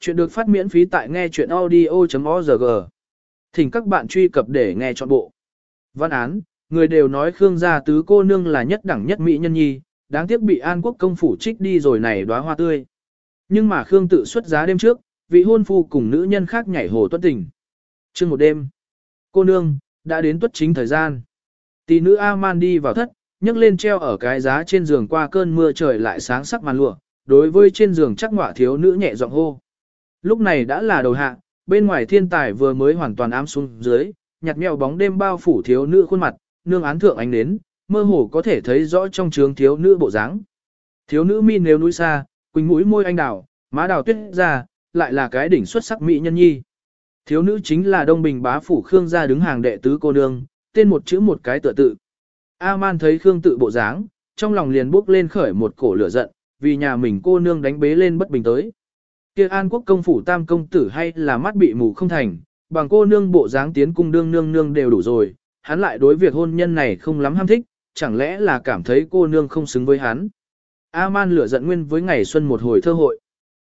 Chuyện được phát miễn phí tại nghe chuyện audio.org. Thỉnh các bạn truy cập để nghe trọn bộ. Văn án, người đều nói Khương gia tứ cô nương là nhất đẳng nhất mỹ nhân nhi, đáng tiếc bị An Quốc công phủ trích đi rồi này đóa hoa tươi. Nhưng mà Khương tự xuất giá đêm trước, vị hôn phu cùng nữ nhân khác nhảy hồ tuất tình. Chương một đêm. Cô nương, đã đến tuất chính thời gian. Tỷ nữ Aman đi vào thất, nhấc lên treo ở cái giá trên giường qua cơn mưa trời lại sáng sắc màn lụa, đối với trên giường chắc ngọa thiếu nữ nhẹ giọng hô. Lúc này đã là đầu hạ, bên ngoài thiên tài vừa mới hoàn toàn ám xuống dưới, nhạt mèo bóng đêm bao phủ thiếu nữ khuôn mặt, nương án thượng ánh đến, mơ hồ có thể thấy rõ trong trường thiếu nữ bộ dáng. Thiếu nữ mi nếu núi xa, quỳnh mũi môi anh đào, má đào tuyết ra, lại là cái đỉnh xuất sắc mỹ nhân nhi. Thiếu nữ chính là Đông Bình bá phủ Khương gia đứng hàng đệ tứ cô nương, tên một chữ một cái tựa tự. A-man thấy Khương tự bộ dáng, trong lòng liền bốc lên khởi một cổ lửa giận, vì nhà mình cô nương đánh bế lên bất bình tới kia an quốc công phủ tam công tử hay là mắt bị mù không thành, bằng cô nương bộ dáng tiến cung đương nương nương đều đủ rồi, hắn lại đối việc hôn nhân này không lắm ham thích, chẳng lẽ là cảm thấy cô nương không xứng với hắn. A-man lửa giận nguyên với ngày xuân một hồi thơ hội.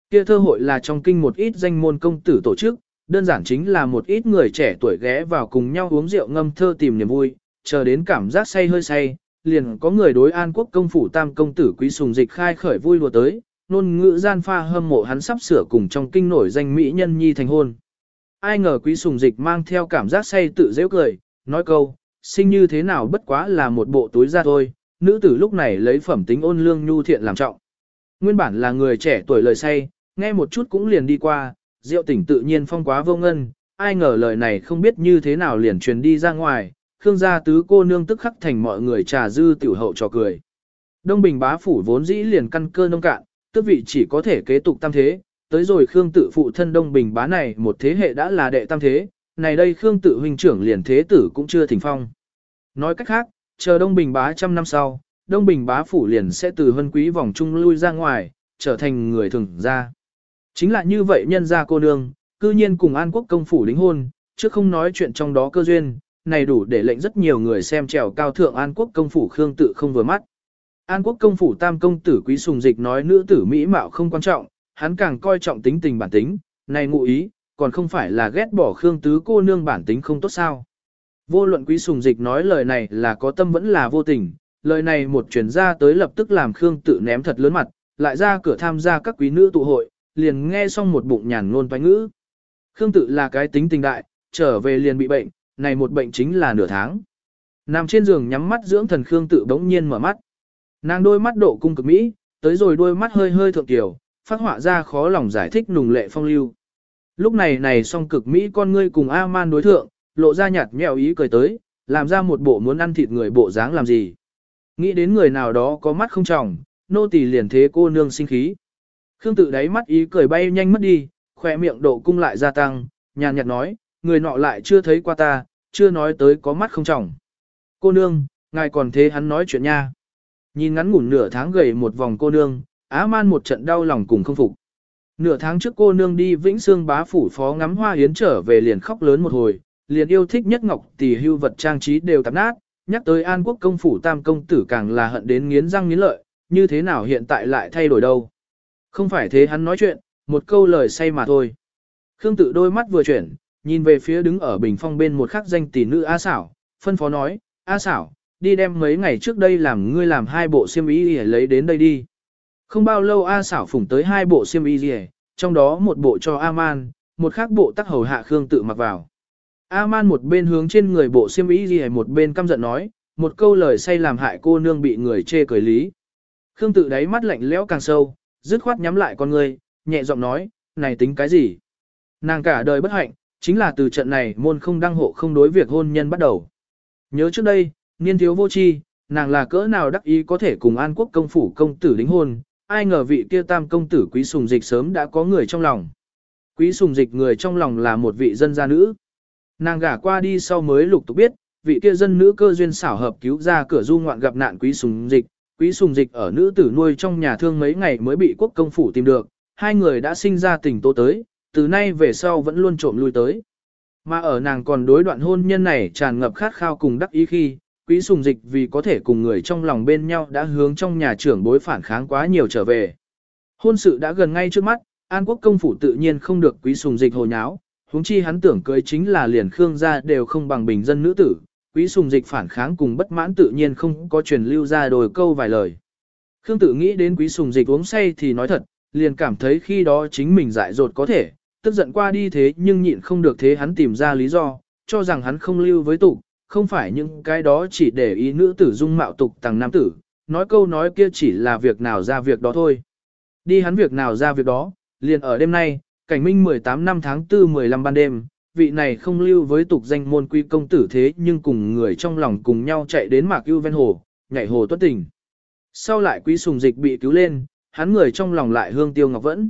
Kia thơ hội là trong kinh một ít danh môn công tử tổ chức, đơn giản chính là một ít người trẻ tuổi ghé vào cùng nhau uống rượu ngâm thơ tìm niềm vui, chờ đến cảm giác say hơi say, liền có người đối an quốc công phủ tam công tử quý sùng dịch khai khởi vui lùa tới, nôn ngữ gian pha hâm mộ hắn sắp sửa cùng trong kinh nổi danh mỹ nhân nhi thành hôn. Ai ngờ quý sùng dịch mang theo cảm giác say tự dễ cười, nói câu, sinh như thế nào bất quá là một bộ túi ra thôi, nữ tử lúc này lấy phẩm tính ôn lương nhu thiện làm trọng. Nguyên bản là người trẻ tuổi lời say, nghe một chút cũng liền đi qua, rượu tỉnh tự nhiên phong quá vô ngân, ai ngờ lời này không biết như thế nào liền truyền đi ra ngoài, Khương gia tứ cô nương tức khắc thành mọi người trà dư tiểu hậu trò cười. Đông Bình bá phủ vốn dĩ liền căn cơ nông cạn, tước vị chỉ có thể kế tục tam thế, tới rồi Khương tự phụ thân Đông Bình bá này một thế hệ đã là đệ tam thế, này đây Khương tự huynh trưởng liền thế tử cũng chưa thỉnh phong. Nói cách khác, chờ Đông Bình bá trăm năm sau, Đông Bình bá phủ liền sẽ từ hân quý vòng trung lui ra ngoài, trở thành người thường gia. Chính là như vậy nhân gia cô nương, cư nhiên cùng An Quốc công phủ đính hôn, chứ không nói chuyện trong đó cơ duyên, này đủ để lệnh rất nhiều người xem trèo cao thượng An Quốc công phủ Khương tự không vừa mắt. An quốc công phủ tam công tử quý sùng dịch nói nữ tử mỹ mạo không quan trọng, hắn càng coi trọng tính tình bản tính, này ngụ ý, còn không phải là ghét bỏ Khương tứ cô nương bản tính không tốt sao. Vô luận quý sùng dịch nói lời này là có tâm vẫn là vô tình, lời này một chuyển ra tới lập tức làm Khương tự ném thật lớn mặt, lại ra cửa tham gia các quý nữ tụ hội, liền nghe xong một bụng nhàn ngôn toái ngữ. Khương tự là cái tính tình đại, trở về liền bị bệnh, này một bệnh chính là nửa tháng. Nằm trên giường nhắm mắt dưỡng thần Khương tự bỗng nhiên mở mắt. Nàng đôi mắt độ cung cực mỹ, tới rồi đôi mắt hơi hơi thượng tiểu, phát họa ra khó lòng giải thích nùng lệ phong lưu. Lúc này này song cực mỹ con ngươi cùng A-man đối thượng, lộ ra nhạt nhẽo ý cười tới, làm ra một bộ muốn ăn thịt người bộ dáng làm gì. Nghĩ đến người nào đó có mắt không trọng, nô tỳ liền thế cô nương sinh khí. Khương tự đáy mắt ý cười bay nhanh mất đi, khỏe miệng độ cung lại gia tăng, nhàn nhạt nói, người nọ lại chưa thấy qua ta, chưa nói tới có mắt không trọng. Cô nương, ngài còn thế hắn nói chuyện nha. Nhìn ngắn ngủn nửa tháng gầy một vòng cô nương, Á Man một trận đau lòng cùng không phục. Nửa tháng trước cô nương đi Vĩnh Sương bá phủ phó ngắm hoa yến trở về liền khóc lớn một hồi, liền yêu thích nhất ngọc tỷ hưu vật trang trí đều tạp nát, nhắc tới An Quốc công phủ tam công tử càng là hận đến nghiến răng nghiến lợi, như thế nào hiện tại lại thay đổi đâu. Không phải thế hắn nói chuyện, một câu lời say mà thôi. Khương tự đôi mắt vừa chuyển, nhìn về phía đứng ở bình phong bên một khắc danh tỷ nữ A xảo, phân phó nói, A xảo, đi đem mấy ngày trước đây làm ngươi làm hai bộ xiêm y để lấy đến đây đi. Không bao lâu A xảo phủng tới hai bộ xiêm y lìa, trong đó một bộ cho A-man, một khác bộ tắc hầu hạ Khương tự mặc vào. A-man một bên hướng trên người bộ xiêm y lìa một bên căm giận nói, một câu lời say làm hại cô nương bị người chê cười lý. Khương tự đáy mắt lạnh lẽo càng sâu, dứt khoát nhắm lại con người, nhẹ giọng nói, này tính cái gì? Nàng cả đời bất hạnh, chính là từ trận này môn không đăng hộ không đối việc hôn nhân bắt đầu. Nhớ trước đây, Niên thiếu vô chi, nàng là cỡ nào đắc ý có thể cùng An Quốc công phủ công tử đính hôn, ai ngờ vị kia tam công tử quý sùng dịch sớm đã có người trong lòng. Quý sùng dịch người trong lòng là một vị dân gia nữ. Nàng gả qua đi sau mới lục tục biết, vị kia dân nữ cơ duyên xảo hợp cứu ra cửa du ngoạn gặp nạn quý sùng dịch. Quý sùng dịch ở nữ tử nuôi trong nhà thương mấy ngày mới bị quốc công phủ tìm được, hai người đã sinh ra tình tố tới, từ nay về sau vẫn luôn trộm lui tới. Mà ở nàng còn đối đoạn hôn nhân này tràn ngập khát khao cùng đắc ý khi, Quý sùng dịch vì có thể cùng người trong lòng bên nhau đã hướng trong nhà trưởng bối phản kháng quá nhiều trở về. Hôn sự đã gần ngay trước mắt, An Quốc công phủ tự nhiên không được quý sùng dịch hồ nháo, huống chi hắn tưởng cưới chính là liền Khương gia đều không bằng bình dân nữ tử, quý sùng dịch phản kháng cùng bất mãn tự nhiên không có truyền lưu ra đồi câu vài lời. Khương tự nghĩ đến quý sùng dịch uống say thì nói thật, liền cảm thấy khi đó chính mình dại dột có thể, tức giận qua đi thế nhưng nhịn không được thế hắn tìm ra lý do, cho rằng hắn không lưu với tục, không phải những cái đó chỉ để ý nữ tử dung mạo tục tàng nam tử, nói câu nói kia chỉ là việc nào ra việc đó thôi. Đi hắn việc nào ra việc đó, liền ở đêm nay, cảnh minh 18 năm tháng 4 15 ban đêm, vị này không lưu với tục danh môn quy công tử thế nhưng cùng người trong lòng cùng nhau chạy đến mạc ưu ven hồ, nhảy hồ tuất tình. Sau lại quý sùng dịch bị cứu lên, hắn người trong lòng lại hương tiêu ngọc vẫn.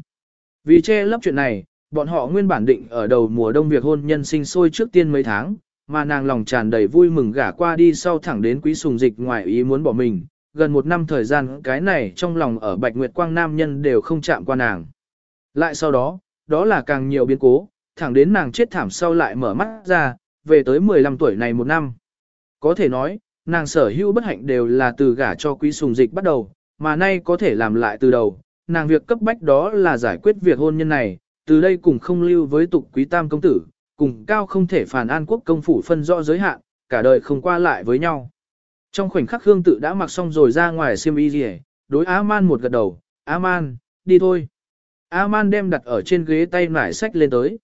Vì che lấp chuyện này, bọn họ nguyên bản định ở đầu mùa đông việc hôn nhân sinh sôi trước tiên mấy tháng, mà nàng lòng tràn đầy vui mừng gả qua đi sau thẳng đến quý sùng dịch ngoài ý muốn bỏ mình. Gần một năm thời gian cái này trong lòng ở Bạch Nguyệt Quang Nam nhân đều không chạm qua nàng. Lại sau đó, đó là càng nhiều biến cố, thẳng đến nàng chết thảm sau lại mở mắt ra, về tới 15 tuổi này một năm. Có thể nói, nàng sở hữu bất hạnh đều là từ gả cho quý sùng dịch bắt đầu, mà nay có thể làm lại từ đầu. Nàng việc cấp bách đó là giải quyết việc hôn nhân này, từ đây cùng không lưu với tục quý tam công tử, cùng cao không thể phản an quốc công phủ phân rõ giới hạn, cả đời không qua lại với nhau. Trong khoảnh khắc Khương tự đã mặc xong rồi ra ngoài xiêm y rìa đối A-man một gật đầu, A-man, đi thôi. A-man đem đặt ở trên ghế tay nải sách lên tới.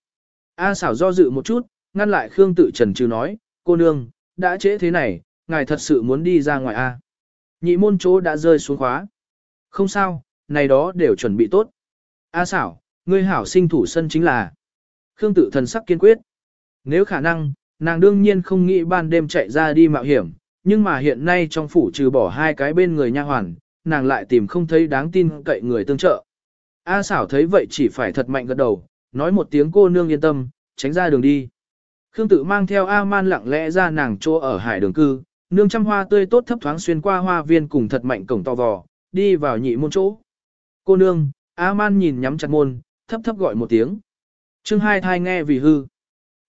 A xảo do dự một chút, ngăn lại Khương tự trần trừ nói, cô nương, đã trễ thế này, ngài thật sự muốn đi ra ngoài A. Nhị môn chỗ đã rơi xuống khóa. Không sao, này đó đều chuẩn bị tốt. A xảo, ngươi hảo sinh thủ sân chính là. Khương tự thần sắc kiên quyết. Nếu khả năng, nàng đương nhiên không nghĩ ban đêm chạy ra đi mạo hiểm, nhưng mà hiện nay trong phủ trừ bỏ hai cái bên người nha hoàn, nàng lại tìm không thấy đáng tin cậy người tương trợ. A xảo thấy vậy chỉ phải thật mạnh gật đầu, nói một tiếng cô nương yên tâm, tránh ra đường đi. Khương tự mang theo A-man lặng lẽ ra nàng chỗ ở hải đường cư, nương trăm hoa tươi tốt thấp thoáng xuyên qua hoa viên cùng thật mạnh cổng to vò, đi vào nhị môn chỗ. Cô nương, A-man nhìn nhắm chặt môn, thấp thấp gọi một tiếng. Chương hai thai nghe vì hư.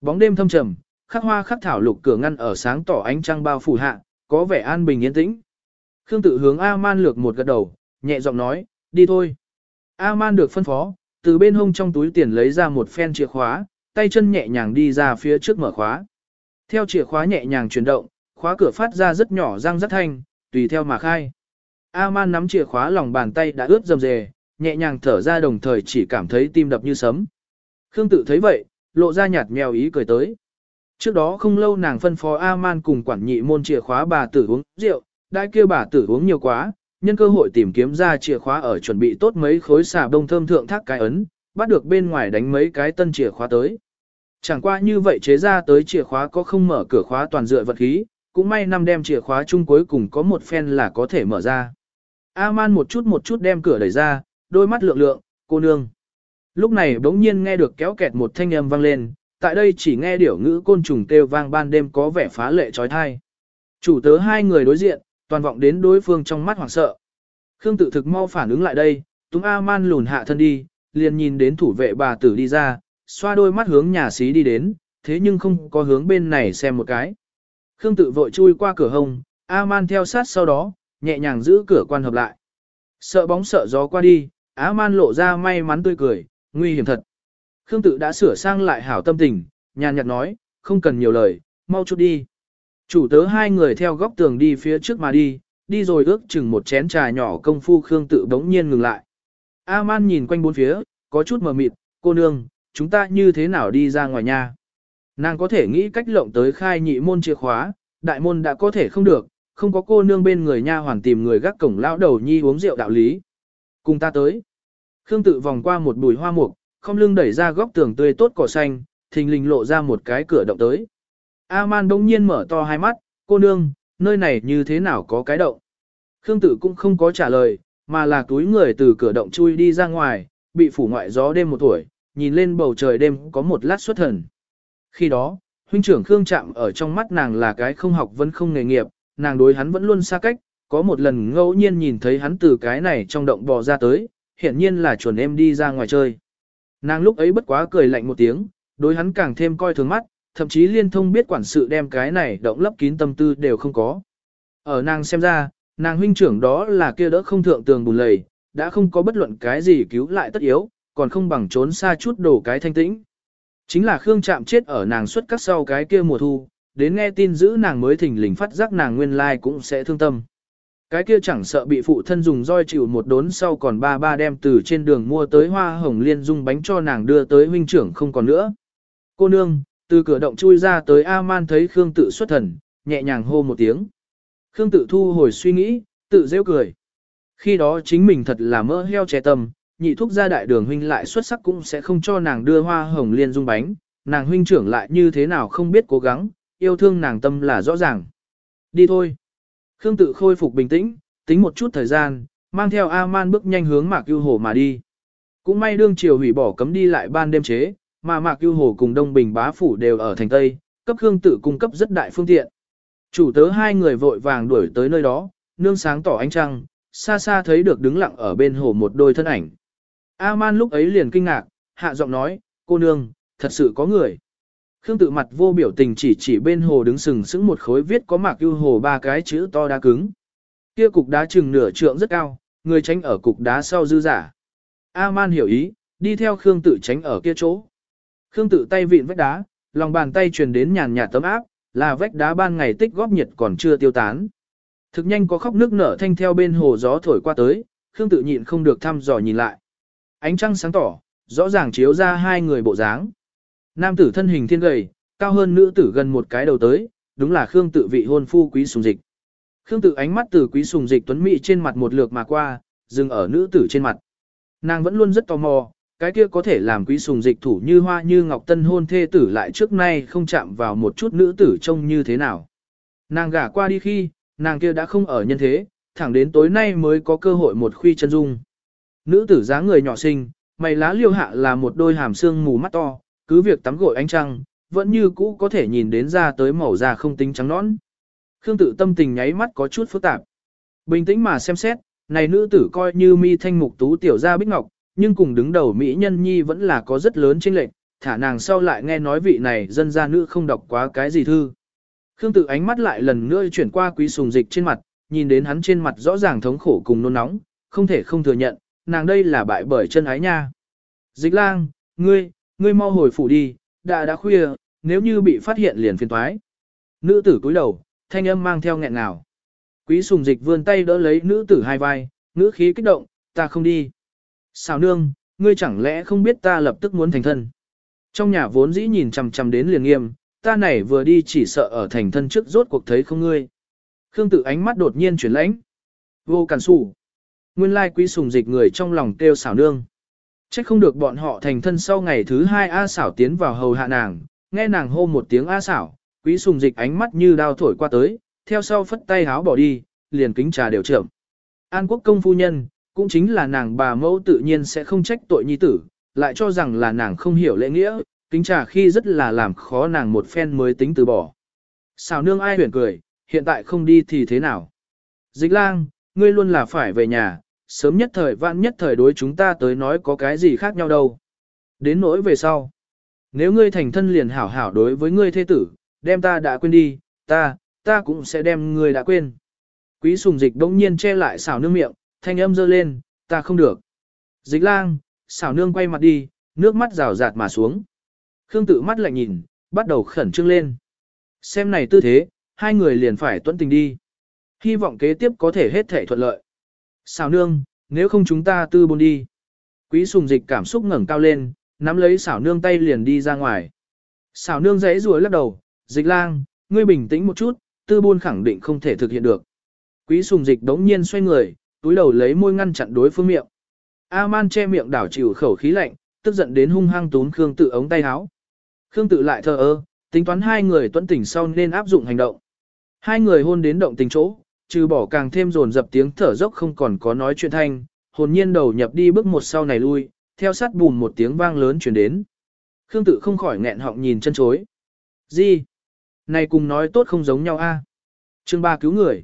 Bóng đêm thâm trầm, khắc hoa khắc thảo lục cửa ngăn ở sáng tỏ ánh trăng bao phủ hạ, có vẻ an bình yên tĩnh. Khương tự hướng A-man lược một gật đầu, nhẹ giọng nói, đi thôi. A-man được phân phó, từ bên hông trong túi tiền lấy ra một phen chìa khóa, tay chân nhẹ nhàng đi ra phía trước mở khóa. Theo chìa khóa nhẹ nhàng chuyển động, khóa cửa phát ra rất nhỏ răng rất thanh, tùy theo mà khai. A-man nắm chìa khóa lòng bàn tay đã ướt dầm dề, nhẹ nhàng thở ra đồng thời chỉ cảm thấy tim đập như sấm. Khương tự thấy vậy, lộ ra nhạt mèo ý cười tới. Trước đó không lâu nàng phân phó A-man cùng quản nhị môn chìa khóa bà tử uống rượu, đại kia bà tử uống nhiều quá, nhân cơ hội tìm kiếm ra chìa khóa ở chuẩn bị tốt mấy khối xà bông thơm thượng thác cái ấn, bắt được bên ngoài đánh mấy cái tân chìa khóa tới. Chẳng qua như vậy chế ra tới chìa khóa có không mở cửa khóa toàn dựa vật khí, cũng may năm đem chìa khóa chung cuối cùng có một phen là có thể mở ra. A-man một chút một chút đem cửa đẩy ra, đôi mắt lượng lượng, cô nương. Lúc này bỗng nhiên nghe được kéo kẹt một thanh âm vang lên, tại đây chỉ nghe điểu ngữ côn trùng kêu vang ban đêm có vẻ phá lệ trói thai. Chủ tớ hai người đối diện, toàn vọng đến đối phương trong mắt hoảng sợ. Khương tự thực mau phản ứng lại đây, túng A-man lùn hạ thân đi, liền nhìn đến thủ vệ bà tử đi ra, xoa đôi mắt hướng nhà xí đi đến, thế nhưng không có hướng bên này xem một cái. Khương tự vội chui qua cửa hông, A-man theo sát sau đó, nhẹ nhàng giữ cửa quan hợp lại. Sợ bóng sợ gió qua đi, A-man lộ ra may mắn tươi cười, nguy hiểm thật. Khương tự đã sửa sang lại hảo tâm tình, nhàn nhạt nói, không cần nhiều lời, mau chút đi. Chủ tớ hai người theo góc tường đi phía trước mà đi, đi rồi ước chừng một chén trà nhỏ công phu Khương tự bỗng nhiên ngừng lại. A-man nhìn quanh bốn phía, có chút mờ mịt, cô nương, chúng ta như thế nào đi ra ngoài nhà. Nàng có thể nghĩ cách lộng tới khai nhị môn chìa khóa, đại môn đã có thể không được, không có cô nương bên người nha hoàn tìm người gác cổng lão đầu nhi uống rượu đạo lý. Cùng ta tới. Khương tự vòng qua một bùi hoa mục, không lưng đẩy ra góc tường tươi tốt cỏ xanh, thình lình lộ ra một cái cửa động tới. A-man đông nhiên mở to hai mắt, cô nương, nơi này như thế nào có cái động. Khương Tự cũng không có trả lời, mà là túi người từ cửa động chui đi ra ngoài, bị phủ ngoại gió đêm một tuổi, nhìn lên bầu trời đêm có một lát xuất thần. Khi đó, huynh trưởng Khương chạm ở trong mắt nàng là cái không học vẫn không nghề nghiệp, nàng đối hắn vẫn luôn xa cách, có một lần ngẫu nhiên nhìn thấy hắn từ cái này trong động bò ra tới, hiện nhiên là chuẩn em đi ra ngoài chơi. Nàng lúc ấy bất quá cười lạnh một tiếng, đối hắn càng thêm coi thường mắt, thậm chí liên thông biết quản sự đem cái này động lấp kín tâm tư đều không có. Ở nàng xem ra, nàng huynh trưởng đó là kia đỡ không thượng tường bùn lầy, đã không có bất luận cái gì cứu lại tất yếu, còn không bằng trốn xa chút đổ cái thanh tĩnh. Chính là Khương Trạm chết ở nàng xuất các sau cái kia mùa thu, đến nghe tin giữ nàng mới thỉnh lình phát giác nàng nguyên lai cũng sẽ thương tâm. Cái kia chẳng sợ bị phụ thân dùng roi chịu một đốn sau còn ba ba đem từ trên đường mua tới hoa hồng liên dung bánh cho nàng đưa tới huynh trưởng không còn nữa. Cô nương, từ cửa động chui ra tới A-man thấy Khương tự xuất thần, nhẹ nhàng hô một tiếng. Khương tự thu hồi suy nghĩ, tự rêu cười. Khi đó chính mình thật là mơ heo trẻ tâm, nhị thúc gia đại đường huynh lại xuất sắc cũng sẽ không cho nàng đưa hoa hồng liên dung bánh, nàng huynh trưởng lại như thế nào không biết cố gắng, yêu thương nàng tâm là rõ ràng. Đi thôi. Khương tự khôi phục bình tĩnh, tính một chút thời gian, mang theo A-man bước nhanh hướng Mạc Yêu Hồ mà đi. Cũng may đương triều hủy bỏ cấm đi lại ban đêm chế, mà Mạc Yêu Hồ cùng Đông Bình bá phủ đều ở thành Tây, cấp Khương tự cung cấp rất đại phương tiện. Chủ tớ hai người vội vàng đuổi tới nơi đó, nương sáng tỏ ánh trăng, xa xa thấy được đứng lặng ở bên hồ một đôi thân ảnh. A-man lúc ấy liền kinh ngạc, hạ giọng nói, cô nương, thật sự có người. Khương tự mặt vô biểu tình chỉ chỉ bên hồ đứng sừng sững một khối viết có mạc ưu hồ ba cái chữ to đá cứng. Kia cục đá chừng nửa trượng rất cao, người tránh ở cục đá sau dư giả. A-man hiểu ý, đi theo Khương tự tránh ở kia chỗ. Khương tự tay vịn vách đá, lòng bàn tay truyền đến nhàn nhạt tấm áp, là vách đá ban ngày tích góp nhiệt còn chưa tiêu tán. Thực nhanh có khóc nước nở thanh theo bên hồ gió thổi qua tới, Khương tự nhịn không được thăm dò nhìn lại. Ánh trăng sáng tỏ, rõ ràng chiếu ra hai người bộ dáng. Nam tử thân hình thiên gầy, cao hơn nữ tử gần một cái đầu tới, đúng là Khương tự vị hôn phu quý sùng dịch. Khương tự ánh mắt từ quý sùng dịch tuấn mỹ trên mặt một lượt mà qua, dừng ở nữ tử trên mặt. Nàng vẫn luôn rất tò mò, cái kia có thể làm quý sùng dịch thủ như hoa như ngọc tân hôn thê tử lại trước nay không chạm vào một chút nữ tử trông như thế nào. Nàng gả qua đi khi, nàng kia đã không ở nhân thế, thẳng đến tối nay mới có cơ hội một khuy chân dung. Nữ tử dáng người nhỏ xinh, mày lá liêu hạ là một đôi hàm xương mù mắt to, cứ việc tắm gội ánh trăng, vẫn như cũ có thể nhìn đến ra tới màu da không tính trắng nõn. Khương tự tâm tình nháy mắt có chút phức tạp. Bình tĩnh mà xem xét, này nữ tử coi như mi thanh mục tú tiểu gia bích ngọc, nhưng cùng đứng đầu mỹ nhân nhi vẫn là có rất lớn chênh lệch, thả nàng sau lại nghe nói vị này dân gia nữ không đọc quá cái gì thư. Khương tự ánh mắt lại lần nữa chuyển qua quý sùng dịch trên mặt, nhìn đến hắn trên mặt rõ ràng thống khổ cùng nôn nóng, không thể không thừa nhận, nàng đây là bại bởi chân ái nha. Dịch lang, ngươi, ngươi mau hồi phủ đi, đã đã khuya, nếu như bị phát hiện liền phiền toái. Nữ tử cúi đầu, thanh âm mang theo nghẹn ngào. Quý sùng dịch vươn tay đỡ lấy nữ tử hai vai, ngữ khí kích động, ta không đi. Xào nương, ngươi chẳng lẽ không biết ta lập tức muốn thành thân. Trong nhà vốn dĩ nhìn chằm chằm đến liền nghiêm, ta này vừa đi chỉ sợ ở thành thân trước rốt cuộc thấy không ngươi. Khương Tử ánh mắt đột nhiên chuyển lãnh. Vô cản sủ. Nguyên lai quý sùng dịch người trong lòng kêu xảo nương. Chắc không được bọn họ thành thân sau ngày thứ hai A xảo tiến vào hầu hạ nàng, nghe nàng hô một tiếng A xảo, quý sùng dịch ánh mắt như đao thổi qua tới, theo sau phất tay háo bỏ đi, liền kính trà đều trưởng. An quốc công phu nhân, cũng chính là nàng bà mẫu tự nhiên sẽ không trách tội nhi tử, lại cho rằng là nàng không hiểu lễ nghĩa, kính trà khi rất là làm khó nàng một phen mới tính từ bỏ. Xào nương ai huyền cười, hiện tại không đi thì thế nào? Dịch lang, ngươi luôn là phải về nhà, sớm nhất thời vạn nhất thời đối chúng ta tới nói có cái gì khác nhau đâu. Đến nỗi về sau. Nếu ngươi thành thân liền hảo hảo đối với ngươi thế tử, đem ta đã quên đi, ta, ta cũng sẽ đem ngươi đã quên. Quý sùng dịch đông nhiên che lại xảo nương miệng, thanh âm dơ lên, ta không được. Dịch lang, xảo nương quay mặt đi, nước mắt rào rạt mà xuống. Khương tự mắt lạnh nhìn, bắt đầu khẩn trương lên. Xem này tư thế, hai người liền phải tuân tình đi. Hy vọng kế tiếp có thể hết thể thuận lợi. Xảo nương, nếu không chúng ta tư bôn đi. Quý sùng dịch cảm xúc ngẩng cao lên, nắm lấy xảo nương tay liền đi ra ngoài. Xảo nương giấy rùa lắc đầu, dịch lang, ngươi bình tĩnh một chút, tư buôn khẳng định không thể thực hiện được. Quý sùng dịch đống nhiên xoay người, túi đầu lấy môi ngăn chặn đối phương miệng. A-man che miệng đảo chịu khẩu khí lạnh, tức giận đến hung hăng tún Khương tự ống tay áo. Khương tự lại thờ ơ, tính toán hai người tuấn tỉnh sau nên áp dụng hành động. Hai người hôn đến động tình chỗ, trừ bỏ càng thêm dồn dập tiếng thở dốc không còn có nói chuyện thanh, hồn nhiên đầu nhập đi bước một sau này lui, theo sát bùn một tiếng vang lớn chuyển đến. Khương tự không khỏi nghẹn họng nhìn chân chối. Gì? Này cùng nói tốt không giống nhau a. À? Chương ba cứu người.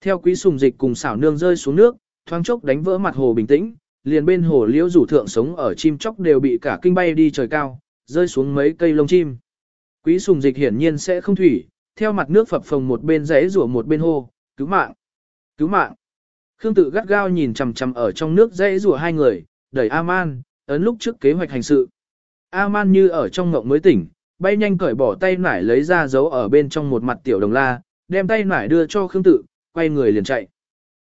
Theo quý sùng dịch cùng xảo nương rơi xuống nước, thoáng chốc đánh vỡ mặt hồ bình tĩnh, liền bên hồ liễu rủ thượng sống ở chim chóc đều bị cả kinh bay đi trời cao, rơi xuống mấy cây lông chim. Quý sùng dịch hiển nhiên sẽ không thủy, theo mặt nước phập phồng một bên rẽ rủa một bên hồ, cứu mạng, cứu mạng. Khương tự gắt gao nhìn chằm chằm ở trong nước rẽ rùa hai người, đẩy A-man, ấn lúc trước kế hoạch hành sự. A-man như ở trong ngộng mới tỉnh, bay nhanh cởi bỏ tay nải lấy ra giấu ở bên trong một mặt tiểu đồng la, đem tay nải đưa cho Khương Tự, quay người liền chạy.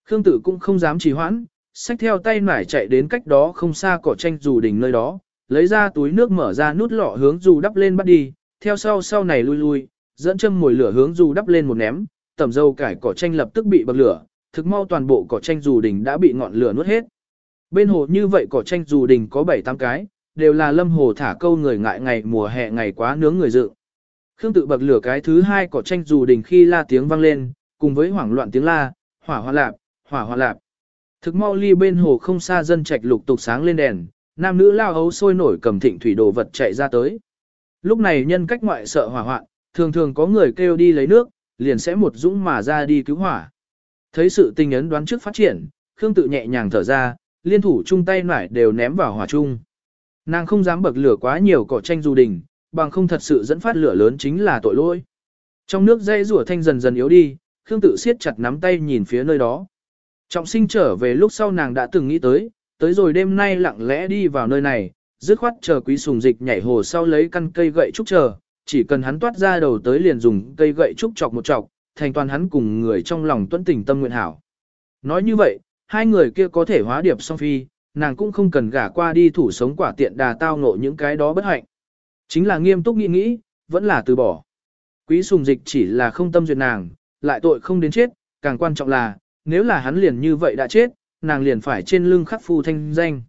Khương Tự cũng không dám trì hoãn, xách theo tay nải chạy đến cách đó không xa cỏ tranh dù đỉnh nơi đó, lấy ra túi nước mở ra nút lọ hướng dù đắp lên bắt đi, theo sau sau này lui lui, dẫn châm mồi lửa hướng dù đắp lên một ném, tẩm dâu cải cỏ tranh lập tức bị bậc lửa, thực mau toàn bộ cỏ tranh dù đỉnh đã bị ngọn lửa nuốt hết. Bên hồ như vậy cỏ tranh dù đỉnh có 7-8 cái, đều là lâm hồ thả câu người ngại ngày mùa hè ngày quá nướng người dự. Khương tự bậc lửa cái thứ hai cỏ tranh dù đỉnh khi la tiếng vang lên, cùng với hoảng loạn tiếng la, hỏa hoa lạp, hỏa hoa lạp. Thực mau ly bên hồ không xa dân trạch lục tục sáng lên đèn, nam nữ lao hấu sôi nổi cầm thịnh thủy đồ vật chạy ra tới. Lúc này nhân cách ngoại sợ hỏa hoạn, thường thường có người kêu đi lấy nước, liền sẽ một dũng mà ra đi cứu hỏa. Thấy sự tình ấn đoán trước phát triển, Khương tự nhẹ nhàng thở ra, liên thủ chung tay nải đều ném vào hỏa chung. Nàng không dám bậc lửa quá nhiều cỏ tranh du đình, bằng không thật sự dẫn phát lửa lớn chính là tội lỗi. Trong nước dây rủa thanh dần dần yếu đi, Khương tự siết chặt nắm tay nhìn phía nơi đó. Trọng sinh trở về lúc sau nàng đã từng nghĩ tới, tới rồi đêm nay lặng lẽ đi vào nơi này, dứt khoát chờ quý sùng dịch nhảy hồ sau lấy căn cây gậy trúc chờ, chỉ cần hắn toát ra đầu tới liền dùng cây gậy trúc chọc một chọc, thành toàn hắn cùng người trong lòng tuấn tình tâm nguyện hảo. Nói như vậy, hai người kia có thể hóa điệp song phi, nàng cũng không cần gả qua đi thủ sống quả tiện đà tao ngộ những cái đó bất hạnh. Chính là nghiêm túc nghĩ nghĩ, vẫn là từ bỏ. Quý sùng dịch chỉ là không tâm duyệt nàng, lại tội không đến chết, càng quan trọng là, nếu là hắn liền như vậy đã chết, nàng liền phải trên lưng khắc phu thanh danh.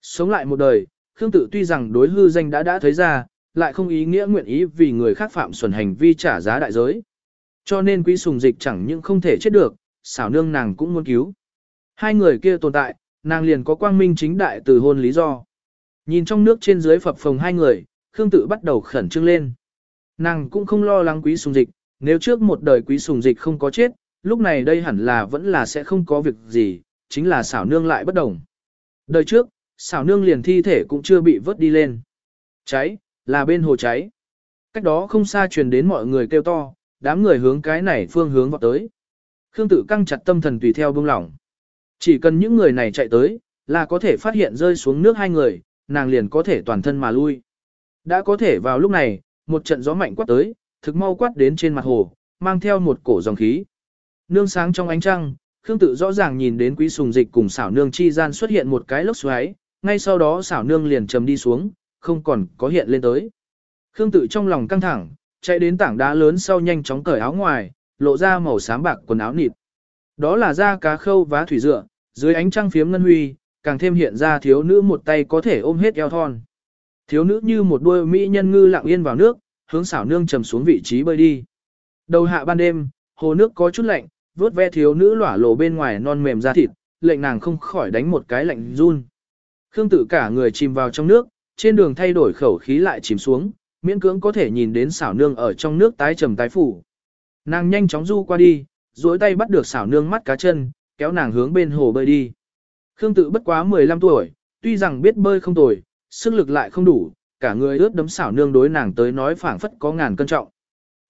Sống lại một đời, Khương Tự tuy rằng đối hư danh đã đã thấy ra, lại không ý nghĩa nguyện ý vì người khác phạm xuẩn hành vi trả giá đại giới. Cho nên quý sùng dịch chẳng những không thể chết được, xảo nương nàng cũng muốn cứu. Hai người kia tồn tại, nàng liền có quang minh chính đại từ hôn lý do. Nhìn trong nước trên dưới phập phồng hai người, Khương Tự bắt đầu khẩn trương lên. Nàng cũng không lo lắng quý sùng dịch, nếu trước một đời quý sùng dịch không có chết, lúc này đây hẳn là vẫn là sẽ không có việc gì, chính là xảo nương lại bất đồng. Đời trước, xảo nương liền thi thể cũng chưa bị vớt đi lên. Cháy, là bên hồ cháy. Cách đó không xa truyền đến mọi người kêu to, đám người hướng cái này phương hướng vào tới. Khương tự căng chặt tâm thần tùy theo bông lỏng. Chỉ cần những người này chạy tới, là có thể phát hiện rơi xuống nước hai người, nàng liền có thể toàn thân mà lui. Đã có thể vào lúc này, một trận gió mạnh quát tới, thực mau quát đến trên mặt hồ, mang theo một cổ dòng khí. Nương sáng trong ánh trăng, Khương tự rõ ràng nhìn đến quý sùng dịch cùng xảo nương chi gian xuất hiện một cái lốc xoáy, ngay sau đó xảo nương liền trầm đi xuống, không còn có hiện lên tới. Khương tự trong lòng căng thẳng, chạy đến tảng đá lớn sau nhanh chóng cởi áo ngoài, lộ ra màu xám bạc quần áo nịt. Đó là da cá khâu vá thủy dựa, dưới ánh trăng phiếm ngân huy, càng thêm hiện ra thiếu nữ một tay có thể ôm hết eo thon. Thiếu nữ như một đôi mỹ nhân ngư lặng yên vào nước, hướng xảo nương trầm xuống vị trí bơi đi. Đầu hạ ban đêm, hồ nước có chút lạnh, vuốt ve thiếu nữ lỏa lộ bên ngoài non mềm da thịt, lệnh nàng không khỏi đánh một cái lạnh run. Khương tự cả người chìm vào trong nước, trên đường thay đổi khẩu khí lại chìm xuống, miễn cưỡng có thể nhìn đến xảo nương ở trong nước tái trầm tái phủ. Nàng nhanh chóng du qua đi, duỗi tay bắt được xảo nương mắt cá chân, kéo nàng hướng bên hồ bơi đi. Khương tự bất quá 15 tuổi, tuy rằng biết bơi không tồi, sức lực lại không đủ, cả người ướt đấm xảo nương đối nàng tới nói phảng phất có ngàn cân trọng.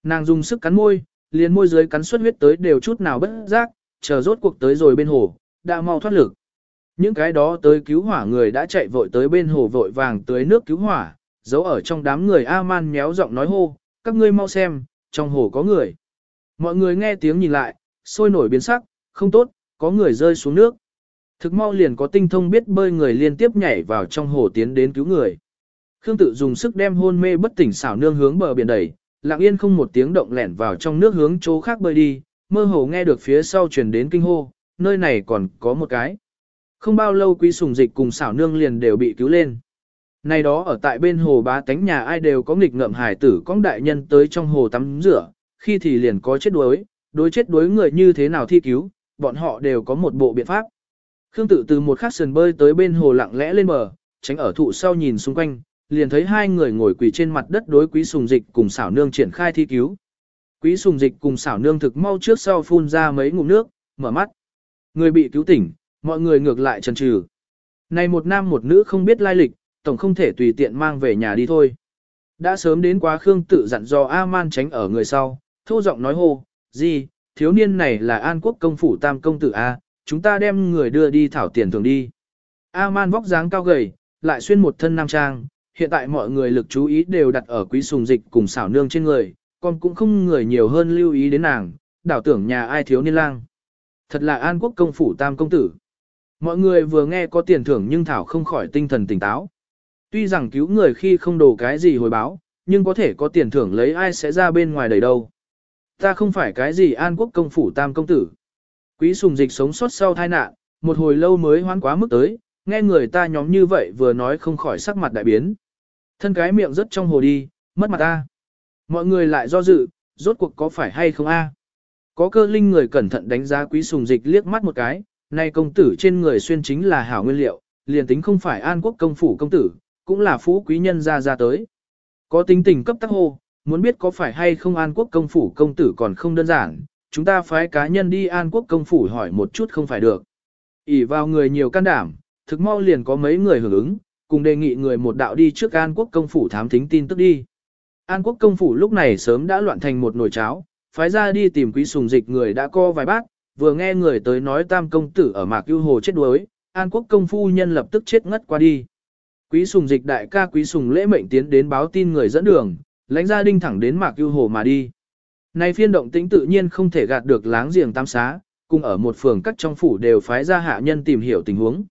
Nàng dùng sức cắn môi, liền môi dưới cắn xuất huyết tới đều chút nào bất giác, chờ rốt cuộc tới rồi bên hồ, đã mau thoát lực. Những cái đó tới cứu hỏa người đã chạy vội tới bên hồ vội vàng tới nước cứu hỏa, giấu ở trong đám người A-man méo giọng nói hô, các ngươi mau xem, trong hồ có người. Mọi người nghe tiếng nhìn lại, sôi nổi biến sắc, không tốt, có người rơi xuống nước. Thực mau liền có tinh thông biết bơi người liên tiếp nhảy vào trong hồ tiến đến cứu người. Khương tự dùng sức đem hôn mê bất tỉnh xảo nương hướng bờ biển đẩy, lặng yên không một tiếng động lẻn vào trong nước hướng chỗ khác bơi đi, mơ hồ nghe được phía sau truyền đến kinh hô, nơi này còn có một cái. Không bao lâu quý sùng dịch cùng xảo nương liền đều bị cứu lên. Này đó ở tại bên hồ bá tánh nhà ai đều có nghịch ngợm hải tử con đại nhân tới trong hồ tắm rửa, khi thì liền có chết đuối, đối chết đuối người như thế nào thi cứu, bọn họ đều có một bộ biện pháp. Khương tự từ một khắc sườn bơi tới bên hồ lặng lẽ lên bờ, tránh ở thụ sau nhìn xung quanh, liền thấy hai người ngồi quỳ trên mặt đất đối quý sùng dịch cùng xảo nương triển khai thi cứu. Quý sùng dịch cùng xảo nương thực mau trước sau phun ra mấy ngụm nước, mở mắt. Người bị cứu tỉnh, mọi người ngược lại chần chừ. Này một nam một nữ không biết lai lịch, tổng không thể tùy tiện mang về nhà đi thôi. Đã sớm đến quá Khương tự dặn dò A-man tránh ở người sau, thô giọng nói hô, gì, thiếu niên này là An Quốc công phủ tam công tử A, chúng ta đem người đưa đi thảo tiền thường đi. A-man vóc dáng cao gầy, lại xuyên một thân nam trang, hiện tại mọi người lực chú ý đều đặt ở quý sùng dịch cùng xảo nương trên người, còn cũng không người nhiều hơn lưu ý đến nàng, đảo tưởng nhà ai thiếu niên lang. Thật là an quốc công phủ tam công tử. Mọi người vừa nghe có tiền thưởng nhưng Thảo không khỏi tinh thần tỉnh táo. Tuy rằng cứu người khi không đồ cái gì hồi báo, nhưng có thể có tiền thưởng lấy ai sẽ ra bên ngoài đầy đâu. Ta không phải cái gì an quốc công phủ tam công tử. Quý sùng dịch sống sót sau tai nạn, một hồi lâu mới hoán quá mức tới, nghe người ta nhóm như vậy vừa nói không khỏi sắc mặt đại biến. Thân cái miệng rất trong hồ đi, mất mặt ta. Mọi người lại do dự, rốt cuộc có phải hay không a? Có cơ linh người cẩn thận đánh giá quý sùng dịch liếc mắt một cái, nay công tử trên người xuyên chính là hảo nguyên liệu, liền tính không phải an quốc công phủ công tử, cũng là phú quý nhân ra ra tới. Có tính tình cấp tắc hô, muốn biết có phải hay không an quốc công phủ công tử còn không đơn giản, chúng ta phái cá nhân đi an quốc công phủ hỏi một chút không phải được. ỉ vào người nhiều can đảm, thực mau liền có mấy người hưởng ứng, cùng đề nghị người một đạo đi trước an quốc công phủ thám thính tin tức đi. An quốc công phủ lúc này sớm đã loạn thành một nồi cháo, phái ra đi tìm quý sùng dịch người đã co vài bác, vừa nghe người tới nói tam công tử ở mạc ưu hồ chết đuối, an quốc công phu nhân lập tức chết ngất qua đi. Quý sùng dịch đại ca quý sùng lễ mệnh tiến đến báo tin người dẫn đường, lãnh gia đinh thẳng đến mạc ưu hồ mà đi. Này phiên động tĩnh tự nhiên không thể gạt được láng giềng tam xá, cùng ở một phường các trong phủ đều phái ra hạ nhân tìm hiểu tình huống.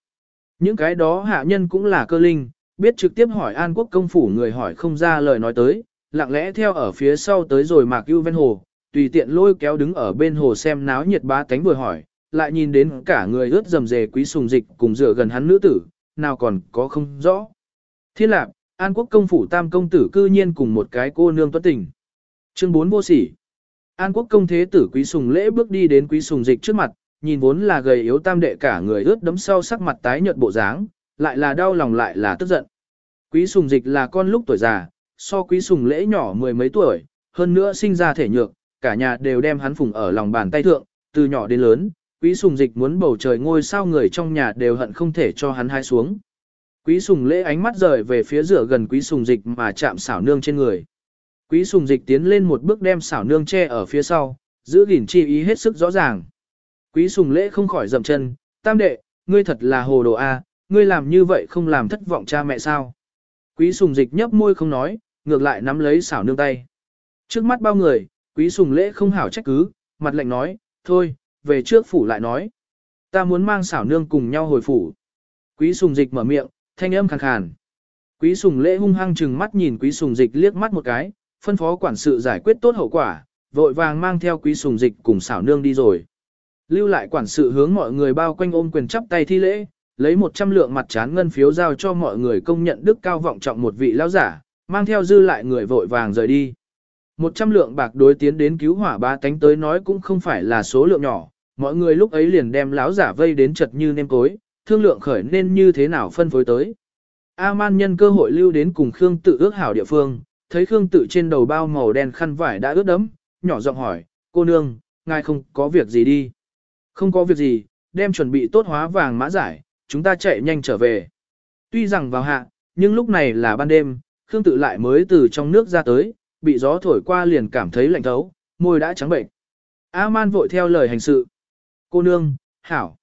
Những cái đó hạ nhân cũng là cơ linh, biết trực tiếp hỏi an quốc công phủ người hỏi không ra lời nói tới, lặng lẽ theo ở phía sau tới rồi mạc ưu ven hồ, tùy tiện lôi kéo đứng ở bên hồ xem náo nhiệt bá tánh vừa hỏi, lại nhìn đến cả người ướt dầm dề quý sùng dịch cùng dựa gần hắn nữ tử, nào còn có không rõ. Thiên lạc, An Quốc công phủ tam công tử cư nhiên cùng một cái cô nương tuất tình. Chương 4 vô sỉ. An Quốc công thế tử quý sùng lễ bước đi đến quý sùng dịch trước mặt, nhìn vốn là gầy yếu tam đệ cả người ướt đấm sau sắc mặt tái nhợt bộ dáng, lại là đau lòng lại là tức giận. Quý sùng dịch là con lúc tuổi già, so quý sùng lễ nhỏ mười mấy tuổi, hơn nữa sinh ra thể nhược, cả nhà đều đem hắn phùng ở lòng bàn tay thượng, từ nhỏ đến lớn, quý sùng dịch muốn bầu trời ngôi sao người trong nhà đều hận không thể cho hắn hai xuống. Quý sùng lễ ánh mắt rời về phía rửa gần quý sùng dịch mà chạm xảo nương trên người. Quý sùng dịch tiến lên một bước đem xảo nương che ở phía sau, giữ gìn chi ý hết sức rõ ràng. Quý sùng lễ không khỏi dậm chân, tam đệ, ngươi thật là hồ đồ A, ngươi làm như vậy không làm thất vọng cha mẹ sao. Quý sùng dịch nhấp môi không nói, ngược lại nắm lấy xảo nương tay. Trước mắt bao người, quý sùng lễ không hảo trách cứ, mặt lạnh nói, thôi, về trước phủ lại nói. Ta muốn mang xảo nương cùng nhau hồi phủ. Quý sùng dịch mở miệng, thanh âm khàn khàn. Quý sùng lễ hung hăng chừng mắt nhìn quý sùng dịch liếc mắt một cái, phân phó quản sự giải quyết tốt hậu quả, vội vàng mang theo quý sùng dịch cùng xảo nương đi rồi. Lưu lại quản sự hướng mọi người bao quanh ôm quyền chắp tay thi lễ, lấy 100 lượng mặt chán ngân phiếu giao cho mọi người công nhận đức cao vọng trọng một vị lão giả, mang theo dư lại người vội vàng rời đi. 100 lượng bạc đối tiến đến cứu hỏa ba tánh tới nói cũng không phải là số lượng nhỏ, mọi người lúc ấy liền đem lão giả vây đến chật như nêm cối, thương lượng khởi nên như thế nào phân phối tới. A-man nhân cơ hội lưu đến cùng Khương tự ước hảo địa phương, thấy Khương tự trên đầu bao màu đen khăn vải đã ướt đẫm, nhỏ giọng hỏi, cô nương, ngài không có việc gì đi. Không có việc gì, đem chuẩn bị tốt hóa vàng mã giải, chúng ta chạy nhanh trở về. Tuy rằng vào hạ, nhưng lúc này là ban đêm, Khương tự lại mới từ trong nước ra tới, bị gió thổi qua liền cảm thấy lạnh thấu, môi đã trắng bệnh. A-man vội theo lời hành sự. Cô nương, hảo.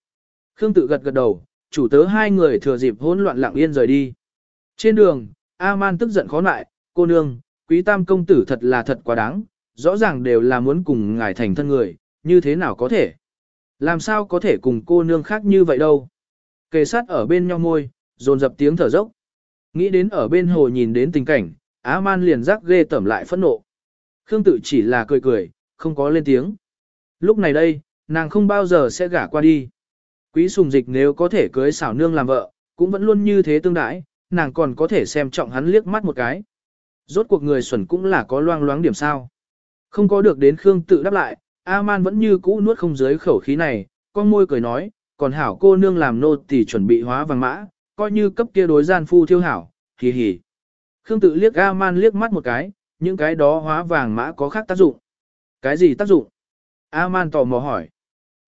Khương tự gật gật đầu, chủ tớ hai người thừa dịp hỗn loạn lặng yên rời đi. Trên đường, A-man tức giận khó nại, cô nương, quý tam công tử thật là thật quá đáng, rõ ràng đều là muốn cùng ngài thành thân người, như thế nào có thể? Làm sao có thể cùng cô nương khác như vậy đâu? Kề sát ở bên nhau môi, dồn dập tiếng thở dốc. Nghĩ đến ở bên hồ nhìn đến tình cảnh, Á Man liền giác ghê tẩm lại phẫn nộ. Khương tự chỉ là cười cười, không có lên tiếng. Lúc này đây, nàng không bao giờ sẽ gả qua đi. Quý sùng dịch nếu có thể cưới xảo nương làm vợ, cũng vẫn luôn như thế tương đãi, nàng còn có thể xem trọng hắn liếc mắt một cái. Rốt cuộc người xuẩn cũng là có loang loáng điểm sao. Không có được đến Khương tự đáp lại, A-man vẫn như cũ nuốt không dưới khẩu khí này, con môi cười nói, còn hảo cô nương làm nô thì chuẩn bị hóa vàng mã, coi như cấp kia đối gian phu thiêu hảo, hì hì. Khương tự liếc A-man liếc mắt một cái, những cái đó hóa vàng mã có khác tác dụng. Cái gì tác dụng? A-man tò mò hỏi.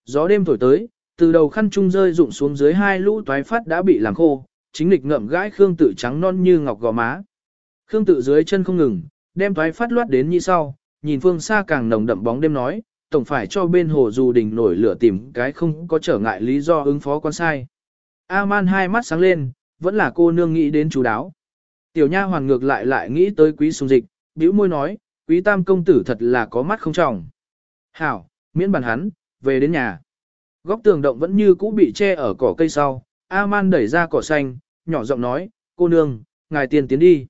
Gió đêm thổi tới, từ đầu khăn trung rơi rụng xuống dưới hai lũ toái phát đã bị làm khô, chính lịch ngậm gãi Khương tự trắng non như ngọc gò má. Khương tự dưới chân không ngừng, đem toái phát loát đến như sau, nhìn phương xa càng nồng đậm bóng đêm nói, tổng phải cho bên hồ dù đình nổi lửa tìm cái không có trở ngại lý do ứng phó quan sai. A-man hai mắt sáng lên, vẫn là cô nương nghĩ đến chú đáo. Tiểu nha hoàn ngược lại lại nghĩ tới quý sùng dịch, bĩu môi nói, quý tam công tử thật là có mắt không trọng. Hảo, miễn bàn hắn, về đến nhà. Góc tường động vẫn như cũ bị che ở cỏ cây sau, A-man đẩy ra cỏ xanh, nhỏ giọng nói, cô nương, ngài tiền tiến đi.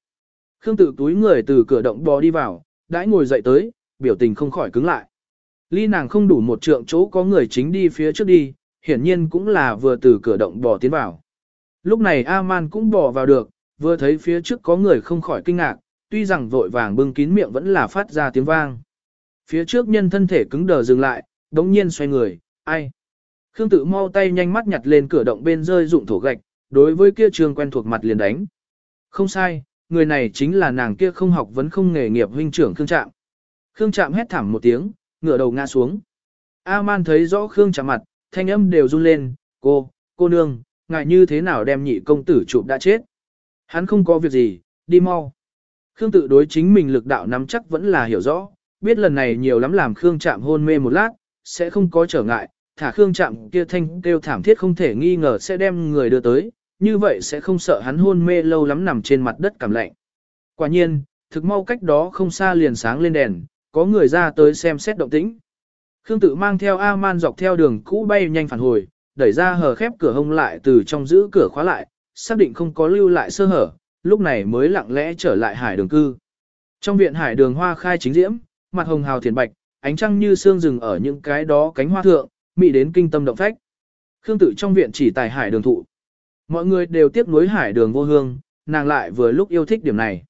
Khương tự túi người từ cửa động bò đi vào, đãi ngồi dậy tới, biểu tình không khỏi cứng lại. Ly nàng không đủ một trượng chỗ có người chính đi phía trước đi, hiển nhiên cũng là vừa từ cửa động bò tiến vào. Lúc này A-man cũng bò vào được, vừa thấy phía trước có người không khỏi kinh ngạc, tuy rằng vội vàng bưng kín miệng vẫn là phát ra tiếng vang. Phía trước nhân thân thể cứng đờ dừng lại, đống nhiên xoay người, ai? Khương tự mau tay nhanh mắt nhặt lên cửa động bên rơi dụng thổ gạch, đối với kia trường quen thuộc mặt liền đánh. Không sai, người này chính là nàng kia không học vẫn không nghề nghiệp huynh trưởng Khương Trạm. Khương Trạm hét thảm một tiếng, ngửa đầu ngã xuống. A-man thấy rõ Khương Trạm mặt, thanh âm đều run lên, cô, cô nương, ngại như thế nào đem nhị công tử chụp đã chết. Hắn không có việc gì, đi mau. Khương tự đối chính mình lực đạo nắm chắc vẫn là hiểu rõ, biết lần này nhiều lắm làm Khương Trạm hôn mê một lát, sẽ không có trở ngại, thả Khương Trạm kia thanh kêu thảm thiết không thể nghi ngờ sẽ đem người đưa tới, như vậy sẽ không sợ hắn hôn mê lâu lắm nằm trên mặt đất cảm lạnh. Quả nhiên, thực mau cách đó không xa liền sáng lên đèn, có người ra tới xem xét động tĩnh. Khương tự mang theo A-man dọc theo đường cũ bay nhanh phản hồi, đẩy ra hờ khép cửa hông lại từ trong giữ cửa khóa lại, xác định không có lưu lại sơ hở, lúc này mới lặng lẽ trở lại hải đường cư. Trong viện hải đường hoa khai chính diễm, mặt hồng hào thiền bạch, ánh trăng như sương rừng ở những cái đó cánh hoa thượng, mị đến kinh tâm động phách. Khương tự trong viện chỉ tài hải đường thụ. Mọi người đều tiếc nuối hải đường vô hương, nàng lại vừa lúc yêu thích điểm này.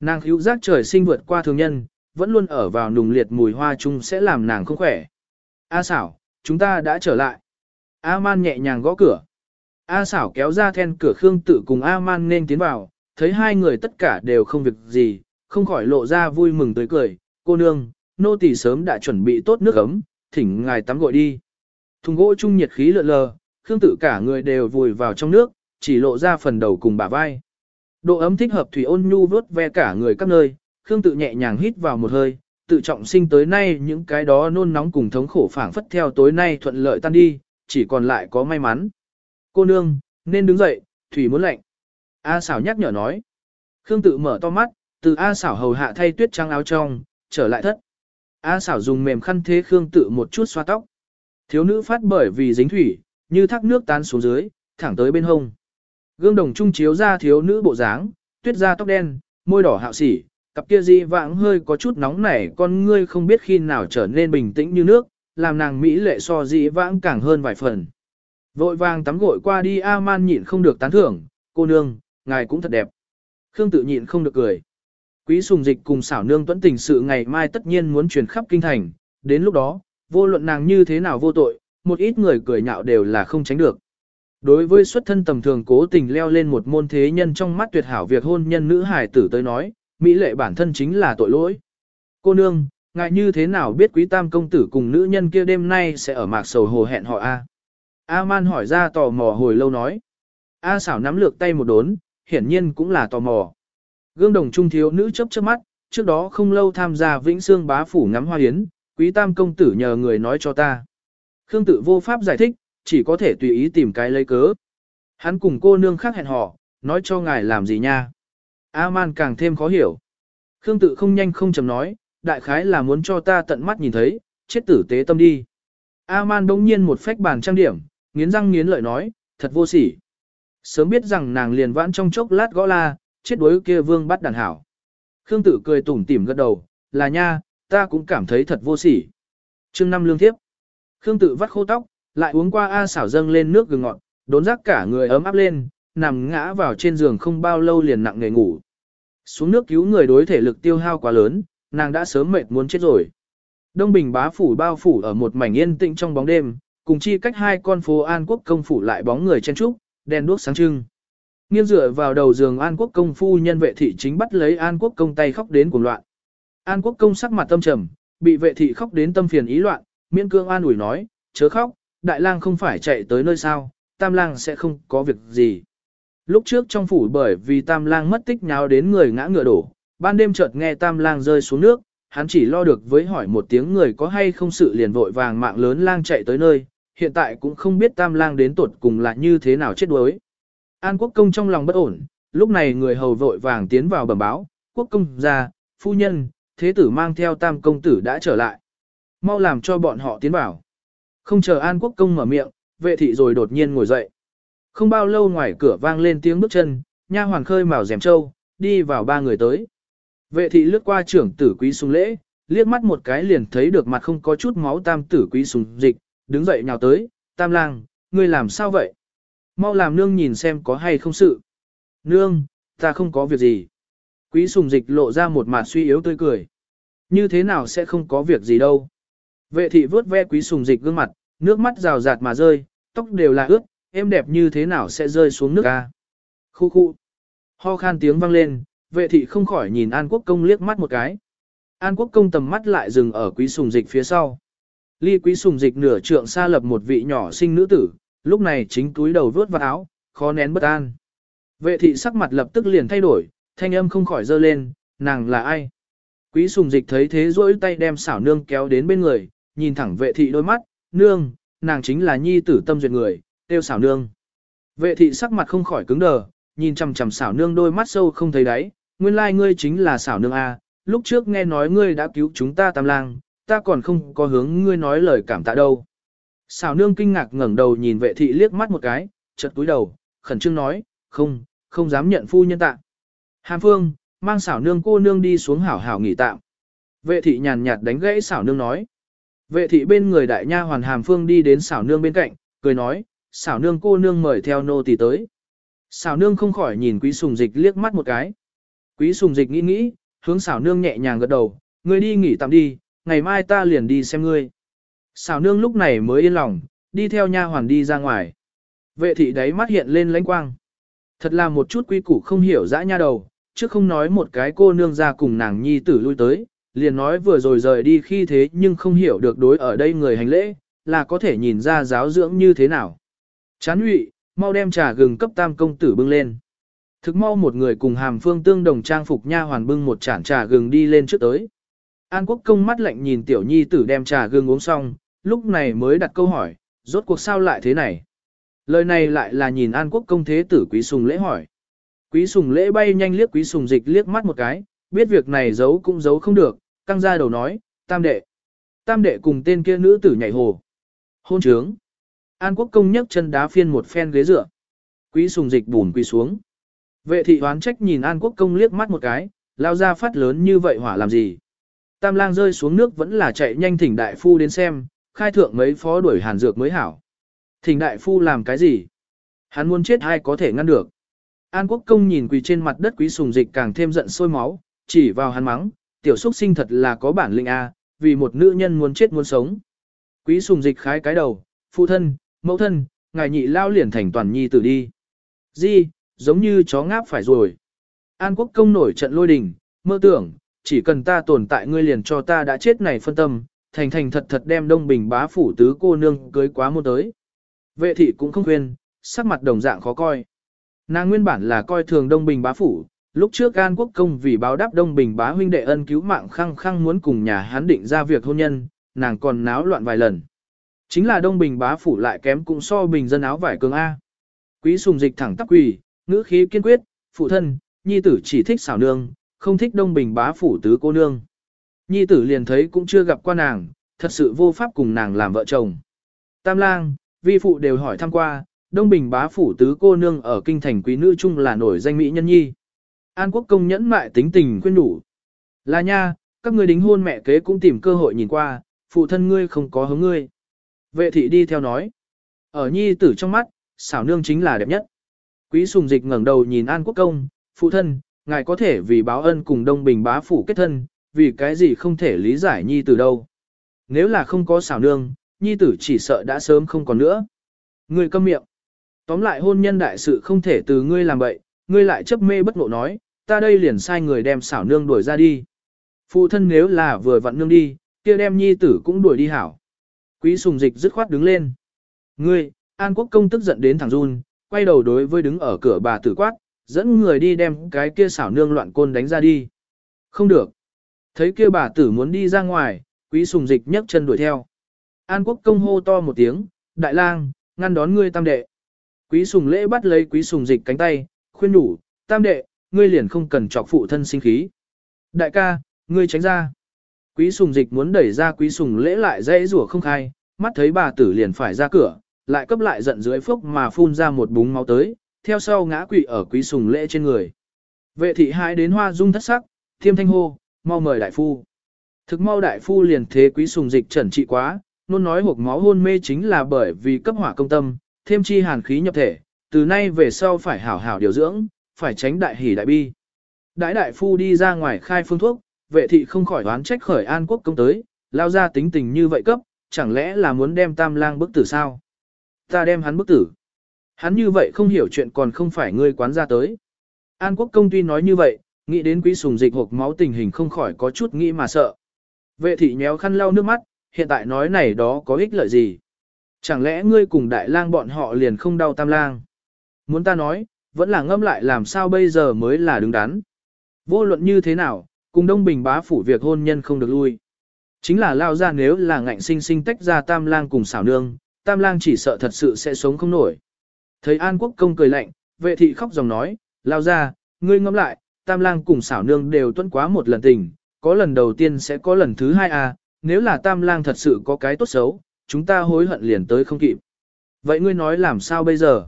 Nàng hữu giác trời sinh vượt qua thường nhân, vẫn luôn ở vào nùng liệt mùi hoa chung sẽ làm nàng không khỏe. A xảo, chúng ta đã trở lại. A man nhẹ nhàng gõ cửa. A xảo kéo ra then cửa Khương tự cùng A man nên tiến vào, thấy hai người tất cả đều không việc gì, không khỏi lộ ra vui mừng tới cười. Cô nương, nô tỳ sớm đã chuẩn bị tốt nước ấm, thỉnh ngài tắm gội đi. Thùng gỗ chung nhiệt khí lượn lờ, Khương tự cả người đều vùi vào trong nước, chỉ lộ ra phần đầu cùng bả vai. Độ ấm thích hợp thủy ôn nhu vớt ve cả người các nơi, Khương tự nhẹ nhàng hít vào một hơi, tự trọng sinh tới nay những cái đó nôn nóng cùng thống khổ phảng phất theo tối nay thuận lợi tan đi, chỉ còn lại có may mắn. Cô nương, nên đứng dậy, thủy muốn lạnh. A xảo nhắc nhở nói. Khương tự mở to mắt, từ A xảo hầu hạ thay tuyết trắng áo trong, trở lại thất. A xảo dùng mềm khăn thế Khương tự một chút xoa tóc. Thiếu nữ phát bởi vì dính thủy, như thác nước tán xuống dưới, thẳng tới bên hông. Gương đồng trung chiếu ra thiếu nữ bộ dáng, tuyết da tóc đen, môi đỏ hạo xỉ, cặp kia dị vãng hơi có chút nóng nảy con ngươi không biết khi nào trở nên bình tĩnh như nước, làm nàng mỹ lệ so dị vãng càng hơn vài phần. Vội vàng tắm gội qua đi A-man nhịn không được tán thưởng, cô nương, ngài cũng thật đẹp. Khương tự nhịn không được cười. Quý sùng dịch cùng xảo nương tuẫn tình sự ngày mai tất nhiên muốn truyền khắp kinh thành, đến lúc đó, vô luận nàng như thế nào vô tội, một ít người cười nhạo đều là không tránh được. Đối với xuất thân tầm thường cố tình leo lên một môn thế nhân trong mắt tuyệt hảo việc hôn nhân nữ hài tử tới nói, mỹ lệ bản thân chính là tội lỗi. Cô nương, ngại như thế nào biết quý tam công tử cùng nữ nhân kia đêm nay sẽ ở mạc sầu hồ hẹn họ A. A man hỏi ra tò mò hồi lâu nói. A xảo nắm lược tay một đốn, hiển nhiên cũng là tò mò. Gương đồng trung thiếu nữ chấp chớp mắt, trước đó không lâu tham gia vĩnh xương bá phủ ngắm hoa yến, quý tam công tử nhờ người nói cho ta. Khương tự vô pháp giải thích, chỉ có thể tùy ý tìm cái lấy cớ. Hắn cùng cô nương khác hẹn hò, nói cho ngài làm gì nha. A-man càng thêm khó hiểu. Khương tự không nhanh không chậm nói, đại khái là muốn cho ta tận mắt nhìn thấy, chết tử tế tâm đi. A-man đông nhiên một phách bàn trang điểm, nghiến răng nghiến lợi nói, thật vô sỉ. Sớm biết rằng nàng liền vãn trong chốc lát gõ la, chết đối kia vương bắt đàn hảo. Khương Tử cười tủm tỉm gật đầu, là nha, ta cũng cảm thấy thật vô sỉ. Trương năm lương thiếp. Khương tự vắt khô tóc, lại uống qua A xảo dâng lên nước gừng ngọt, đốn rác cả người ấm áp lên, nằm ngã vào trên giường không bao lâu liền nặng nề ngủ. Xuống nước cứu người đối thể lực tiêu hao quá lớn, nàng đã sớm mệt muốn chết rồi. Đông Bình bá phủ bao phủ ở một mảnh yên tĩnh trong bóng đêm, cùng chi cách hai con phố An Quốc công phủ lại bóng người chen trúc, đèn đuốc sáng trưng. Nghiêng dựa vào đầu giường An Quốc công phu nhân vệ thị chính bắt lấy An Quốc công tay khóc đến cuồng loạn. An Quốc công sắc mặt tâm trầm, bị vệ thị khóc đến tâm phiền ý loạn, miễn cương an ủi nói, chớ khóc, đại lang không phải chạy tới nơi sao, tam lang sẽ không có việc gì. Lúc trước trong phủ bởi vì tam lang mất tích nháo đến người ngã ngựa đổ, ban đêm chợt nghe tam lang rơi xuống nước, hắn chỉ lo được với hỏi một tiếng người có hay không sự liền vội vàng mạng lớn lang chạy tới nơi, hiện tại cũng không biết tam lang đến tuột cùng là như thế nào chết đuối. An quốc công trong lòng bất ổn, lúc này người hầu vội vàng tiến vào bẩm báo, quốc công ra, phu nhân, thế tử mang theo tam công tử đã trở lại. Mau làm cho bọn họ tiến vào. Không chờ An quốc công mở miệng, vệ thị rồi đột nhiên ngồi dậy. Không bao lâu ngoài cửa vang lên tiếng bước chân, nha hoàn khơi màu rèm trâu, đi vào ba người tới. Vệ thị lướt qua trưởng tử quý sung lễ, liếc mắt một cái liền thấy được mặt không có chút máu tam tử quý sùng dịch, đứng dậy nhào tới, tam lang, ngươi làm sao vậy? Mau làm nương nhìn xem có hay không sự. Nương, ta không có việc gì. Quý sùng dịch lộ ra một mặt suy yếu tươi cười. Như thế nào sẽ không có việc gì đâu. Vệ thị vớt ve quý sùng dịch gương mặt, nước mắt rào rạt mà rơi, tóc đều là ướt, em đẹp như thế nào sẽ rơi xuống nước ca. Khu khu. Ho khan tiếng vang lên, vệ thị không khỏi nhìn An Quốc Công liếc mắt một cái. An Quốc Công tầm mắt lại dừng ở quý sùng dịch phía sau. Ly quý sùng dịch nửa trượng xa lập một vị nhỏ sinh nữ tử, lúc này chính túi đầu vớt vào áo, khó nén bất an. Vệ thị sắc mặt lập tức liền thay đổi, thanh âm không khỏi dơ lên, nàng là ai? Quý sùng dịch thấy thế rỗi tay đem xảo nương kéo đến bên người, nhìn thẳng vệ thị đôi mắt, nương, nàng chính là nhi tử tâm duyệt người, tiêu xảo nương. Vệ thị sắc mặt không khỏi cứng đờ, nhìn chằm chằm xảo nương đôi mắt sâu không thấy đáy, nguyên lai ngươi chính là xảo nương A, lúc trước nghe nói ngươi đã cứu chúng ta tam lang, ta còn không có hướng ngươi nói lời cảm tạ đâu. Xào nương kinh ngạc ngẩng đầu nhìn vệ thị liếc mắt một cái, chợt cúi đầu, khẩn trương nói, không, không dám nhận phu nhân tạ. Hàm phương, mang xảo nương cô nương đi xuống hảo hảo nghỉ tạm. Vệ thị nhàn nhạt đánh gãy xảo nương nói. Vệ thị bên người đại nha hoàn hàm phương đi đến xảo nương bên cạnh, cười nói, xảo nương cô nương mời theo nô tỳ tới. Xảo nương không khỏi nhìn quý sùng dịch liếc mắt một cái. Quý sùng dịch nghĩ nghĩ, hướng xảo nương nhẹ nhàng gật đầu, ngươi đi nghỉ tạm đi, ngày mai ta liền đi xem ngươi. Xảo nương lúc này mới yên lòng, đi theo nha hoàn đi ra ngoài. Vệ thị đấy mắt hiện lên lãnh quang. Thật là một chút quy củ không hiểu dã nha đầu, chứ không nói một cái cô nương ra cùng nàng nhi tử lui tới, liền nói vừa rồi rời đi khi thế nhưng không hiểu được đối ở đây người hành lễ, là có thể nhìn ra giáo dưỡng như thế nào. Chán nhụy, mau đem trà gừng cấp tam công tử bưng lên. Thực mau một người cùng hàm phương tương đồng trang phục nha hoàn bưng một chản trà gừng đi lên trước tới. An quốc công mắt lạnh nhìn tiểu nhi tử đem trà gương uống xong, lúc này mới đặt câu hỏi, rốt cuộc sao lại thế này. Lời này lại là nhìn An quốc công thế tử quý sùng lễ hỏi. Quý sùng lễ bay nhanh liếc quý sùng dịch liếc mắt một cái, biết việc này giấu cũng giấu không được, căng ra đầu nói, tam đệ. Tam đệ cùng tên kia nữ tử nhảy hồ. Hôn trướng. An quốc công nhấc chân đá phiên một phen ghế dựa. Quý sùng dịch bùn quỳ xuống. Vệ thị hoán trách nhìn An quốc công liếc mắt một cái, lao ra phát lớn như vậy hỏa làm gì. Tam lang rơi xuống nước vẫn là chạy nhanh thỉnh đại phu đến xem, khai thượng mấy phó đuổi hàn dược mới hảo. Thỉnh đại phu làm cái gì? Hắn muốn chết hay có thể ngăn được. An quốc công nhìn quỳ trên mặt đất quý sùng dịch càng thêm giận sôi máu, chỉ vào hắn mắng, tiểu xuất sinh thật là có bản lĩnh A, vì một nữ nhân muốn chết muốn sống. Quý sùng dịch khái cái đầu, phụ thân, mẫu thân, ngài nhị lao liền thành toàn nhi tử đi. Di, giống như chó ngáp phải rồi. An quốc công nổi trận lôi đình, mơ tưởng, chỉ cần ta tồn tại ngươi liền cho ta đã chết này phân tâm, thành thành thật thật đem đông bình bá phủ tứ cô nương cưới quá mua tới. Vệ thị cũng không khuyên, sắc mặt đồng dạng khó coi. Nàng nguyên bản là coi thường đông bình bá phủ, lúc trước An Quốc Công vì báo đáp đông bình bá huynh đệ ân cứu mạng khăng khăng muốn cùng nhà hắn định ra việc hôn nhân, nàng còn náo loạn vài lần. Chính là đông bình bá phủ lại kém cũng so bình dân áo vải cường A. Quý sùng dịch thẳng tắp quỳ, ngữ khí kiên quyết, phụ thân, nhi tử chỉ thích xảo nương, không thích đông bình bá phủ tứ cô nương. Nhi tử liền thấy cũng chưa gặp qua nàng, thật sự vô pháp cùng nàng làm vợ chồng. Tam lang, vi phụ đều hỏi thăm qua, đông bình bá phủ tứ cô nương ở kinh thành quý nữ chung là nổi danh mỹ nhân nhi. An quốc công nhẫn mại tính tình khuyên đủ. Là nha, các ngươi đính hôn mẹ kế cũng tìm cơ hội nhìn qua, phụ thân ngươi không có hứng ngươi. Vệ thị đi theo nói. Ở nhi tử trong mắt, xảo nương chính là đẹp nhất. Quý sùng dịch ngẩng đầu nhìn An quốc công, phụ thân, ngài có thể vì báo ân cùng đông bình bá phủ kết thân, vì cái gì không thể lý giải nhi tử đâu. Nếu là không có xảo nương, nhi tử chỉ sợ đã sớm không còn nữa. Ngươi câm miệng. Tóm lại hôn nhân đại sự không thể từ ngươi làm bậy, ngươi lại chấp mê bất ngộ nói, ta đây liền sai người đem xảo nương đuổi ra đi. Phụ thân nếu là vừa vặn nương đi, kia đem nhi tử cũng đuổi đi hảo. Quý sùng dịch dứt khoát đứng lên. Ngươi, An Quốc công tức giận đến thẳng run, quay đầu đối với đứng ở cửa bà tử quát, dẫn người đi đem cái kia xảo nương loạn côn đánh ra đi. Không được. Thấy kia bà tử muốn đi ra ngoài, quý sùng dịch nhấc chân đuổi theo. An Quốc công hô to một tiếng, đại lang, ngăn đón ngươi tam đệ. Quý sùng lễ bắt lấy quý sùng dịch cánh tay, khuyên đủ, tam đệ, ngươi liền không cần chọc phụ thân sinh khí. Đại ca, ngươi tránh ra. Quý sùng dịch muốn đẩy ra quý sùng lễ lại dãy rủa không khai, mắt thấy bà tử liền phải ra cửa, lại cấp lại giận dưới phốc mà phun ra một búng máu tới, theo sau ngã quỵ ở quý sùng lễ trên người. Vệ thị hai đến hoa dung thất sắc, thiêm thanh hô, mau mời đại phu. Thực mau đại phu liền thế quý sùng dịch trần trị quá, nôn nói hộp máu hôn mê chính là bởi vì cấp hỏa công tâm, thêm chi hàn khí nhập thể, từ nay về sau phải hảo hảo điều dưỡng, phải tránh đại hỉ đại bi. Đại đại phu đi ra ngoài khai phương thuốc, vệ thị không khỏi đoán trách khởi an quốc công tới, lao ra tính tình như vậy cấp, chẳng lẽ là muốn đem tam lang bức tử sao? Ta đem hắn bức tử. Hắn như vậy không hiểu chuyện còn không phải ngươi quán ra tới. An quốc công tuy nói như vậy, nghĩ đến quý sùng dịch hộp máu tình hình không khỏi có chút nghĩ mà sợ. Vệ thị nhéo khăn lau nước mắt, hiện tại nói này đó có ích lợi gì? Chẳng lẽ ngươi cùng đại lang bọn họ liền không đau tam lang? Muốn ta nói, vẫn là ngâm lại làm sao bây giờ mới là đứng đắn. Vô luận như thế nào, cùng Đông Bình bá phủ việc hôn nhân không được lui. Chính là lao ra nếu là ngạnh sinh sinh tách ra tam lang cùng xảo nương, tam lang chỉ sợ thật sự sẽ sống không nổi. Thấy An Quốc công cười lạnh, vệ thị khóc dòng nói, lao ra, ngươi ngẫm lại, tam lang cùng xảo nương đều tuân quá một lần tình, có lần đầu tiên sẽ có lần thứ hai à, nếu là tam lang thật sự có cái tốt xấu, chúng ta hối hận liền tới không kịp. Vậy ngươi nói làm sao bây giờ?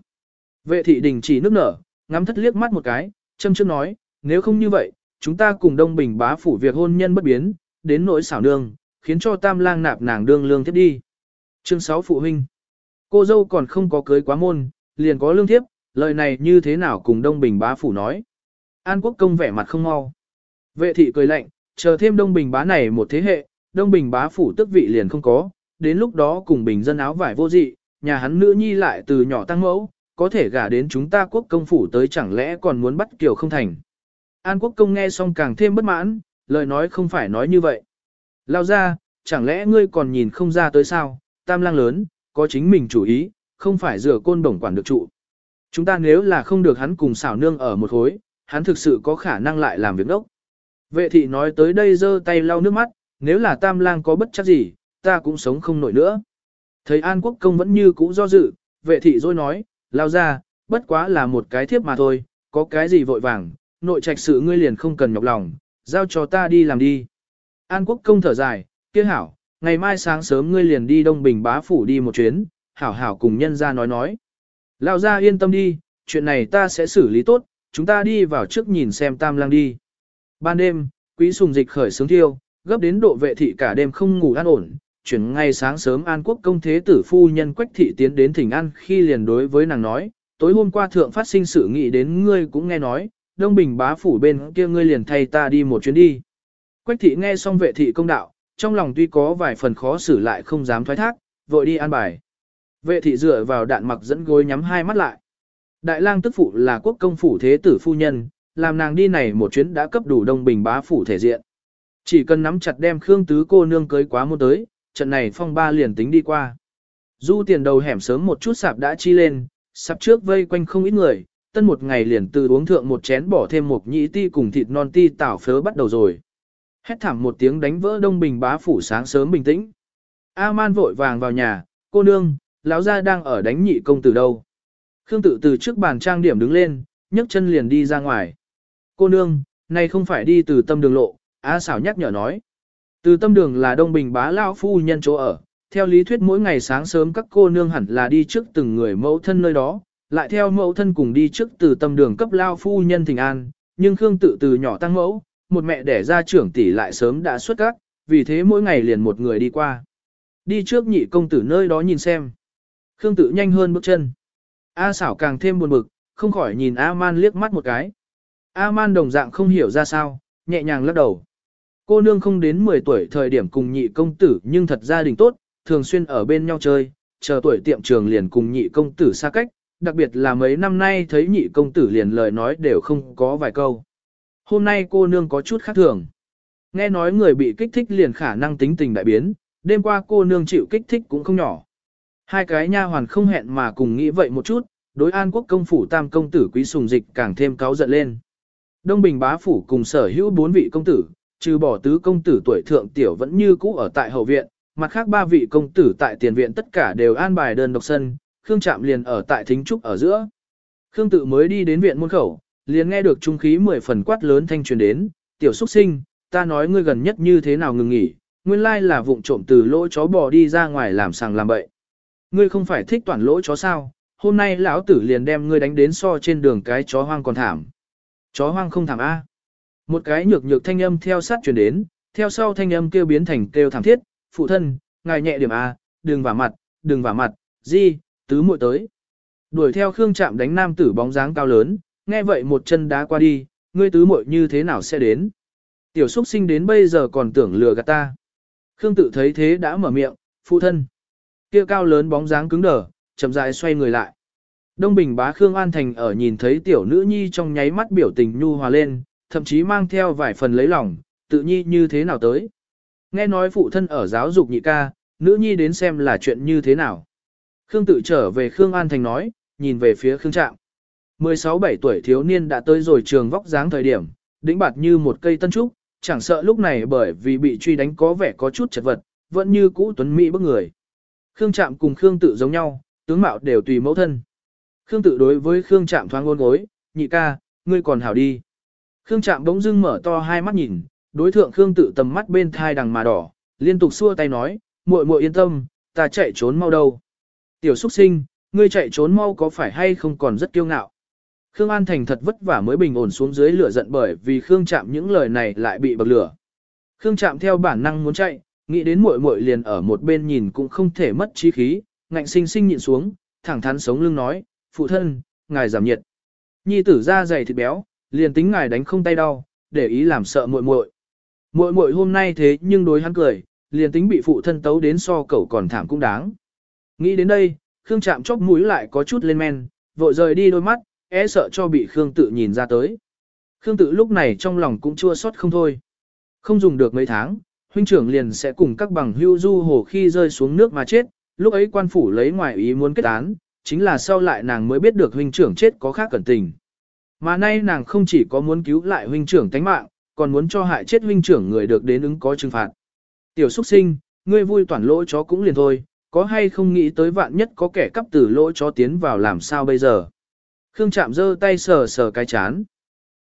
Vệ thị đình chỉ nước nở, ngắm thất liếc mắt một cái, châm trước nói, nếu không như vậy, chúng ta cùng Đông Bình bá phủ việc hôn nhân bất biến, đến nỗi xảo nương, khiến cho tam lang nạp nàng đương lương tiếp đi. Chương 6 Phụ huynh Cô dâu còn không có cưới quá môn, liền có lương thiếp, lời này như thế nào cùng Đông Bình bá phủ nói. An quốc công vẻ mặt không mau. Vệ thị cười lạnh, chờ thêm Đông Bình bá này một thế hệ, Đông Bình bá phủ tức vị liền không có, đến lúc đó cùng bình dân áo vải vô dị, nhà hắn nữ nhi lại từ nhỏ tăng mẫu, có thể gả đến chúng ta quốc công phủ tới chẳng lẽ còn muốn bắt kiểu không thành. An quốc công nghe xong càng thêm bất mãn, lời nói không phải nói như vậy. Lao ra, chẳng lẽ ngươi còn nhìn không ra tới sao, tam lang lớn, có chính mình chủ ý, không phải rửa côn đồng quản được trụ. Chúng ta nếu là không được hắn cùng xảo nương ở một hối, hắn thực sự có khả năng lại làm việc đốc. Vệ thị nói tới đây giơ tay lau nước mắt, nếu là tam lang có bất chắc gì, ta cũng sống không nổi nữa. Thấy An Quốc Công vẫn như cũ do dự, vệ thị rồi nói, lao ra, bất quá là một cái thiếp mà thôi, có cái gì vội vàng, nội trạch sự ngươi liền không cần nhọc lòng, giao cho ta đi làm đi. An Quốc Công thở dài, kia hảo, ngày mai sáng sớm ngươi liền đi Đông Bình bá phủ đi một chuyến, hảo hảo cùng nhân ra nói nói. Lao ra yên tâm đi, chuyện này ta sẽ xử lý tốt, chúng ta đi vào trước nhìn xem tam lang đi. Ban đêm, quý sùng dịch khởi sướng thiêu, gấp đến độ vệ thị cả đêm không ngủ an ổn, chuyển ngay sáng sớm An Quốc công thế tử phu nhân Quách thị tiến đến thỉnh an khi liền đối với nàng nói, tối hôm qua thượng phát sinh sự nghị đến ngươi cũng nghe nói, Đông Bình bá phủ bên kia ngươi liền thay ta đi một chuyến đi. Quách thị nghe xong vệ thị công đạo, trong lòng tuy có vài phần khó xử lại không dám thoái thác, vội đi an bài. Vệ thị dựa vào đạn mặc dẫn gối nhắm hai mắt lại. Đại lang tức phụ là quốc công phủ thế tử phu nhân, làm nàng đi này một chuyến đã cấp đủ đông bình bá phủ thể diện. Chỉ cần nắm chặt đem Khương Tứ cô nương cưới quá một tới, trận này phong ba liền tính đi qua. Du tiền đầu hẻm sớm một chút sạp đã chi lên, sạp trước vây quanh không ít người, tân một ngày liền từ uống thượng một chén bỏ thêm một nhĩ ti cùng thịt non ti tảo phớ bắt đầu rồi. Hét thảm một tiếng đánh vỡ đông bình bá phủ sáng sớm bình tĩnh. A-man vội vàng vào nhà, cô nương, lão gia đang ở đánh nhị công tử đâu. Khương tự từ trước bàn trang điểm đứng lên, nhấc chân liền đi ra ngoài. Cô nương, này không phải đi từ tâm đường lộ, A xảo nhắc nhở nói. Từ tâm đường là đông bình bá lão phu nhân chỗ ở, theo lý thuyết mỗi ngày sáng sớm các cô nương hẳn là đi trước từng người mẫu thân nơi đó, lại theo mẫu thân cùng đi trước từ tâm đường cấp lao phu nhân thỉnh an, nhưng Khương tự từ nhỏ tăng mẫu, một mẹ đẻ ra trưởng tỷ lại sớm đã xuất các, vì thế mỗi ngày liền một người đi qua. Đi trước nhị công tử nơi đó nhìn xem. Khương tự nhanh hơn bước chân. A xảo càng thêm buồn bực, không khỏi nhìn A-man liếc mắt một cái. A-man đồng dạng không hiểu ra sao, nhẹ nhàng lắc đầu. Cô nương không đến 10 tuổi thời điểm cùng nhị công tử nhưng thật gia đình tốt, thường xuyên ở bên nhau chơi, chờ tuổi tiệm trường liền cùng nhị công tử xa cách, đặc biệt là mấy năm nay thấy nhị công tử liền lời nói đều không có vài câu. Hôm nay cô nương có chút khác thường. Nghe nói người bị kích thích liền khả năng tính tình đại biến, đêm qua cô nương chịu kích thích cũng không nhỏ. Hai cái nha hoàn không hẹn mà cùng nghĩ vậy một chút, đối an quốc công phủ tam công tử quý sùng dịch càng thêm cáu giận lên. Đông Bình bá phủ cùng sở hữu bốn vị công tử, trừ bỏ tứ công tử tuổi thượng tiểu vẫn như cũ ở tại hậu viện, mặt khác ba vị công tử tại tiền viện tất cả đều an bài đơn độc sân, Khương Trạm liền ở tại thính trúc ở giữa. Khương tự mới đi đến viện môn khẩu, liền nghe được trung khí mười phần quát lớn thanh truyền đến, tiểu xuất sinh, ta nói ngươi gần nhất như thế nào ngừng nghỉ, nguyên lai là vụng trộm từ lỗ chó bò đi ra ngoài làm sàng làm bậy. Ngươi không phải thích toàn lỗ chó sao, hôm nay lão tử liền đem ngươi đánh đến so trên đường cái chó hoang còn thảm. Chó hoang không thảm A. Một cái nhược nhược thanh âm theo sát truyền đến, theo sau thanh âm kêu biến thành kêu thảm thiết, phụ thân, ngài nhẹ điểm A, đừng vả mặt, đừng vả mặt, di, tứ muội tới. Đuổi theo Khương Trạm đánh nam tử bóng dáng cao lớn, nghe vậy một chân đá qua đi, ngươi tứ muội như thế nào sẽ đến. Tiểu xuất sinh đến bây giờ còn tưởng lừa gạt ta. Khương tự thấy thế đã mở miệng, phụ thân. Kia cao lớn bóng dáng cứng đờ, chậm rãi xoay người lại. Đông Bình bá Khương An Thành ở nhìn thấy tiểu nữ nhi trong nháy mắt biểu tình nhu hòa lên, thậm chí mang theo vài phần lấy lòng, tự nhi như thế nào tới. Nghe nói phụ thân ở giáo dục nhị ca, nữ nhi đến xem là chuyện như thế nào. Khương tự trở về Khương An Thành nói, nhìn về phía Khương Trạm. 16-17 tuổi thiếu niên đã tới rồi trường vóc dáng thời điểm, đĩnh bạt như một cây tân trúc, chẳng sợ lúc này bởi vì bị truy đánh có vẻ có chút chật vật, vẫn như cũ tuấn mỹ bức người. Khương Trạm cùng Khương tự giống nhau, tướng mạo đều tùy mẫu thân. Khương tự đối với Khương Trạm thoáng ngôn gối, nhị ca, ngươi còn hảo đi. Khương Trạm bỗng dưng mở to hai mắt nhìn, đối thượng Khương tự tầm mắt bên thai đằng mà đỏ, liên tục xua tay nói, muội muội yên tâm, ta chạy trốn mau đâu. Tiểu Súc sinh, ngươi chạy trốn mau có phải hay không còn rất kiêu ngạo. Khương An Thành thật vất vả mới bình ổn xuống dưới lửa giận bởi vì Khương Trạm những lời này lại bị bậc lửa. Khương Trạm theo bản năng muốn chạy, nghĩ đến muội muội liền ở một bên nhìn cũng không thể mất trí khí, ngạnh sinh sinh nhịn xuống, thẳng thắn sống lưng nói, phụ thân, ngài giảm nhiệt. Nhi tử da dày thịt béo, liền tính ngài đánh không tay đau, để ý làm sợ muội muội. Muội muội hôm nay thế nhưng đối hắn cười, liền tính bị phụ thân tấu đến so cẩu còn thảm cũng đáng. Nghĩ đến đây, Khương chạm chóp mũi lại có chút lên men, vội rời đi đôi mắt, e sợ cho bị Khương tự nhìn ra tới. Khương tự lúc này trong lòng cũng chua xót không thôi. Không dùng được mấy tháng, huynh trưởng liền sẽ cùng các bằng hưu du hồ khi rơi xuống nước mà chết, lúc ấy quan phủ lấy ngoài ý muốn kết án, chính là sau lại nàng mới biết được huynh trưởng chết có khác cẩn tình. Mà nay nàng không chỉ có muốn cứu lại huynh trưởng tánh mạng, còn muốn cho hại chết huynh trưởng người được đến ứng có trừng phạt. Tiểu xuất sinh, ngươi vui toàn lỗ chó cũng liền thôi, có hay không nghĩ tới vạn nhất có kẻ cắp từ lỗ chó tiến vào làm sao bây giờ. Khương chạm giơ tay sờ sờ cái chán.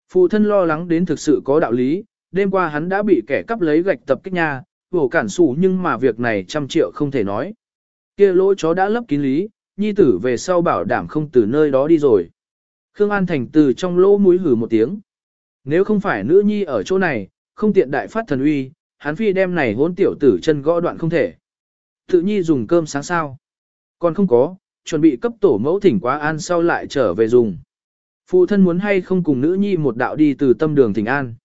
Phụ thân lo lắng đến thực sự có đạo lý, đêm qua hắn đã bị kẻ cắp lấy gạch tập kích nha, vổ cản sủ nhưng mà việc này trăm triệu không thể nói. kia lỗ chó đã lấp kín lý, nhi tử về sau bảo đảm không từ nơi đó đi rồi. Khương An Thành từ trong lỗ mũi hử một tiếng. Nếu không phải nữ nhi ở chỗ này, không tiện đại phát thần uy, hắn phi đem này hốn tiểu tử chân gõ đoạn không thể. Tự nhi dùng cơm sáng sao. Còn không có, chuẩn bị cấp tổ mẫu thỉnh quá an sau lại trở về dùng. Phụ thân muốn hay không cùng nữ nhi một đạo đi từ tâm đường thỉnh an.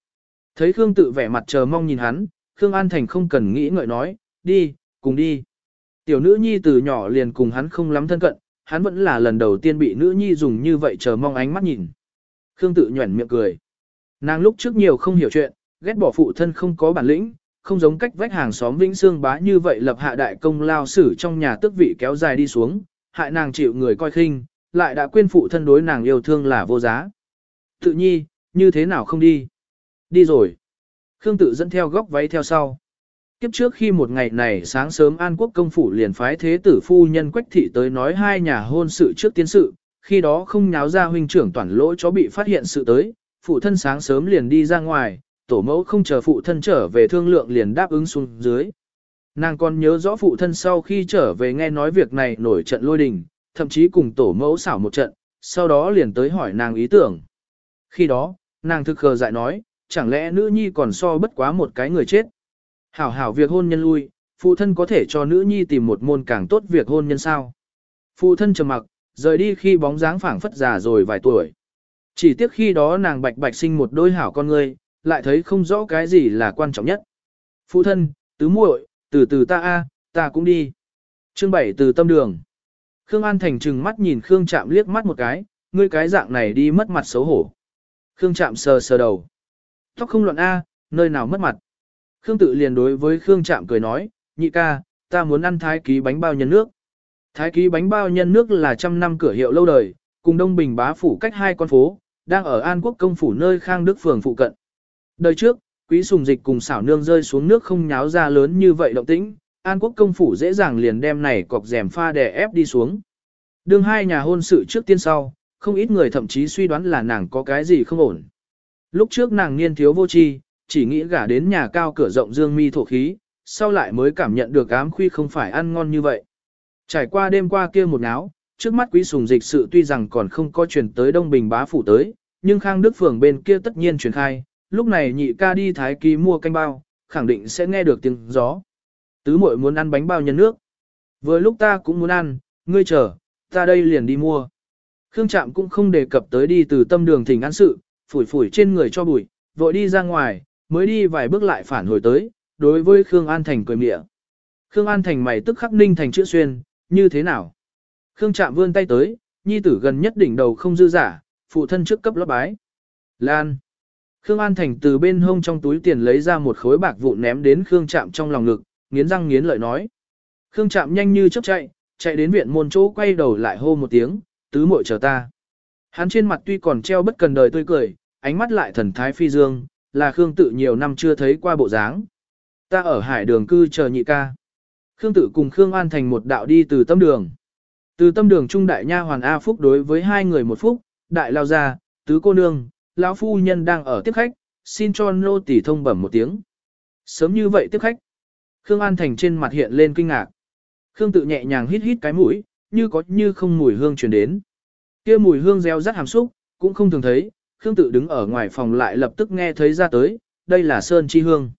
Thấy Khương tự vẻ mặt chờ mong nhìn hắn, Khương An Thành không cần nghĩ ngợi nói, đi, cùng đi. Tiểu nữ nhi từ nhỏ liền cùng hắn không lắm thân cận, hắn vẫn là lần đầu tiên bị nữ nhi dùng như vậy chờ mong ánh mắt nhìn. Khương tự nhuẩn miệng cười. Nàng lúc trước nhiều không hiểu chuyện, ghét bỏ phụ thân không có bản lĩnh, không giống cách vách hàng xóm Vĩnh Sương bá như vậy lập hạ đại công lao xử trong nhà tước vị kéo dài đi xuống, hại nàng chịu người coi khinh, lại đã quên phụ thân đối nàng yêu thương là vô giá. Tự nhi, như thế nào không đi? Đi rồi. Khương tự dẫn theo góc váy theo sau. Kiếp trước khi một ngày này sáng sớm An Quốc công phủ liền phái thế tử phu nhân Quách thị tới nói hai nhà hôn sự trước tiến sự, khi đó không nháo ra huynh trưởng toàn lỗ chó bị phát hiện sự tới, phụ thân sáng sớm liền đi ra ngoài, tổ mẫu không chờ phụ thân trở về thương lượng liền đáp ứng xuống dưới. Nàng còn nhớ rõ phụ thân sau khi trở về nghe nói việc này nổi trận lôi đình, thậm chí cùng tổ mẫu xảo một trận, sau đó liền tới hỏi nàng ý tưởng. Khi đó, nàng thực khờ dại nói, chẳng lẽ nữ nhi còn so bất quá một cái người chết. Hảo hảo việc hôn nhân lui, phụ thân có thể cho nữ nhi tìm một môn càng tốt việc hôn nhân sao. Phụ thân trầm mặc, rời đi khi bóng dáng phảng phất già rồi vài tuổi. Chỉ tiếc khi đó nàng bạch bạch sinh một đôi hảo con người, lại thấy không rõ cái gì là quan trọng nhất. Phụ thân, tứ muội, từ từ ta a, ta cũng đi. Chương 7 từ tâm đường. Khương An Thành trừng mắt nhìn Khương Trạm liếc mắt một cái, ngươi cái dạng này đi mất mặt xấu hổ. Khương Trạm sờ sờ đầu. Tóc không loạn a, nơi nào mất mặt. Khương tự liền đối với Khương Trạm cười nói, nhị ca, ta muốn ăn thái ký bánh bao nhân nước. Thái ký bánh bao nhân nước là trăm năm cửa hiệu lâu đời, cùng Đông Bình bá phủ cách hai con phố, đang ở An Quốc công phủ nơi Khang Đức phường phụ cận. Đời trước, quý sùng dịch cùng xảo nương rơi xuống nước không nháo ra lớn như vậy động tĩnh, An Quốc công phủ dễ dàng liền đem này cọc rèm pha đè ép đi xuống. Đương hai nhà hôn sự trước tiên sau, không ít người thậm chí suy đoán là nàng có cái gì không ổn. Lúc trước nàng niên thiếu vô tri, chỉ nghĩ gả đến nhà cao cửa rộng dương mi thổ khí, sau lại mới cảm nhận được ám khuy không phải ăn ngon như vậy. Trải qua đêm qua kia một náo, trước mắt quý sùng dịch sự tuy rằng còn không có truyền tới Đông Bình bá phủ tới, nhưng Khang Đức Phường bên kia tất nhiên truyền khai, lúc này nhị ca đi thái kỳ mua canh bao, khẳng định sẽ nghe được tiếng gió. Tứ muội muốn ăn bánh bao nhân nước. Vừa lúc ta cũng muốn ăn, ngươi chờ, ta đây liền đi mua. Khương Trạm cũng không đề cập tới đi từ tâm đường thỉnh ăn sự, phủi phủi trên người cho bụi, vội đi ra ngoài, mới đi vài bước lại phản hồi tới, đối với Khương An Thành cười mịa. Khương An Thành mày tức khắc ninh thành chữ xuyên, như thế nào? Khương Trạm vươn tay tới, nhi tử gần nhất đỉnh đầu không dư giả, phụ thân trước cấp lót bái. Lan. Khương An Thành từ bên hông trong túi tiền lấy ra một khối bạc vụn ném đến Khương Trạm trong lòng ngực, nghiến răng nghiến lợi nói. Khương Trạm nhanh như chớp chạy, chạy đến viện môn chỗ quay đầu lại hô một tiếng, tứ muội chờ ta. Hắn trên mặt tuy còn treo bất cần đời tươi cười, ánh mắt lại thần thái phi dương, là Khương tự nhiều năm chưa thấy qua bộ dáng. Ta ở hải đường cư chờ nhị ca. Khương tự cùng Khương An thành một đạo đi từ tâm đường. Từ tâm đường trung đại nha hoàn A Phúc đối với hai người một phúc, đại lao ra, tứ cô nương, lão phu nhân đang ở tiếp khách, xin cho nô tỷ thông bẩm một tiếng. Sớm như vậy tiếp khách. Khương An Thành trên mặt hiện lên kinh ngạc. Khương tự nhẹ nhàng hít hít cái mũi, như có như không mùi hương truyền đến. Kia mùi hương reo rắt hàm xúc, cũng không thường thấy, Khương tự đứng ở ngoài phòng lại lập tức nghe thấy ra tới, đây là sơn chi hương.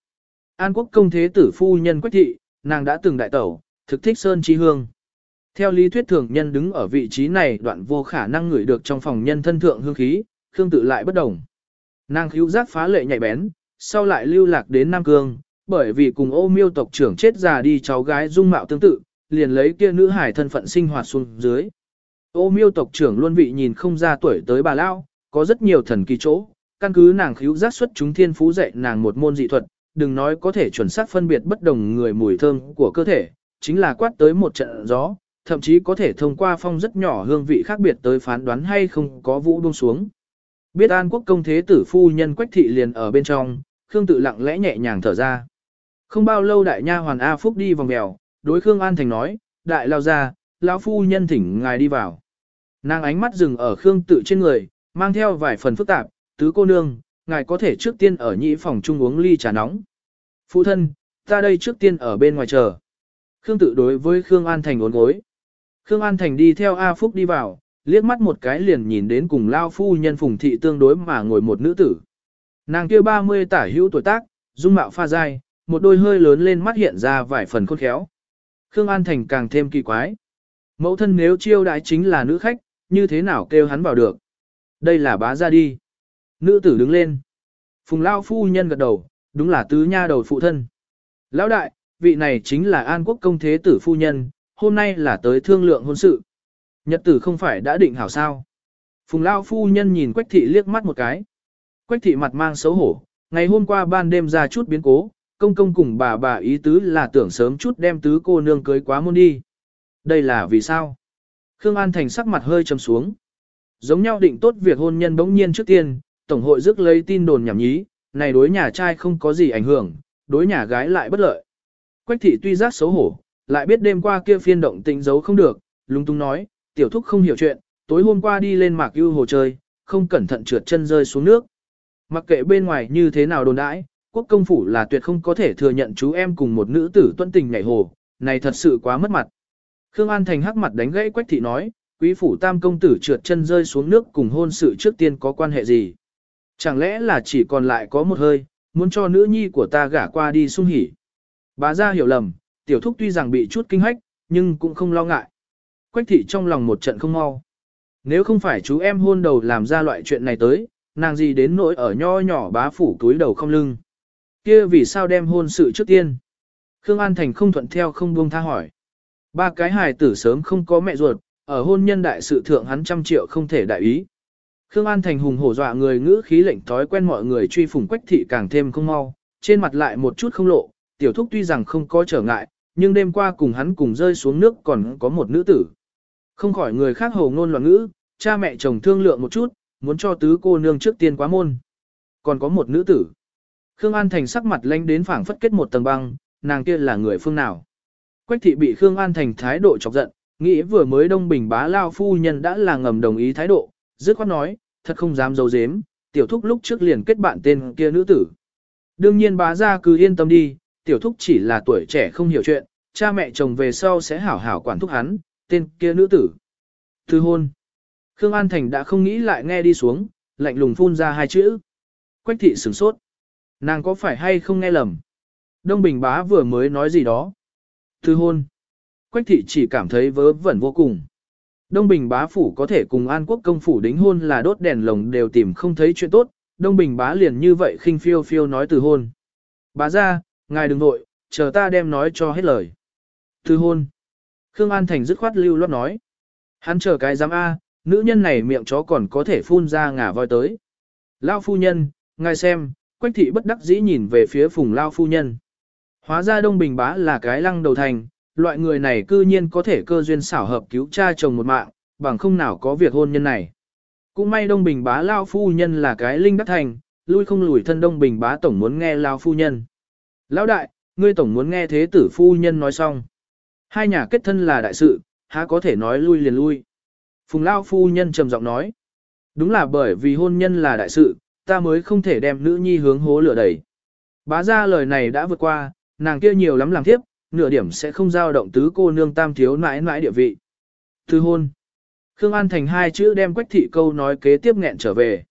An quốc công thế tử phu nhân quách thị, nàng đã từng đại tẩu, thực thích sơn chi hương. Theo lý thuyết thường nhân đứng ở vị trí này đoạn vô khả năng ngửi được trong phòng nhân thân thượng hương khí, Khương tự lại bất đồng. Nàng khíu giác phá lệ nhạy bén, sau lại lưu lạc đến Nam Cương, bởi vì cùng ô miêu tộc trưởng chết già đi cháu gái dung mạo tương tự, liền lấy kia nữ hải thân phận sinh hoạt xuống dưới. Ô miêu tộc trưởng luôn vị nhìn không ra tuổi tới bà lao, có rất nhiều thần kỳ chỗ, căn cứ nàng khíu giác xuất chúng thiên phú dạy nàng một môn dị thuật, đừng nói có thể chuẩn xác phân biệt bất đồng người mùi thơm của cơ thể, chính là quát tới một trận gió, thậm chí có thể thông qua phong rất nhỏ hương vị khác biệt tới phán đoán hay không có vũ buông xuống. Biết An Quốc công thế tử phu nhân Quách thị liền ở bên trong, Khương tự lặng lẽ nhẹ nhàng thở ra. Không bao lâu đại nha hoàn A Phúc đi vòng mèo, đối Khương An Thành nói, đại lao ra, lão phu nhân thỉnh ngài đi vào. Nàng ánh mắt dừng ở Khương tự trên người, mang theo vài phần phức tạp, tứ cô nương, ngài có thể trước tiên ở nhị phòng chung uống ly trà nóng. Phụ thân, ta đây trước tiên ở bên ngoài chờ. Khương tự đối với Khương An Thành uốn gối. Khương An Thành đi theo A Phúc đi vào, liếc mắt một cái liền nhìn đến cùng lao phu nhân phùng thị tương đối mà ngồi một nữ tử. Nàng kia 30 tả hữu tuổi tác, dung mạo pha dai, một đôi hơi lớn lên mắt hiện ra vài phần khôn khéo. Khương An Thành càng thêm kỳ quái. Mẫu thân nếu chiêu đãi chính là nữ khách, như thế nào kêu hắn vào được? Đây là bá ra đi. Nữ tử đứng lên. Phùng Lao phu nhân gật đầu, đúng là tứ nha đầu phụ thân. Lão đại, vị này chính là An Quốc công thế tử phu nhân, hôm nay là tới thương lượng hôn sự. Nhật tử không phải đã định hảo sao. Phùng Lao phu nhân nhìn Quách thị liếc mắt một cái. Quách thị mặt mang xấu hổ, ngày hôm qua ban đêm ra chút biến cố, công công cùng bà bà ý tứ là tưởng sớm chút đem tứ cô nương cưới quá môn đi. Đây là vì sao? Khương An Thành sắc mặt hơi trầm xuống. Giống nhau định tốt việc hôn nhân bỗng nhiên trước tiên, Tổng hội rước lấy tin đồn nhảm nhí, này đối nhà trai không có gì ảnh hưởng, đối nhà gái lại bất lợi. Quách thị tuy giác xấu hổ, lại biết đêm qua kia phiên động tình giấu không được, lung tung nói, tiểu thúc không hiểu chuyện, tối hôm qua đi lên mạc ưu hồ chơi, không cẩn thận trượt chân rơi xuống nước. Mặc kệ bên ngoài như thế nào đồn đãi, quốc công phủ là tuyệt không có thể thừa nhận chú em cùng một nữ tử tuân tình nhảy hồ, này thật sự quá mất mặt. Khương An Thành hắc mặt đánh gãy Quách thị nói, quý phủ tam công tử trượt chân rơi xuống nước cùng hôn sự trước tiên có quan hệ gì? Chẳng lẽ là chỉ còn lại có một hơi, muốn cho nữ nhi của ta gả qua đi sung hỉ? Bà ra hiểu lầm, tiểu thúc tuy rằng bị chút kinh hách, nhưng cũng không lo ngại. Quách thị trong lòng một trận không mau. Nếu không phải chú em hôn đầu làm ra loại chuyện này tới, nàng gì đến nỗi ở nho nhỏ bá phủ túi đầu không lưng. kia vì sao đem hôn sự trước tiên? Khương An Thành không thuận theo không buông tha hỏi. Ba cái hài tử sớm không có mẹ ruột, ở hôn nhân đại sự thượng hắn trăm triệu không thể đại ý. Khương An Thành hùng hổ dọa người ngữ khí lệnh thói quen mọi người truy phủng quách thị càng thêm không mau, trên mặt lại một chút không lộ, tiểu thúc tuy rằng không có trở ngại, nhưng đêm qua cùng hắn cùng rơi xuống nước còn có một nữ tử. Không khỏi người khác hồ ngôn loạn ngữ, cha mẹ chồng thương lượng một chút, muốn cho tứ cô nương trước tiên quá môn. Còn có một nữ tử. Khương An Thành sắc mặt lanh đến phảng phất kết một tầng băng, nàng kia là người phương nào. Quách thị bị Khương An Thành thái độ chọc giận, Nghĩ vừa mới đông bình bá lao phu nhân đã là ngầm đồng ý thái độ, dứt khoát nói, thật không dám giấu giếm, tiểu thúc lúc trước liền kết bạn tên kia nữ tử. Đương nhiên bá ra cứ yên tâm đi, tiểu thúc chỉ là tuổi trẻ không hiểu chuyện, cha mẹ chồng về sau sẽ hảo hảo quản thúc hắn, tên kia nữ tử. Từ hôn. Khương An Thành đã không nghĩ lại nghe đi xuống, lạnh lùng phun ra hai chữ. Quách thị sửng sốt. Nàng có phải hay không nghe lầm? Đông Bình bá vừa mới nói gì đó. Từ hôn. Quách thị chỉ cảm thấy vớ vẩn vô cùng. Đông Bình bá phủ có thể cùng An Quốc công phủ đính hôn là đốt đèn lồng đều tìm không thấy chuyện tốt, Đông Bình bá liền như vậy khinh phiêu phiêu nói từ hôn. Bá ra, ngài đừng nội, chờ ta đem nói cho hết lời. Từ hôn. Khương An Thành dứt khoát lưu loát nói. Hắn chờ cái giám A, nữ nhân này miệng chó còn có thể phun ra ngả voi tới. Lao phu nhân, ngài xem, quách thị bất đắc dĩ nhìn về phía phùng Lao phu nhân. Hóa ra Đông Bình bá là cái lăng đầu thành, loại người này cư nhiên có thể cơ duyên xảo hợp cứu cha chồng một mạng, bằng không nào có việc hôn nhân này. Cũng may Đông Bình bá Lao phu nhân là cái linh đắc thành, lui không lùi thân Đông Bình bá tổng muốn nghe Lao phu nhân. Lão đại, ngươi tổng muốn nghe thế tử phu nhân nói xong. Hai nhà kết thân là đại sự, há có thể nói lui liền lui. Phùng Lao phu nhân trầm giọng nói. Đúng là bởi vì hôn nhân là đại sự, ta mới không thể đem nữ nhi hướng hố lửa đẩy. Bá ra lời này đã vượt qua, nàng kia nhiều lắm làm tiếp, nửa điểm sẽ không giao động tứ cô nương tam thiếu nãi nãi địa vị. Từ hôn. Khương An Thành hai chữ đem Quách thị câu nói kế tiếp nghẹn trở về.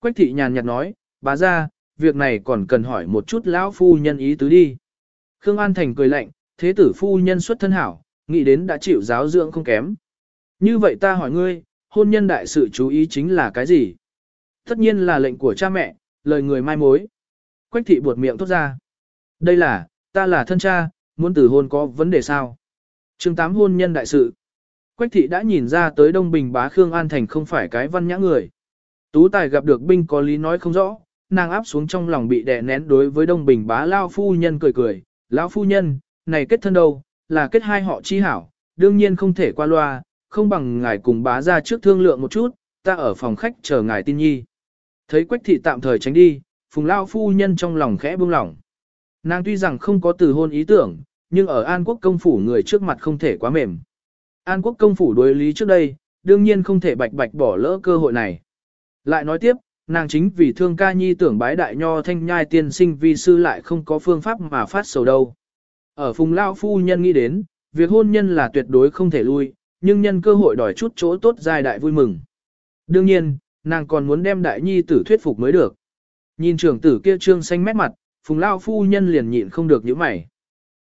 Quách thị nhàn nhạt nói, bá ra, việc này còn cần hỏi một chút lão phu nhân ý tứ đi. Khương An Thành cười lạnh, thế tử phu nhân xuất thân hảo, nghĩ đến đã chịu giáo dưỡng không kém. Như vậy ta hỏi ngươi, hôn nhân đại sự chú ý chính là cái gì? Tất nhiên là lệnh của cha mẹ, lời người mai mối. Quách thị buột miệng thốt ra. Đây là, ta là thân cha, muốn từ hôn có vấn đề sao? chương 8 hôn nhân đại sự. Quách thị đã nhìn ra tới Đông Bình bá Khương An Thành không phải cái văn nhã người. Tú tài gặp được binh có lý nói không rõ, nàng áp xuống trong lòng bị đè nén đối với Đông Bình bá Lao phu nhân cười cười. Lão phu nhân, này kết thân đâu, là kết hai họ chi hảo, đương nhiên không thể qua loa, không bằng ngài cùng bá ra trước thương lượng một chút, ta ở phòng khách chờ ngài tin nhi. Thấy quách thị tạm thời tránh đi, phùng lao phu nhân trong lòng khẽ buông lỏng. Nàng tuy rằng không có từ hôn ý tưởng, nhưng ở An Quốc công phủ người trước mặt không thể quá mềm. An Quốc công phủ đối lý trước đây, đương nhiên không thể bạch bạch bỏ lỡ cơ hội này. Lại nói tiếp, nàng chính vì thương ca nhi tưởng bái đại nho thanh nhai tiên sinh vi sư lại không có phương pháp mà phát sầu đâu. Ở phùng lao phu nhân nghĩ đến, việc hôn nhân là tuyệt đối không thể lui, nhưng nhân cơ hội đòi chút chỗ tốt giai đại vui mừng. Đương nhiên, nàng còn muốn đem đại nhi tử thuyết phục mới được. Nhìn trưởng tử kia trương xanh mét mặt, phùng lao phu nhân liền nhịn không được những mày.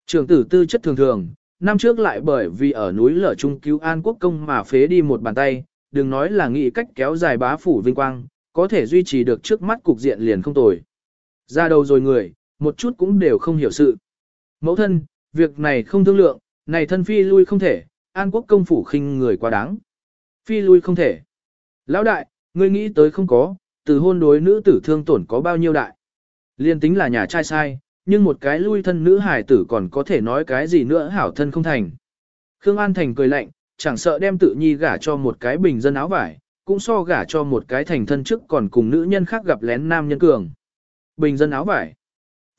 Trưởng tử tư chất thường thường, năm trước lại bởi vì ở núi lở trung cứu an quốc công mà phế đi một bàn tay, đừng nói là nghĩ cách kéo dài bá phủ vinh quang, có thể duy trì được trước mắt cục diện liền không tồi. Ra đầu rồi người, một chút cũng đều không hiểu sự. Mẫu thân, việc này không thương lượng, này thân phi lui không thể, an quốc công phủ khinh người quá đáng. Phi lui không thể. Lão đại, ngươi nghĩ tới không có, từ hôn đối nữ tử thương tổn có bao nhiêu đại. Liên tính là nhà trai sai, nhưng một cái lui thân nữ hải tử còn có thể nói cái gì nữa hảo thân không thành. Khương An Thành cười lạnh, chẳng sợ đem tự nhi gả cho một cái bình dân áo vải, cũng so gả cho một cái thành thân trước còn cùng nữ nhân khác gặp lén nam nhân cường. Bình dân áo vải.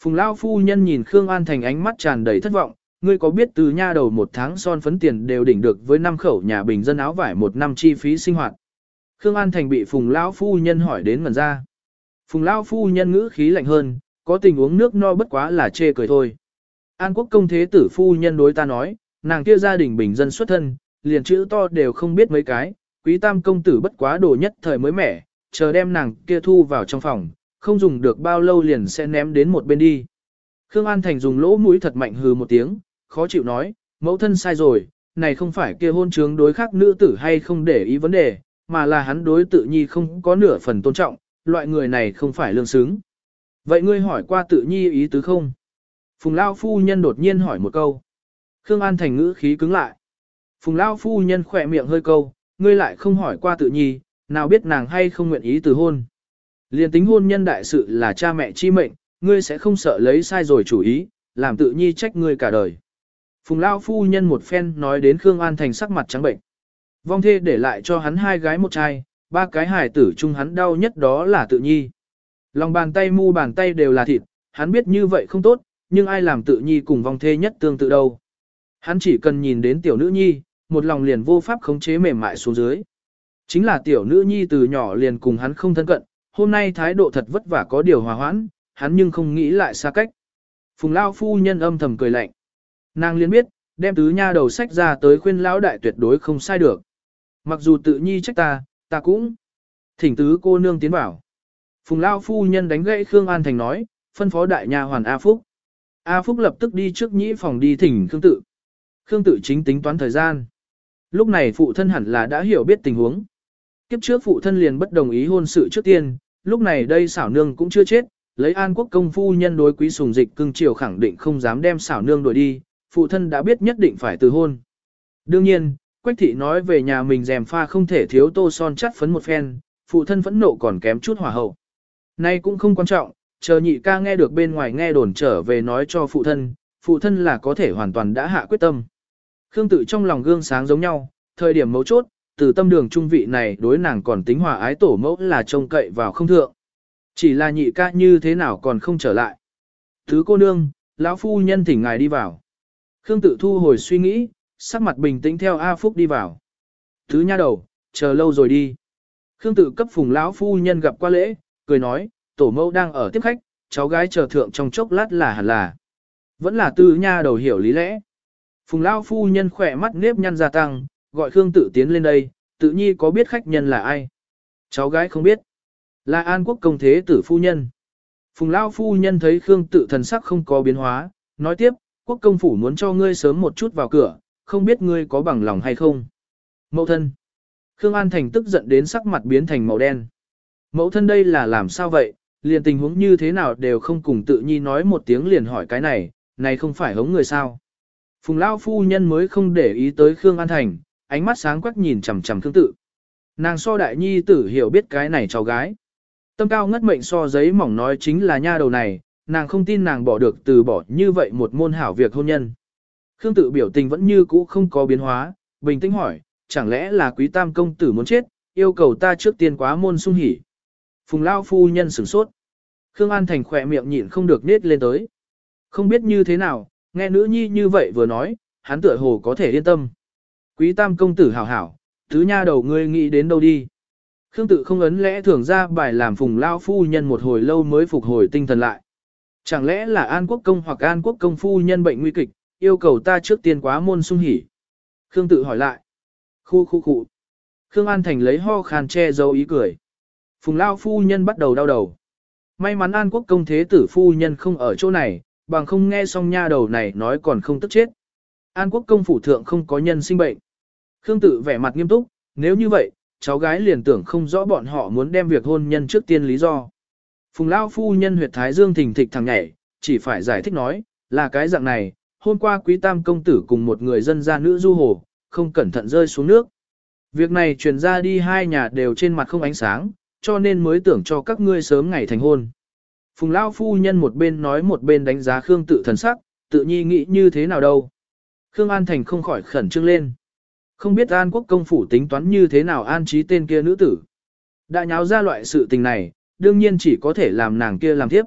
Phùng Lao phu nhân nhìn Khương An Thành ánh mắt tràn đầy thất vọng, ngươi có biết từ nha đầu một tháng son phấn tiền đều đỉnh được với năm khẩu nhà bình dân áo vải một năm chi phí sinh hoạt. Khương An Thành bị Phùng Lão phu nhân hỏi đến ngần ra. Phùng Lao phu nhân ngữ khí lạnh hơn, có tình uống nước no bất quá là chê cười thôi. An quốc công thế tử phu nhân đối ta nói, nàng kia gia đình bình dân xuất thân, liền chữ to đều không biết mấy cái, quý tam công tử bất quá đồ nhất thời mới mẻ, chờ đem nàng kia thu vào trong phòng, không dùng được bao lâu liền sẽ ném đến một bên đi. Khương An Thành dùng lỗ mũi thật mạnh hừ một tiếng, khó chịu nói, mẫu thân sai rồi, này không phải kia hôn trướng đối khác nữ tử hay không để ý vấn đề, mà là hắn đối tự nhi không có nửa phần tôn trọng, loại người này không phải lương xứng. Vậy ngươi hỏi qua tự nhi ý tứ không? Phùng Lao Phu Nhân đột nhiên hỏi một câu. Khương An Thành ngữ khí cứng lại. Phùng Lao Phu Nhân khỏe miệng hơi câu, ngươi lại không hỏi qua tự nhi, nào biết nàng hay không nguyện ý từ hôn. Liên tính hôn nhân đại sự là cha mẹ chi mệnh, ngươi sẽ không sợ lấy sai rồi chủ ý, làm tự nhi trách ngươi cả đời. Phùng Lao phu nhân một phen nói đến Khương An Thành sắc mặt trắng bệnh. Vong thê để lại cho hắn hai gái một trai, ba cái hài tử chung hắn đau nhất đó là tự nhi. Lòng bàn tay mu bàn tay đều là thịt, hắn biết như vậy không tốt, nhưng ai làm tự nhi cùng vong thê nhất tương tự đâu. Hắn chỉ cần nhìn đến tiểu nữ nhi, một lòng liền vô pháp khống chế mềm mại xuống dưới. Chính là tiểu nữ nhi từ nhỏ liền cùng hắn không thân cận, hôm nay thái độ thật vất vả có điều hòa hoãn, hắn nhưng không nghĩ lại xa cách. Phùng Lao phu nhân âm thầm cười lạnh. Nàng liền biết, đem tứ nha đầu sách ra tới khuyên lão đại tuyệt đối không sai được. Mặc dù tự nhi trách ta, ta cũng. Thỉnh tứ cô nương tiến vào. Phùng Lao phu nhân đánh gãy Khương An Thành nói, phân phó đại nhà hoàn A Phúc. A Phúc lập tức đi trước nhĩ phòng đi thỉnh Khương Tự. Khương Tự chính tính toán thời gian. Lúc này phụ thân hẳn là đã hiểu biết tình huống. Kiếp trước phụ thân liền bất đồng ý hôn sự trước tiên, lúc này đây xảo nương cũng chưa chết, lấy an quốc công phu nhân đối quý sùng dịch cưng triều khẳng định không dám đem xảo nương đuổi đi, phụ thân đã biết nhất định phải từ hôn. Đương nhiên, Quách thị nói về nhà mình rèm pha không thể thiếu tô son chắt phấn một phen, phụ thân phẫn nộ còn kém chút hỏa hậu. Nay cũng không quan trọng, chờ nhị ca nghe được bên ngoài nghe đồn trở về nói cho phụ thân, phụ thân là có thể hoàn toàn đã hạ quyết tâm. Khương tự trong lòng gương sáng giống nhau, thời điểm mấu chốt, từ tâm đường trung vị này đối nàng còn tính hòa ái tổ mẫu là trông cậy vào không thượng. Chỉ là nhị ca như thế nào còn không trở lại. Thứ cô nương, lão phu nhân thỉnh ngài đi vào. Khương tự thu hồi suy nghĩ, sắc mặt bình tĩnh theo A Phúc đi vào. Thứ nha đầu, chờ lâu rồi đi. Khương tự cấp phùng lão phu nhân gặp qua lễ, cười nói, tổ mẫu đang ở tiếp khách, cháu gái chờ thượng trong chốc lát là hẳn là. Vẫn là tư nha đầu hiểu lý lẽ. Phùng lão phu nhân khỏe mắt nếp nhăn gia tăng, gọi Khương tự tiến lên đây, tự nhi có biết khách nhân là ai. Cháu gái không biết. Là an quốc công thế tử phu nhân. Phùng lão phu nhân thấy Khương tự thần sắc không có biến hóa, nói tiếp, quốc công phủ muốn cho ngươi sớm một chút vào cửa, không biết ngươi có bằng lòng hay không. mẫu thân. Khương An Thành tức giận đến sắc mặt biến thành màu đen. Mẫu thân đây là làm sao vậy, liền tình huống như thế nào đều không cùng tự nhi nói một tiếng liền hỏi cái này, này không phải hống người sao. Phùng Lao phu nhân mới không để ý tới Khương An Thành, ánh mắt sáng quắc nhìn chằm chằm Khương Tự. Nàng so đại nhi tử hiểu biết cái này cháu gái. Tâm cao ngất mệnh so giấy mỏng nói chính là nha đầu này, nàng không tin nàng bỏ được từ bỏ như vậy một môn hảo việc hôn nhân. Khương Tự biểu tình vẫn như cũ không có biến hóa, bình tĩnh hỏi, chẳng lẽ là quý tam công tử muốn chết, yêu cầu ta trước tiên quá môn sung hỉ. Phùng Lao phu nhân sửng sốt. Khương An Thành khỏe miệng nhịn không được nết lên tới. Không biết như thế nào, nghe nữ nhi như vậy vừa nói, hắn tựa hồ có thể yên tâm. Quý tam công tử hảo hảo, thứ nha đầu ngươi nghĩ đến đâu đi. Khương tự không ấn lẽ thường ra bài làm phùng lao phu nhân một hồi lâu mới phục hồi tinh thần lại. Chẳng lẽ là An Quốc công hoặc An Quốc công phu nhân bệnh nguy kịch, yêu cầu ta trước tiên quá môn sung hỉ. Khương tự hỏi lại. Khu khu khu. Khương An Thành lấy ho khan che giấu ý cười. Phùng Lao phu nhân bắt đầu đau đầu. May mắn An Quốc công thế tử phu nhân không ở chỗ này, bằng không nghe xong nha đầu này nói còn không tức chết. An Quốc công phủ thượng không có nhân sinh bệnh. Khương tự vẻ mặt nghiêm túc, nếu như vậy, cháu gái liền tưởng không rõ bọn họ muốn đem việc hôn nhân trước tiên lý do. Phùng Lao phu nhân huyệt thái dương thình thịch thằng nhảy, chỉ phải giải thích nói, là cái dạng này, hôm qua quý tam công tử cùng một người dân gia nữ du hồ, không cẩn thận rơi xuống nước. Việc này truyền ra đi hai nhà đều trên mặt không ánh sáng, cho nên mới tưởng cho các ngươi sớm ngày thành hôn. Phùng Lao phu nhân một bên nói một bên đánh giá Khương tự thần sắc, tự nhi nghĩ như thế nào đâu. Khương An Thành không khỏi khẩn trương lên. Không biết An Quốc công phủ tính toán như thế nào an trí tên kia nữ tử. Đã nháo ra loại sự tình này, đương nhiên chỉ có thể làm nàng kia làm tiếp.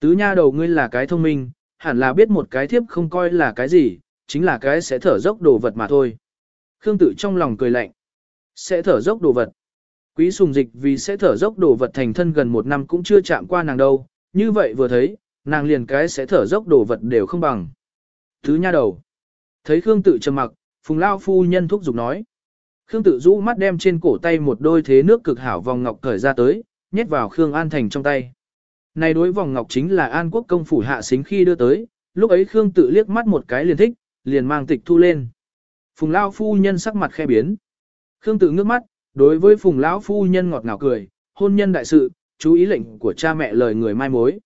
Tứ nha đầu ngươi là cái thông minh, hẳn là biết một cái thiếp không coi là cái gì, chính là cái sẽ thở dốc đồ vật mà thôi. Khương tự trong lòng cười lạnh. Sẽ thở dốc đồ vật. Quý sùng dịch vì sẽ thở dốc đồ vật thành thân gần một năm cũng chưa chạm qua nàng đâu, như vậy vừa thấy, nàng liền cái sẽ thở dốc đồ vật đều không bằng. Thứ nha đầu. Thấy Khương tự trầm mặc, Phùng Lao phu nhân thúc giục nói. Khương tự rũ mắt đem trên cổ tay một đôi thế nước cực hảo vòng ngọc cởi ra tới, nhét vào Khương An Thành trong tay. Này đối vòng ngọc chính là An Quốc công phủ hạ xính khi đưa tới, lúc ấy Khương tự liếc mắt một cái liền thích, liền mang tịch thu lên. Phùng Lao phu nhân sắc mặt khe biến. Khương tự ngước mắt, đối với Phùng lão phu nhân ngọt ngào cười, hôn nhân đại sự, chú ý lệnh của cha mẹ lời người mai mối.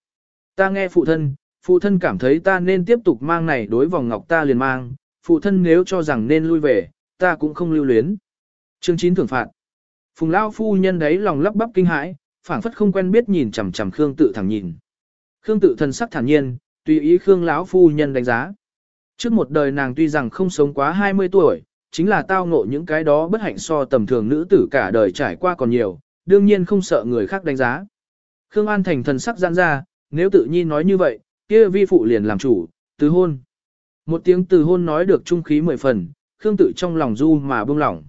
Ta nghe phụ thân, phụ thân cảm thấy ta nên tiếp tục mang này đối vòng ngọc ta liền mang, phụ thân nếu cho rằng nên lui về, ta cũng không lưu luyến. Chương 9 thưởng phạt. Phùng lão phu nhân đấy lòng lắp bắp kinh hãi, phảng phất không quen biết nhìn chằm chằm Khương tự thẳng nhìn. Khương tự thần sắc thản nhiên, tùy ý Khương lão phu nhân đánh giá. Trước một đời nàng tuy rằng không sống quá 20 tuổi, chính là tao ngộ những cái đó bất hạnh so tầm thường nữ tử cả đời trải qua còn nhiều, đương nhiên không sợ người khác đánh giá. Khương An Thành thần sắc giãn ra, nếu tự nhi nói như vậy, kia vi phụ liền làm chủ, từ hôn. Một tiếng từ hôn nói được trung khí mười phần, Khương tự trong lòng du mà buông lỏng.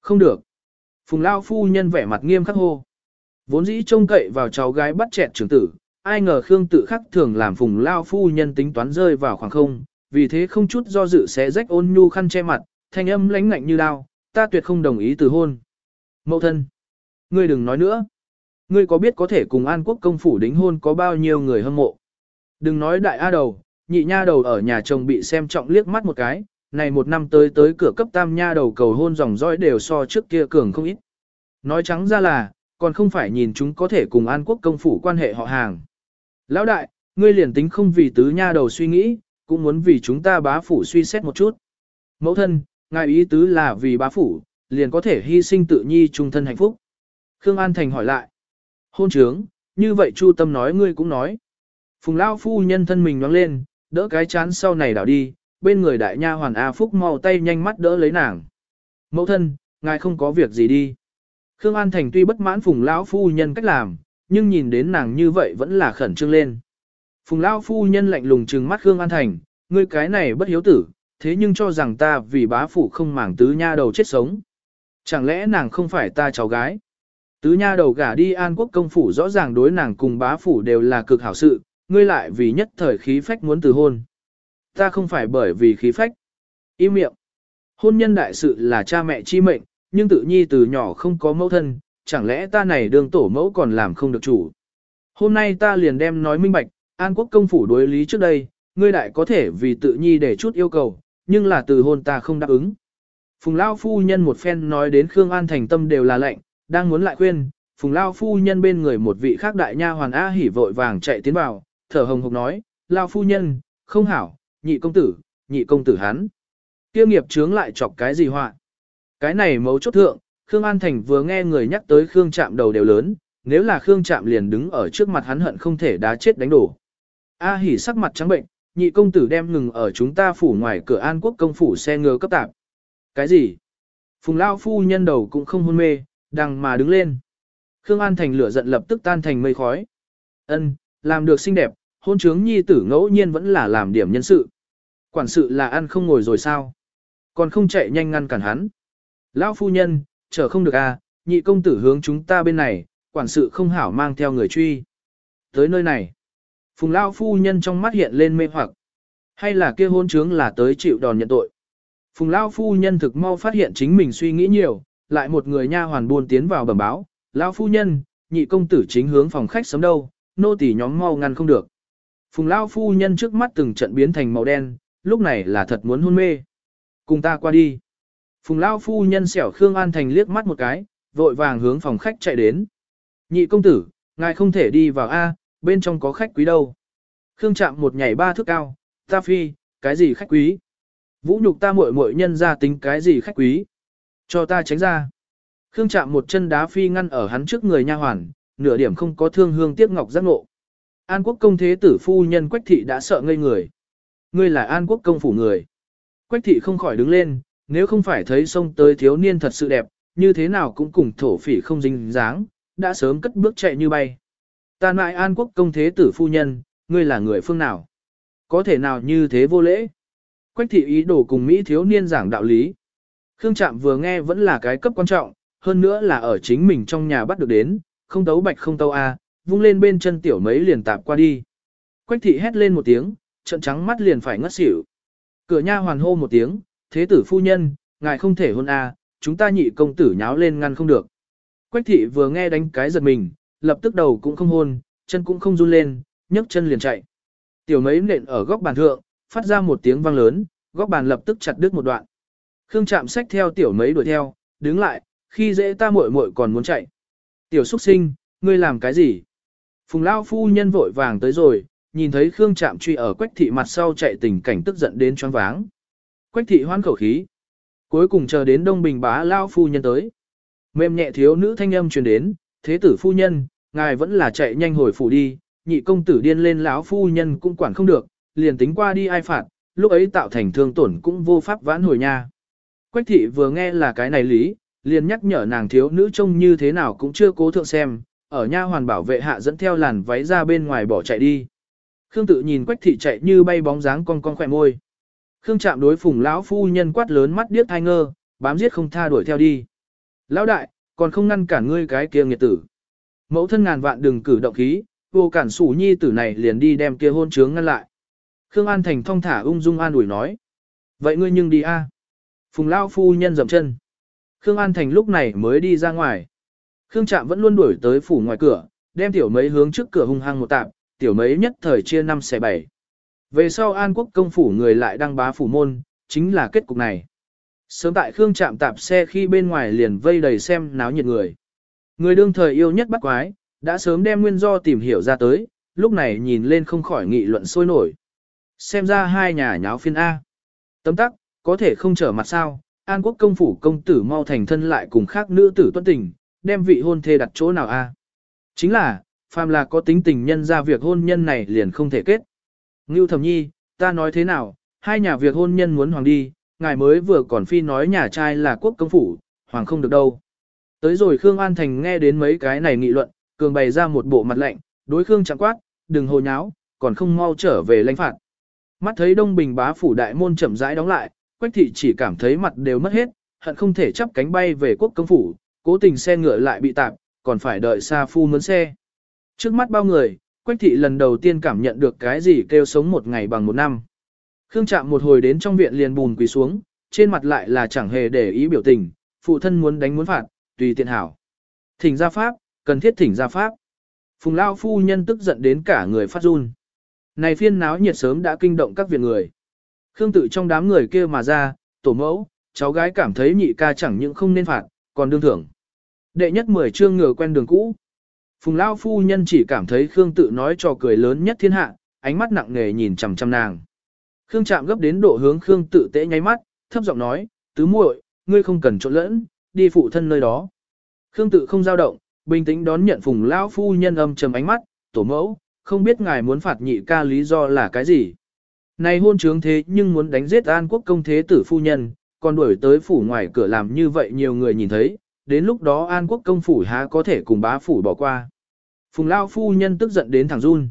Không được. Phùng Lao phu nhân vẻ mặt nghiêm khắc hô. Vốn dĩ trông cậy vào cháu gái bắt chẹt trưởng tử, ai ngờ Khương tự khắc thường làm Phùng Lao phu nhân tính toán rơi vào khoảng không, vì thế không chút do dự sẽ rách ôn nhu khăn che mặt, thanh âm lãnh ngạnh như đao, ta tuyệt không đồng ý từ hôn. Mậu thân, ngươi đừng nói nữa. Ngươi có biết có thể cùng An Quốc công phủ đính hôn có bao nhiêu người hâm mộ? Đừng nói đại A đầu, nhị nha đầu ở nhà chồng bị xem trọng liếc mắt một cái, này một năm tới tới cửa cấp tam nha đầu cầu hôn dòng dõi đều so trước kia cường không ít. Nói trắng ra là, còn không phải nhìn chúng có thể cùng An Quốc công phủ quan hệ họ hàng. Lão đại, ngươi liền tính không vì tứ nha đầu suy nghĩ, cũng muốn vì chúng ta bá phủ suy xét một chút. Mẫu thân, ngài ý tứ là vì bá phủ, liền có thể hy sinh tự nhi trung thân hạnh phúc. Khương An Thành hỏi lại. Hôn trướng, như vậy Chu Tâm nói ngươi cũng nói. Phùng Lao phu nhân thân mình nhoáng lên, đỡ cái chán sau này đảo đi, bên người đại nha hoàn A Phúc mau tay nhanh mắt đỡ lấy nàng. Mẫu thân, ngài không có việc gì đi. Khương An Thành tuy bất mãn Phùng Lão phu nhân cách làm, nhưng nhìn đến nàng như vậy vẫn là khẩn trương lên. Phùng Lão phu nhân lạnh lùng trừng mắt Khương An Thành, ngươi cái này bất hiếu tử, thế nhưng cho rằng ta vì bá phủ không màng tứ nha đầu chết sống. Chẳng lẽ nàng không phải ta cháu gái? Tứ nha đầu gả đi an quốc công phủ rõ ràng đối nàng cùng bá phủ đều là cực hảo sự, ngươi lại vì nhất thời khí phách muốn từ hôn. Ta không phải bởi vì khí phách. Im miệng. Hôn nhân đại sự là cha mẹ chi mệnh, nhưng tự nhi từ nhỏ không có mẫu thân, chẳng lẽ ta này đương tổ mẫu còn làm không được chủ. Hôm nay ta liền đem nói minh bạch, An quốc công phủ đối lý trước đây, ngươi đại có thể vì tự nhi để chút yêu cầu, nhưng là từ hôn ta không đáp ứng. Phùng Lao phu nhân một phen nói đến Khương An thành tâm đều là lệnh, đang muốn lại khuyên, Phùng Lao phu nhân bên người một vị khác đại nha hoàn A hỉ vội vàng chạy tiến vào, thở hồng hộc nói, Lao phu nhân, không hảo, nhị công tử, nhị công tử hắn. Kia nghiệp chướng lại chọc cái gì họa cái này mấu chốt thượng, Khương An Thành vừa nghe người nhắc tới Khương Trạm đầu đều lớn, nếu là Khương Trạm liền đứng ở trước mặt hắn hận không thể đá chết đánh đổ. A hỉ sắc mặt trắng bệnh, nhị công tử đem ngừng ở chúng ta phủ ngoài cửa An Quốc công phủ xe ngựa cấp tạp. Cái gì? Phùng Lao phu nhân đầu cũng không hôn mê, đằng mà đứng lên. Khương An Thành lửa giận lập tức tan thành mây khói. Ân, làm được xinh đẹp, hôn trướng nhi tử ngẫu nhiên vẫn là làm điểm nhân sự. Quản sự là ăn không ngồi rồi sao? Còn không chạy nhanh ngăn cản hắn. Lão phu nhân, chờ không được à, nhị công tử hướng chúng ta bên này, quản sự không hảo mang theo người truy. Tới nơi này, phùng lão phu nhân trong mắt hiện lên mê hoặc. Hay là kia hôn trướng là tới chịu đòn nhận tội. Phùng lão phu nhân thực mau phát hiện chính mình suy nghĩ nhiều, lại một người nha hoàn buôn tiến vào bẩm báo. Lão phu nhân, nhị công tử chính hướng phòng khách sớm đâu, nô tỳ nhóm mau ngăn không được. Phùng lão phu nhân trước mắt từng trận biến thành màu đen, lúc này là thật muốn hôn mê. Cùng ta qua đi. Phùng Lao phu nhân xẻo Khương An Thành liếc mắt một cái, vội vàng hướng phòng khách chạy đến. Nhị công tử, ngài không thể đi vào A, bên trong có khách quý đâu. Khương chạm một nhảy ba thước cao, ta phi, cái gì khách quý? Vũ nhục ta muội muội nhân ra tính cái gì khách quý? Cho ta tránh ra. Khương chạm một chân đá phi ngăn ở hắn trước người nha hoàn, nửa điểm không có thương hương tiếc ngọc giác ngộ. An quốc công thế tử phu nhân quách thị đã sợ ngây người ngươi là an quốc công phủ người. Quách thị không khỏi đứng lên, nếu không phải thấy sông tới thiếu niên thật sự đẹp, như thế nào cũng cùng thổ phỉ không dính dáng, đã sớm cất bước chạy như bay. Ta nại an quốc công thế tử phu nhân, ngươi là người phương nào? Có thể nào như thế vô lễ? Quách thị ý đồ cùng Mỹ thiếu niên giảng đạo lý. Khương Trạm vừa nghe vẫn là cái cấp quan trọng, hơn nữa là ở chính mình trong nhà bắt được đến, không tấu bạch không tấu A, vung lên bên chân tiểu mấy liền tạp qua đi. Quách thị hét lên một tiếng, trận trắng mắt liền phải ngất xỉu. Cửa nha hoàn hô một tiếng, thế tử phu nhân, ngài không thể hôn a, chúng ta nhị công tử nháo lên ngăn không được. Quách thị vừa nghe đánh cái giật mình, lập tức đầu cũng không hôn, chân cũng không run lên, nhấc chân liền chạy. Tiểu mấy nện ở góc bàn thượng, phát ra một tiếng vang lớn, góc bàn lập tức chặt đứt một đoạn. Khương chạm sách theo tiểu mấy đuổi theo, đứng lại, khi dễ ta muội muội còn muốn chạy. Tiểu xuất sinh, ngươi làm cái gì? Phùng Lao phu nhân vội vàng tới rồi, nhìn thấy Khương Trạm truy ở Quách thị mặt sau chạy tình cảnh tức giận đến choáng váng. Quách thị hoan khẩu khí. Cuối cùng chờ đến Đông Bình bá lao phu nhân tới. Mềm nhẹ thiếu nữ thanh âm truyền đến, thế tử phu nhân, ngài vẫn là chạy nhanh hồi phủ đi, nhị công tử điên lên lão phu nhân cũng quản không được, liền tính qua đi ai phạt, lúc ấy tạo thành thương tổn cũng vô pháp vãn hồi nha. Quách thị vừa nghe là cái này lý, liền nhắc nhở nàng thiếu nữ trông như thế nào cũng chưa cố thượng xem, ở nha hoàn bảo vệ hạ dẫn theo làn váy ra bên ngoài bỏ chạy đi. Khương tự nhìn quách thị chạy như bay bóng dáng con con khỏe môi. Khương Trạm đối phùng lão phu nhân quát lớn mắt điếc thai ngơ, bám giết không tha đuổi theo đi. Lão đại, còn không ngăn cản ngươi cái kia nghiệt tử. Mẫu thân ngàn vạn đừng cử động khí, vô cản sủ nhi tử này liền đi đem kia hôn trướng ngăn lại. Khương An Thành thong thả ung dung an ủi nói. Vậy ngươi nhưng đi a. Phùng lão phu nhân dậm chân. Khương An Thành lúc này mới đi ra ngoài. Khương Trạm vẫn luôn đuổi tới phủ ngoài cửa, đem tiểu mấy hướng trước cửa hung hăng một tạp, tiểu mấy nhất thời chia năm xẻ bảy. Về sau An Quốc công phủ người lại đăng bá phủ môn, chính là kết cục này. Sớm tại Khương Trạm tạp xe khi bên ngoài liền vây đầy xem náo nhiệt người. Người đương thời yêu nhất bắt quái, đã sớm đem nguyên do tìm hiểu ra tới, lúc này nhìn lên không khỏi nghị luận sôi nổi. Xem ra hai nhà nháo phiên A. Tấm tắc, có thể không trở mặt sao, An Quốc công phủ công tử mau thành thân lại cùng khác nữ tử tuân tình, đem vị hôn thê đặt chỗ nào A. Chính là, phàm là có tính tình nhân ra việc hôn nhân này liền không thể kết. Ngưu thẩm nhi, ta nói thế nào, hai nhà việc hôn nhân muốn hoàng đi, ngài mới vừa còn phi nói nhà trai là quốc công phủ, hoàng không được đâu. Tới rồi Khương An Thành nghe đến mấy cái này nghị luận, cường bày ra một bộ mặt lạnh, đối Khương chẳng quát, đừng hồ nháo, còn không mau trở về lãnh phạt. Mắt thấy Đông Bình bá phủ đại môn chậm rãi đóng lại, Quách thị chỉ cảm thấy mặt đều mất hết, hận không thể chắp cánh bay về quốc công phủ, cố tình xe ngựa lại bị tạp, còn phải đợi xa phu mướn xe. Trước mắt bao người, Quách thị lần đầu tiên cảm nhận được cái gì kêu sống một ngày bằng một năm. Khương chạm một hồi đến trong viện liền bùn quỳ xuống, trên mặt lại là chẳng hề để ý biểu tình, phụ thân muốn đánh muốn phạt, tùy tiện hảo. Thỉnh ra pháp, cần thiết thỉnh ra pháp. Phùng Lao phu nhân tức giận đến cả người phát run. Này phiên náo nhiệt sớm đã kinh động các viện người. Khương tự trong đám người kia mà ra, tổ mẫu, cháu gái cảm thấy nhị ca chẳng những không nên phạt, còn đương thưởng. Đệ nhất mười chương ngừa quen đường cũ. Phùng Lao phu nhân chỉ cảm thấy Khương tự nói trò cười lớn nhất thiên hạ, ánh mắt nặng nề nhìn chằm chằm nàng. Khương chạm gấp đến độ hướng Khương tự tễ nháy mắt, thấp giọng nói, tứ muội, ngươi không cần trộn lẫn, đi phụ thân nơi đó. Khương tự không dao động, bình tĩnh đón nhận Phùng Lao phu nhân âm trầm ánh mắt, tổ mẫu, không biết ngài muốn phạt nhị ca lý do là cái gì. Này hôn trướng thế nhưng muốn đánh giết an quốc công thế tử phu nhân, còn đuổi tới phủ ngoài cửa làm như vậy nhiều người nhìn thấy, đến lúc đó an quốc công phủ há có thể cùng bá phủ bỏ qua. Phùng Lao phu nhân tức giận đến thẳng run.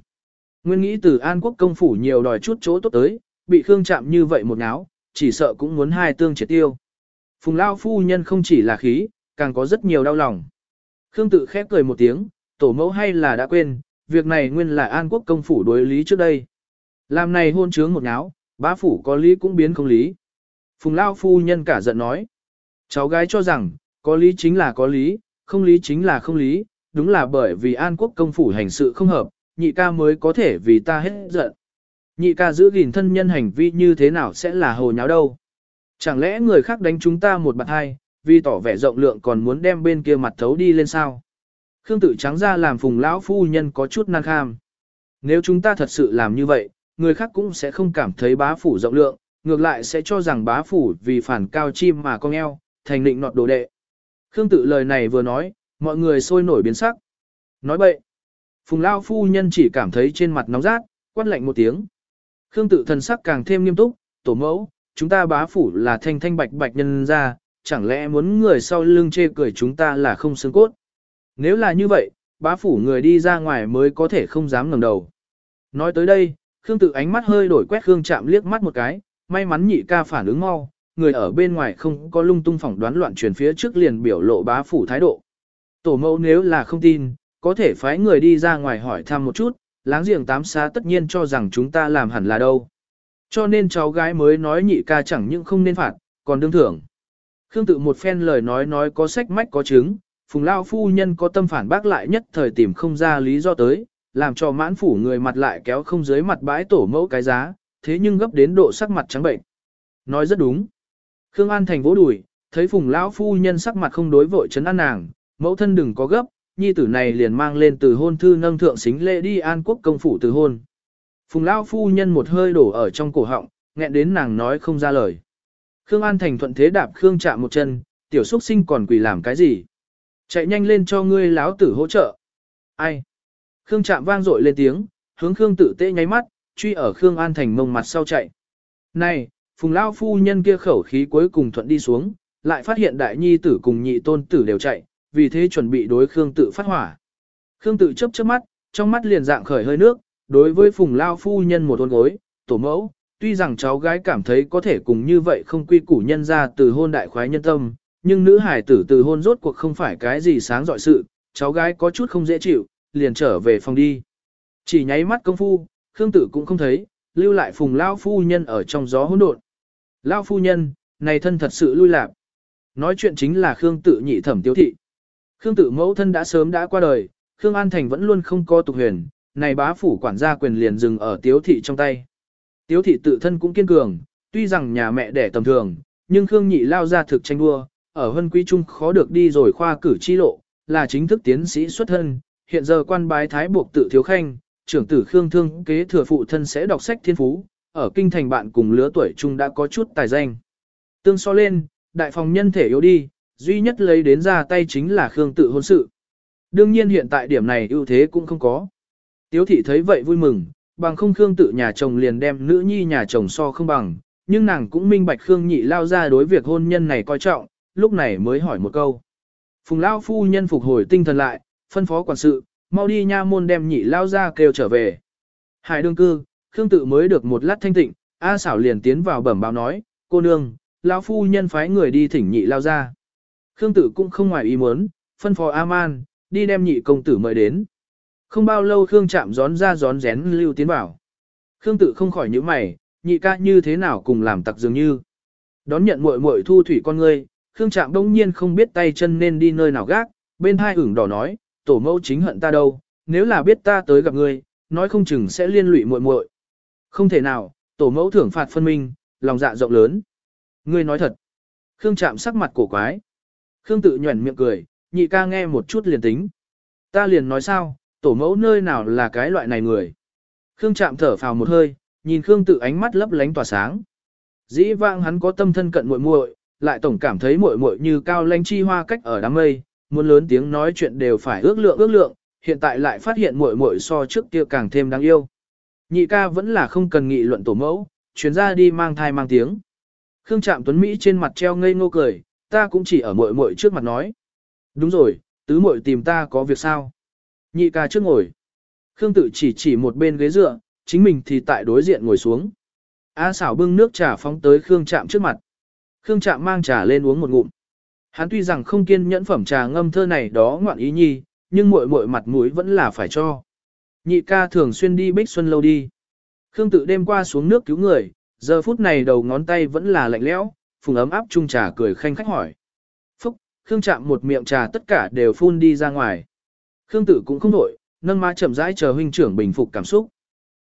Nguyên nghĩ từ an quốc công phủ nhiều đòi chút chỗ tốt tới, bị Khương chạm như vậy một náo, chỉ sợ cũng muốn hai tương triệt tiêu. Phùng Lao phu nhân không chỉ là khí, càng có rất nhiều đau lòng. Khương tự khép cười một tiếng, tổ mẫu hay là đã quên, việc này nguyên là an quốc công phủ đối lý trước đây. Làm này hôn trướng một náo, bá phủ có lý cũng biến không lý. Phùng Lao phu nhân cả giận nói. Cháu gái cho rằng, có lý chính là có lý, không lý chính là không lý, đúng là bởi vì an quốc công phủ hành sự không hợp, nhị ca mới có thể vì ta hết giận. Nhị ca giữ gìn thân nhân hành vi như thế nào sẽ là hồ nháo đâu. Chẳng lẽ người khác đánh chúng ta một bạn hai, vì tỏ vẻ rộng lượng còn muốn đem bên kia mặt thấu đi lên sao? Khương tự trắng ra làm phùng lão phu nhân có chút nan kham. Nếu chúng ta thật sự làm như vậy, người khác cũng sẽ không cảm thấy bá phủ rộng lượng, ngược lại sẽ cho rằng bá phủ vì phản cao chim mà con eo, thành định nọt đồ đệ. Khương tự lời này vừa nói, mọi người sôi nổi biến sắc. Nói bậy. Phùng Lao phu nhân chỉ cảm thấy trên mặt nóng rát, quát lạnh một tiếng. Khương tự thần sắc càng thêm nghiêm túc, tổ mẫu, chúng ta bá phủ là thanh thanh bạch bạch nhân ra, chẳng lẽ muốn người sau lưng chê cười chúng ta là không xương cốt. Nếu là như vậy, bá phủ người đi ra ngoài mới có thể không dám ngẩng đầu. Nói tới đây, Khương tự ánh mắt hơi đổi quét Khương chạm liếc mắt một cái, may mắn nhị ca phản ứng mau, người ở bên ngoài không có lung tung phỏng đoán loạn truyền phía trước liền biểu lộ bá phủ thái độ. Tổ mẫu nếu là không tin, có thể phái người đi ra ngoài hỏi thăm một chút, láng giềng tám xá tất nhiên cho rằng chúng ta làm hẳn là đâu. Cho nên cháu gái mới nói nhị ca chẳng những không nên phạt, còn đương thưởng. Khương tự một phen lời nói nói có sách mách có chứng, phùng lao phu nhân có tâm phản bác lại nhất thời tìm không ra lý do tới, làm cho mãn phủ người mặt lại kéo không dưới mặt bãi tổ mẫu cái giá, thế nhưng gấp đến độ sắc mặt trắng bệnh. Nói rất đúng. Khương An Thành vỗ đùi, thấy phùng lão phu nhân sắc mặt không đối vội chấn an nàng, mẫu thân đừng có gấp, nhi tử này liền mang lên từ hôn thư nâng thượng xính lễ đi an quốc công phủ từ hôn. Phùng lão phu nhân một hơi đổ ở trong cổ họng, nghẹn đến nàng nói không ra lời. Khương An Thành thuận thế đạp Khương chạm một chân, tiểu xuất sinh còn quỳ làm cái gì? Chạy nhanh lên cho ngươi láo tử hỗ trợ. Ai? Khương chạm vang dội lên tiếng, hướng Khương tử tế nháy mắt, truy ở Khương An Thành mông mặt sau chạy. Này, phùng lao phu nhân kia khẩu khí cuối cùng thuận đi xuống, lại phát hiện đại nhi tử cùng nhị tôn tử đều chạy, vì thế chuẩn bị đối Khương tự phát hỏa. Khương tự chớp chớp mắt, trong mắt liền dạng khởi hơi nước, đối với phùng lao phu nhân một hôn gối, tổ mẫu, tuy rằng cháu gái cảm thấy có thể cùng như vậy không quy củ nhân ra từ hôn đại khoái nhân tâm, nhưng nữ hải tử từ hôn rốt cuộc không phải cái gì sáng dọi sự, cháu gái có chút không dễ chịu, liền trở về phòng đi. Chỉ nháy mắt công phu, Khương Tử cũng không thấy, lưu lại phùng lao phu nhân ở trong gió hỗn độn. Lao phu nhân, này thân thật sự lui lạc. Nói chuyện chính là Khương tử nhị thẩm tiếu thị. Khương Tự mẫu thân đã sớm đã qua đời, Khương An Thành vẫn luôn không có tục huyền, này bá phủ quản gia quyền liền dừng ở tiếu thị trong tay. Tiếu thị tự thân cũng kiên cường, tuy rằng nhà mẹ đẻ tầm thường, nhưng Khương nhị lao ra thực tranh đua, ở hân quý trung khó được đi rồi khoa cử chi lộ, là chính thức tiến sĩ xuất thân, hiện giờ quan bái thái buộc tự thiếu khanh, trưởng tử Khương Thương kế thừa phụ thân sẽ đọc sách thiên phú, ở kinh thành bạn cùng lứa tuổi trung đã có chút tài danh. Tương so lên, đại phòng nhân thể yếu đi, duy nhất lấy đến ra tay chính là Khương tự hôn sự. Đương nhiên hiện tại điểm này ưu thế cũng không có. Tiếu thị thấy vậy vui mừng, bằng không Khương tự nhà chồng liền đem nữ nhi nhà chồng so không bằng, nhưng nàng cũng minh bạch Khương nhị lao ra đối việc hôn nhân này coi trọng, lúc này mới hỏi một câu. Phùng lao phu nhân phục hồi tinh thần lại, phân phó quản sự, mau đi nha môn đem nhị lao ra kêu trở về. Hải đương cư, Khương tự mới được một lát thanh tịnh, A xảo liền tiến vào bẩm báo nói, cô nương, lão phu nhân phái người đi thỉnh nhị lao ra. Khương Tử cũng không ngoài ý muốn, phân phó A-man, đi đem nhị công tử mời đến. Không bao lâu Khương chạm gión ra gión rén lưu tiến vào. Khương Tử không khỏi nhíu mày, nhị ca như thế nào cùng làm tặc dường như. Đón nhận muội muội thu thủy con ngươi, Khương chạm đông nhiên không biết tay chân nên đi nơi nào gác, bên hai ửng đỏ nói, tổ mẫu chính hận ta đâu, nếu là biết ta tới gặp ngươi, nói không chừng sẽ liên lụy muội muội. Không thể nào, tổ mẫu thưởng phạt phân minh, lòng dạ rộng lớn. Ngươi nói thật. Khương chạm sắc mặt cổ quái. Khương tự nhuẩn miệng cười, nhị ca nghe một chút liền tính. Ta liền nói sao, tổ mẫu nơi nào là cái loại này người. Khương chạm thở phào một hơi, nhìn Khương tự ánh mắt lấp lánh tỏa sáng. Dĩ vãng hắn có tâm thân cận muội muội, lại tổng cảm thấy muội muội như cao lãnh chi hoa cách ở đám mây, muốn lớn tiếng nói chuyện đều phải ước lượng ước lượng, hiện tại lại phát hiện muội muội so trước kia càng thêm đáng yêu. Nhị ca vẫn là không cần nghị luận tổ mẫu, chuyến ra đi mang thai mang tiếng. Khương Trạm Tuấn Mỹ trên mặt treo ngây ngô cười, ta cũng chỉ ở muội muội trước mặt nói. Đúng rồi, tứ muội tìm ta có việc sao? Nhị ca trước ngồi. Khương tự chỉ chỉ một bên ghế dựa, chính mình thì tại đối diện ngồi xuống. A xảo bưng nước trà phóng tới Khương Trạm trước mặt. Khương Trạm mang trà lên uống một ngụm. Hắn tuy rằng không kiên nhẫn phẩm trà ngâm thơ này đó ngoạn ý nhi, nhưng muội muội mặt mũi vẫn là phải cho. Nhị ca thường xuyên đi bích xuân lâu đi. Khương tự đêm qua xuống nước cứu người, giờ phút này đầu ngón tay vẫn là lạnh lẽo, phùng ấm áp chung trà cười khanh khách hỏi. Phúc, Khương chạm một miệng trà tất cả đều phun đi ra ngoài. Khương tử cũng không nổi, nâng má chậm rãi chờ huynh trưởng bình phục cảm xúc.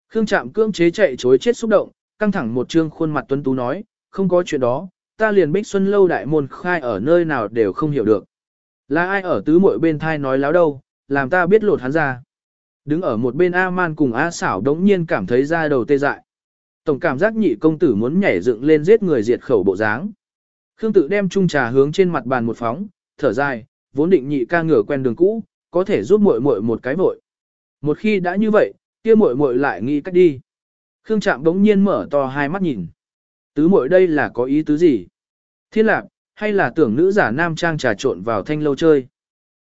Khương chạm cưỡng chế chạy chối chết xúc động, căng thẳng một trương khuôn mặt tuấn tú nói, không có chuyện đó, ta liền bích xuân lâu đại môn khai ở nơi nào đều không hiểu được. Là ai ở tứ muội bên thai nói láo đâu, làm ta biết lột hắn ra. Đứng ở một bên A-man cùng A xảo đống nhiên cảm thấy da đầu tê dại. Tổng cảm giác nhị công tử muốn nhảy dựng lên giết người diệt khẩu bộ dáng. Khương tự đem chung trà hướng trên mặt bàn một phóng, thở dài, vốn định nhị ca ngửa quen đường cũ, có thể giúp muội muội một cái vội. Một khi đã như vậy, kia muội muội lại nghĩ cách đi. Khương Trạm đống nhiên mở to hai mắt nhìn. Tứ muội đây là có ý tứ gì? Thiên lạc, hay là tưởng nữ giả nam trang trà trộn vào thanh lâu chơi?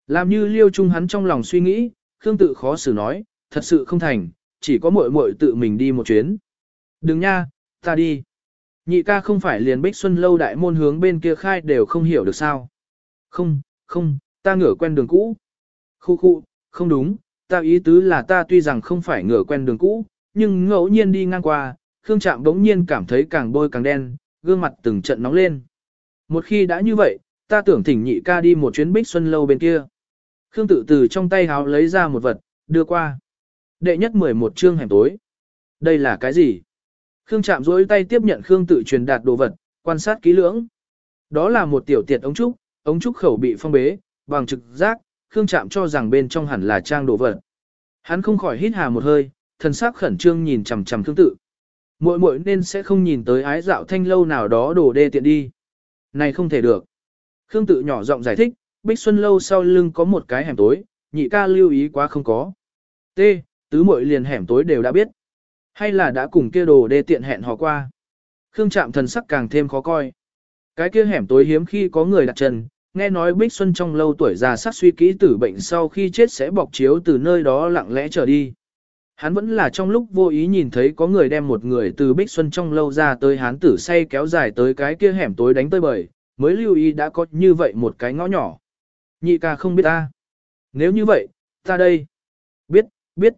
Làm như liêu trung hắn trong lòng suy nghĩ, Khương tự khó xử nói, thật sự không thành, chỉ có muội muội tự mình đi một chuyến. Đừng nha, ta đi. Nhị ca không phải liền bích xuân lâu đại môn hướng bên kia khai đều không hiểu được sao. Không, không, ta ngửa quen đường cũ. Khu khu, không đúng, ta ý tứ là ta tuy rằng không phải ngửa quen đường cũ, nhưng ngẫu nhiên đi ngang qua, Khương Trạm đống nhiên cảm thấy càng bôi càng đen, gương mặt từng trận nóng lên. Một khi đã như vậy, ta tưởng thỉnh nhị ca đi một chuyến bích xuân lâu bên kia. Khương tự từ trong tay háo lấy ra một vật, đưa qua. Đệ nhất 11 chương hẻm tối. Đây là cái gì? Khương chạm dối tay tiếp nhận Khương tự truyền đạt đồ vật, quan sát kỹ lưỡng. Đó là một tiểu tiệt ống trúc, ống trúc khẩu bị phong bế, bằng trực giác, Khương chạm cho rằng bên trong hẳn là trang đồ vật. Hắn không khỏi hít hà một hơi, thần sắc khẩn trương nhìn chằm chằm Khương tự. Muội muội nên sẽ không nhìn tới ái dạo thanh lâu nào đó đồ đê tiện đi. Này không thể được. Khương tự nhỏ giọng giải thích, Bích Xuân lâu sau lưng có một cái hẻm tối, nhị ca lưu ý quá không có. T, tứ muội liền hẻm tối đều đã biết. Hay là đã cùng kia đồ đê tiện hẹn hò qua. Khương Trạm thần sắc càng thêm khó coi. Cái kia hẻm tối hiếm khi có người đặt chân, nghe nói Bích Xuân trong lâu tuổi già sát suy kỹ tử bệnh sau khi chết sẽ bọc chiếu từ nơi đó lặng lẽ trở đi. Hắn vẫn là trong lúc vô ý nhìn thấy có người đem một người từ Bích Xuân trong lâu ra tới hán tử say kéo dài tới cái kia hẻm tối đánh tới bời, mới lưu ý đã có như vậy một cái ngõ nhỏ. Nhị ca không biết ta. Nếu như vậy, ta đây. Biết, biết.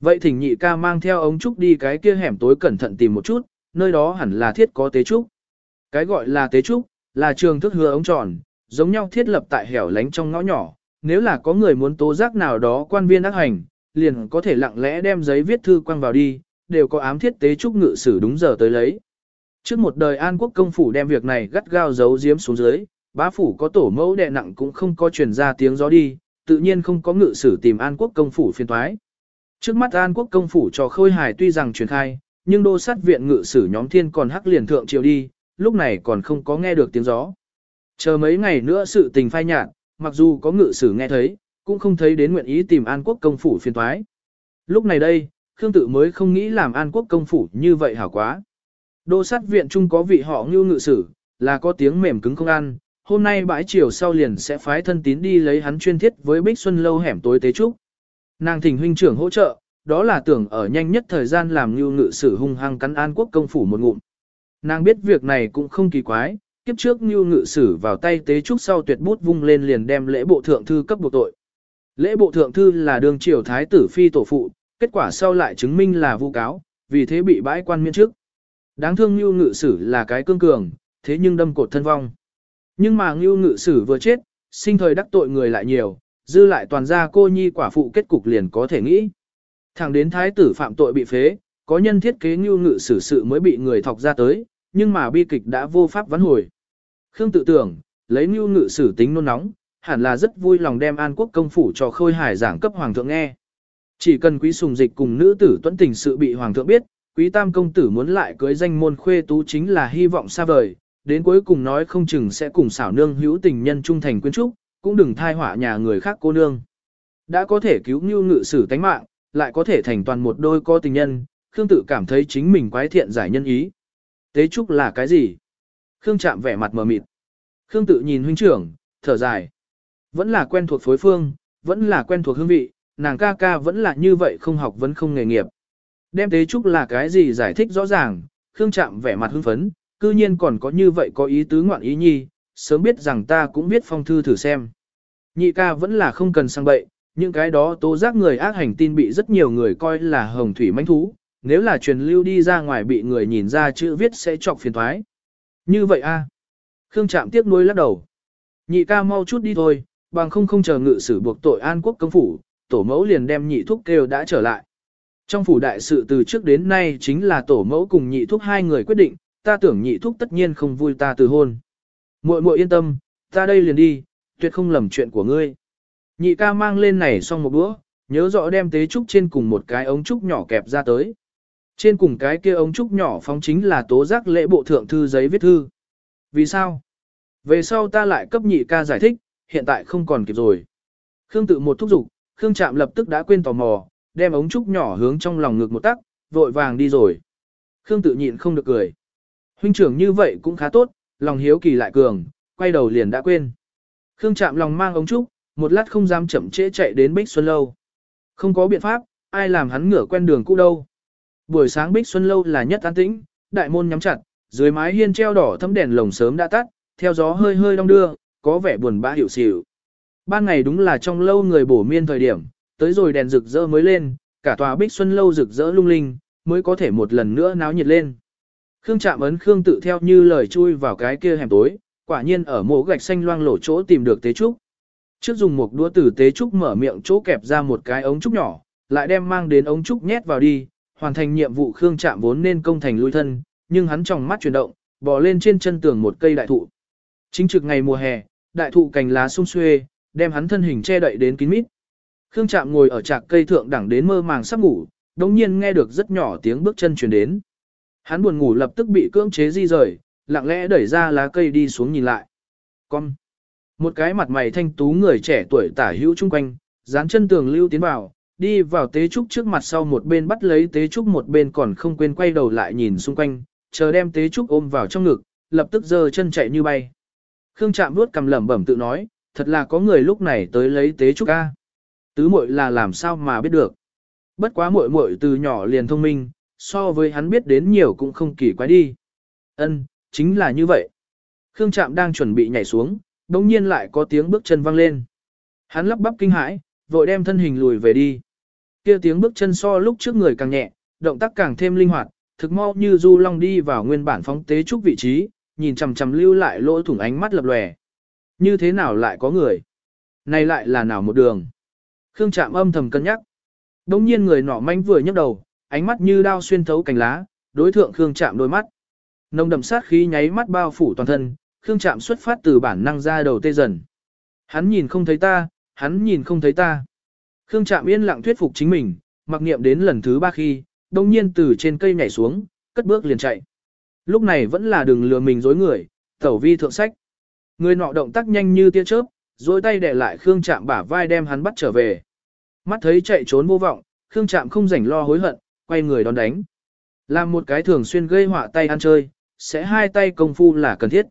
Vậy thỉnh nhị ca mang theo ống trúc đi cái kia hẻm tối cẩn thận tìm một chút, nơi đó hẳn là thiết có tế trúc. Cái gọi là tế trúc, là trường thức hứa ống tròn, giống nhau thiết lập tại hẻo lánh trong ngõ nhỏ. Nếu là có người muốn tố giác nào đó quan viên ác hành, liền có thể lặng lẽ đem giấy viết thư quăng vào đi, đều có ám thiết tế trúc ngự sử đúng giờ tới lấy. Trước một đời An Quốc công phủ đem việc này gắt gao giấu giếm xuống dưới, bá phủ có tổ mẫu đệ nặng cũng không có truyền ra tiếng gió đi, tự nhiên không có ngự sử tìm An Quốc công phủ phiên thoái. Trước mắt An Quốc công phủ cho khôi hài tuy rằng truyền khai, nhưng đô sát viện ngự sử nhóm thiên còn hắc liền thượng triều đi, lúc này còn không có nghe được tiếng gió. Chờ mấy ngày nữa sự tình phai nhạt, mặc dù có ngự sử nghe thấy, cũng không thấy đến nguyện ý tìm An Quốc công phủ phiền thoái. Lúc này đây, Khương Tự mới không nghĩ làm An Quốc công phủ như vậy hảo quá. Đô sát viện trung có vị họ ngưu ngự sử, là có tiếng mềm cứng không ăn, hôm nay bãi chiều sau liền sẽ phái thân tín đi lấy hắn chuyên thiết với Bích Xuân lâu hẻm tối tế trúc. Nàng thỉnh huynh trưởng hỗ trợ, đó là tưởng ở nhanh nhất thời gian làm như ngự sử hung hăng cắn An Quốc công phủ một ngụm. Nàng biết việc này cũng không kỳ quái, kiếp trước như ngự sử vào tay tế trúc sau tuyệt bút vung lên liền đem lễ bộ thượng thư cấp buộc tội. Lễ bộ thượng thư là đường triều thái tử phi tổ phụ, kết quả sau lại chứng minh là vu cáo, vì thế bị bãi quan miễn chức. Đáng thương như Ngự Sử là cái cương cường, thế nhưng đâm cột thân vong. Nhưng mà như Ngự Sử vừa chết, sinh thời đắc tội người lại nhiều, dư lại toàn gia cô nhi quả phụ kết cục liền có thể nghĩ. Thẳng đến thái tử phạm tội bị phế, có nhân thiết kế Ngưu Ngự Sử sự mới bị người thọc ra tới, nhưng mà bi kịch đã vô pháp vãn hồi. Khương tự tưởng, lấy Ngưu Ngự Sử tính nôn nóng, hẳn là rất vui lòng đem An Quốc công phủ cho Khôi Hải giảng cấp hoàng thượng nghe. Chỉ cần quý sùng dịch cùng nữ tử tuẫn tình sự bị hoàng thượng biết, quý tam công tử muốn lại cưới danh môn khuê tú chính là hy vọng xa vời, đến cuối cùng nói không chừng sẽ cùng xảo nương hữu tình nhân trung thành quyến trúc, cũng đừng thai họa nhà người khác cô nương. Đã có thể cứu như ngự sử tánh mạng, lại có thể thành toàn một đôi co tình nhân, Khương tự cảm thấy chính mình quái thiện giải nhân ý. Tế trúc là cái gì? Khương chạm vẻ mặt mờ mịt. Khương tự nhìn huynh trưởng, thở dài. Vẫn là quen thuộc phối phương, vẫn là quen thuộc hương vị, nàng ca ca vẫn là như vậy không học vẫn không nghề nghiệp. Đem tế trúc là cái gì giải thích rõ ràng, Khương chạm vẻ mặt hưng phấn, cư nhiên còn có như vậy có ý tứ ngoạn ý nhi, sớm biết rằng ta cũng biết phong thư thử xem. Nhị ca vẫn là không cần sang bậy, những cái đó tố giác người ác hành tin bị rất nhiều người coi là hồng thủy manh thú, nếu là truyền lưu đi ra ngoài bị người nhìn ra chữ viết sẽ chọc phiền thoái. Như vậy a Khương Trạm tiếc nuối lắc đầu. Nhị ca mau chút đi thôi, bằng không không chờ ngự sử buộc tội an quốc công phủ, tổ mẫu liền đem nhị thúc kêu đã trở lại. Trong phủ đại sự từ trước đến nay chính là tổ mẫu cùng nhị thúc hai người quyết định, ta tưởng nhị thúc tất nhiên không vui ta từ hôn. Muội muội yên tâm, ta đây liền đi, tuyệt không lầm chuyện của ngươi. Nhị ca mang lên này xong một bữa, nhớ rõ đem tế trúc trên cùng một cái ống trúc nhỏ kẹp ra tới. Trên cùng cái kia ống trúc nhỏ phóng chính là tố giác lễ bộ thượng thư giấy viết thư. Vì sao? Về sau ta lại cấp nhị ca giải thích, hiện tại không còn kịp rồi. Khương tự một thúc giục, Khương Trạm lập tức đã quên tò mò, đem ống trúc nhỏ hướng trong lòng ngực một tắc, vội vàng đi rồi. Khương tự nhịn không được cười. Huynh trưởng như vậy cũng khá tốt, lòng hiếu kỳ lại cường, quay đầu liền đã quên. Khương Trạm lòng mang ống trúc, một lát không dám chậm trễ chạy đến Bích Xuân Lâu. Không có biện pháp, ai làm hắn ngửa quen đường cũ đâu. Buổi sáng Bích Xuân Lâu là nhất an tĩnh, đại môn nhắm chặt, dưới mái hiên treo đỏ thấm đèn lồng sớm đã tắt, theo gió hơi hơi đong đưa, có vẻ buồn bã hiểu xỉu. Ban ngày đúng là trong lâu người bổ miên thời điểm, tới rồi đèn rực rỡ mới lên, cả tòa bích xuân lâu rực rỡ lung linh, mới có thể một lần nữa náo nhiệt lên. Khương chạm ấn Khương tự theo như lời chui vào cái kia hẻm tối, quả nhiên ở mộ gạch xanh loang lổ chỗ tìm được tế trúc. Trước dùng một đũa từ tế trúc mở miệng chỗ kẹp ra một cái ống trúc nhỏ, lại đem mang đến ống trúc nhét vào đi, hoàn thành nhiệm vụ Khương chạm vốn nên công thành lui thân, nhưng hắn trong mắt chuyển động, bò lên trên chân tường một cây đại thụ. Chính trực ngày mùa hè, đại thụ cành lá sum xuê, đem hắn thân hình che đậy đến kín mít. Khương Trạm ngồi ở trạc cây thượng đẳng đến mơ màng sắp ngủ, đồng nhiên nghe được rất nhỏ tiếng bước chân truyền đến. Hắn buồn ngủ lập tức bị cưỡng chế di rời, lặng lẽ đẩy ra lá cây đi xuống nhìn lại. Con! Một cái mặt mày thanh tú người trẻ tuổi tả hữu chung quanh, dán chân tường lưu tiến vào, đi vào tế trúc trước mặt sau một bên bắt lấy tế trúc một bên còn không quên quay đầu lại nhìn xung quanh, chờ đem tế trúc ôm vào trong ngực, lập tức giơ chân chạy như bay. Khương Trạm vuốt cầm lẩm bẩm tự nói, thật là có người lúc này tới lấy tế trúc A. Tứ muội là làm sao mà biết được. bất quá muội muội từ nhỏ liền thông minh, so với hắn biết đến nhiều cũng không kỳ quái đi. Ân, chính là như vậy. Khương Trạm đang chuẩn bị nhảy xuống, đống nhiên lại có tiếng bước chân vang lên. Hắn lắp bắp kinh hãi, vội đem thân hình lùi về đi. Kia tiếng bước chân so lúc trước người càng nhẹ, động tác càng thêm linh hoạt, thực mau như du long đi vào nguyên bản phóng tế trúc vị trí, nhìn chằm chằm lưu lại lỗ thủng ánh mắt lập lòe. Như thế nào lại có người? Này lại là nào một đường? Khương Trạm âm thầm cân nhắc. Đống nhiên người nọ manh vừa nhấc đầu, ánh mắt như đao xuyên thấu cành lá, đối thượng Khương Trạm đôi mắt. Nồng đậm sát khí nháy mắt bao phủ toàn thân, Khương Trạm xuất phát từ bản năng ra đầu tê dần. Hắn nhìn không thấy ta, hắn nhìn không thấy ta. Khương Trạm yên lặng thuyết phục chính mình, mặc niệm đến lần thứ ba khi, đông nhiên từ trên cây nhảy xuống, cất bước liền chạy. Lúc này vẫn là đừng lừa mình dối người, tẩu vi thượng sách. Người nọ động tác nhanh như tia chớp, dối tay để lại Khương Trạm bả vai đem hắn bắt trở về. Mắt thấy chạy trốn vô vọng, Khương Trạm không rảnh lo hối hận, quay người đón đánh. Làm một cái thường xuyên gây họa tay ăn chơi, sẽ hai tay công phu là cần thiết.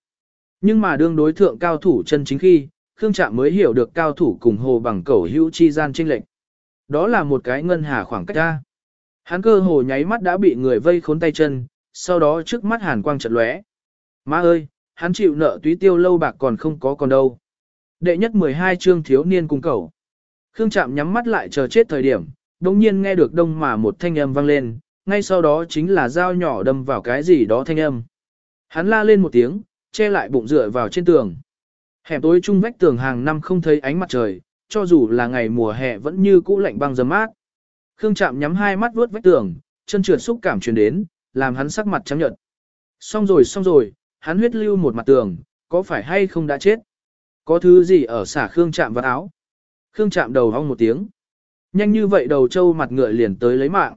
Nhưng mà đương đối thượng cao thủ chân chính khi, Khương Trạm mới hiểu được cao thủ cùng hồ bằng cẩu hữu chi gian chênh lệch. Đó là một cái ngân hà khoảng cách ra. Hắn cơ hồ nháy mắt đã bị người vây khốn tay chân, sau đó trước mắt hàn quang chợt lóe. Má ơi, hắn chịu nợ túy tiêu lâu bạc còn không có còn đâu. Đệ nhất 12 chương thiếu niên cùng cẩu. Khương Trạm nhắm mắt lại chờ chết thời điểm, đồng nhiên nghe được đông mà một thanh âm vang lên, ngay sau đó chính là dao nhỏ đâm vào cái gì đó thanh âm. Hắn la lên một tiếng, che lại bụng dựa vào trên tường. Hẻm tối trung vách tường hàng năm không thấy ánh mặt trời, cho dù là ngày mùa hè vẫn như cũ lạnh băng dấm mát. Khương Trạm nhắm hai mắt vuốt vách tường, chân trượt xúc cảm truyền đến, làm hắn sắc mặt trắng nhợt. Xong rồi xong rồi, hắn huyết lưu một mặt tường, có phải hay không đã chết? Có thứ gì ở xả Khương Trạm vào áo? Khương Trạm đầu hong một tiếng. Nhanh như vậy đầu trâu mặt ngựa liền tới lấy mạng.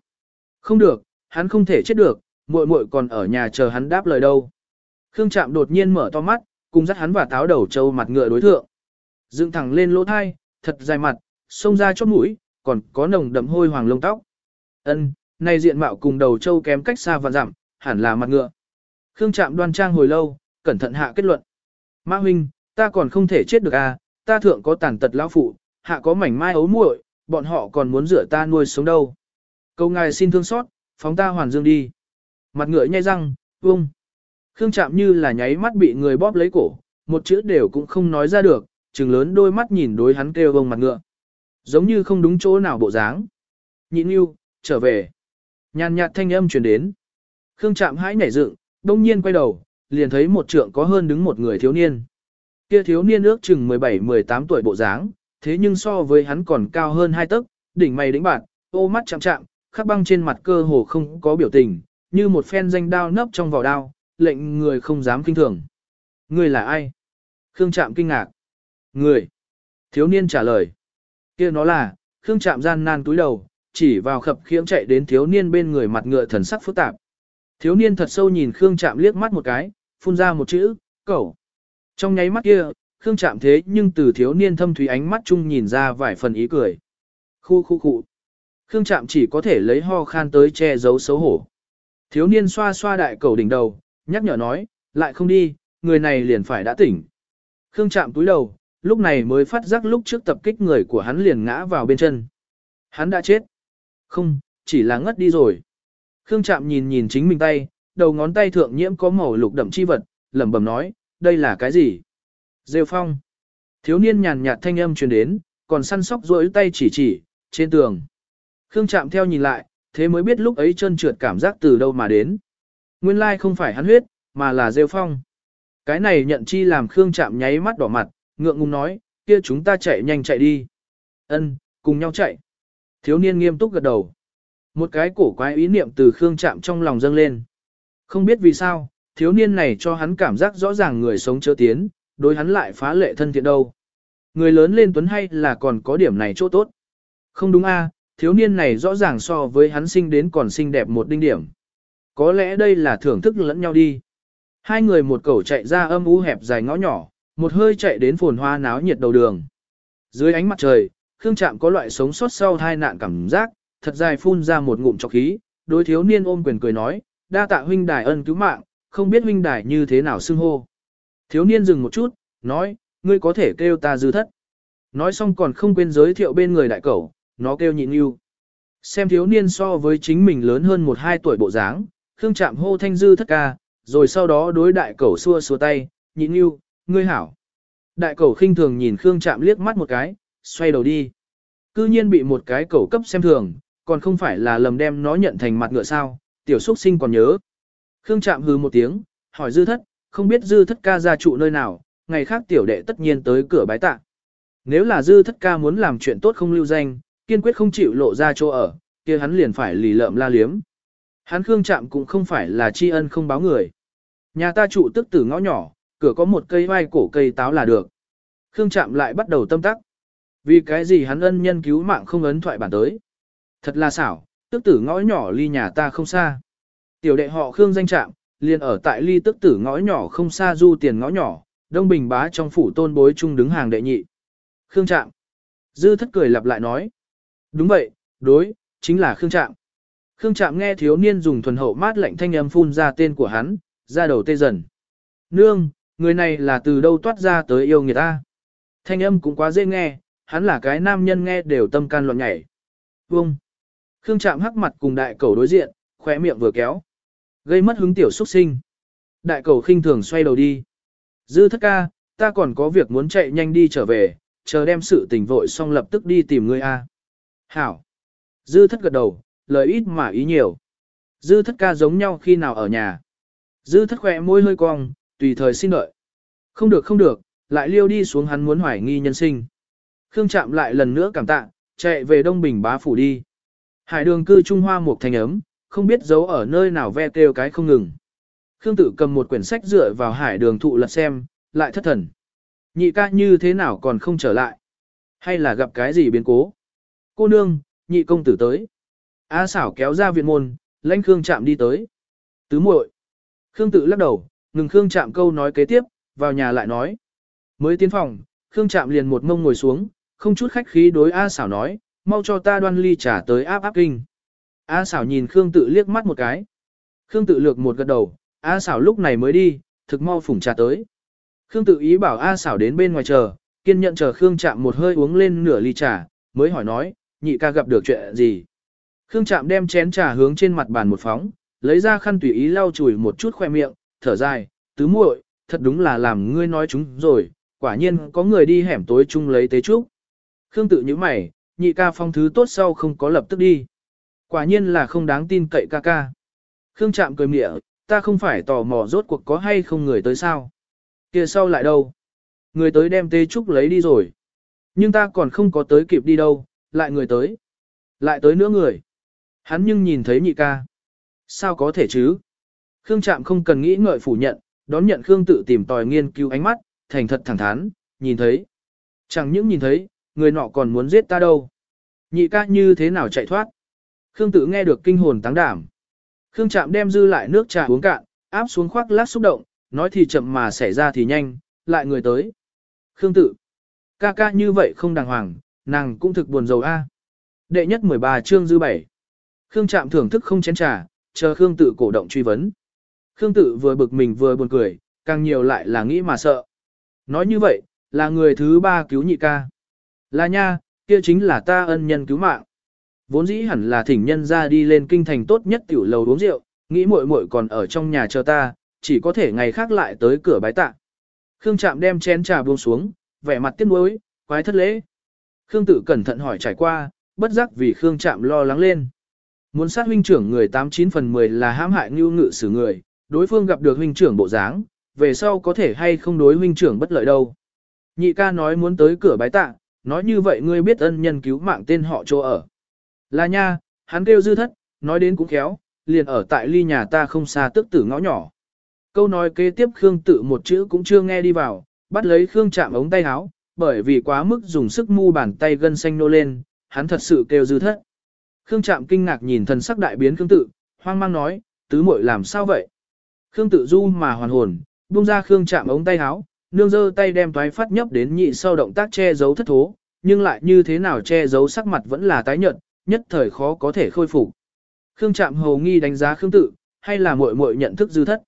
Không được, hắn không thể chết được, muội muội còn ở nhà chờ hắn đáp lời đâu. Khương Trạm đột nhiên mở to mắt, cùng dắt hắn và táo đầu trâu mặt ngựa đối thượng. Dựng thẳng lên lỗ thai, thật dài mặt, xông ra chót mũi, còn có nồng đậm hôi hoàng lông tóc. Ân, này diện mạo cùng đầu trâu kém cách xa và dặm, hẳn là mặt ngựa. Khương Trạm đoan trang hồi lâu, cẩn thận hạ kết luận. Mã huynh, ta còn không thể chết được à, ta thượng có tàn tật lão phụ, hạ có mảnh mai ấu muội, bọn họ còn muốn rửa ta nuôi sống đâu. Câu ngài xin thương xót, phóng ta hoàn dương đi. Mặt ngựa nhai răng, vung. Khương Trạm như là nháy mắt bị người bóp lấy cổ, một chữ đều cũng không nói ra được, trừng lớn đôi mắt nhìn đối hắn kêu vông mặt ngựa. Giống như không đúng chỗ nào bộ dáng. Nhịn yêu, trở về. Nhàn nhạt thanh âm truyền đến. Khương Trạm hãi nhảy dựng, đông nhiên quay đầu, liền thấy một trượng có hơn đứng một người thiếu niên. Kia thiếu niên ước chừng 17-18 tuổi bộ dáng, thế nhưng so với hắn còn cao hơn hai tấc, đỉnh mày đỉnh bạn, ô mắt chạm chạm, khắc băng trên mặt cơ hồ không có biểu tình, như một phen danh đao nấp trong vỏ đao, lệnh người không dám kinh thường. Người là ai? Khương Trạm kinh ngạc. Người. Thiếu niên trả lời. kia nó là, Khương Trạm gian nan túi đầu, chỉ vào khập khiễng chạy đến thiếu niên bên người mặt ngựa thần sắc phức tạp. Thiếu niên thật sâu nhìn Khương Trạm liếc mắt một cái, phun ra một chữ, cẩu. Trong nháy mắt kia, Khương Trạm thế nhưng từ thiếu niên thâm thúy ánh mắt chung nhìn ra vài phần ý cười. Khu khu khu. Khương Trạm chỉ có thể lấy ho khan tới che giấu xấu hổ. Thiếu niên xoa xoa đại cầu đỉnh đầu, nhắc nhở nói, lại không đi, người này liền phải đã tỉnh. Khương Trạm túi đầu, lúc này mới phát giác lúc trước tập kích người của hắn liền ngã vào bên chân. Hắn đã chết. Không, chỉ là ngất đi rồi. Khương Trạm nhìn nhìn chính mình tay, đầu ngón tay thượng nhiễm có màu lục đậm chi vật, lẩm bẩm nói, đây là cái gì? Rêu phong. Thiếu niên nhàn nhạt thanh âm truyền đến, còn săn sóc rỗi tay chỉ chỉ, trên tường. Khương Trạm theo nhìn lại, thế mới biết lúc ấy chân trượt cảm giác từ đâu mà đến. Nguyên lai không phải hắn huyết, mà là rêu phong. Cái này nhận chi làm Khương Trạm nháy mắt đỏ mặt, ngượng ngùng nói, kia chúng ta chạy nhanh chạy đi. Ân, cùng nhau chạy. Thiếu niên nghiêm túc gật đầu. Một cái cổ quái ý niệm từ Khương Trạm trong lòng dâng lên. Không biết vì sao, thiếu niên này cho hắn cảm giác rõ ràng người sống chớ tiến, đối hắn lại phá lệ thân thiện đâu. Người lớn lên tuấn hay là còn có điểm này chỗ tốt. Không đúng a, thiếu niên này rõ ràng so với hắn sinh đến còn xinh đẹp một đinh điểm. Có lẽ đây là thưởng thức lẫn nhau đi. Hai người một cẩu chạy ra âm u hẹp dài ngõ nhỏ, một hơi chạy đến phồn hoa náo nhiệt đầu đường. Dưới ánh mặt trời, Khương Trạm có loại sống sót sau hai nạn cảm giác, thật dài phun ra một ngụm trọc khí, đối thiếu niên ôm quyền cười nói, đa tạ huynh đài ân cứu mạng, không biết huynh đài như thế nào xưng hô. Thiếu niên dừng một chút, nói, ngươi có thể kêu ta dư thất. Nói xong còn không quên giới thiệu bên người đại cẩu, nó kêu nhịn yêu. xem thiếu niên so với chính mình lớn hơn một hai tuổi bộ dáng, Khương Trạm hô thanh dư thất ca, rồi sau đó đối đại cẩu xua xua tay, nhịn yêu, ngươi hảo. Đại cẩu khinh thường nhìn Khương Trạm liếc mắt một cái, xoay đầu đi. Cư nhiên bị một cái cẩu cấp xem thường, còn không phải là lầm đem nó nhận thành mặt ngựa sao, tiểu xuất sinh còn nhớ. Khương Trạm hừ một tiếng, hỏi dư thất, không biết dư thất ca gia trụ nơi nào, ngày khác tiểu đệ tất nhiên tới cửa bái tạ. Nếu là dư thất ca muốn làm chuyện tốt không lưu danh, kiên quyết không chịu lộ ra chỗ ở, kia hắn liền phải lì lợm la liếm. Hắn Khương Trạm cũng không phải là tri ân không báo người. Nhà ta trụ tức tử ngõ nhỏ, cửa có một cây vai cổ cây táo là được. Khương Trạm lại bắt đầu tâm tắc. Vì cái gì hắn ân nhân cứu mạng không ấn thoại bản tới. Thật là xảo, tức tử ngõ nhỏ ly nhà ta không xa. Tiểu đệ họ Khương danh trạm, liền ở tại ly tức tử ngõ nhỏ không xa du tiền ngõ nhỏ, đông bình bá trong phủ tôn bối chung đứng hàng đệ nhị. Khương trạm. Dư thất cười lặp lại nói. Đúng vậy, đối, chính là Khương trạm. Khương trạm nghe thiếu niên dùng thuần hậu mát lạnh thanh âm phun ra tên của hắn, ra đầu tê dần. Nương, người này là từ đâu toát ra tới yêu người ta. Thanh âm cũng quá dễ nghe, hắn là cái nam nhân nghe đều tâm can loạn nhảy. Vông. Khương Trạm hắc mặt cùng đại cầu đối diện, khóe miệng vừa kéo. Gây mất hứng tiểu xuất sinh. Đại cầu khinh thường xoay đầu đi. Dư thất ca, ta còn có việc muốn chạy nhanh đi trở về, chờ đem sự tình vội xong lập tức đi tìm ngươi a. Hảo. Dư thất gật đầu, lời ít mà ý nhiều. Dư thất ca giống nhau khi nào ở nhà. Dư thất khỏe môi hơi cong, tùy thời xin đợi. Không được không được, lại liêu đi xuống hắn muốn hoài nghi nhân sinh. Khương chạm lại lần nữa cảm tạ, chạy về Đông Bình bá phủ đi. Hải đường cư Trung Hoa một thành ấm, không biết giấu ở nơi nào ve kêu cái không ngừng. Khương tử cầm một quyển sách dựa vào hải đường thụ lật xem, lại thất thần. Nhị ca như thế nào còn không trở lại? Hay là gặp cái gì biến cố? Cô nương, nhị công tử tới. A xảo kéo ra viện môn, lãnh Khương chạm đi tới. Tứ muội. Khương tự lắc đầu, ngừng Khương chạm câu nói kế tiếp, vào nhà lại nói. Mới tiến phòng, Khương chạm liền một mông ngồi xuống, không chút khách khí đối A xảo nói, mau cho ta đoan ly trà tới áp áp kinh. A xảo nhìn Khương tự liếc mắt một cái. Khương tự lược một gật đầu, A xảo lúc này mới đi, thực mau phủng trà tới. Khương tự ý bảo A xảo đến bên ngoài chờ, kiên nhận chờ Khương chạm một hơi uống lên nửa ly trà, mới hỏi nói, nhị ca gặp được chuyện gì. Khương Trạm đem chén trà hướng trên mặt bàn một phóng, lấy ra khăn tùy ý lau chùi một chút khoe miệng, thở dài, tứ muội, thật đúng là làm ngươi nói chúng rồi, quả nhiên có người đi hẻm tối chung lấy tế trúc. Khương tự như mày, nhị ca phong thứ tốt sau không có lập tức đi. Quả nhiên là không đáng tin cậy ca ca. Khương Trạm cười mỉa, ta không phải tò mò rốt cuộc có hay không người tới sao. kia sau lại đâu? Người tới đem tế trúc lấy đi rồi. Nhưng ta còn không có tới kịp đi đâu, lại người tới. Lại tới nữa người. Hắn nhưng nhìn thấy nhị ca. Sao có thể chứ? Khương Trạm không cần nghĩ ngợi phủ nhận, đón nhận Khương tự tìm tòi nghiên cứu ánh mắt, thành thật thẳng thắn, nhìn thấy. Chẳng những nhìn thấy, người nọ còn muốn giết ta đâu. Nhị ca như thế nào chạy thoát? Khương tự nghe được kinh hồn táng đảm. Khương Trạm đem dư lại nước trà uống cạn, áp xuống khoác lát xúc động, nói thì chậm mà xảy ra thì nhanh, lại người tới. Khương tự. Ca ca như vậy không đàng hoàng, nàng cũng thực buồn rầu a. Đệ nhất 13 chương dư 7. Khương Trạm thưởng thức không chén trà, chờ Khương tự cổ động truy vấn. Khương tự vừa bực mình vừa buồn cười, càng nhiều lại là nghĩ mà sợ. Nói như vậy, là người thứ ba cứu nhị ca. Là nha, kia chính là ta ân nhân cứu mạng. Vốn dĩ hẳn là thỉnh nhân ra đi lên kinh thành tốt nhất tiểu lầu uống rượu, nghĩ muội muội còn ở trong nhà chờ ta, chỉ có thể ngày khác lại tới cửa bái tạ. Khương Trạm đem chén trà buông xuống, vẻ mặt tiếc nuối, quái thất lễ. Khương Tử cẩn thận hỏi trải qua, bất giác vì Khương Trạm lo lắng lên. Muốn sát huynh trưởng người 89 phần 10 là hãm hại ngưu ngự xử người, đối phương gặp được huynh trưởng bộ dáng, về sau có thể hay không đối huynh trưởng bất lợi đâu. Nhị ca nói muốn tới cửa bái tạ, nói như vậy ngươi biết ân nhân cứu mạng tên họ chỗ ở. Là nha, hắn kêu dư thất, nói đến cũng khéo, liền ở tại ly nhà ta không xa tức tử ngõ nhỏ. Câu nói kế tiếp Khương tự một chữ cũng chưa nghe đi vào, bắt lấy Khương chạm ống tay áo, bởi vì quá mức dùng sức mu bàn tay gân xanh nô lên, hắn thật sự kêu dư thất. Khương Trạm kinh ngạc nhìn thần sắc đại biến Khương tự, hoang mang nói, tứ muội làm sao vậy? Khương tự du mà hoàn hồn, buông ra Khương Trạm ống tay áo, nương giơ tay đem toái phát nhấp đến nhị sau động tác che giấu thất thố, nhưng lại như thế nào che giấu sắc mặt vẫn là tái nhợt, nhất thời khó có thể khôi phục. Khương Trạm hầu nghi đánh giá Khương Tự, hay là muội muội nhận thức dư thất.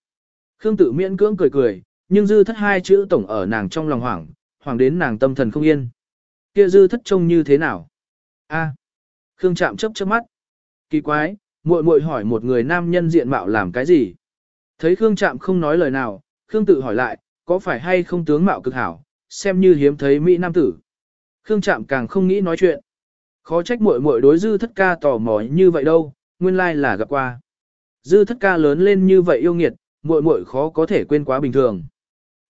Khương Tự miễn cưỡng cười cười, nhưng dư thất hai chữ tổng ở nàng trong lòng hoảng, hoảng đến nàng tâm thần không yên. Kia dư thất trông như thế nào? A. Khương Trạm chớp chớp mắt. Kỳ quái, muội muội hỏi một người nam nhân diện mạo làm cái gì? Thấy Khương Trạm không nói lời nào, Khương tự hỏi lại, có phải hay không tướng mạo cực hảo, xem như hiếm thấy Mỹ Nam tử. Khương Trạm càng không nghĩ nói chuyện. Khó trách muội muội đối dư thất ca tò mò như vậy đâu, nguyên lai là gặp qua. Dư thất ca lớn lên như vậy yêu nghiệt, muội muội khó có thể quên quá bình thường.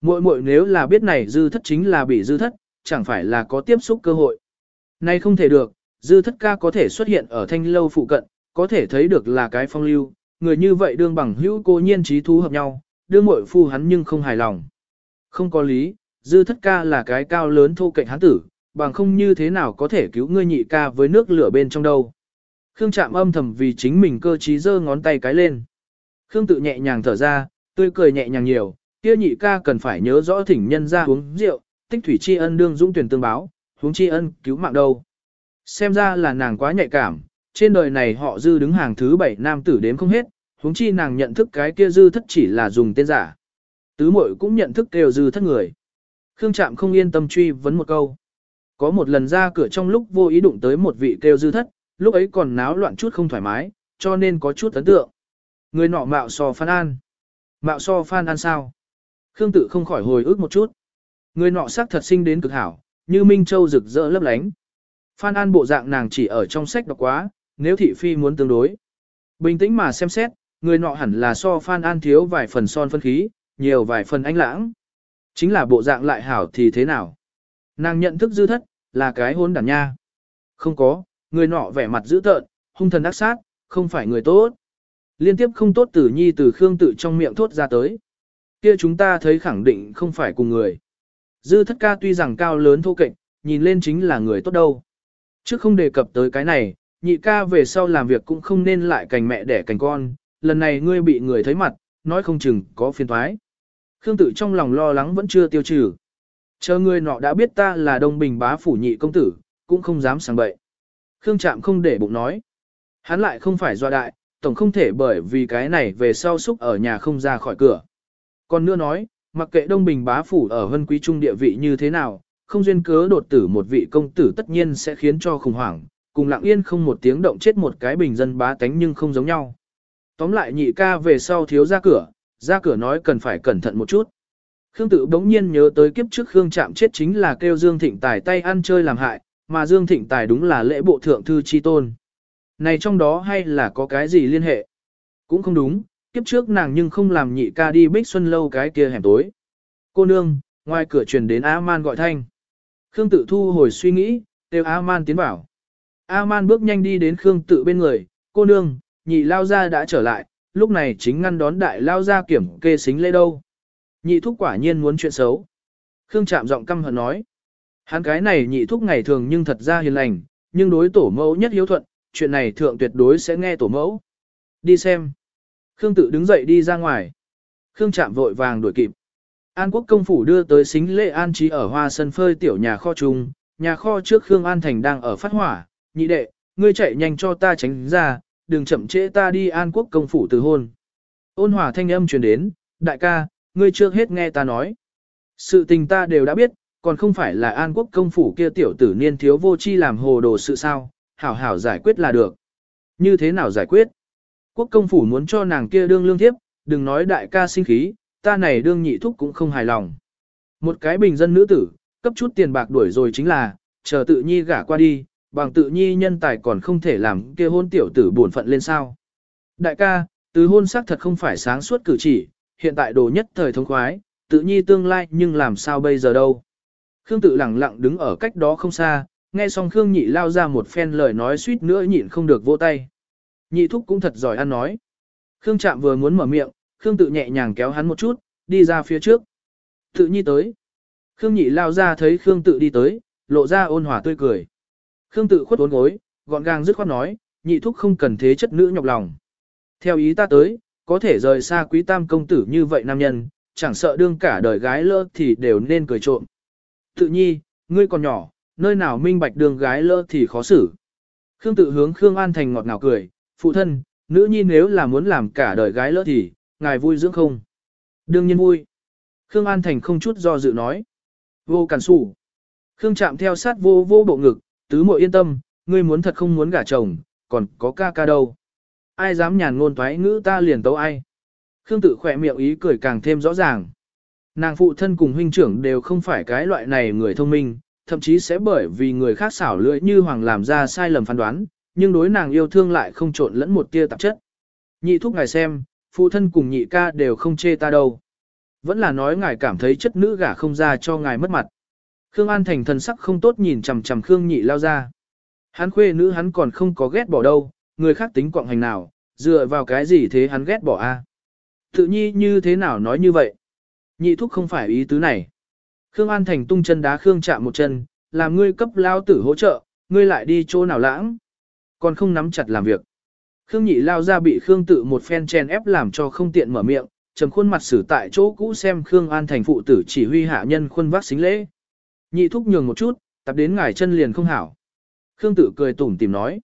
Muội muội nếu là biết này dư thất chính là bị dư thất, chẳng phải là có tiếp xúc cơ hội. Nay không thể được, dư thất ca có thể xuất hiện ở thanh lâu phụ cận, có thể thấy được là cái phong lưu, người như vậy đương bằng hữu cô nhiên trí thú hợp nhau, đương mội phu hắn nhưng không hài lòng. Không có lý, dư thất ca là cái cao lớn thô cạnh hắn tử, bằng không như thế nào có thể cứu ngươi nhị ca với nước lửa bên trong đâu. Khương chạm âm thầm vì chính mình cơ trí giơ ngón tay cái lên. Khương tự nhẹ nhàng thở ra, tươi cười nhẹ nhàng nhiều, kia nhị ca cần phải nhớ rõ thỉnh nhân ra uống rượu, tích thủy tri ân đương dũng tuyển tương báo, huống tri ân cứu mạng đâu. Xem ra là nàng quá nhạy cảm, trên đời này họ dư đứng hàng thứ bảy nam tử đếm không hết, huống chi nàng nhận thức cái kia dư thất chỉ là dùng tên giả. Tứ muội cũng nhận thức kêu dư thất người. Khương Trạm không yên tâm truy vấn một câu. Có một lần ra cửa trong lúc vô ý đụng tới một vị kêu dư thất, lúc ấy còn náo loạn chút không thoải mái, cho nên có chút ấn tượng. Người nọ mạo so phan an. Mạo so phan an sao? Khương tự không khỏi hồi ức một chút. Người nọ sắc thật sinh đến cực hảo, như Minh Châu rực rỡ lấp lánh. Phan An bộ dạng nàng chỉ ở trong sách đọc quá, nếu thị phi muốn tương đối. Bình tĩnh mà xem xét, người nọ hẳn là so Phan An thiếu vài phần son phân khí, nhiều vài phần ánh lãng. Chính là bộ dạng lại hảo thì thế nào? Nàng nhận thức dư thất, là cái hôn đàn nha. Không có, người nọ vẻ mặt dữ tợn, hung thần ác sát, không phải người tốt. Liên tiếp không tốt tử nhi từ Khương tự trong miệng thốt ra tới. Kia chúng ta thấy khẳng định không phải cùng người. Dư thất ca tuy rằng cao lớn thô kệch, nhìn lên chính là người tốt đâu. Chứ không đề cập tới cái này, nhị ca về sau làm việc cũng không nên lại cành mẹ đẻ cành con, lần này ngươi bị người thấy mặt, nói không chừng có phiền thoái. Khương tự trong lòng lo lắng vẫn chưa tiêu trừ. Chờ ngươi nọ đã biết ta là đông bình bá phủ nhị công tử, cũng không dám sang bậy. Khương chạm không để bụng nói. Hắn lại không phải doa đại, tổng không thể bởi vì cái này về sau xúc ở nhà không ra khỏi cửa. Còn nữa nói, mặc kệ đông bình bá phủ ở vân quý trung địa vị như thế nào, không duyên cớ đột tử một vị công tử tất nhiên sẽ khiến cho khủng hoảng, cùng lặng yên không một tiếng động chết một cái bình dân bá tánh nhưng không giống nhau. Tóm lại nhị ca về sau thiếu ra cửa, ra cửa nói cần phải cẩn thận một chút. Khương tự bỗng nhiên nhớ tới kiếp trước Khương chạm chết chính là kêu Dương Thịnh Tài tay ăn chơi làm hại, mà Dương Thịnh Tài đúng là lễ bộ thượng thư chi tôn. Này trong đó hay là có cái gì liên hệ? Cũng không đúng, kiếp trước nàng nhưng không làm nhị ca đi bích xuân lâu cái kia hẻm tối. Cô nương, ngoài cửa truyền đến A-man gọi thanh. Khương tự thu hồi suy nghĩ, kêu A-man tiến vào. A-man bước nhanh đi đến Khương tự bên người, cô nương, nhị lao ra đã trở lại, lúc này chính ngăn đón đại lao ra kiểm kê xính lễ đâu. Nhị thúc quả nhiên muốn chuyện xấu. Khương chạm giọng căm hận nói. Hắn cái này nhị thúc ngày thường nhưng thật ra hiền lành, nhưng đối tổ mẫu nhất hiếu thuận, chuyện này thượng tuyệt đối sẽ nghe tổ mẫu. Đi xem. Khương tự đứng dậy đi ra ngoài. Khương chạm vội vàng đuổi kịp. An quốc công phủ đưa tới xính lễ an trí ở hoa sân phơi tiểu nhà kho trung nhà kho trước Khương An Thành đang ở phát hỏa, nhị đệ, ngươi chạy nhanh cho ta tránh ra, đừng chậm trễ ta đi an quốc công phủ từ hôn. Ôn hòa thanh âm truyền đến, đại ca, ngươi trước hết nghe ta nói. Sự tình ta đều đã biết, còn không phải là an quốc công phủ kia tiểu tử niên thiếu vô chi làm hồ đồ sự sao, hảo hảo giải quyết là được. Như thế nào giải quyết? Quốc công phủ muốn cho nàng kia đương lương thiếp, đừng nói đại ca sinh khí, ta này đương nhị thúc cũng không hài lòng. Một cái bình dân nữ tử, cấp chút tiền bạc đuổi rồi chính là, chờ tự nhi gả qua đi, bằng tự nhi nhân tài còn không thể làm kia hôn tiểu tử buồn phận lên sao. Đại ca, từ hôn xác thật không phải sáng suốt cử chỉ, hiện tại đồ nhất thời thông khoái, tự nhi tương lai nhưng làm sao bây giờ đâu. Khương tự lặng lặng đứng ở cách đó không xa, nghe xong Khương nhị lao ra một phen lời nói suýt nữa nhịn không được vỗ tay. Nhị thúc cũng thật giỏi ăn nói. Khương chạm vừa muốn mở miệng, Khương tự nhẹ nhàng kéo hắn một chút, đi ra phía trước. Tự nhi tới. Khương nhị lao ra thấy Khương tự đi tới, lộ ra ôn hòa tươi cười. Khương tự khuất ốn gối, gọn gàng dứt khoát nói, nhị thúc không cần thế chất nữ nhọc lòng. Theo ý ta tới, có thể rời xa quý tam công tử như vậy nam nhân, chẳng sợ đương cả đời gái lỡ thì đều nên cười trộm. Tự nhi, ngươi còn nhỏ, nơi nào minh bạch đường gái lỡ thì khó xử. Khương tự hướng Khương An Thành ngọt ngào cười, phụ thân, nữ nhi nếu là muốn làm cả đời gái lỡ thì, ngài vui dưỡng không? Đương nhiên vui. Khương An Thành không chút do dự nói. Vô cản sủ. Khương chạm theo sát vô vô bộ ngực, tứ muội yên tâm, ngươi muốn thật không muốn gả chồng, còn có ca ca đâu. Ai dám nhàn ngôn thoái ngữ ta liền tấu ai. Khương tự khỏe miệng ý cười càng thêm rõ ràng. Nàng phụ thân cùng huynh trưởng đều không phải cái loại này người thông minh, thậm chí sẽ bởi vì người khác xảo lưỡi như hoàng làm ra sai lầm phán đoán, nhưng đối nàng yêu thương lại không trộn lẫn một tia tạp chất. Nhị thúc ngài xem, phụ thân cùng nhị ca đều không chê ta đâu. Vẫn là nói ngài cảm thấy chất nữ gả không ra cho ngài mất mặt. Khương An Thành thần sắc không tốt nhìn chằm chằm Khương Nhị lao ra. Hắn khuê nữ hắn còn không có ghét bỏ đâu, người khác tính quọng hành nào, dựa vào cái gì thế hắn ghét bỏ a? Tự nhi như thế nào nói như vậy? Nhị thúc không phải ý tứ này. Khương An Thành tung chân đá Khương chạm một chân, làm ngươi cấp lao tử hỗ trợ, ngươi lại đi chỗ nào lãng. Còn không nắm chặt làm việc. Khương nhị lao ra bị Khương tự một phen chen ép làm cho không tiện mở miệng, trầm khuôn mặt xử tại chỗ cũ xem Khương An Thành phụ tử chỉ huy hạ nhân khuôn vác xính lễ. Nhị thúc nhường một chút, tập đến ngải chân liền không hảo. Khương tự cười tủm tìm nói.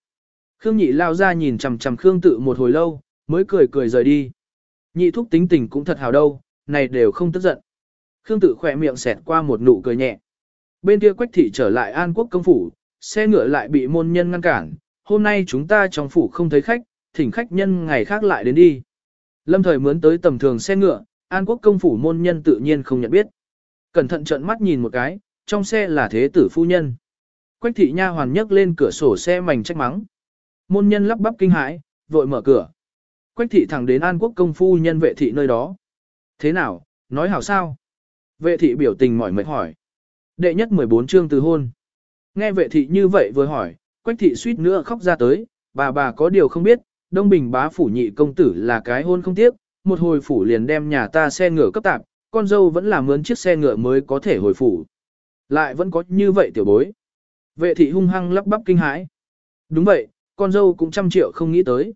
Khương nhị lao ra nhìn chằm chằm Khương tự một hồi lâu, mới cười cười rời đi. Nhị thúc tính tình cũng thật hào đâu, này đều không tức giận. Khương tự khỏe miệng xẹt qua một nụ cười nhẹ. Bên kia quách thị trở lại An Quốc công phủ, xe ngựa lại bị môn nhân ngăn cản. Hôm nay chúng ta trong phủ không thấy khách, thỉnh khách nhân ngày khác lại đến đi. Lâm thời mướn tới tầm thường xe ngựa, An Quốc công phủ môn nhân tự nhiên không nhận biết. Cẩn thận trợn mắt nhìn một cái, trong xe là thế tử phu nhân. Quách thị nha hoàn nhấc lên cửa sổ xe mảnh trách mắng. Môn nhân lắp bắp kinh hãi, vội mở cửa. Quách thị thẳng đến An Quốc công phu nhân vệ thị nơi đó. Thế nào, nói hảo sao? Vệ thị biểu tình mỏi mệt hỏi. Đệ nhất 14 chương từ hôn. Nghe vệ thị như vậy vừa hỏi, quách thị suýt nữa khóc ra tới, bà bà có điều không biết, Đông Bình bá phủ nhị công tử là cái hôn không tiếc, một hồi phủ liền đem nhà ta xe ngựa cấp tạp, con dâu vẫn là mướn chiếc xe ngựa mới có thể hồi phủ. Lại vẫn có như vậy tiểu bối. Vệ thị hung hăng lắp bắp kinh hãi. Đúng vậy, con dâu cũng trăm triệu không nghĩ tới.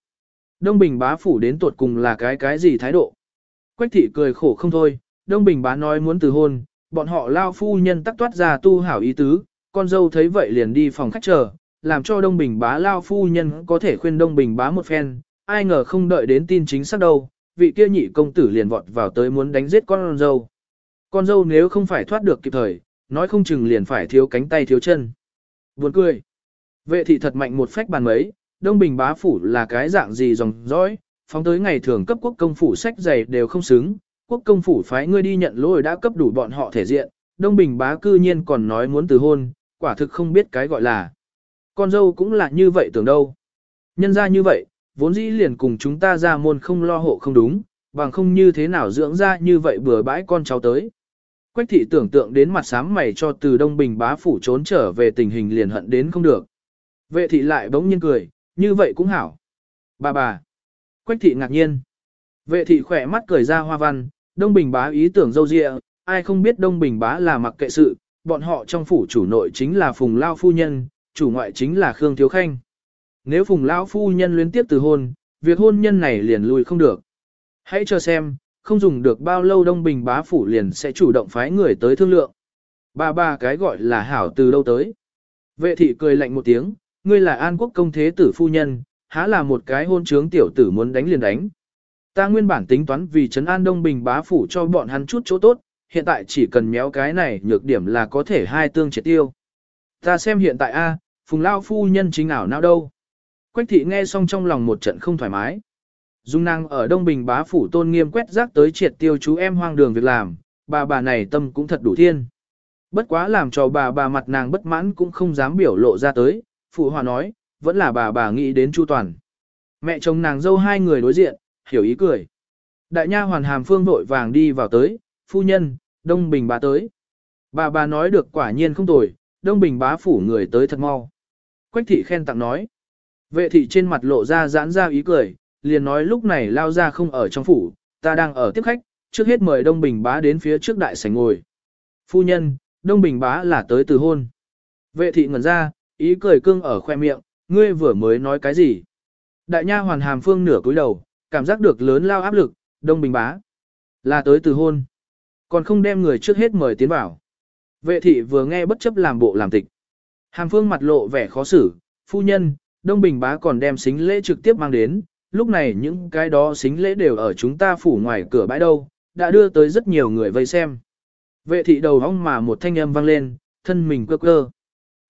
Đông Bình bá phủ đến tuột cùng là cái cái gì thái độ. Quách thị cười khổ không thôi, Đông Bình bá nói muốn từ hôn, bọn họ lao phu nhân tắc toát ra tu hảo ý tứ, con dâu thấy vậy liền đi phòng khách chờ, làm cho Đông Bình bá lao phu nhân có thể khuyên Đông Bình bá một phen, ai ngờ không đợi đến tin chính xác đâu, vị kia nhị công tử liền vọt vào tới muốn đánh giết con dâu. Con dâu nếu không phải thoát được kịp thời, nói không chừng liền phải thiếu cánh tay thiếu chân. Buồn cười. Vệ thị thật mạnh một phách bàn mấy, Đông Bình bá phủ là cái dạng gì dòng dõi, phóng tới ngày thường cấp quốc công phủ sách dày đều không xứng, quốc công phủ phái ngươi đi nhận lỗi đã cấp đủ bọn họ thể diện, Đông Bình bá cư nhiên còn nói muốn từ hôn, quả thực không biết cái gọi là. Con dâu cũng là như vậy tưởng đâu. Nhân ra như vậy, vốn dĩ liền cùng chúng ta ra môn không lo hộ không đúng, bằng không như thế nào dưỡng ra như vậy bừa bãi con cháu tới. Quách thị tưởng tượng đến mặt sám mày cho từ Đông Bình bá phủ trốn trở về tình hình liền hận đến không được. Vệ thị lại bỗng nhiên cười, như vậy cũng hảo. Bà bà. Quách thị ngạc nhiên. Vệ thị khỏe mắt cười ra hoa văn, Đông Bình bá ý tưởng dâu dịa, ai không biết Đông Bình bá là mặc kệ sự, bọn họ trong phủ chủ nội chính là Phùng Lao Phu Nhân, chủ ngoại chính là Khương Thiếu Khanh. Nếu Phùng lão Phu Nhân luyến tiếp từ hôn, việc hôn nhân này liền lùi không được. Hãy chờ xem, không dùng được bao lâu Đông Bình bá phủ liền sẽ chủ động phái người tới thương lượng. Ba ba cái gọi là hảo từ đâu tới. Vệ thị cười lạnh một tiếng, ngươi là an quốc công thế tử phu nhân, há là một cái hôn trướng tiểu tử muốn đánh liền đánh. Ta nguyên bản tính toán vì trấn an Đông Bình bá phủ cho bọn hắn chút chỗ tốt, hiện tại chỉ cần méo cái này nhược điểm là có thể hai tương triệt tiêu. Ta xem hiện tại a, Phùng Lao phu nhân chính ảo nào đâu. Quách thị nghe xong trong lòng một trận không thoải mái. Dung năng ở Đông Bình bá phủ tôn nghiêm quét rác tới triệt tiêu chú em hoang đường việc làm, bà bà này tâm cũng thật đủ thiên. Bất quá làm cho bà bà mặt nàng bất mãn cũng không dám biểu lộ ra tới, phụ hòa nói, vẫn là bà bà nghĩ đến chu toàn. Mẹ chồng nàng dâu hai người đối diện, hiểu ý cười. Đại nha hoàn hàm phương vội vàng đi vào tới, phu nhân, Đông Bình bà tới. Bà bà nói được quả nhiên không tồi, Đông Bình bá phủ người tới thật mau. Quách thị khen tặng nói. Vệ thị trên mặt lộ ra giãn ra ý cười, liền nói lúc này lao ra không ở trong phủ, ta đang ở tiếp khách, trước hết mời Đông Bình bá đến phía trước đại sảnh ngồi. Phu nhân, Đông Bình bá là tới từ hôn. Vệ thị ngẩn ra, ý cười cưng ở khoe miệng, ngươi vừa mới nói cái gì? Đại nha hoàn hàm phương nửa cúi đầu, cảm giác được lớn lao áp lực, Đông Bình bá. Là tới từ hôn. Còn không đem người trước hết mời tiến vào. Vệ thị vừa nghe bất chấp làm bộ làm tịch. Hàm phương mặt lộ vẻ khó xử, phu nhân, Đông Bình bá còn đem xính lễ trực tiếp mang đến, lúc này những cái đó xính lễ đều ở chúng ta phủ ngoài cửa bãi đâu, đã đưa tới rất nhiều người vây xem. Vệ thị đầu hong mà một thanh âm vang lên, thân mình cơ cơ.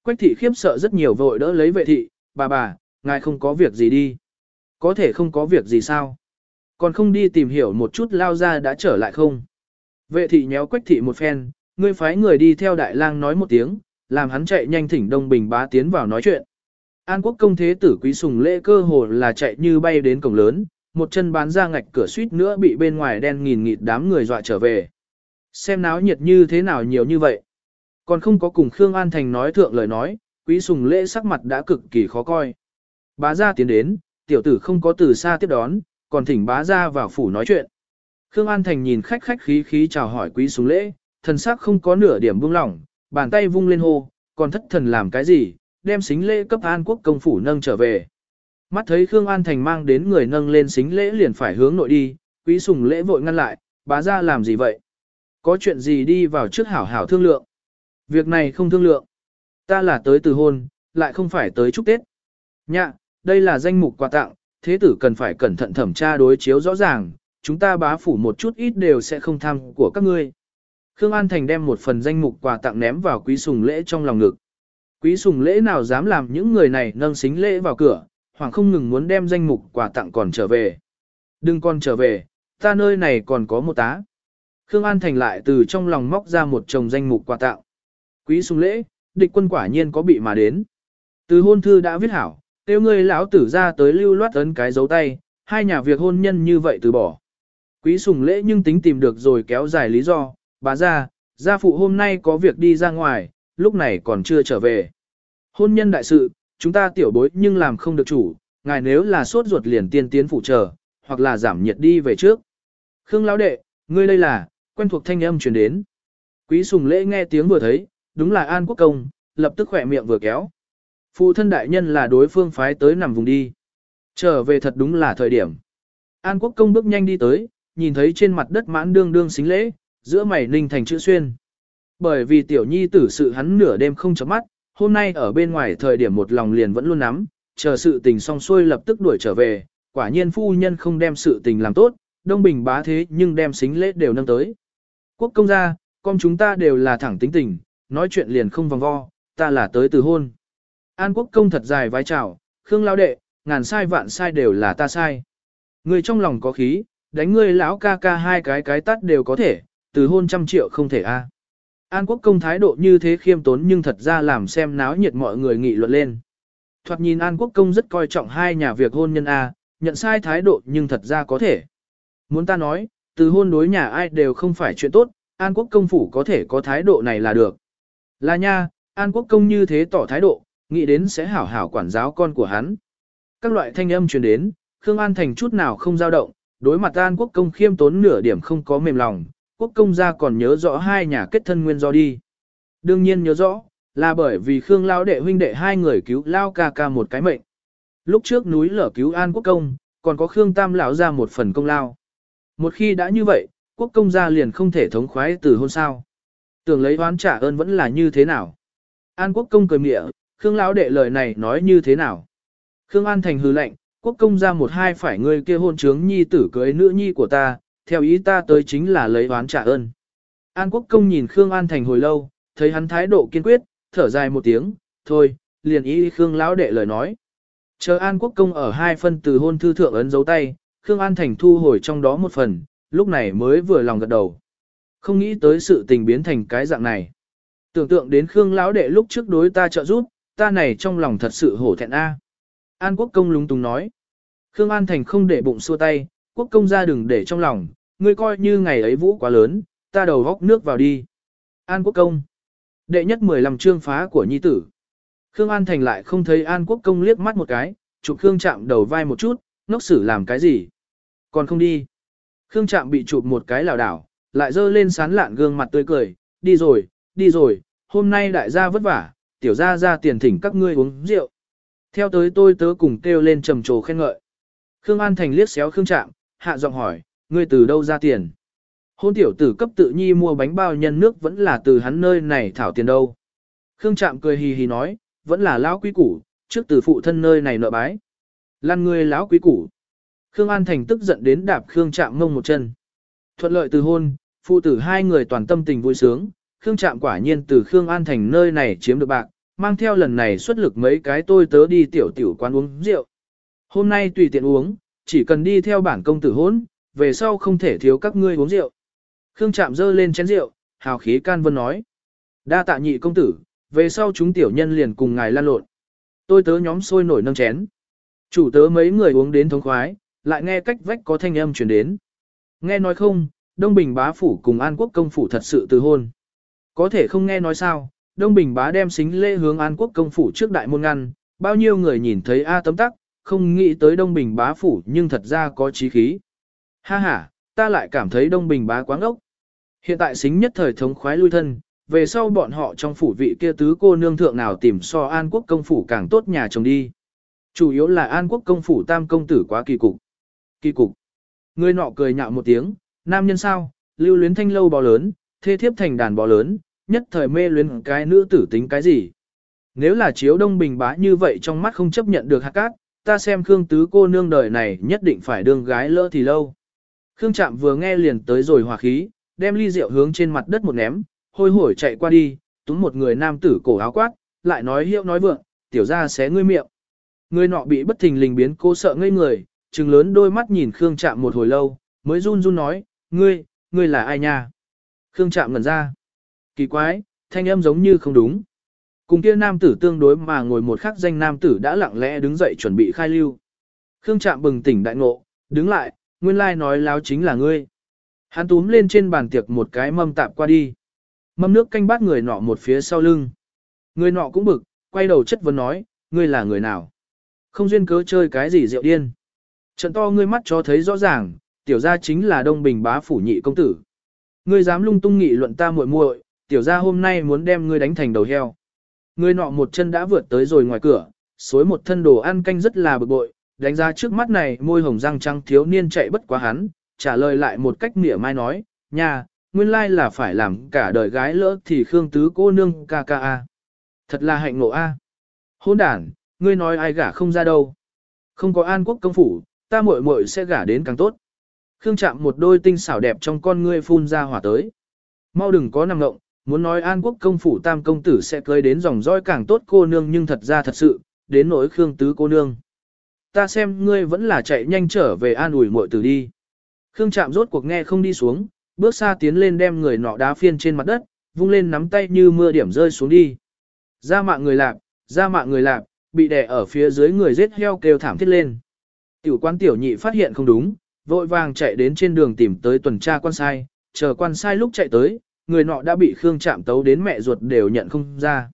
Quách thị khiếp sợ rất nhiều vội đỡ lấy vệ thị, bà bà, ngài không có việc gì đi. Có thể không có việc gì sao? Còn không đi tìm hiểu một chút lao ra đã trở lại không? Vệ thị nhéo quách thị một phen, ngươi phái người đi theo đại lang nói một tiếng, làm hắn chạy nhanh thỉnh Đông Bình bá tiến vào nói chuyện. An quốc công thế tử quý sùng lễ cơ hồ là chạy như bay đến cổng lớn, một chân bán ra ngạch cửa suýt nữa bị bên ngoài đen nghìn nghịt đám người dọa trở về. Xem náo nhiệt như thế nào nhiều như vậy. Còn không có cùng Khương An Thành nói thượng lời nói, quý sùng lễ sắc mặt đã cực kỳ khó coi. Bá gia tiến đến, tiểu tử không có từ xa tiếp đón, còn thỉnh bá gia vào phủ nói chuyện. Khương An Thành nhìn khách khách khí khí chào hỏi quý sùng lễ, thần sắc không có nửa điểm buông lỏng, bàn tay vung lên hô, còn thất thần làm cái gì, đem xính lễ cấp an quốc công phủ nâng trở về. Mắt thấy Khương An Thành mang đến người nâng lên xính lễ liền phải hướng nội đi, quý sùng lễ vội ngăn lại, bá gia làm gì vậy? Có chuyện gì đi vào trước hảo hảo thương lượng? Việc này không thương lượng. Ta là tới từ hôn, lại không phải tới chúc Tết. Nhạ, đây là danh mục quà tặng, thế tử cần phải cẩn thận thẩm tra đối chiếu rõ ràng, chúng ta bá phủ một chút ít đều sẽ không tham của các ngươi. Khương An Thành đem một phần danh mục quà tặng ném vào quý sùng lễ trong lòng ngực. Quý sùng lễ nào dám làm những người này nâng xính lễ vào cửa, hoàng không ngừng muốn đem danh mục quà tặng còn trở về. Đừng còn trở về, ta nơi này còn có một tá. Khương An Thành lại từ trong lòng móc ra một chồng danh mục quà tặng. Quý sùng lễ, địch quân quả nhiên có bị mà đến. Từ hôn thư đã viết hảo, tiêu ngươi lão tử ra tới lưu loát ấn cái dấu tay, hai nhà việc hôn nhân như vậy từ bỏ. Quý sùng lễ nhưng tính tìm được rồi kéo dài lý do, bà ra, gia phụ hôm nay có việc đi ra ngoài, lúc này còn chưa trở về. Hôn nhân đại sự, chúng ta tiểu bối nhưng làm không được chủ, ngài nếu là sốt ruột liền tiên tiến phụ trợ, hoặc là giảm nhiệt đi về trước. Khương lão đệ, ngươi đây là, quen thuộc thanh âm truyền đến. Quý sùng lễ nghe tiếng vừa thấy, đúng là An Quốc Công, lập tức khỏe miệng vừa kéo. Phụ thân đại nhân là đối phương phái tới nằm vùng đi. Trở về thật đúng là thời điểm. An Quốc Công bước nhanh đi tới, nhìn thấy trên mặt đất mãn đương đương xính lễ, giữa mày ninh thành chữ xuyên. Bởi vì tiểu nhi tử sự hắn nửa đêm không chấm mắt, hôm nay ở bên ngoài thời điểm một lòng liền vẫn luôn nắm, chờ sự tình xong xuôi lập tức đuổi trở về, quả nhiên phu nhân không đem sự tình làm tốt, đông bình bá thế nhưng đem xính lễ đều nâng tới. Quốc công gia, con chúng ta đều là thẳng tính tình, nói chuyện liền không vòng vo, ta là tới từ hôn. An quốc công thật dài vai trào, Khương lao đệ, ngàn sai vạn sai đều là ta sai. Người trong lòng có khí, đánh ngươi lão ca ca hai cái cái tắt đều có thể, từ hôn trăm triệu không thể a. An quốc công thái độ như thế khiêm tốn nhưng thật ra làm xem náo nhiệt mọi người nghị luận lên. Thoạt nhìn An quốc công rất coi trọng hai nhà việc hôn nhân a, nhận sai thái độ nhưng thật ra có thể. Muốn ta nói, từ hôn đối nhà ai đều không phải chuyện tốt, An quốc công phủ có thể có thái độ này là được. Là nha, An quốc công như thế tỏ thái độ, nghĩ đến sẽ hảo hảo quản giáo con của hắn. Các loại thanh âm truyền đến, Khương An Thành chút nào không dao động, đối mặt An quốc công khiêm tốn nửa điểm không có mềm lòng, quốc công gia còn nhớ rõ hai nhà kết thân nguyên do đi. Đương nhiên nhớ rõ, là bởi vì Khương Lao đệ huynh đệ hai người cứu Lao ca ca một cái mệnh. Lúc trước núi lở cứu An quốc công, còn có Khương Tam lão ra một phần công lao. Một khi đã như vậy, quốc công gia liền không thể thống khoái từ hôn sao. Tưởng lấy oán trả ơn vẫn là như thế nào. An quốc công cười mịa, Khương lão đệ lời này nói như thế nào. Khương An thành hư lệnh, quốc công gia một hai phải ngươi kia hôn trướng nhi tử cưới nữ nhi của ta, theo ý ta tới chính là lấy oán trả ơn. An quốc công nhìn Khương An thành hồi lâu, thấy hắn thái độ kiên quyết, thở dài một tiếng, thôi, liền ý Khương lão đệ lời nói. Chờ An quốc công ở hai phân từ hôn thư thượng ấn dấu tay, Khương An thành thu hồi trong đó một phần, lúc này mới vừa lòng gật đầu. Không nghĩ tới sự tình biến thành cái dạng này. Tưởng tượng đến Khương lão đệ lúc trước đối ta trợ giúp, ta này trong lòng thật sự hổ thẹn a. An Quốc công lúng túng nói. Khương An Thành không để bụng xua tay, Quốc công ra đừng để trong lòng, ngươi coi như ngày ấy vũ quá lớn, ta đầu góc nước vào đi. An Quốc công. Đệ nhất 15 chương phá của nhi tử. Khương An Thành lại không thấy An Quốc công liếc mắt một cái, chụp Khương chạm đầu vai một chút, ngốc xử làm cái gì. Còn không đi. Khương chạm bị chụp một cái lảo đảo, lại dơ lên sán lạn gương mặt tươi cười, đi rồi, đi rồi, hôm nay đại gia vất vả, tiểu gia ra tiền thỉnh các ngươi uống rượu. Theo tới tôi tớ cùng kêu lên trầm trồ khen ngợi. Khương An Thành liếc xéo Khương Trạm, hạ giọng hỏi, ngươi từ đâu ra tiền? Hôn tiểu tử cấp tự nhi mua bánh bao nhân nước vẫn là từ hắn nơi này thảo tiền đâu. Khương Trạm cười hì hì nói, vẫn là lão quý củ, trước từ phụ thân nơi này nợ bái. Lan ngươi lão quý củ. Khương An Thành tức giận đến đạp Khương Trạm ngông một chân. Thuận lợi từ hôn, phụ tử hai người toàn tâm tình vui sướng, Khương Trạm quả nhiên từ Khương An Thành nơi này chiếm được bạc, mang theo lần này xuất lực mấy cái tôi tớ đi tiểu tiểu quán uống rượu. Hôm nay tùy tiện uống, chỉ cần đi theo bản công tử hôn, về sau không thể thiếu các ngươi uống rượu. Khương Trạm dơ lên chén rượu, hào khí can vân nói. Đa tạ nhị công tử, về sau chúng tiểu nhân liền cùng ngài lan lộn. Tôi tớ nhóm sôi nổi nâng chén. Chủ tớ mấy người uống đến thống khoái, lại nghe cách vách có thanh âm truyền đến. Nghe nói không, Đông Bình bá phủ cùng An Quốc công phủ thật sự từ hôn. Có thể không nghe nói sao, Đông Bình bá đem xính lễ hướng An Quốc công phủ trước đại môn ngăn, bao nhiêu người nhìn thấy A tấm tắc, không nghĩ tới Đông Bình bá phủ nhưng thật ra có trí khí. Ha ha, ta lại cảm thấy Đông Bình bá quáng ốc. Hiện tại xính nhất thời thống khoái lui thân, về sau bọn họ trong phủ vị kia tứ cô nương thượng nào tìm so An Quốc công phủ càng tốt nhà chồng đi. Chủ yếu là An Quốc công phủ tam công tử quá kỳ cục. Kỳ cục. Người nọ cười nhạo một tiếng, nam nhân sao, lưu luyến thanh lâu bò lớn, thê thiếp thành đàn bò lớn, nhất thời mê luyến cái nữ tử tính cái gì. Nếu là chiếu đông bình bá như vậy trong mắt không chấp nhận được hạt cát, ta xem Khương tứ cô nương đời này nhất định phải đương gái lỡ thì lâu. Khương Trạm vừa nghe liền tới rồi hòa khí, đem ly rượu hướng trên mặt đất một ném, hôi hổi chạy qua đi, túm một người nam tử cổ áo quát, lại nói hiệu nói vượng, tiểu ra xé ngươi miệng. Người nọ bị bất thình lình biến cô sợ ngây người, trừng lớn đôi mắt nhìn Khương Trạm một hồi lâu, mới run run nói, ngươi, ngươi là ai nha? Khương Trạm ngẩn ra. Kỳ quái, thanh âm giống như không đúng. Cùng kia nam tử tương đối mà ngồi một khắc danh nam tử đã lặng lẽ đứng dậy chuẩn bị khai lưu. Khương Trạm bừng tỉnh đại ngộ, đứng lại, nguyên lai nói láo chính là ngươi. Hắn túm lên trên bàn tiệc một cái mâm tạp qua đi. Mâm nước canh bát người nọ một phía sau lưng. Người nọ cũng bực, quay đầu chất vấn nói, ngươi là người nào? Không duyên cớ chơi cái gì rượu điên. Trận to ngươi mắt cho thấy rõ ràng, tiểu gia chính là Đông Bình bá phủ nhị công tử. Ngươi dám lung tung nghị luận ta muội muội, tiểu gia hôm nay muốn đem ngươi đánh thành đầu heo. Ngươi nọ một chân đã vượt tới rồi ngoài cửa, xối một thân đồ ăn canh rất là bực bội, đánh ra trước mắt này môi hồng răng trắng thiếu niên chạy bất quá hắn, trả lời lại một cách mỉa mai nói, nhà, nguyên lai là phải làm cả đời gái lỡ thì Khương Tứ cô nương ca ca a. Thật là hạnh ngộ a. Hôn đản, ngươi nói ai gả không ra đâu. Không có an quốc công phủ, ta muội muội sẽ gả đến càng tốt. Khương chạm một đôi tinh xảo đẹp trong con ngươi phun ra hỏa tới. Mau đừng có nằm ngộng, muốn nói an quốc công phủ tam công tử sẽ cưới đến dòng dõi càng tốt cô nương nhưng thật ra thật sự, đến nỗi Khương tứ cô nương. Ta xem ngươi vẫn là chạy nhanh trở về an ủi muội tử đi. Khương Trạm rốt cuộc nghe không đi xuống, bước xa tiến lên đem người nọ đá phiên trên mặt đất, vung lên nắm tay như mưa điểm rơi xuống đi. Ra mạng người lạp, ra mạng người lạp, bị đè ở phía dưới người giết heo kêu thảm thiết lên. Tiểu quan tiểu nhị phát hiện không đúng, vội vàng chạy đến trên đường tìm tới tuần tra quan sai, chờ quan sai lúc chạy tới, người nọ đã bị Khương chạm tấu đến mẹ ruột đều nhận không ra.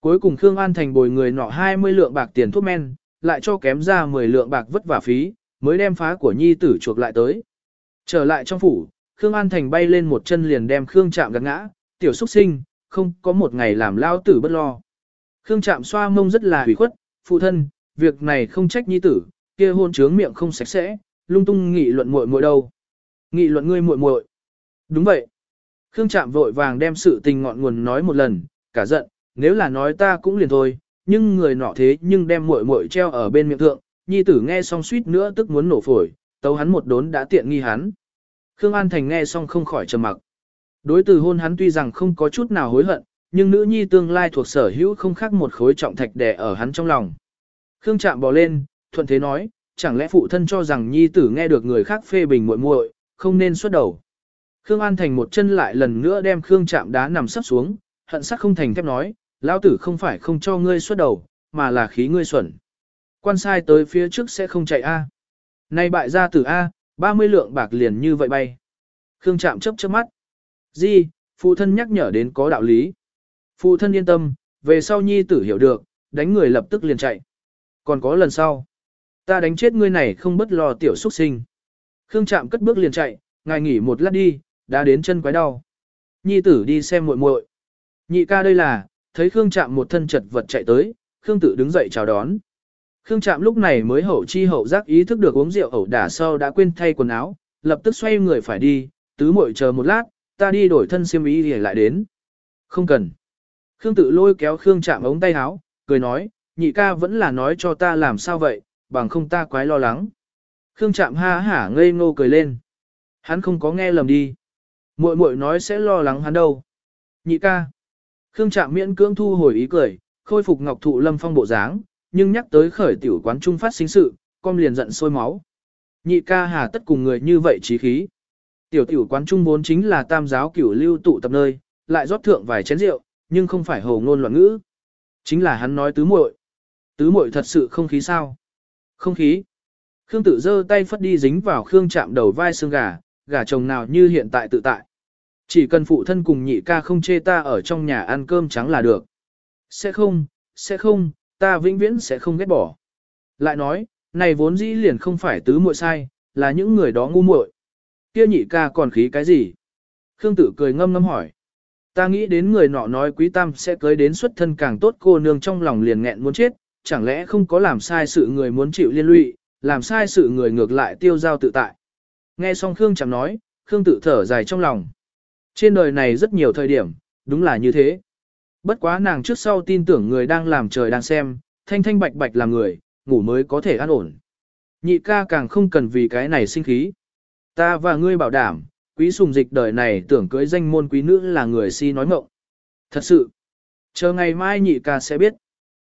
Cuối cùng Khương An Thành bồi người nọ 20 lượng bạc tiền thuốc men, lại cho kém ra 10 lượng bạc vất vả phí, mới đem phá của nhi tử chuộc lại tới. Trở lại trong phủ, Khương An Thành bay lên một chân liền đem Khương chạm gạt ngã, tiểu xuất sinh, không có một ngày làm lao tử bất lo. Khương chạm xoa mông rất là hủy khuất, phụ thân, việc này không trách nhi tử, kia hôn trướng miệng không sạch sẽ, lung tung nghị luận muội muội đâu. Nghị luận ngươi muội muội. Đúng vậy. Khương Trạm vội vàng đem sự tình ngọn nguồn nói một lần, cả giận, nếu là nói ta cũng liền thôi, nhưng người nọ thế nhưng đem muội muội treo ở bên miệng thượng, nhi tử nghe xong suýt nữa tức muốn nổ phổi, tấu hắn một đốn đã tiện nghi hắn. Khương An Thành nghe xong không khỏi trầm mặc. Đối từ hôn hắn tuy rằng không có chút nào hối hận, nhưng nữ nhi tương lai thuộc sở hữu không khác một khối trọng thạch đè ở hắn trong lòng. Khương Trạm bò lên, thuận thế nói, chẳng lẽ phụ thân cho rằng nhi tử nghe được người khác phê bình muội muội, không nên xuất đầu. Khương An Thành một chân lại lần nữa đem Khương Trạm đá nằm sấp xuống, hận sắc không thành thép nói, lão tử không phải không cho ngươi xuất đầu, mà là khí ngươi xuẩn. Quan sai tới phía trước sẽ không chạy A. Nay bại gia tử A, 30 lượng bạc liền như vậy bay. Khương Trạm chấp chớp mắt. Di, phụ thân nhắc nhở đến có đạo lý. Phụ thân yên tâm, về sau nhi tử hiểu được, đánh người lập tức liền chạy. Còn có lần sau. Ta đánh chết ngươi này không bất lo tiểu xuất sinh. Khương Trạm cất bước liền chạy, ngài nghỉ một lát đi, đã đến chân quái đau. Nhi tử đi xem muội muội. Nhị ca đây là, thấy Khương Trạm một thân chật vật chạy tới, Khương tự đứng dậy chào đón. Khương Trạm lúc này mới hậu chi hậu giác ý thức được uống rượu ẩu đả sau đã quên thay quần áo, lập tức xoay người phải đi, tứ muội chờ một lát, ta đi đổi thân xiêm y để lại đến. Không cần. Khương tự lôi kéo Khương Trạm ống tay áo, cười nói, nhị ca vẫn là nói cho ta làm sao vậy, bằng không ta quái lo lắng. Khương Trạm ha hả ngây ngô cười lên. Hắn không có nghe lầm đi. Muội muội nói sẽ lo lắng hắn đâu. Nhị ca. Khương Trạm miễn cưỡng thu hồi ý cười, khôi phục ngọc thụ lâm phong bộ dáng, nhưng nhắc tới khởi tiểu quán trung phát sinh sự, con liền giận sôi máu. Nhị ca hà tất cùng người như vậy trí khí. Tiểu tiểu quán trung vốn chính là tam giáo cửu lưu tụ tập nơi, lại rót thượng vài chén rượu, nhưng không phải hồ ngôn loạn ngữ. Chính là hắn nói tứ muội. Tứ muội thật sự không khí sao? Không khí. Khương Tử giơ tay phất đi dính vào Khương Trạm đầu vai xương gà, gà chồng nào như hiện tại tự tại. Chỉ cần phụ thân cùng nhị ca không chê ta ở trong nhà ăn cơm trắng là được. Sẽ không, sẽ không, ta vĩnh viễn sẽ không ghét bỏ. Lại nói, này vốn dĩ liền không phải tứ muội sai, là những người đó ngu muội. Kia nhị ca còn khí cái gì? Khương tử cười ngâm ngâm hỏi. Ta nghĩ đến người nọ nói quý tam sẽ cưới đến xuất thân càng tốt cô nương trong lòng liền nghẹn muốn chết, chẳng lẽ không có làm sai sự người muốn chịu liên lụy, làm sai sự người ngược lại tiêu giao tự tại. Nghe xong Khương chẳng nói, Khương tự thở dài trong lòng. Trên đời này rất nhiều thời điểm, đúng là như thế. Bất quá nàng trước sau tin tưởng người đang làm trời đang xem, thanh thanh bạch bạch là người, ngủ mới có thể an ổn. Nhị ca càng không cần vì cái này sinh khí. Ta và ngươi bảo đảm, quý sùng dịch đời này tưởng cưới danh môn quý nữ là người si nói mộng. Thật sự, chờ ngày mai nhị ca sẽ biết.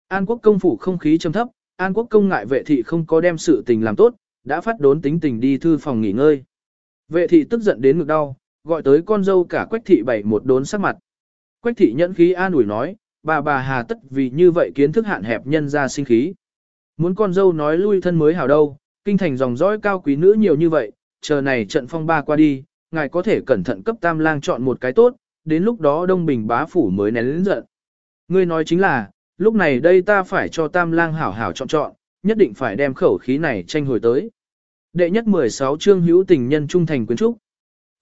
An quốc công phủ không khí trầm thấp, An quốc công ngại vệ thị không có đem sự tình làm tốt, đã phát đốn tính tình đi thư phòng nghỉ ngơi. Vệ thị tức giận đến ngực đau, gọi tới con dâu cả quách thị bảy một đốn sắc mặt. Quách thị nhẫn khí an ủi nói, bà bà hà tất vì như vậy kiến thức hạn hẹp nhân ra sinh khí. Muốn con dâu nói lui thân mới hảo đâu, kinh thành dòng dõi cao quý nữ nhiều như vậy, chờ này trận phong ba qua đi, ngài có thể cẩn thận cấp tam lang chọn một cái tốt, đến lúc đó đông bình bá phủ mới nén lĩnh giận. Ngươi nói chính là, lúc này đây ta phải cho tam lang hảo hảo chọn chọn, nhất định phải đem khẩu khí này tranh hồi tới. Đệ nhất 16 chương hữu tình nhân trung thành quyến trúc.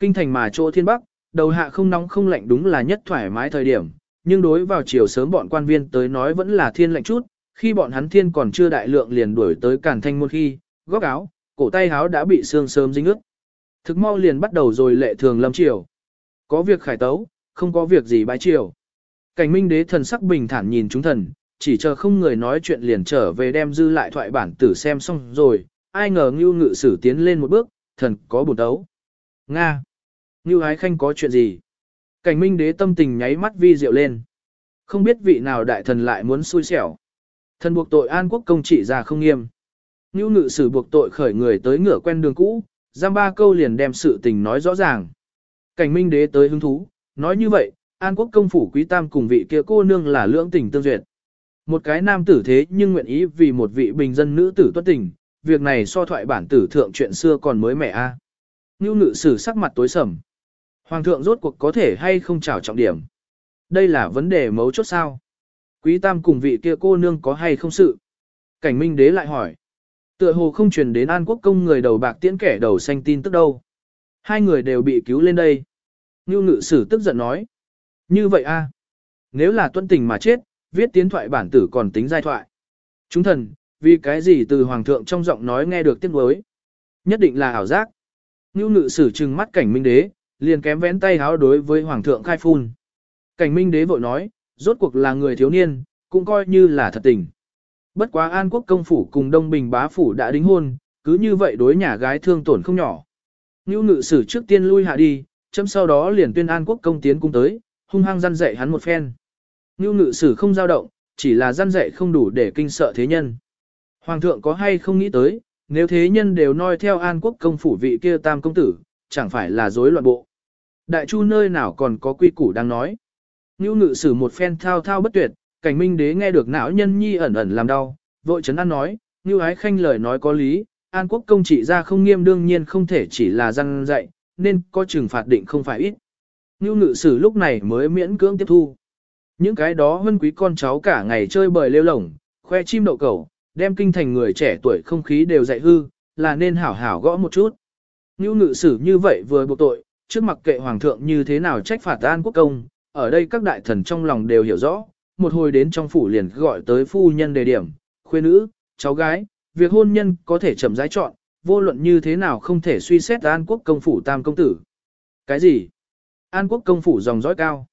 Kinh thành mà chỗ thiên bắc, đầu hạ không nóng không lạnh đúng là nhất thoải mái thời điểm, nhưng đối vào chiều sớm bọn quan viên tới nói vẫn là thiên lạnh chút, khi bọn hắn thiên còn chưa đại lượng liền đuổi tới cản thanh môn khi, góc áo, cổ tay áo đã bị sương sớm dính ướt. Thực mau liền bắt đầu rồi lệ thường lâm chiều. Có việc khải tấu, không có việc gì bái chiều. Cảnh minh đế thần sắc bình thản nhìn chúng thần, chỉ chờ không người nói chuyện liền trở về đem dư lại thoại bản tử xem xong rồi, ai ngờ ngưu ngự sử tiến lên một bước, thần có bổn đấu. Nga! Ngưu ái khanh có chuyện gì? Cảnh minh đế tâm tình nháy mắt vi diệu lên. Không biết vị nào đại thần lại muốn xui xẻo. Thần buộc tội an quốc công trị ra không nghiêm. Ngưu ngự sử buộc tội khởi người tới ngửa quen đường cũ, giam ba câu liền đem sự tình nói rõ ràng. Cảnh minh đế tới hứng thú, nói như vậy, an quốc công phủ quý tam cùng vị kia cô nương là lưỡng tình tương duyệt. Một cái nam tử thế nhưng nguyện ý vì một vị bình dân nữ tử tuất tình, việc này so thoại bản tử thượng chuyện xưa còn mới mẻ a. À. Ngưu ngự sử sắc mặt tối sầm. Hoàng thượng rốt cuộc có thể hay không trảo trọng điểm. Đây là vấn đề mấu chốt sao. Quý tam cùng vị kia cô nương có hay không sự. Cảnh minh đế lại hỏi. Tựa hồ không truyền đến An Quốc công người đầu bạc tiễn kẻ đầu xanh tin tức đâu. Hai người đều bị cứu lên đây. Ngưu ngự sử tức giận nói. Như vậy a, Nếu là tuân tình mà chết, viết tiến thoại bản tử còn tính giai thoại. Chúng thần, vì cái gì từ hoàng thượng trong giọng nói nghe được tiếng đối. Nhất định là ảo giác. Ngưu ngự sử trừng mắt cảnh minh đế, liền kém vén tay háo đối với hoàng thượng khai phun. Cảnh minh đế vội nói, rốt cuộc là người thiếu niên, cũng coi như là thật tình. Bất quá An Quốc công phủ cùng Đông Bình bá phủ đã đính hôn, cứ như vậy đối nhà gái thương tổn không nhỏ. Ngưu ngự sử trước tiên lui hạ đi, chấm sau đó liền tuyên An Quốc công tiến cung tới, hung hăng răn dạy hắn một phen. Ngưu ngự sử không dao động, chỉ là răn dạy không đủ để kinh sợ thế nhân. Hoàng thượng có hay không nghĩ tới, nếu thế nhân đều noi theo An Quốc công phủ vị kia tam công tử, chẳng phải là rối loạn bộ. Đại chu nơi nào còn có quy củ đang nói. Ngưu ngự sử một phen thao thao bất tuyệt, cảnh minh đế nghe được não nhân nhi ẩn ẩn làm đau, vội chấn an nói, Ngưu ái khanh lời nói có lý, An quốc công trị ra không nghiêm đương nhiên không thể chỉ là răng dạy, nên có trừng phạt định không phải ít. Ngưu ngự sử lúc này mới miễn cưỡng tiếp thu. Những cái đó hân quý con cháu cả ngày chơi bời lêu lổng, khoe chim đậu cẩu, đem kinh thành người trẻ tuổi không khí đều dạy hư, là nên hảo hảo gõ một chút. Ngưu ngự sử như vậy vừa buộc tội, trước mặc kệ hoàng thượng như thế nào trách phạt an quốc công, ở đây các đại thần trong lòng đều hiểu rõ, một hồi đến trong phủ liền gọi tới phu nhân đề điểm, khuê nữ, cháu gái, việc hôn nhân có thể chậm rãi chọn, vô luận như thế nào không thể suy xét An quốc công phủ tam công tử. Cái gì? An quốc công phủ dòng dõi cao.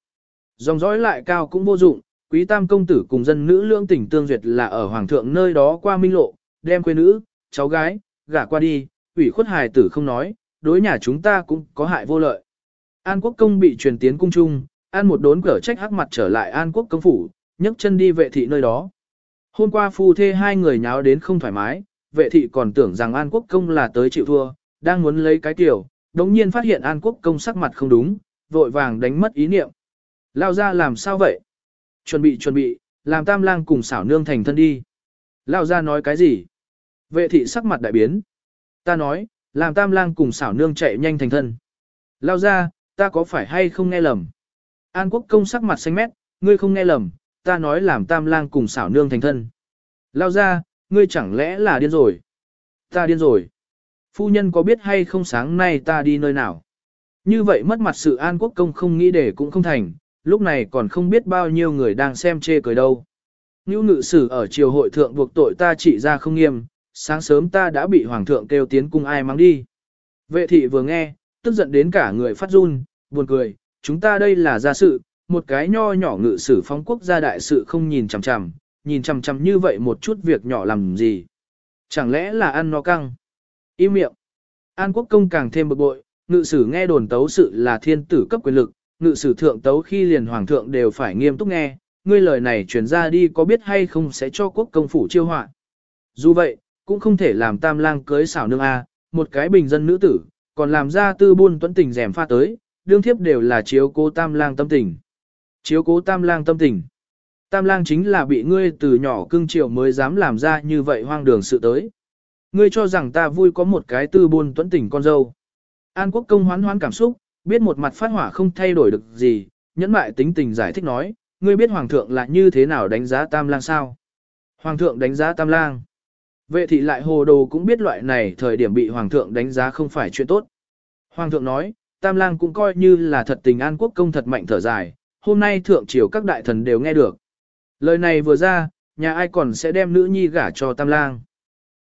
Dòng dõi lại cao cũng vô dụng, quý tam công tử cùng dân nữ lương tình tương duyệt là ở hoàng thượng nơi đó qua minh lộ, đem quê nữ, cháu gái, gả qua đi, ủy khuất hài tử không nói, đối nhà chúng ta cũng có hại vô lợi. An quốc công bị truyền tiến cung trung, an một đốn cở trách hắc mặt trở lại an quốc công phủ, nhấc chân đi vệ thị nơi đó. Hôm qua phu thê hai người nháo đến không thoải mái, vệ thị còn tưởng rằng An Quốc Công là tới chịu thua, đang muốn lấy cái tiểu, đống nhiên phát hiện An Quốc Công sắc mặt không đúng, vội vàng đánh mất ý niệm. Lao ra làm sao vậy? Chuẩn bị chuẩn bị, làm tam lang cùng xảo nương thành thân đi. Lao ra nói cái gì? Vệ thị sắc mặt đại biến. Ta nói, làm tam lang cùng xảo nương chạy nhanh thành thân. Lao ra, ta có phải hay không nghe lầm? An quốc công sắc mặt xanh mét, ngươi không nghe lầm, ta nói làm tam lang cùng xảo nương thành thân. Lao ra, ngươi chẳng lẽ là điên rồi? Ta điên rồi. Phu nhân có biết hay không sáng nay ta đi nơi nào? Như vậy mất mặt sự an quốc công không nghĩ để cũng không thành, lúc này còn không biết bao nhiêu người đang xem chê cười đâu. Ngưu ngự sử ở triều hội thượng buộc tội ta trị ra không nghiêm, sáng sớm ta đã bị hoàng thượng kêu tiến cung ai mang đi. Vệ thị vừa nghe, tức giận đến cả người phát run, buồn cười, chúng ta đây là gia sự, một cái nho nhỏ ngự sử phóng quốc gia đại sự không nhìn chằm chằm, nhìn chằm chằm như vậy một chút việc nhỏ làm gì. Chẳng lẽ là ăn nó căng? Im miệng. An quốc công càng thêm bực bội, ngự sử nghe đồn tấu sự là thiên tử cấp quyền lực, ngự sử thượng tấu khi liền hoàng thượng đều phải nghiêm túc nghe, ngươi lời này truyền ra đi có biết hay không sẽ cho quốc công phủ chiêu họa. Dù vậy, cũng không thể làm tam lang cưới xảo nương A, một cái bình dân nữ tử, còn làm ra tư buôn tuấn tình rèm pha tới, đương thiếp đều là chiếu cố tam lang tâm tình. Chiếu cố tam lang tâm tình. Tam lang chính là bị ngươi từ nhỏ cưng chiều mới dám làm ra như vậy hoang đường sự tới. Ngươi cho rằng ta vui có một cái tư buôn tuấn tình con dâu. An quốc công hoán hoán cảm xúc, biết một mặt phát hỏa không thay đổi được gì, nhẫn mại tính tình giải thích nói, ngươi biết hoàng thượng là như thế nào đánh giá tam lang sao? Hoàng thượng đánh giá tam lang. Vệ thị lại hồ đồ cũng biết loại này thời điểm bị hoàng thượng đánh giá không phải chuyện tốt. Hoàng thượng nói, tam lang cũng coi như là thật tình an quốc công thật mạnh thở dài, hôm nay thượng triều các đại thần đều nghe được. Lời này vừa ra, nhà ai còn sẽ đem nữ nhi gả cho tam lang.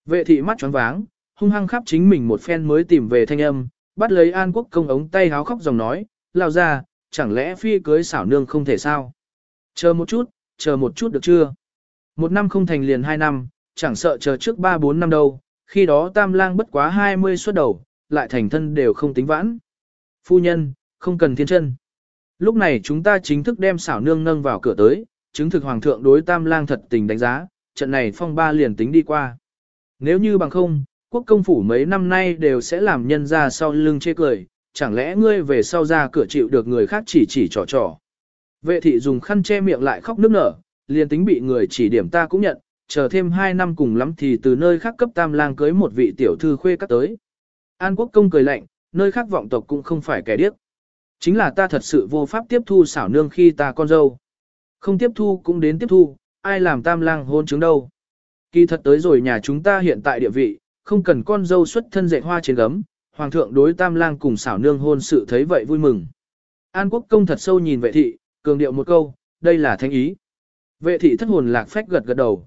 Vệ thị mắt choáng váng, hung hăng khắp chính mình một phen mới tìm về thanh âm, bắt lấy an quốc công ống tay háo khóc dòng nói, lao ra, chẳng lẽ phi cưới xảo nương không thể sao? Chờ một chút, chờ một chút được chưa? Một năm không thành liền hai năm, chẳng sợ chờ trước ba bốn năm đâu, khi đó tam lang bất quá hai mươi xuất đầu, lại thành thân đều không tính vãn. Phu nhân, không cần thiên chân. Lúc này chúng ta chính thức đem xảo nương nâng vào cửa tới, chứng thực hoàng thượng đối tam lang thật tình đánh giá, trận này phong ba liền tính đi qua. Nếu như bằng không, quốc công phủ mấy năm nay đều sẽ làm nhân ra sau lưng chê cười, chẳng lẽ ngươi về sau ra cửa chịu được người khác chỉ chỉ trò trò. Vệ thị dùng khăn che miệng lại khóc nức nở, liền tính bị người chỉ điểm ta cũng nhận, chờ thêm 2 năm cùng lắm thì từ nơi khác cấp tam lang cưới một vị tiểu thư khuê các tới. An quốc công cười lạnh, nơi khác vọng tộc cũng không phải kẻ điếc. Chính là ta thật sự vô pháp tiếp thu xảo nương khi ta con dâu. Không tiếp thu cũng đến tiếp thu, ai làm tam lang hôn chứng đâu. Kỳ thật tới rồi nhà chúng ta hiện tại địa vị, không cần con dâu xuất thân dạy hoa trên gấm, hoàng thượng đối tam lang cùng xảo nương hôn sự thấy vậy vui mừng. An quốc công thật sâu nhìn vệ thị, cường điệu một câu, đây là thanh ý. Vệ thị thất hồn lạc phách gật gật đầu.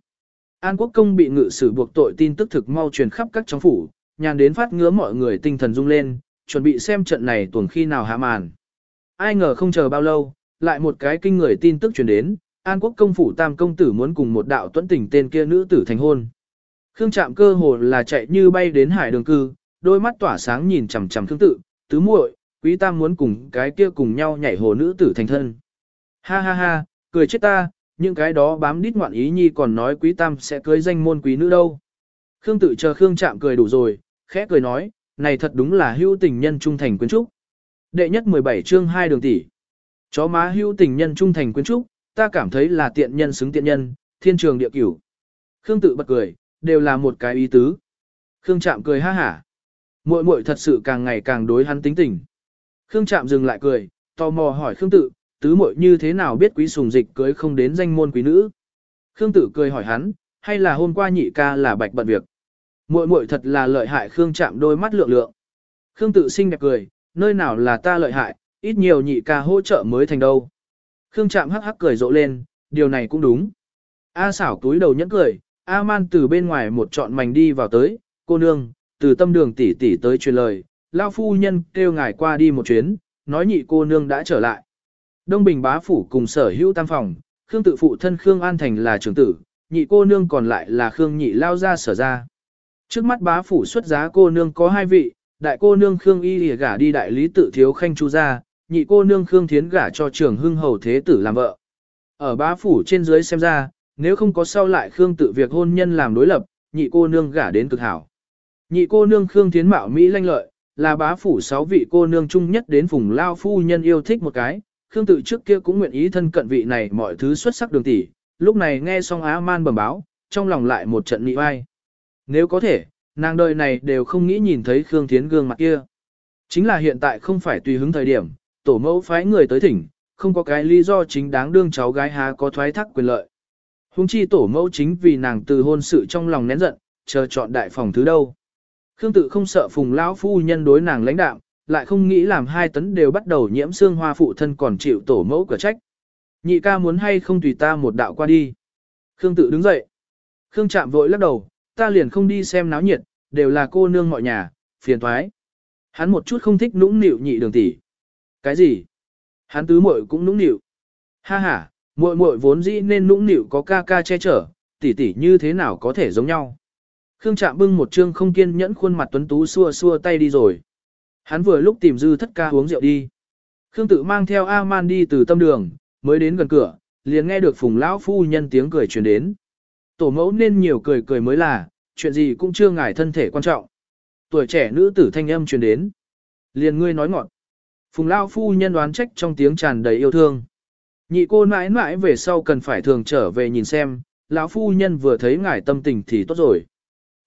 An quốc công bị ngự sử buộc tội tin tức thực mau truyền khắp các trong phủ, nhàn đến phát ngứa mọi người tinh thần rung lên, chuẩn bị xem trận này tuần khi nào hạ màn. Ai ngờ không chờ bao lâu, lại một cái kinh người tin tức truyền đến, An quốc công phủ tam công tử muốn cùng một đạo tuấn tình tên kia nữ tử thành hôn. Khương Trạm cơ hồ là chạy như bay đến hải đường cư, đôi mắt tỏa sáng nhìn chằm chằm Khương tự, tứ muội, quý tam muốn cùng cái kia cùng nhau nhảy hồ nữ tử thành thân. Ha ha ha, cười chết ta, những cái đó bám đít ngoạn ý nhi còn nói quý tam sẽ cưới danh môn quý nữ đâu. Khương tự chờ Khương Trạm cười đủ rồi, khẽ cười nói, này thật đúng là hữu tình nhân trung thành quyến trúc. Đệ nhất 17 chương 2 đường tỷ. Chó má hữu tình nhân trung thành quyến trúc, ta cảm thấy là tiện nhân xứng tiện nhân, thiên trường địa cửu. Khương tự bật cười, đều là một cái ý tứ. Khương Trạm cười ha hả. Muội muội thật sự càng ngày càng đối hắn tính tình. Khương Trạm dừng lại cười, tò mò hỏi Khương tự, tứ muội như thế nào biết quý sùng dịch cưới không đến danh môn quý nữ. Khương Tử cười hỏi hắn, hay là hôm qua nhị ca là bạch bận việc. Muội muội thật là lợi hại Khương Trạm đôi mắt lượng lượng. Khương tự sinh đẹp cười, nơi nào là ta lợi hại, ít nhiều nhị ca hỗ trợ mới thành đâu. Khương Trạm hắc hắc cười rộ lên, điều này cũng đúng. A xảo túi đầu nhẫn cười, A man từ bên ngoài một trọn mảnh đi vào tới, cô nương, từ tâm đường tỷ tỷ tới truyền lời, lao phu nhân kêu ngài qua đi một chuyến, nói nhị cô nương đã trở lại. Đông Bình bá phủ cùng sở hữu tam phòng, Khương tự phụ thân Khương An Thành là trưởng tử, nhị cô nương còn lại là Khương nhị lao ra sở ra. Trước mắt bá phủ xuất giá cô nương có hai vị, đại cô nương Khương Y lìa gả đi đại lý tự thiếu khanh chu gia, nhị cô nương Khương Thiến gả cho trưởng hưng hầu thế tử làm vợ. Ở bá phủ trên dưới xem ra, nếu không có sau lại Khương tự việc hôn nhân làm đối lập, nhị cô nương gả đến cực hảo. Nhị cô nương Khương Thiến Mạo Mỹ lanh lợi, là bá phủ sáu vị cô nương chung nhất đến vùng lao phu nhân yêu thích một cái, Khương tự trước kia cũng nguyện ý thân cận vị này mọi thứ xuất sắc đường tỷ, lúc này nghe xong Á Man bẩm báo, trong lòng lại một trận nị vai. Nếu có thể, nàng đời này đều không nghĩ nhìn thấy Khương Thiến gương mặt kia. Chính là hiện tại không phải tùy hứng thời điểm, tổ mẫu phái người tới thỉnh, không có cái lý do chính đáng đương cháu gái há có thoái thác quyền lợi. Hùng chi tổ mẫu chính vì nàng từ hôn sự trong lòng nén giận, chờ chọn đại phòng thứ đâu. Khương tự không sợ phùng lão phu nhân đối nàng lãnh đạm, lại không nghĩ làm hai tấn đều bắt đầu nhiễm xương hoa phụ thân còn chịu tổ mẫu cửa trách. Nhị ca muốn hay không tùy ta một đạo qua đi. Khương tự đứng dậy. Khương chạm vội lắc đầu, ta liền không đi xem náo nhiệt, đều là cô nương mọi nhà, phiền thoái. Hắn một chút không thích nũng nịu nhị đường tỷ. Cái gì? Hắn tứ muội cũng nũng nịu. Ha ha, muội muội vốn dĩ nên nũng nịu có ca ca che chở, tỷ tỷ như thế nào có thể giống nhau. Khương Trạm bưng một trương không kiên nhẫn khuôn mặt tuấn tú xua xua tay đi rồi. Hắn vừa lúc tìm dư thất ca uống rượu đi. Khương tự mang theo A-man đi từ tâm đường, mới đến gần cửa, liền nghe được phùng lão phu nhân tiếng cười truyền đến. Tổ mẫu nên nhiều cười cười mới là, chuyện gì cũng chưa ngại thân thể quan trọng. Tuổi trẻ nữ tử thanh âm truyền đến. Liền ngươi nói ngọn. Phùng lão phu nhân đoán trách trong tiếng tràn đầy yêu thương. Nhị cô mãi mãi về sau cần phải thường trở về nhìn xem, lão phu nhân vừa thấy ngài tâm tình thì tốt rồi.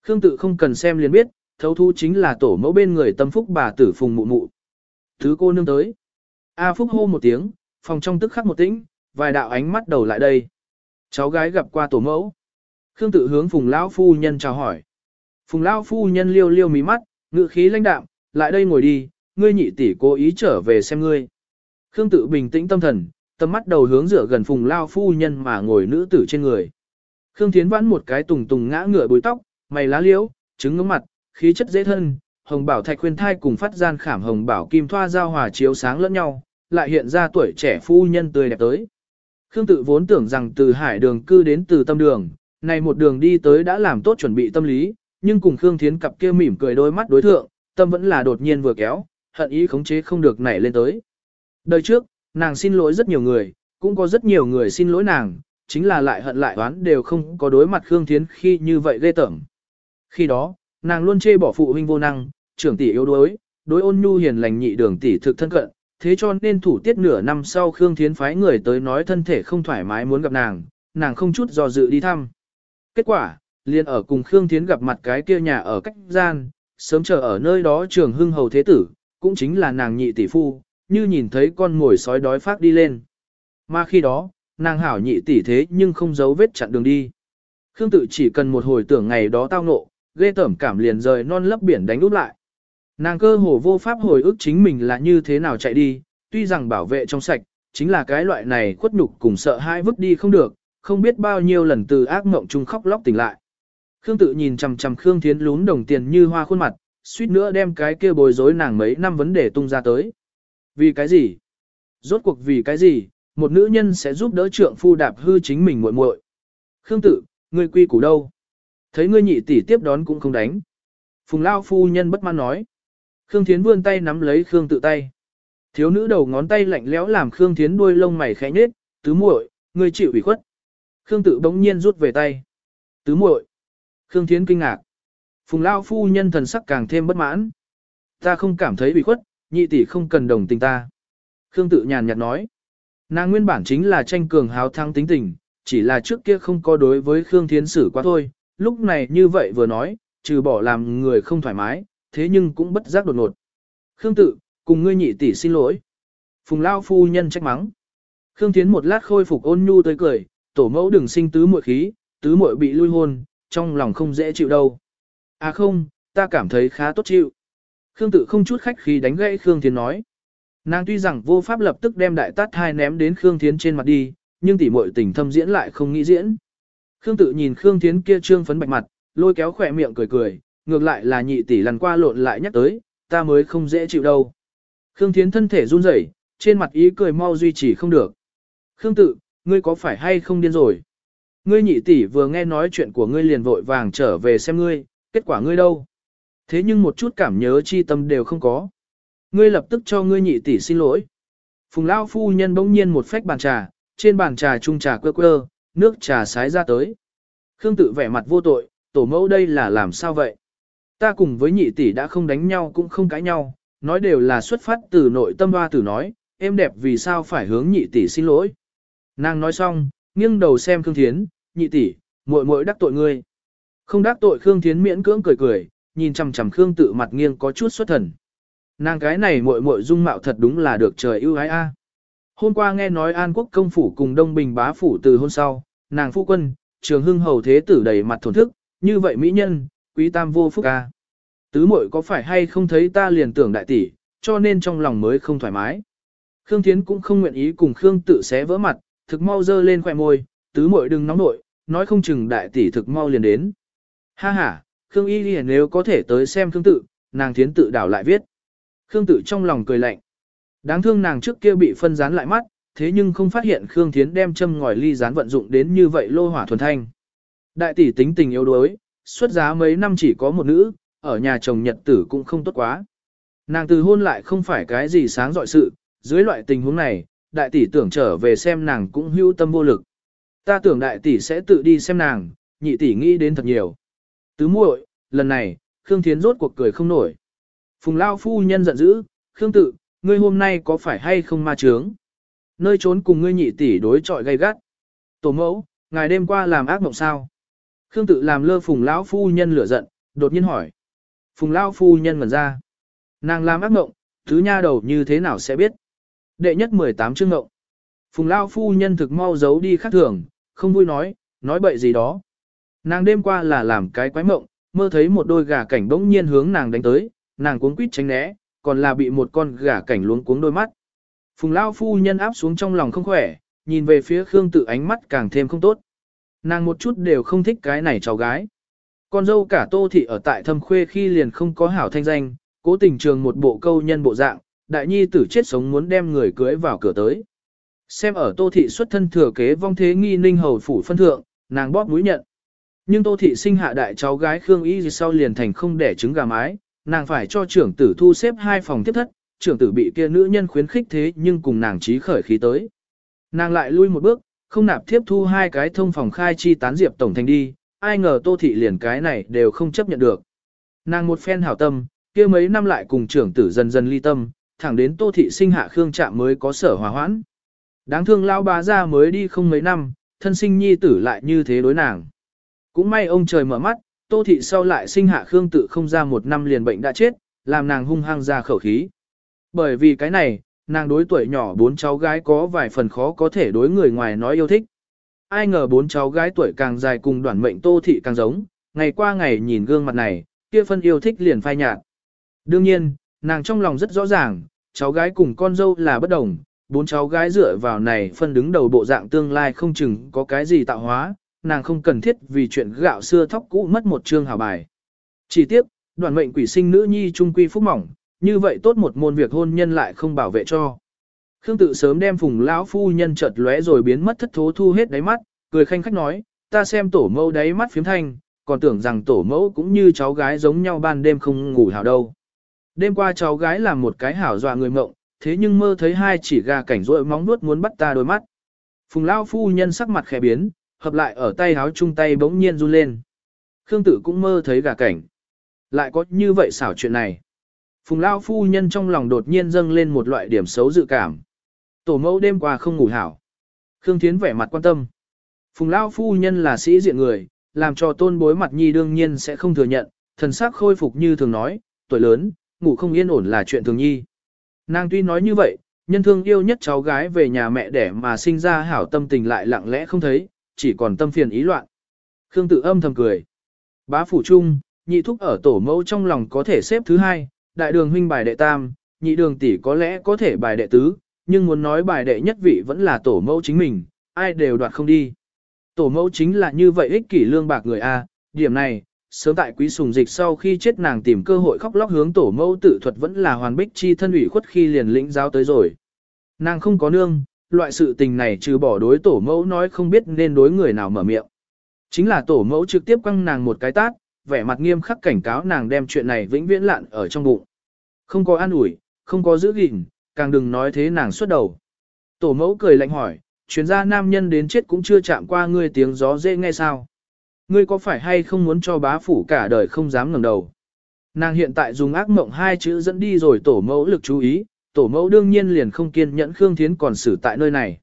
Khương tự không cần xem liền biết, thấu thu chính là tổ mẫu bên người tâm phúc bà tử phùng mụ mụ. Thứ cô nương tới. A Phúc hô một tiếng, phòng trong tức khắc một tĩnh, vài đạo ánh mắt đầu lại đây. Cháu gái gặp qua tổ mẫu. Khương tự hướng Phùng lão phu nhân chào hỏi. Phùng lão phu nhân liêu liêu mí mắt, ngự khí lãnh đạm, lại đây ngồi đi, ngươi nhị tỷ cố ý trở về xem ngươi. Khương tự bình tĩnh tâm thần, tầm mắt đầu hướng dựa gần Phùng lao phu nhân mà ngồi nữ tử trên người. Khương Thiến vãn một cái tùng tùng ngã ngựa bối tóc, mày lá liễu, trứng ngưỡng mặt, khí chất dễ thân, hồng bảo thạch khuyên thai cùng phát gian khảm hồng bảo kim thoa giao hòa chiếu sáng lẫn nhau, lại hiện ra tuổi trẻ phu nhân tươi đẹp tới. Khương tự vốn tưởng rằng từ hải đường cư đến từ tâm đường, này một đường đi tới đã làm tốt chuẩn bị tâm lý, nhưng cùng Khương Thiến cặp kia mỉm cười đôi mắt đối thượng, tâm vẫn là đột nhiên vừa kéo, hận ý khống chế không được nảy lên tới. Đời trước, nàng xin lỗi rất nhiều người, cũng có rất nhiều người xin lỗi nàng, chính là lại hận lại oán đều không có đối mặt Khương Thiến khi như vậy ghê tởm. Khi đó, nàng luôn chê bỏ phụ huynh vô năng, trưởng tỷ yếu đuối, đối ôn nhu hiền lành nhị đường tỷ thực thân cận, thế cho nên thủ tiết nửa năm sau Khương Thiến phái người tới nói thân thể không thoải mái muốn gặp nàng, nàng không chút do dự đi thăm. Kết quả, liền ở cùng Khương Thiến gặp mặt cái kia nhà ở cách gian, sớm chờ ở nơi đó trường hưng hầu thế tử, cũng chính là nàng nhị tỷ phu, như nhìn thấy con ngồi sói đói phát đi lên. Mà khi đó, nàng hảo nhị tỷ thế nhưng không giấu vết chặn đường đi. Khương tự chỉ cần một hồi tưởng ngày đó tao ngộ, ghê tởm cảm liền rời non lấp biển đánh úp lại. Nàng cơ hồ vô pháp hồi ức chính mình là như thế nào chạy đi, tuy rằng bảo vệ trong sạch, chính là cái loại này khuất nhục cùng sợ hãi vứt đi không được, không biết bao nhiêu lần từ ác mộng chung khóc lóc tỉnh lại. Khương tự nhìn chằm chằm Khương Thiến lún đồng tiền như hoa khuôn mặt, suýt nữa đem cái kia bồi rối nàng mấy năm vấn đề tung ra tới. Vì cái gì? Rốt cuộc vì cái gì? Một nữ nhân sẽ giúp đỡ trượng phu đạp hư chính mình muội muội. Khương tự, ngươi quy củ đâu? Thấy ngươi nhị tỷ tiếp đón cũng không đánh. Phùng Lao phu nhân bất mãn nói. Khương Thiến vươn tay nắm lấy Khương tự tay. Thiếu nữ đầu ngón tay lạnh lẽo làm Khương Thiến đuôi lông mày khẽ nhếch, tứ muội, ngươi chịu ủy khuất. Khương tự bỗng nhiên rút về tay. Tứ muội. Khương Thiến kinh ngạc. Phùng Lao phu nhân thần sắc càng thêm bất mãn. Ta không cảm thấy ủy khuất, nhị tỷ không cần đồng tình ta. Khương tự nhàn nhạt nói. Nàng nguyên bản chính là tranh cường háo thắng tính tình, chỉ là trước kia không có đối với Khương Thiến xử quá thôi, lúc này như vậy vừa nói, trừ bỏ làm người không thoải mái, thế nhưng cũng bất giác đột ngột. Khương tự, cùng ngươi nhị tỷ xin lỗi. Phùng Lao phu nhân trách mắng. Khương Thiến một lát khôi phục ôn nhu tới cười, tổ mẫu đừng sinh tứ muội khí, tứ muội bị lui hôn, trong lòng không dễ chịu đâu. À không, ta cảm thấy khá tốt chịu. Khương tự không chút khách khí đánh gãy Khương Thiến nói. Nàng tuy rằng vô pháp lập tức đem đại tát hai ném đến Khương Thiến trên mặt đi, nhưng tỷ muội tình thâm diễn lại không nghĩ diễn. Khương tự nhìn Khương Thiến kia trương phấn bạch mặt, lôi kéo khỏe miệng cười cười, ngược lại là nhị tỷ lần qua lộn lại nhắc tới, ta mới không dễ chịu đâu. Khương Thiến thân thể run rẩy, trên mặt ý cười mau duy trì không được. Khương tự, ngươi có phải hay không điên rồi? Ngươi nhị tỷ vừa nghe nói chuyện của ngươi liền vội vàng trở về xem ngươi, kết quả ngươi đâu? Thế nhưng một chút cảm nhớ chi tâm đều không có. Ngươi lập tức cho ngươi nhị tỷ xin lỗi. Phùng Lao phu nhân bỗng nhiên một phách bàn trà, trên bàn trà chung trà quơ quơ, nước trà sái ra tới. Khương tự vẻ mặt vô tội, tổ mẫu đây là làm sao vậy? Ta cùng với nhị tỷ đã không đánh nhau cũng không cãi nhau, nói đều là xuất phát từ nội tâm hoa tử nói, em đẹp vì sao phải hướng nhị tỷ xin lỗi. Nàng nói xong, nghiêng đầu xem Khương Thiến, nhị tỷ, muội muội đắc tội ngươi. Không đắc tội Khương Thiến miễn cưỡng cười cười, nhìn chằm chằm Khương tự mặt nghiêng có chút xuất thần. Nàng cái này muội muội dung mạo thật đúng là được trời ưu ái a. Hôm qua nghe nói An Quốc công phủ cùng Đông Bình bá phủ từ hôn sau, nàng phu quân, trường hưng hầu thế tử đầy mặt thổn thức, như vậy mỹ nhân, quý tam vô phúc a. Tứ muội có phải hay không thấy ta liền tưởng đại tỷ, cho nên trong lòng mới không thoải mái. Khương Thiến cũng không nguyện ý cùng Khương tự xé vỡ mặt, thực mau dơ lên khỏe môi, tứ muội đừng nóng nội, nói không chừng đại tỷ thực mau liền đến. Ha ha, Khương Y Ghi nếu có thể tới xem Khương tự, nàng Thiến tự đảo lại viết. Khương tự trong lòng cười lạnh. Đáng thương nàng trước kia bị phân rán lại mắt, thế nhưng không phát hiện Khương Thiến đem châm ngòi ly rán vận dụng đến như vậy lô hỏa thuần thanh. Đại tỷ tính tình yếu đuối, xuất giá mấy năm chỉ có một nữ, ở nhà chồng nhật tử cũng không tốt quá. Nàng từ hôn lại không phải cái gì sáng dọi sự, dưới loại tình huống này, đại tỷ tưởng trở về xem nàng cũng hưu tâm vô lực. Ta tưởng đại tỷ sẽ tự đi xem nàng, nhị tỷ nghĩ đến thật nhiều. Tứ muội, lần này, Khương Thiến rốt cuộc cười không nổi. Phùng Lao phu nhân giận dữ, Khương tự, ngươi hôm nay có phải hay không ma trướng? Nơi trốn cùng ngươi nhị tỷ đối chọi gay gắt. Tổ mẫu, ngài đêm qua làm ác mộng sao? Khương tự làm lơ Phùng lão phu nhân lửa giận, đột nhiên hỏi. Phùng Lao phu nhân ngẩn ra. Nàng làm ác mộng, thứ nha đầu như thế nào sẽ biết. Đệ nhất 18 chương mộng. Phùng Lao phu nhân thực mau giấu đi khác thường, không vui nói, nói bậy gì đó. Nàng đêm qua là làm cái quái mộng, mơ thấy một đôi gà cảnh bỗng nhiên hướng nàng đánh tới, nàng cuống quýt tránh né, còn là bị một con gà cảnh luống cuống đôi mắt. Phùng Lão phu nhân áp xuống trong lòng không khỏe, nhìn về phía Khương tự ánh mắt càng thêm không tốt. Nàng một chút đều không thích cái này cháu gái. Con dâu cả tô thị ở tại thâm khuê khi liền không có hảo thanh danh, cố tình trường một bộ câu nhân bộ dạng, đại nhi tử chết sống muốn đem người cưới vào cửa tới. Xem ở tô thị xuất thân thừa kế vong thế nghi ninh hầu phủ phân thượng, nàng bóp mũi nhận. Nhưng tô thị sinh hạ đại cháu gái Khương Y sau liền thành không đẻ trứng gà mái, nàng phải cho trưởng tử thu xếp hai phòng tiếp thất, trưởng tử bị kia nữ nhân khuyến khích thế nhưng cùng nàng trí khởi khí tới. Nàng lại lui một bước, không nạp tiếp thu hai cái thông phòng khai chi tán diệp tổng thành đi, ai ngờ tô thị liền cái này đều không chấp nhận được. Nàng một phen hảo tâm, kia mấy năm lại cùng trưởng tử dần dần ly tâm, thẳng đến tô thị sinh hạ khương trạm mới có sở hòa hoãn. Đáng thương lao bà ra mới đi không mấy năm, thân sinh nhi tử lại như thế đối nàng. Cũng may ông trời mở mắt, tô thị sau lại sinh hạ khương tự không ra một năm liền bệnh đã chết, làm nàng hung hăng ra khẩu khí. Bởi vì cái này, nàng đối tuổi nhỏ bốn cháu gái có vài phần khó có thể đối người ngoài nói yêu thích ai ngờ bốn cháu gái tuổi càng dài cùng đoàn mệnh tô thị càng giống, ngày qua ngày nhìn gương mặt này, kia phân yêu thích liền phai nhạt. Đương nhiên, nàng trong lòng rất rõ ràng, cháu gái cùng con dâu là bất đồng, bốn cháu gái dựa vào này phân đứng đầu bộ dạng tương lai không chừng có cái gì tạo hóa, nàng không cần thiết vì chuyện gạo xưa thóc cũ mất một chương hào bài. Chỉ tiếc, đoàn mệnh quỷ sinh nữ nhi trung quy phúc mỏng, như vậy tốt một môn việc hôn nhân lại không bảo vệ cho. Khương tự sớm đem phùng lão phu nhân chợt lóe rồi biến mất thất thố thu hết đáy mắt, cười khanh khách nói, ta xem tổ mẫu đáy mắt phiếm thanh, còn tưởng rằng tổ mẫu cũng như cháu gái giống nhau ban đêm không ngủ hảo đâu. Đêm qua cháu gái làm một cái hảo dọa người mộng, thế nhưng mơ thấy hai chỉ gà cảnh rỗi móng nuốt muốn bắt ta đôi mắt. Phùng lão phu nhân sắc mặt khẽ biến, hợp lại ở tay háo chung tay bỗng nhiên run lên. Khương tử cũng mơ thấy gà cảnh. Lại có như vậy xảo chuyện này. Phùng lão phu nhân trong lòng đột nhiên dâng lên một loại điểm xấu dự cảm. Tổ mẫu đêm qua không ngủ hảo. Khương Thiến vẻ mặt quan tâm. Phùng Lao phu nhân là sĩ diện người, làm cho tôn bối mặt nhi đương nhiên sẽ không thừa nhận, thần sắc khôi phục như thường nói, tuổi lớn, ngủ không yên ổn là chuyện thường nhi. Nàng tuy nói như vậy, nhân thương yêu nhất cháu gái về nhà mẹ đẻ mà sinh ra hảo tâm tình lại lặng lẽ không thấy, chỉ còn tâm phiền ý loạn. Khương tự âm thầm cười. Bá phủ trung, nhị thúc ở tổ mẫu trong lòng có thể xếp thứ hai, đại đường huynh bài đệ tam, nhị đường tỷ có lẽ có thể bài đệ tứ, nhưng muốn nói bài đệ nhất vị vẫn là tổ mẫu chính mình, ai đều đoạt không đi. Tổ mẫu chính là như vậy ích kỷ lương bạc người A, điểm này, sớm tại quý sùng dịch sau khi chết nàng tìm cơ hội khóc lóc hướng tổ mẫu tự thuật vẫn là hoàn bích chi thân ủy khuất khi liền lĩnh giáo tới rồi. Nàng không có nương, loại sự tình này trừ bỏ đối tổ mẫu nói không biết nên đối người nào mở miệng. Chính là tổ mẫu trực tiếp quăng nàng một cái tát, vẻ mặt nghiêm khắc cảnh cáo nàng đem chuyện này vĩnh viễn lạn ở trong bụng. Không có an ủi, không có giữ gìn, càng đừng nói thế nàng xuất đầu. Tổ mẫu cười lạnh hỏi, chuyên gia nam nhân đến chết cũng chưa chạm qua ngươi tiếng gió dễ nghe sao. Ngươi có phải hay không muốn cho bá phủ cả đời không dám ngẩng đầu. Nàng hiện tại dùng ác mộng hai chữ dẫn đi rồi tổ mẫu lực chú ý, tổ mẫu đương nhiên liền không kiên nhẫn Khương Thiến còn xử tại nơi này.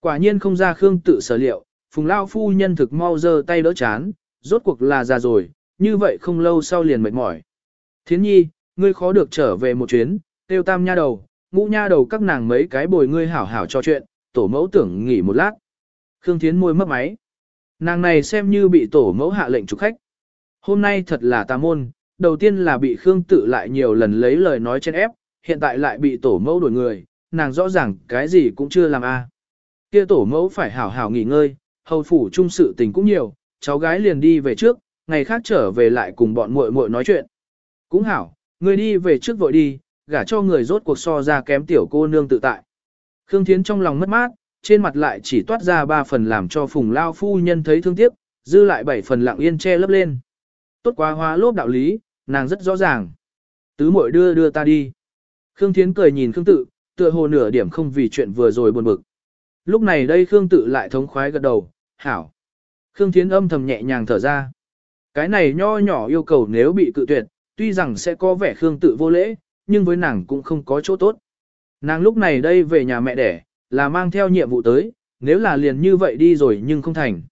Quả nhiên không ra Khương tự sở liệu, phùng lao phu nhân thực mau giơ tay đỡ chán, rốt cuộc là già rồi, như vậy không lâu sau liền mệt mỏi. Thiến nhi, ngươi khó được trở về một chuyến, tiêu tam nha đầu, ngũ nha đầu các nàng mấy cái bồi ngươi hảo hảo cho chuyện, tổ mẫu tưởng nghỉ một lát. Khương Thiến môi mấp máy. Nàng này xem như bị tổ mẫu hạ lệnh trục khách. Hôm nay thật là tà môn, đầu tiên là bị Khương tự lại nhiều lần lấy lời nói trên ép, hiện tại lại bị tổ mẫu đuổi người, nàng rõ ràng cái gì cũng chưa làm a. À. Kia tổ mẫu phải hảo hảo nghỉ ngơi, hầu phủ trung sự tình cũng nhiều, cháu gái liền đi về trước, ngày khác trở về lại cùng bọn muội muội nói chuyện. Cũng hảo, người đi về trước vội đi, gả cho người rốt cuộc so ra kém tiểu cô nương tự tại. Khương Thiến trong lòng mất mát, trên mặt lại chỉ toát ra ba phần làm cho phùng lao phu nhân thấy thương tiếc, dư lại bảy phần lặng yên che lấp lên. Tốt quá hóa lốp đạo lý, nàng rất rõ ràng. Tứ muội đưa đưa ta đi. Khương Thiến cười nhìn Khương Tự, tựa hồ nửa điểm không vì chuyện vừa rồi buồn bực. Lúc này đây Khương Tự lại thống khoái gật đầu, hảo. Khương Thiến âm thầm nhẹ nhàng thở ra. Cái này nho nhỏ yêu cầu nếu bị cự tuyệt, tuy rằng sẽ có vẻ Khương Tự vô lễ, nhưng với nàng cũng không có chỗ tốt. Nàng lúc này đây về nhà mẹ đẻ, là mang theo nhiệm vụ tới, nếu là liền như vậy đi rồi nhưng không thành.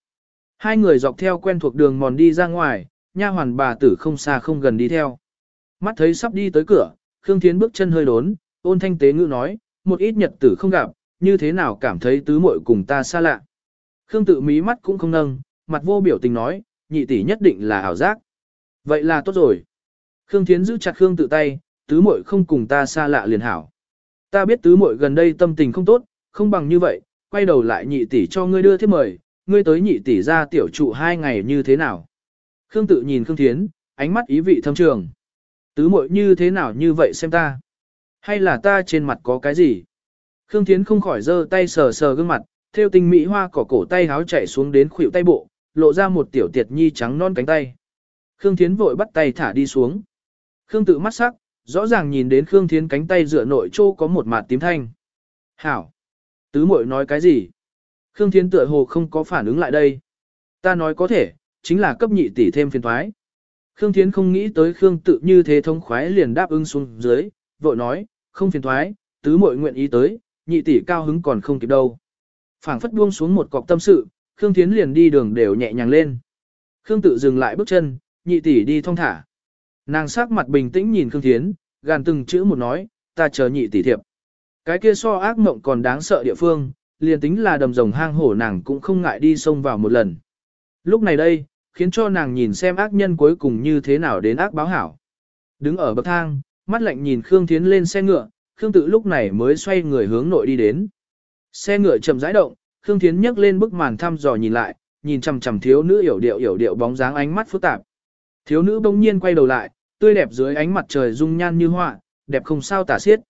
Hai người dọc theo quen thuộc đường mòn đi ra ngoài, nha hoàn bà tử không xa không gần đi theo. Mắt thấy sắp đi tới cửa, Khương Thiến bước chân hơi đốn, ôn thanh tế ngữ nói, một ít nhật tử không gặp, như thế nào cảm thấy tứ muội cùng ta xa lạ. Khương tự mí mắt cũng không nâng, mặt vô biểu tình nói, nhị tỷ nhất định là ảo giác. Vậy là tốt rồi. Khương Thiến giữ chặt Khương tự tay, tứ muội không cùng ta xa lạ liền hảo. Ta biết tứ muội gần đây tâm tình không tốt, không bằng như vậy, quay đầu lại nhị tỷ cho ngươi đưa thiếp mời, ngươi tới nhị tỷ ra tiểu trụ hai ngày như thế nào. Khương tự nhìn Khương Thiến, ánh mắt ý vị thâm trường. Tứ muội như thế nào như vậy xem ta? Hay là ta trên mặt có cái gì? Khương Thiến không khỏi giơ tay sờ sờ gương mặt, theo tinh mỹ hoa cỏ cổ tay háo chạy xuống đến khuỷu tay bộ, lộ ra một tiểu tiệt nhi trắng non cánh tay. Khương Thiến vội bắt tay thả đi xuống. Khương tự mắt sắc, rõ ràng nhìn đến Khương Thiến cánh tay dựa nội trô có một mặt tím thanh. Hảo! Tứ muội nói cái gì? Khương Thiến tựa hồ không có phản ứng lại đây. Ta nói có thể, chính là cấp nhị tỷ thêm phiền thoái. Khương Thiến không nghĩ tới Khương tự như thế thông khoái liền đáp ứng xuống dưới, vội nói, không phiền thoái, tứ muội nguyện ý tới, nhị tỷ cao hứng còn không kịp đâu. phảng phất buông xuống một cọc tâm sự, Khương Thiến liền đi đường đều nhẹ nhàng lên. Khương tự dừng lại bước chân, nhị tỷ đi thong thả. Nàng sắc mặt bình tĩnh nhìn Khương Thiến, gàn từng chữ một nói, ta chờ nhị tỷ thiệp. Cái kia so ác mộng còn đáng sợ địa phương, liền tính là đầm rồng hang hổ nàng cũng không ngại đi xông vào một lần. Lúc này đây, khiến cho nàng nhìn xem ác nhân cuối cùng như thế nào đến ác báo hảo. Đứng ở bậc thang, mắt lạnh nhìn Khương Thiến lên xe ngựa, Khương tự lúc này mới xoay người hướng nội đi đến. Xe ngựa chậm rãi động, Khương Thiến nhấc lên bức màn thăm dò nhìn lại, nhìn chằm chằm thiếu nữ hiểu điệu hiểu điệu bóng dáng ánh mắt phức tạp. Thiếu nữ bỗng nhiên quay đầu lại, tươi đẹp dưới ánh mặt trời dung nhan như họa, đẹp không sao tả xiết.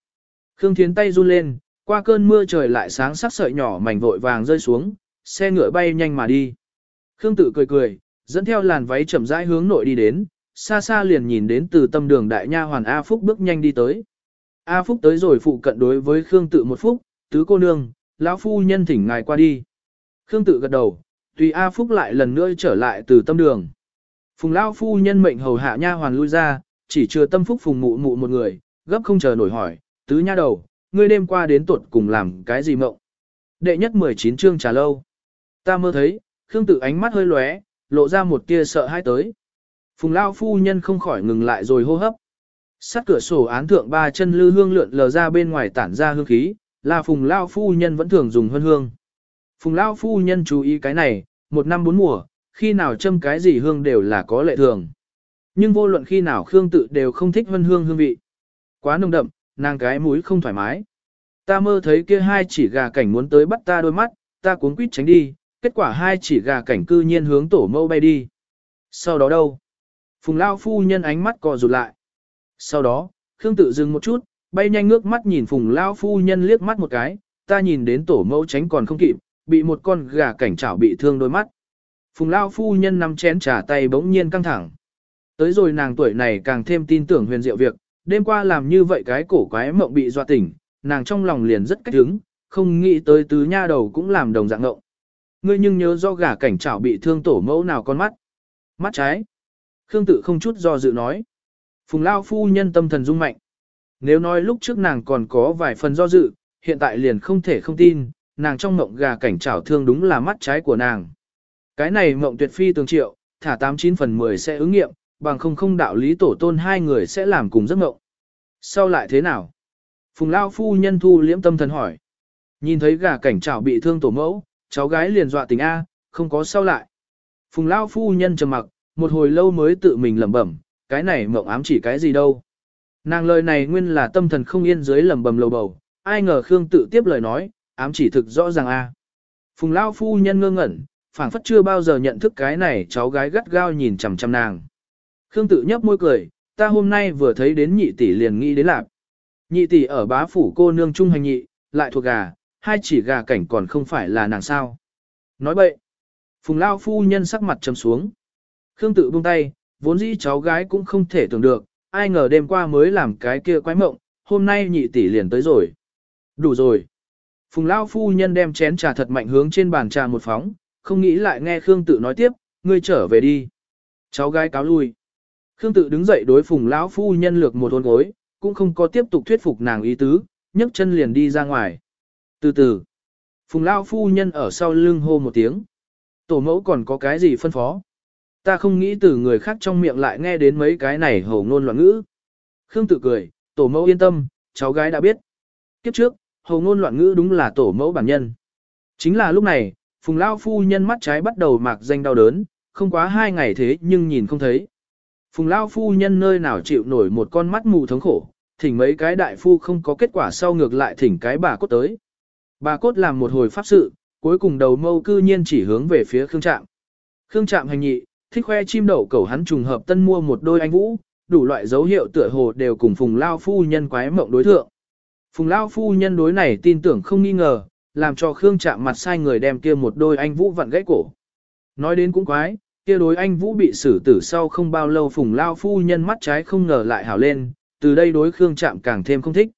Khương Thiến tay run lên, qua cơn mưa trời lại sáng sắc sợi nhỏ mảnh vội vàng rơi xuống, xe ngựa bay nhanh mà đi. Khương tự cười cười, dẫn theo làn váy chậm rãi hướng nội đi đến, xa xa liền nhìn đến từ tâm đường đại nha hoàn A Phúc bước nhanh đi tới. A Phúc tới rồi phụ cận đối với Khương tự một phút, tứ cô nương, lão phu nhân thỉnh ngài qua đi. Khương tự gật đầu, tùy A Phúc lại lần nữa trở lại từ tâm đường. Phùng lão phu nhân mệnh hầu hạ nha hoàn lui ra, chỉ chưa tâm phúc phùng mụ mụ một người, gấp không chờ nổi hỏi, tứ nha đầu, ngươi đêm qua đến tuột cùng làm cái gì mộng? Đệ nhất 19 chương trà lâu. Ta mơ thấy, Khương tự ánh mắt hơi lóe, lộ ra một tia sợ hãi tới. Phùng Lao phu nhân không khỏi ngừng lại rồi hô hấp. Sát cửa sổ án thượng ba chân lư hương lượn lờ ra bên ngoài tản ra hương khí, là Phùng Lao phu nhân vẫn thường dùng hương hương. Phùng Lao phu nhân chú ý cái này, một năm bốn mùa, khi nào châm cái gì hương đều là có lệ thường. Nhưng vô luận khi nào Khương tự đều không thích hương hương hương vị. Quá nồng đậm, nàng cái mũi không thoải mái. Ta mơ thấy kia hai chỉ gà cảnh muốn tới bắt ta đôi mắt, ta cuốn quýt tránh đi, kết quả hai chỉ gà cảnh cư nhiên hướng tổ mâu bay đi. Sau đó đâu? Phùng Lao phu nhân ánh mắt co rụt lại. Sau đó, Khương tự dừng một chút, bay nhanh ngước mắt nhìn Phùng Lao phu nhân liếc mắt một cái, ta nhìn đến tổ mâu tránh còn không kịp, bị một con gà cảnh chảo bị thương đôi mắt. Phùng Lao phu nhân nằm chén trà tay bỗng nhiên căng thẳng. Tới rồi nàng tuổi này càng thêm tin tưởng huyền diệu việc, đêm qua làm như vậy cái cổ quái mộng bị dọa tỉnh, nàng trong lòng liền rất cách hứng, không nghĩ tới tứ nha đầu cũng làm đồng dạng ngộng. Ngươi nhưng nhớ do gà cảnh trảo bị thương tổ mẫu nào con mắt. Mắt trái. Khương tự không chút do dự nói. Phùng Lao phu nhân tâm thần rung mạnh. Nếu nói lúc trước nàng còn có vài phần do dự, hiện tại liền không thể không tin, nàng trong mộng gà cảnh trảo thương đúng là mắt trái của nàng. Cái này mộng tuyệt phi tường triệu, thả 89 phần 10 sẽ ứng nghiệm, bằng không không đạo lý tổ tôn hai người sẽ làm cùng giấc mộng. Sau lại thế nào? Phùng Lao phu nhân thu liễm tâm thần hỏi. Nhìn thấy gà cảnh trảo bị thương tổ mẫu, cháu gái liền dọa tình A, không có sao lại. Phùng Lao phu nhân trầm mặc, một hồi lâu mới tự mình lẩm bẩm, cái này mộng ám chỉ cái gì đâu. Nàng lời này nguyên là tâm thần không yên dưới lẩm bẩm lầu bầu, ai ngờ Khương tự tiếp lời nói, ám chỉ thực rõ ràng a. Phùng Lao phu nhân ngơ ngẩn, phảng phất chưa bao giờ nhận thức cái này cháu gái gắt gao nhìn chằm chằm nàng. Khương tự nhấp môi cười, ta hôm nay vừa thấy đến nhị tỷ liền nghĩ đến lạc. Nhị tỷ ở bá phủ cô nương trung hành nhị, lại thuộc gà, hai chỉ gà cảnh còn không phải là nàng sao. Nói bậy. Phùng Lao phu nhân sắc mặt trầm xuống. Khương tự buông tay, vốn dĩ cháu gái cũng không thể tưởng được, ai ngờ đêm qua mới làm cái kia quái mộng, hôm nay nhị tỷ liền tới rồi. Đủ rồi. Phùng Lao phu nhân đem chén trà thật mạnh hướng trên bàn trà một phóng, không nghĩ lại nghe Khương tự nói tiếp, ngươi trở về đi. Cháu gái cáo lui. Khương tự đứng dậy đối Phùng lão phu nhân lược một hôn gối, cũng không có tiếp tục thuyết phục nàng ý tứ, nhấc chân liền đi ra ngoài. Từ từ, Phùng lão phu nhân ở sau lưng hô một tiếng. Tổ mẫu còn có cái gì phân phó? Ta không nghĩ từ người khác trong miệng lại nghe đến mấy cái này hầu ngôn loạn ngữ. Khương tự cười, tổ mẫu yên tâm, cháu gái đã biết. Kiếp trước, hầu ngôn loạn ngữ đúng là tổ mẫu bản nhân. Chính là lúc này, phùng lao phu nhân mắt trái bắt đầu mạc danh đau đớn, không quá hai ngày thế nhưng nhìn không thấy. Phùng lao phu nhân nơi nào chịu nổi một con mắt mù thống khổ, thỉnh mấy cái đại phu không có kết quả sau ngược lại thỉnh cái bà cốt tới. Bà cốt làm một hồi pháp sự, cuối cùng đầu mâu cư nhiên chỉ hướng về phía Khương Trạm. Khương Trạm hành nhị, thích khoe chim đậu cầu hắn trùng hợp tân mua một đôi anh vũ, đủ loại dấu hiệu tựa hồ đều cùng Phùng Lao phu nhân quái mộng đối thượng. Phùng Lao phu nhân đối này tin tưởng không nghi ngờ, làm cho Khương Trạm mặt sai người đem kia một đôi anh vũ vặn gãy cổ. Nói đến cũng quái, kia đối anh vũ bị xử tử sau không bao lâu Phùng Lao phu nhân mắt trái không ngờ lại hảo lên, từ đây đối Khương Trạm càng thêm không thích.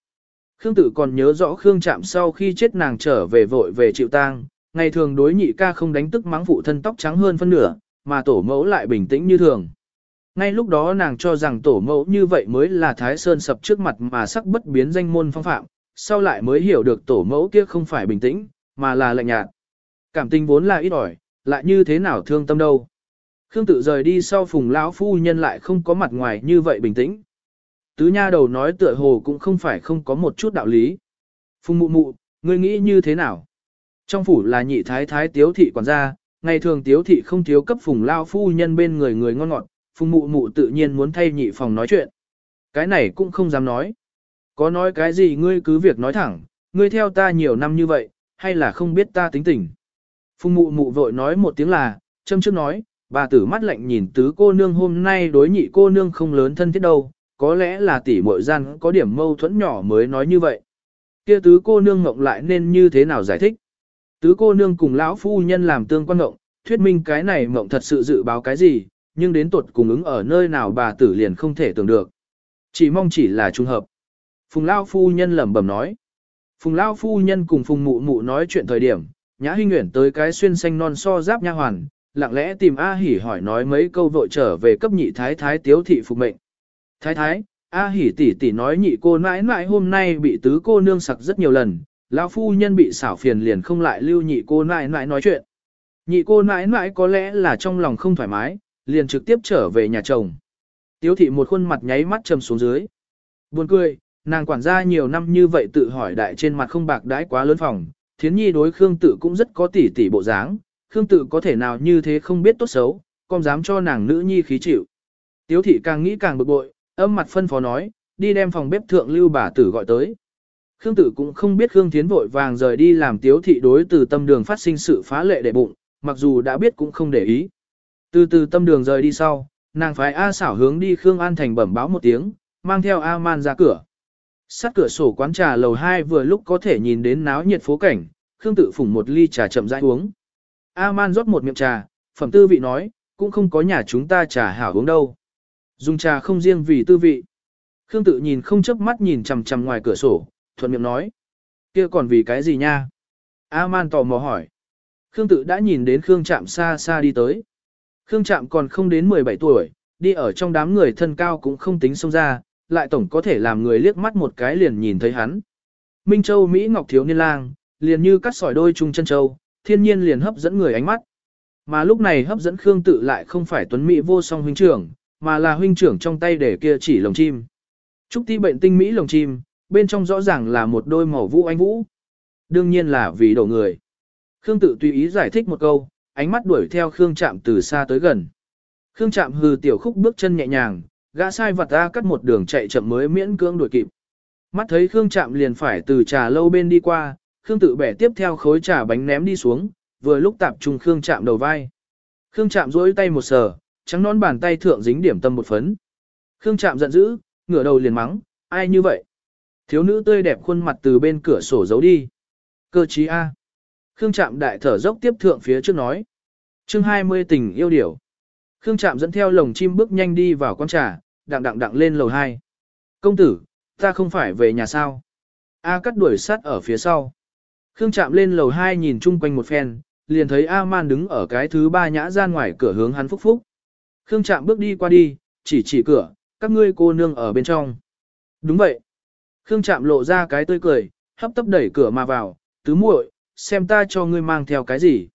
Khương tử còn nhớ rõ Khương chạm sau khi chết nàng trở về vội về chịu tang, ngày thường đối nhị ca không đánh tức mắng phụ thân tóc trắng hơn phân nửa, mà tổ mẫu lại bình tĩnh như thường. Ngay lúc đó nàng cho rằng tổ mẫu như vậy mới là Thái Sơn sập trước mặt mà sắc bất biến danh môn phong phạm, sau lại mới hiểu được tổ mẫu kia không phải bình tĩnh, mà là lạnh nhạt. Cảm tình vốn là ít ỏi, lại như thế nào thương tâm đâu. Khương tự rời đi sau phùng lão phu nhân lại không có mặt ngoài như vậy bình tĩnh. Tứ nha đầu nói tựa hồ cũng không phải không có một chút đạo lý. Phùng mụ mụ, ngươi nghĩ như thế nào? Trong phủ là nhị thái thái tiếu thị quản gia, ngày thường tiếu thị không thiếu cấp phùng lao phu nhân bên người người ngon ngọt, phùng mụ mụ tự nhiên muốn thay nhị phòng nói chuyện. Cái này cũng không dám nói. Có nói cái gì ngươi cứ việc nói thẳng, ngươi theo ta nhiều năm như vậy, hay là không biết ta tính tình. Phùng mụ mụ vội nói một tiếng là, châm trước nói, bà tử mắt lạnh nhìn tứ cô nương hôm nay đối nhị cô nương không lớn thân thiết đâu, có lẽ là tỷ muội gian có điểm mâu thuẫn nhỏ mới nói như vậy. Kia tứ cô nương ngộng lại nên như thế nào giải thích? Tứ cô nương cùng lão phu nhân làm tương quan ngộng, thuyết minh cái này ngộng thật sự dự báo cái gì, nhưng đến tuột cùng ứng ở nơi nào bà tử liền không thể tưởng được. Chỉ mong chỉ là trùng hợp. Phùng lão Phu Nhân lẩm bẩm nói. Phùng lão Phu Nhân cùng Phùng Mụ Mụ nói chuyện thời điểm, Nhã Hinh Nguyễn tới cái xuyên xanh non so giáp nha hoàn, lặng lẽ tìm A Hỉ hỏi nói mấy câu vội trở về cấp nhị thái thái tiếu thị phục mệnh. Thái thái, A Hỉ tỷ tỷ nói nhị cô mãi mãi hôm nay bị tứ cô nương sặc rất nhiều lần, lão phu nhân bị xảo phiền liền không lại lưu nhị cô mãi mãi nói chuyện. Nhị cô mãi mãi có lẽ là trong lòng không thoải mái, liền trực tiếp trở về nhà chồng. Tiếu thị một khuôn mặt nháy mắt trầm xuống dưới. Buồn cười, Nàng quản gia nhiều năm như vậy tự hỏi đại trên mặt không bạc đãi quá lớn phòng, thiến nhi đối Khương tự cũng rất có tỉ tỉ bộ dáng, Khương tự có thể nào như thế không biết tốt xấu, còn dám cho nàng nữ nhi khí chịu. Tiếu thị càng nghĩ càng bực bội, âm mặt phân phó nói, đi đem phòng bếp thượng lưu bà tử gọi tới. Khương tử cũng không biết Khương Thiến vội vàng rời đi làm tiếu thị đối từ tâm đường phát sinh sự phá lệ để bụng, mặc dù đã biết cũng không để ý. Từ từ tâm đường rời đi sau, nàng phái A xảo hướng đi Khương An Thành bẩm báo một tiếng, mang theo A man ra cửa. Sát cửa sổ quán trà lầu 2 vừa lúc có thể nhìn đến náo nhiệt phố cảnh, Khương tự phủng một ly trà chậm rãi uống. A-man rót một miệng trà, phẩm tư vị nói, cũng không có nhà chúng ta trà hảo uống đâu. Dùng trà không riêng vì tư vị. Khương tự nhìn không chớp mắt nhìn chằm chằm ngoài cửa sổ, thuận miệng nói. kia còn vì cái gì nha? A-man tò mò hỏi. Khương tự đã nhìn đến Khương Trạm xa xa đi tới. Khương Trạm còn không đến 17 tuổi, đi ở trong đám người thân cao cũng không tính xông ra, lại tổng có thể làm người liếc mắt một cái liền nhìn thấy hắn. Minh Châu Mỹ Ngọc Thiếu Niên Lang, liền như cắt sỏi đôi chung chân châu, thiên nhiên liền hấp dẫn người ánh mắt. Mà lúc này hấp dẫn Khương tự lại không phải tuấn Mỹ vô song huynh trưởng, mà là huynh trưởng trong tay để kia chỉ lồng chim. Trúc ti bệnh tinh Mỹ lồng chim, bên trong rõ ràng là một đôi màu vũ anh vũ. Đương nhiên là vì đổ người. Khương tự tùy ý giải thích một câu, ánh mắt đuổi theo Khương Trạm từ xa tới gần. Khương Trạm hừ tiểu khúc bước chân nhẹ nhàng, gã sai vật ra cắt một đường chạy chậm mới miễn cưỡng đuổi kịp. Mắt thấy Khương Trạm liền phải từ trà lâu bên đi qua, Khương tự bẻ tiếp theo khối trà bánh ném đi xuống, vừa lúc tạp trùng Khương Trạm đầu vai. Khương Trạm duỗi tay một sờ, trắng nón bàn tay thượng dính điểm tâm một phấn. Khương Trạm giận dữ, ngửa đầu liền mắng, ai như vậy? Thiếu nữ tươi đẹp khuôn mặt từ bên cửa sổ giấu đi. Cơ chí A. Khương Trạm đại thở dốc tiếp thượng phía trước nói. chương 20 tình yêu điểu. Khương Trạm dẫn theo lồng chim bước nhanh đi vào quán trà, đặng đặng đặng lên lầu 2. Công tử, ta không phải về nhà sao? A cắt đuổi sát ở phía sau. Khương Trạm lên lầu 2 nhìn chung quanh một phen, liền thấy A Man đứng ở cái thứ ba nhã gian ngoài cửa hướng hắn phúc phúc. Khương Trạm bước đi qua đi, chỉ chỉ cửa, các ngươi cô nương ở bên trong. Đúng vậy. Khương Trạm lộ ra cái tươi cười, hấp tấp đẩy cửa mà vào, tứ muội, xem ta cho ngươi mang theo cái gì.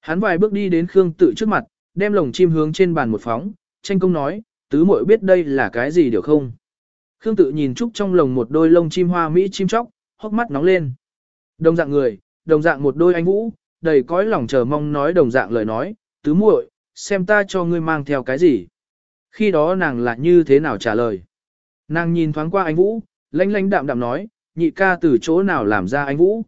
Hắn vài bước đi đến Khương tự trước mặt, đem lồng chim hướng trên bàn một phóng, tranh công nói, tứ muội biết đây là cái gì được không? Khương tự nhìn trúc trong lồng một đôi lông chim hoa mỹ chim chóc, hốc mắt nóng lên. Đồng dạng người, đồng dạng một đôi anh vũ, đầy cõi lòng chờ mong nói đồng dạng lời nói, tứ muội, xem ta cho ngươi mang theo cái gì. Khi đó nàng là như thế nào trả lời. Nàng nhìn thoáng qua anh Vũ, lanh lanh đạm đạm nói, nhị ca từ chỗ nào làm ra anh Vũ.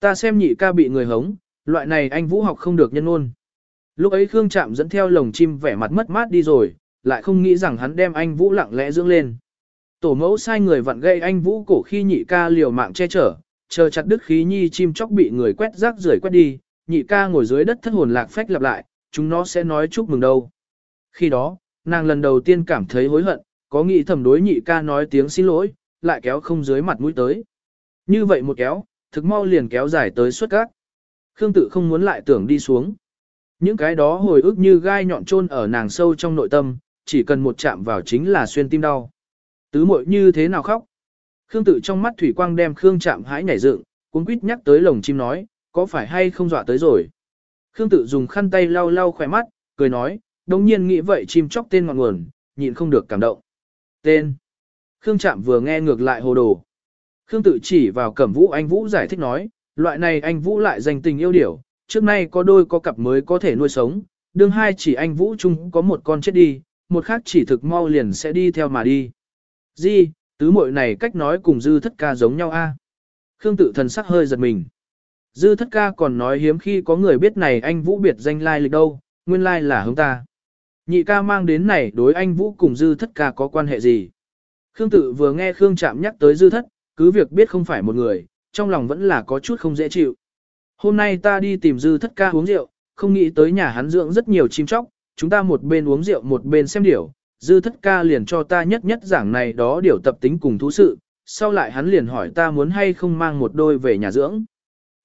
Ta xem nhị ca bị người hống, loại này anh Vũ học không được nhân ôn. Lúc ấy Khương Trạm dẫn theo lồng chim vẻ mặt mất mát đi rồi, lại không nghĩ rằng hắn đem anh Vũ lặng lẽ dưỡng lên. Tổ mẫu sai người vặn gây anh Vũ cổ khi nhị ca liều mạng che chở, chờ chặt đứt khí nhi chim chóc bị người quét rác rưởi quét đi, nhị ca ngồi dưới đất thất hồn lạc phách lặp lại, chúng nó sẽ nói chúc mừng đâu. Khi đó, nàng lần đầu tiên cảm thấy hối hận, có nghĩ thầm đối nhị ca nói tiếng xin lỗi, lại kéo không dưới mặt mũi tới. Như vậy một kéo, thực mau liền kéo dài tới suốt các. Khương tự không muốn lại tưởng đi xuống. Những cái đó hồi ức như gai nhọn chôn ở nàng sâu trong nội tâm, chỉ cần một chạm vào chính là xuyên tim đau. Tứ muội như thế nào khóc? Khương tự trong mắt thủy quang đem Khương chạm hãi nhảy dựng, cuống quýt nhắc tới lồng chim nói, có phải hay không dọa tới rồi? Khương tự dùng khăn tay lau lau khỏe mắt, cười nói, đồng nhiên nghĩ vậy chim chóc tên ngọn nguồn, nhịn không được cảm động. Tên. Khương Trạm vừa nghe ngược lại hồ đồ. Khương tự chỉ vào cẩm vũ anh vũ giải thích nói, loại này anh vũ lại dành tình yêu điểu, trước nay có đôi có cặp mới có thể nuôi sống, đương hai chỉ anh vũ chung có một con chết đi, một khác chỉ thực mau liền sẽ đi theo mà đi. Gì, tứ muội này cách nói cùng dư thất ca giống nhau a. Khương tự thần sắc hơi giật mình. Dư thất ca còn nói hiếm khi có người biết này anh vũ biệt danh lai lịch đâu, nguyên lai là hướng ta. Nhị ca mang đến này đối anh Vũ cùng dư thất ca có quan hệ gì? Khương tự vừa nghe Khương chạm nhắc tới dư thất, cứ việc biết không phải một người, trong lòng vẫn là có chút không dễ chịu. Hôm nay ta đi tìm dư thất ca uống rượu, không nghĩ tới nhà hắn dưỡng rất nhiều chim chóc, chúng ta một bên uống rượu một bên xem điểu, dư thất ca liền cho ta nhất nhất giảng này đó điều tập tính cùng thú sự, sau lại hắn liền hỏi ta muốn hay không mang một đôi về nhà dưỡng.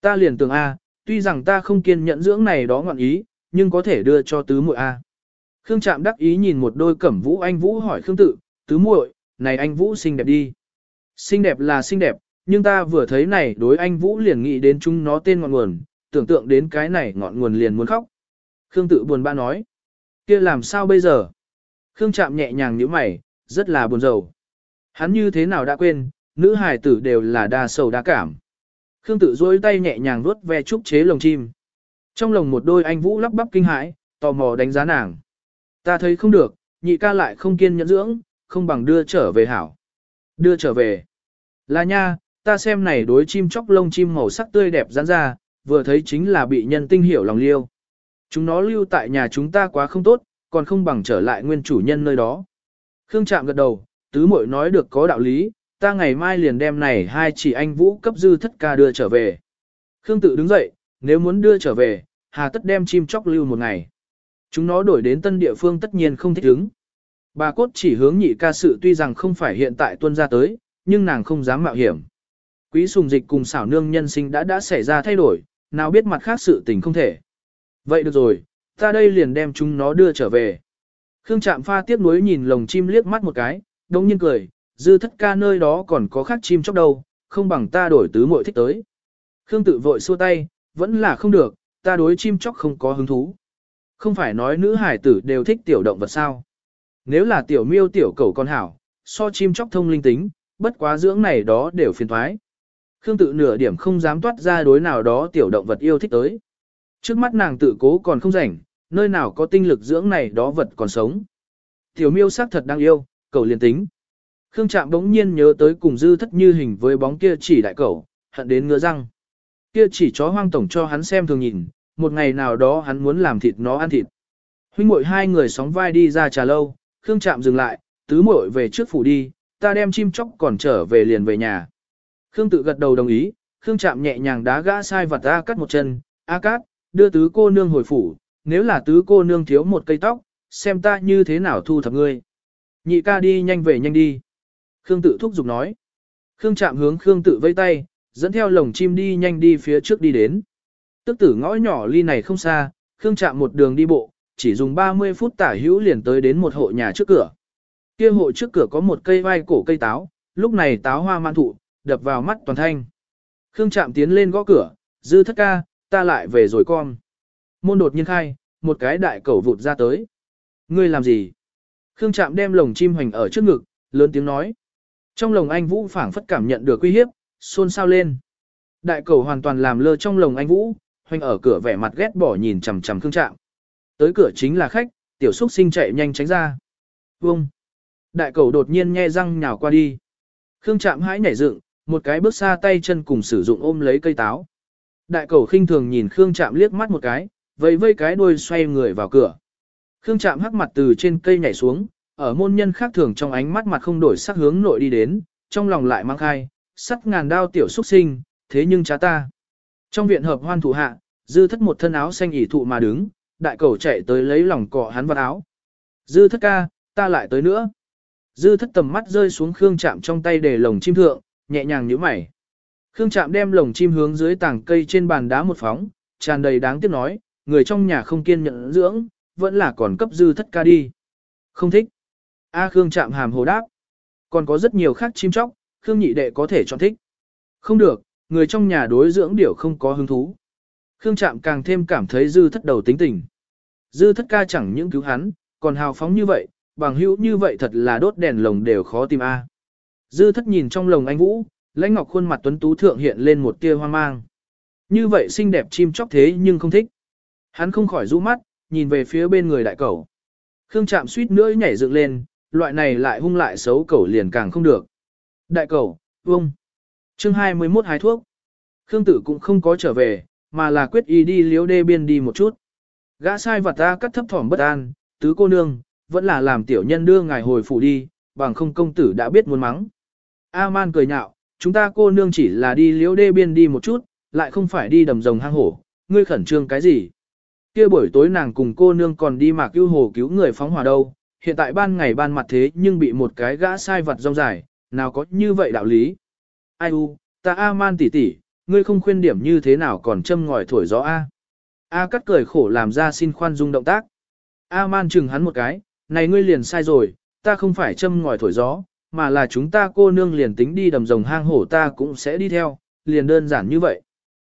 Ta liền tưởng A, tuy rằng ta không kiên nhẫn dưỡng này đó ngọn ý, nhưng có thể đưa cho tứ muội A. Khương Trạm đắc ý nhìn một đôi cẩm vũ anh vũ hỏi Khương tự, tứ muội, này anh vũ xinh đẹp đi. Xinh đẹp là xinh đẹp, nhưng ta vừa thấy này đối anh vũ liền nghĩ đến chúng nó tên ngọn nguồn, tưởng tượng đến cái này ngọn nguồn liền muốn khóc. Khương tự buồn bã nói, kia làm sao bây giờ? Khương Trạm nhẹ nhàng nhíu mày, rất là buồn rầu. Hắn như thế nào đã quên, nữ hài tử đều là đa sầu đa cảm. Khương tự duỗi tay nhẹ nhàng vuốt ve trúc chế lồng chim. Trong lồng một đôi anh vũ lắp bắp kinh hãi, tò mò đánh giá nàng. Ta thấy không được, nhị ca lại không kiên nhẫn dưỡng, không bằng đưa trở về hảo. Đưa trở về. Là nha, ta xem này đối chim chóc lông chim màu sắc tươi đẹp rắn ra, vừa thấy chính là bị nhân tinh hiểu lòng liêu. Chúng nó lưu tại nhà chúng ta quá không tốt, còn không bằng trở lại nguyên chủ nhân nơi đó. Khương Trạm gật đầu, tứ muội nói được có đạo lý, ta ngày mai liền đem này hai chỉ anh vũ cấp dư thất ca đưa trở về. Khương tự đứng dậy, nếu muốn đưa trở về, hà tất đem chim chóc lưu một ngày. Chúng nó đổi đến tân địa phương tất nhiên không thích ứng. Bà cốt chỉ hướng nhị ca sự tuy rằng không phải hiện tại tuân ra tới, nhưng nàng không dám mạo hiểm. Quý sùng dịch cùng xảo nương nhân sinh đã đã xảy ra thay đổi, nào biết mặt khác sự tình không thể. Vậy được rồi, ta đây liền đem chúng nó đưa trở về. Khương Trạm pha tiếc nuối nhìn lồng chim liếc mắt một cái, đống nhiên cười, dư thất ca nơi đó còn có khác chim chóc đâu, không bằng ta đổi tứ muội thích tới. Khương tự vội xua tay, vẫn là không được, ta đối chim chóc không có hứng thú. Không phải nói nữ hải tử đều thích tiểu động vật sao. Nếu là tiểu miêu tiểu cầu con hảo, so chim chóc thông linh tính, bất quá dưỡng này đó đều phiền thoái. Khương tự nửa điểm không dám toát ra đối nào đó tiểu động vật yêu thích tới. Trước mắt nàng tự cố còn không rảnh, nơi nào có tinh lực dưỡng này đó vật còn sống. Tiểu miêu sắc thật đang yêu, cầu liền tính. Khương Trạm bỗng nhiên nhớ tới cùng dư thất như hình với bóng kia chỉ đại cầu, hận đến ngứa răng. Kia chỉ chó hoang tổng cho hắn xem thường nhìn, một ngày nào đó hắn muốn làm thịt nó ăn thịt. Huynh muội hai người sóng vai đi ra trà lâu, Khương Trạm dừng lại, tứ muội về trước phủ đi, ta đem chim chóc còn trở về liền về nhà. Khương tự gật đầu đồng ý, Khương Trạm nhẹ nhàng đá gã sai vật A cắt một chân, A cát, đưa tứ cô nương hồi phủ, nếu là tứ cô nương thiếu một cây tóc, xem ta như thế nào thu thập ngươi. Nhị ca đi nhanh về nhanh đi. Khương tự thúc giục nói. Khương chạm hướng Khương tự vây tay, dẫn theo lồng chim đi nhanh đi phía trước đi đến. Tức tử ngõ nhỏ ly này không xa, Khương chạm một đường đi bộ, chỉ dùng 30 phút tả hữu liền tới đến một hộ nhà trước cửa. Kia hộ trước cửa có một cây vai cổ cây táo, lúc này táo hoa man thụ, đập vào mắt toàn thanh. Khương chạm tiến lên gõ cửa, dư thất ca, ta lại về rồi con. Môn đột nhiên khai, một cái đại cẩu vụt ra tới. Ngươi làm gì? Khương chạm đem lồng chim hoành ở trước ngực, lớn tiếng nói. Trong lồng anh Vũ phảng phất cảm nhận được uy hiếp, xôn xao lên. Đại cầu hoàn toàn làm lơ trong lồng anh Vũ, hoành ở cửa vẻ mặt ghét bỏ nhìn chằm chằm Khương Trạm. Tới cửa chính là khách, tiểu xúc sinh chạy nhanh tránh ra. Vông. Đại cầu đột nhiên nhe răng nhào qua đi. Khương Trạm hãi nhảy dựng, một cái bước xa tay chân cùng sử dụng ôm lấy cây táo. Đại cầu khinh thường nhìn Khương Trạm liếc mắt một cái, vẫy vây cái đuôi xoay người vào cửa. Khương Trạm hắc mặt từ trên cây nhảy xuống, ở môn nhân khác thường trong ánh mắt mặt không đổi sắc hướng nội đi đến, trong lòng lại mang khai, sắt ngàn đao tiểu xuất sinh, thế nhưng cha ta. Trong viện hợp hoan thủ hạ, dư thất một thân áo xanh ỉ thụ mà đứng, đại cầu chạy tới lấy lòng cọ hắn vào áo. Dư thất ca, ta lại tới nữa. Dư thất tầm mắt rơi xuống Khương chạm trong tay để lồng chim thượng, nhẹ nhàng nhíu mày. Khương chạm đem lồng chim hướng dưới tảng cây trên bàn đá một phóng, tràn đầy đáng tiếc nói, người trong nhà không kiên nhẫn dưỡng, vẫn là còn cấp dư thất ca đi. Không thích. A Khương chạm hàm hồ đáp. Còn có rất nhiều khác chim chóc, Khương nhị đệ có thể chọn thích. Không được, người trong nhà đối dưỡng điểu không có hứng thú. Khương chạm càng thêm cảm thấy dư thất đầu tính tình. Dư thất ca chẳng những cứu hắn, còn hào phóng như vậy, bằng hữu như vậy thật là đốt đèn lồng đều khó tìm A. Dư thất nhìn trong lồng anh Vũ, lãnh ngọc khuôn mặt tuấn tú thượng hiện lên một tia hoang mang. Như vậy xinh đẹp chim chóc thế nhưng không thích. Hắn không khỏi rũ mắt, nhìn về phía bên người đại cầu. Khương chạm suýt nữa nhảy dựng lên, loại này lại hung lại xấu cẩu liền càng không được. Đại cẩu, vông. Chương 21 hái thuốc. Khương tử cũng không có trở về, mà là quyết ý đi liếu đê biên đi một chút. Gã sai vật ta cắt thấp thỏm bất an, tứ cô nương, vẫn là làm tiểu nhân đưa ngài hồi phủ đi, bằng không công tử đã biết muốn mắng. A-man cười nhạo, chúng ta cô nương chỉ là đi liếu đê biên đi một chút, lại không phải đi đầm rồng hang hổ, ngươi khẩn trương cái gì. Kia buổi tối nàng cùng cô nương còn đi mạc cứu hồ cứu người phóng hỏa đâu, hiện tại ban ngày ban mặt thế nhưng bị một cái gã sai vật rong dài, nào có như vậy đạo lý. Ai u, ta A-man tỷ tỷ, ngươi không khuyên điểm như thế nào còn châm ngòi thổi gió A. A cắt cười khổ làm ra xin khoan dung động tác. A-man chừng hắn một cái, này ngươi liền sai rồi, ta không phải châm ngòi thổi gió, mà là chúng ta cô nương liền tính đi đầm rồng hang hổ ta cũng sẽ đi theo, liền đơn giản như vậy.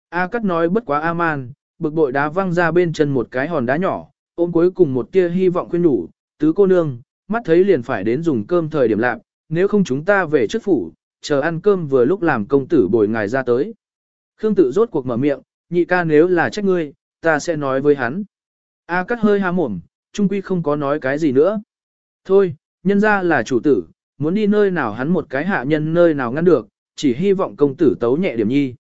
A cắt nói bất quá A-man, bực bội đá văng ra bên chân một cái hòn đá nhỏ, ôm cuối cùng một tia hy vọng khuyên nhủ, tứ cô nương, mắt thấy liền phải đến dùng cơm thời điểm lạc, nếu không chúng ta về trước phủ, chờ ăn cơm vừa lúc làm công tử bồi ngài ra tới. Khương tự rốt cuộc mở miệng, nhị ca nếu là trách ngươi, ta sẽ nói với hắn. A cắt hơi há mồm, trung quy không có nói cái gì nữa. Thôi, nhân ra là chủ tử, muốn đi nơi nào hắn một cái hạ nhân nơi nào ngăn được, chỉ hy vọng công tử tấu nhẹ điểm nhi.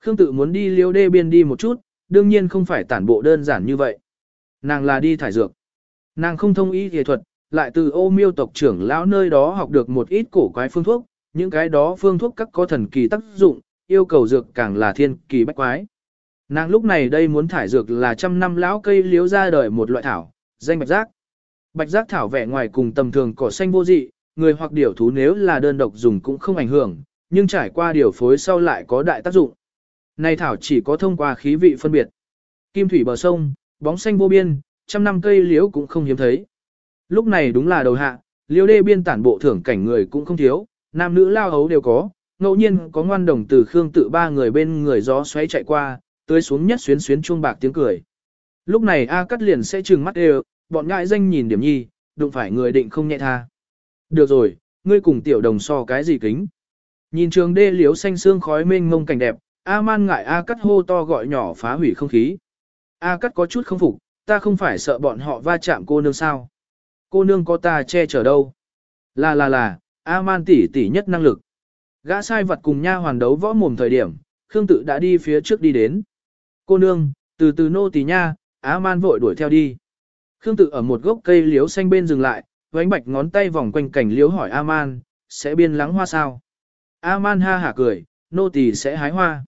Khương tự muốn đi liêu đê biên đi một chút, đương nhiên không phải tản bộ đơn giản như vậy. Nàng là đi thải dược. Nàng không thông y y thuật, lại từ ô miêu tộc trưởng lão nơi đó học được một ít cổ quái phương thuốc, những cái đó phương thuốc các có thần kỳ tác dụng, yêu cầu dược càng là thiên kỳ bách quái. Nàng lúc này đây muốn thải dược là trăm năm lão cây liếu ra đời một loại thảo, danh bạch giác. Bạch giác thảo vẻ ngoài cùng tầm thường cỏ xanh vô dị, người hoặc điểu thú nếu là đơn độc dùng cũng không ảnh hưởng, nhưng trải qua điều phối sau lại có đại tác dụng. Này thảo chỉ có thông qua khí vị phân biệt. Kim thủy bờ sông, bóng xanh vô biên, trăm năm cây liễu cũng không hiếm thấy. Lúc này đúng là đầu hạ, liễu đê biên tản bộ thưởng cảnh người cũng không thiếu, nam nữ lao hấu đều có, ngẫu nhiên có ngoan đồng từ khương tự ba người bên người gió xoáy chạy qua, tươi xuống nhất xuyến xuyến chuông bạc tiếng cười. Lúc này A cắt liền sẽ trừng mắt đều, bọn ngại danh nhìn điểm nhi, đụng phải người định không nhẹ tha. Được rồi, ngươi cùng tiểu đồng so cái gì kính. Nhìn trường đê liếu xanh xương khói mênh mông cảnh đẹp, A man ngại A cắt hô to gọi nhỏ phá hủy không khí. A cắt có chút không phục, ta không phải sợ bọn họ va chạm cô nương sao. Cô nương có ta che chở đâu. Là là là, A man tỷ tỷ nhất năng lực. Gã sai vật cùng nha hoàn đấu võ mồm thời điểm, Khương tự đã đi phía trước đi đến. Cô nương, từ từ nô tỳ nha, A man vội đuổi theo đi. Khương tự ở một gốc cây liếu xanh bên dừng lại, vánh bạch ngón tay vòng quanh cảnh liếu hỏi A man, sẽ biên lắng hoa sao? A man ha hả cười, nô tỳ sẽ hái hoa.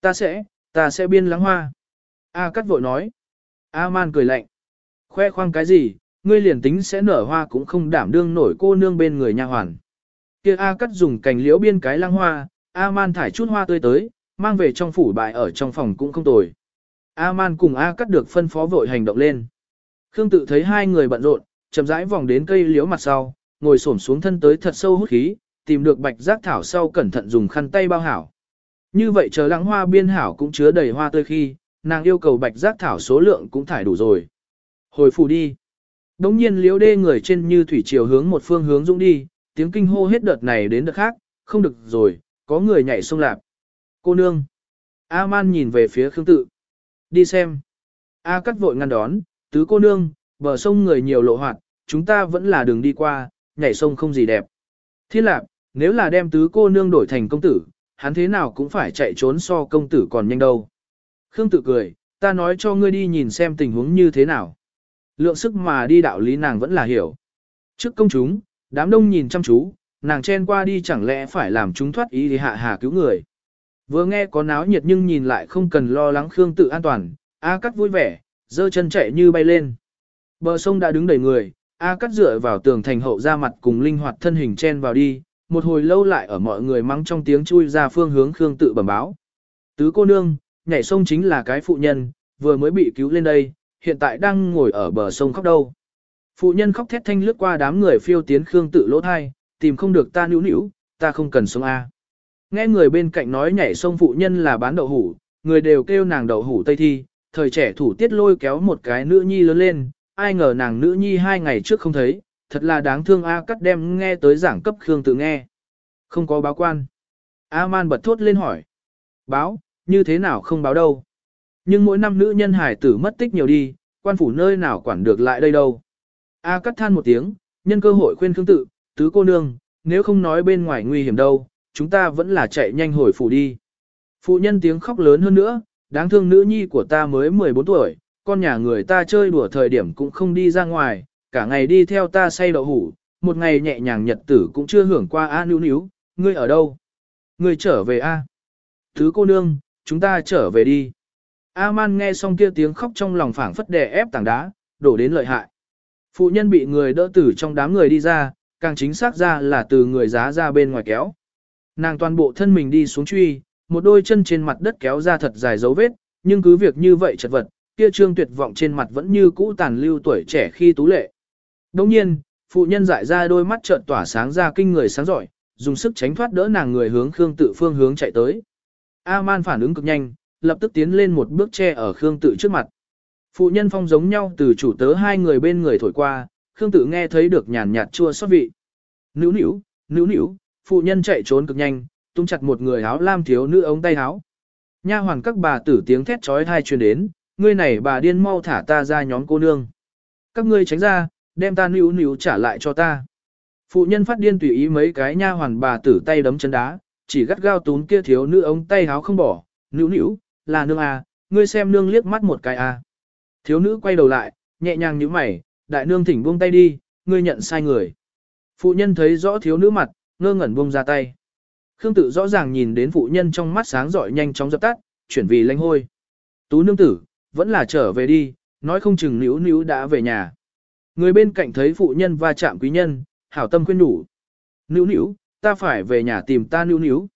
Ta sẽ, ta sẽ biên lắng hoa. A cắt vội nói. A man cười lạnh. Khoe khoang cái gì, ngươi liền tính sẽ nở hoa cũng không đảm đương nổi cô nương bên người nha hoàn. Kia A cắt dùng cành liễu biên cái lăng hoa, A man thải chút hoa tươi tới, mang về trong phủ bại ở trong phòng cũng không tồi. A man cùng A cắt được phân phó vội hành động lên. Khương tự thấy hai người bận rộn, chậm rãi vòng đến cây liễu mặt sau, ngồi xổm xuống thân tới thật sâu hút khí, tìm được bạch giác thảo sau cẩn thận dùng khăn tay bao hảo. Như vậy chờ lãng hoa biên hảo cũng chứa đầy hoa tươi khi, nàng yêu cầu bạch giác thảo số lượng cũng thải đủ rồi. Hồi phủ đi. Đống nhiên liễu đê người trên như thủy chiều hướng một phương hướng dũng đi, tiếng kinh hô hết đợt này đến đợt khác, không được rồi, có người nhảy sông lạp. Cô nương. A-man nhìn về phía Khương Tự. Đi xem. A cắt vội ngăn đón, tứ cô nương, bờ sông người nhiều lộ hoạt, chúng ta vẫn là đường đi qua, nhảy sông không gì đẹp. Thiên lạp, nếu là đem tứ cô nương đổi thành công tử, hắn thế nào cũng phải chạy trốn so công tử còn nhanh đâu. Khương tự cười, ta nói cho ngươi đi nhìn xem tình huống như thế nào. Lượng sức mà đi đạo lý nàng vẫn là hiểu. Trước công chúng, đám đông nhìn chăm chú, nàng chen qua đi chẳng lẽ phải làm chúng thoát ý thì hạ hà cứu người. Vừa nghe có náo nhiệt nhưng nhìn lại không cần lo lắng Khương tự an toàn, A cắt vui vẻ, giơ chân chạy như bay lên. Bờ sông đã đứng đầy người, A cắt dựa vào tường thành hậu ra mặt cùng linh hoạt thân hình chen vào đi, một hồi lâu lại ở mọi người mắng trong tiếng chui ra phương hướng Khương tự bẩm báo. Tứ cô nương, nhảy sông chính là cái phụ nhân, vừa mới bị cứu lên đây, hiện tại đang ngồi ở bờ sông khóc đâu. Phụ nhân khóc thét thanh lướt qua đám người phiêu tiến Khương tự lỗ thai, tìm không được ta níu níu, ta không cần sống A. Nghe người bên cạnh nói nhảy sông phụ nhân là bán đậu hủ, người đều kêu nàng đậu hủ Tây Thi, thời trẻ thủ tiết lôi kéo một cái nữ nhi lớn lên, ai ngờ nàng nữ nhi hai ngày trước không thấy, thật là đáng thương A cắt đem nghe tới giảng cấp Khương tự nghe. Không có báo quan. A man bật thốt lên hỏi. Báo, như thế nào không báo đâu. Nhưng mỗi năm nữ nhân hải tử mất tích nhiều đi, quan phủ nơi nào quản được lại đây đâu. A cắt than một tiếng, nhân cơ hội khuyên Khương tự, tứ cô nương, nếu không nói bên ngoài nguy hiểm đâu, chúng ta vẫn là chạy nhanh hồi phủ đi. Phụ nhân tiếng khóc lớn hơn nữa, đáng thương nữ nhi của ta mới 14 tuổi, con nhà người ta chơi đùa thời điểm cũng không đi ra ngoài, cả ngày đi theo ta say đậu hủ, một ngày nhẹ nhàng nhật tử cũng chưa hưởng qua a níu níu, ngươi ở đâu? Ngươi trở về a? Thứ cô nương, chúng ta trở về đi. A man nghe xong kia tiếng khóc trong lòng phảng phất đè ép tảng đá, đổ đến lợi hại. Phụ nhân bị người đỡ tử trong đám người đi ra, càng chính xác ra là từ người giá ra bên ngoài kéo. Nàng toàn bộ thân mình đi xuống truy, một đôi chân trên mặt đất kéo ra thật dài dấu vết, nhưng cứ việc như vậy chật vật, kia trương tuyệt vọng trên mặt vẫn như cũ tàn lưu tuổi trẻ khi tú lệ. Đồng nhiên, phụ nhân dại ra đôi mắt trợn tỏa sáng ra kinh người sáng giỏi, dùng sức tránh thoát đỡ nàng người hướng Khương Tự phương hướng chạy tới. A-man phản ứng cực nhanh, lập tức tiến lên một bước che ở Khương Tự trước mặt. Phụ nhân phong giống nhau từ chủ tớ hai người bên người thổi qua, Khương Tự nghe thấy được nhàn nhạt chua xót vị. Nữu nữu, nữu nữu, phụ nhân chạy trốn cực nhanh, tung chặt một người áo lam thiếu nữ ống tay áo. Nha hoàn các bà tử tiếng thét chói tai truyền đến, ngươi này bà điên mau thả ta ra nhóm cô nương. Các ngươi tránh ra, đem ta nữu nữu trả lại cho ta. Phụ nhân phát điên tùy ý mấy cái nha hoàn bà tử tay đấm chân đá, chỉ gắt gao tún kia thiếu nữ ống tay háo không bỏ, nữ nữ, là nương à, ngươi xem nương liếc mắt một cái à. Thiếu nữ quay đầu lại, nhẹ nhàng nhíu mày, đại nương thỉnh buông tay đi, ngươi nhận sai người. Phụ nhân thấy rõ thiếu nữ mặt, ngơ ngẩn buông ra tay. Khương tự rõ ràng nhìn đến phụ nhân trong mắt sáng rọi nhanh chóng dập tắt, chuyển vì lanh hôi. Tú nương tử, vẫn là trở về đi, nói không chừng níu níu đã về nhà. Người bên cạnh thấy phụ nhân va chạm quý nhân, hảo tâm khuyên nhủ Níu níu, ta phải về nhà tìm ta níu níu.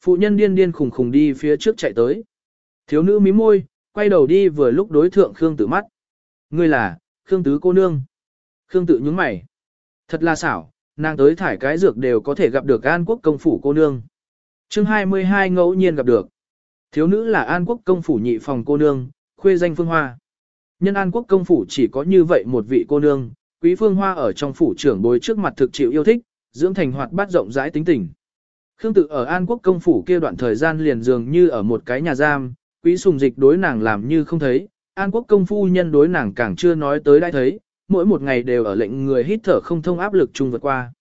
Phụ nhân điên điên khùng khùng đi phía trước chạy tới. Thiếu nữ mím môi, quay đầu đi vừa lúc đối thượng Khương Tử mắt. Ngươi là, Khương Tứ cô nương. Khương tử nhướng mày. Thật là xảo, nàng tới thải cái dược đều có thể gặp được An Quốc công phủ cô nương. chương 22 ngẫu nhiên gặp được. Thiếu nữ là An Quốc công phủ nhị phòng cô nương, khuê danh Phương Hoa. Nhân An Quốc công phủ chỉ có như vậy một vị cô nương, Quý Phương Hoa ở trong phủ trưởng bối trước mặt thực chịu yêu thích, dưỡng thành hoạt bát rộng rãi tính tình. Khương tự ở An Quốc công phủ kia đoạn thời gian liền dường như ở một cái nhà giam, Quý Sùng Dịch đối nàng làm như không thấy, An Quốc công phu nhân đối nàng càng chưa nói tới đã thấy, mỗi một ngày đều ở lệnh người hít thở không thông áp lực chung vượt qua.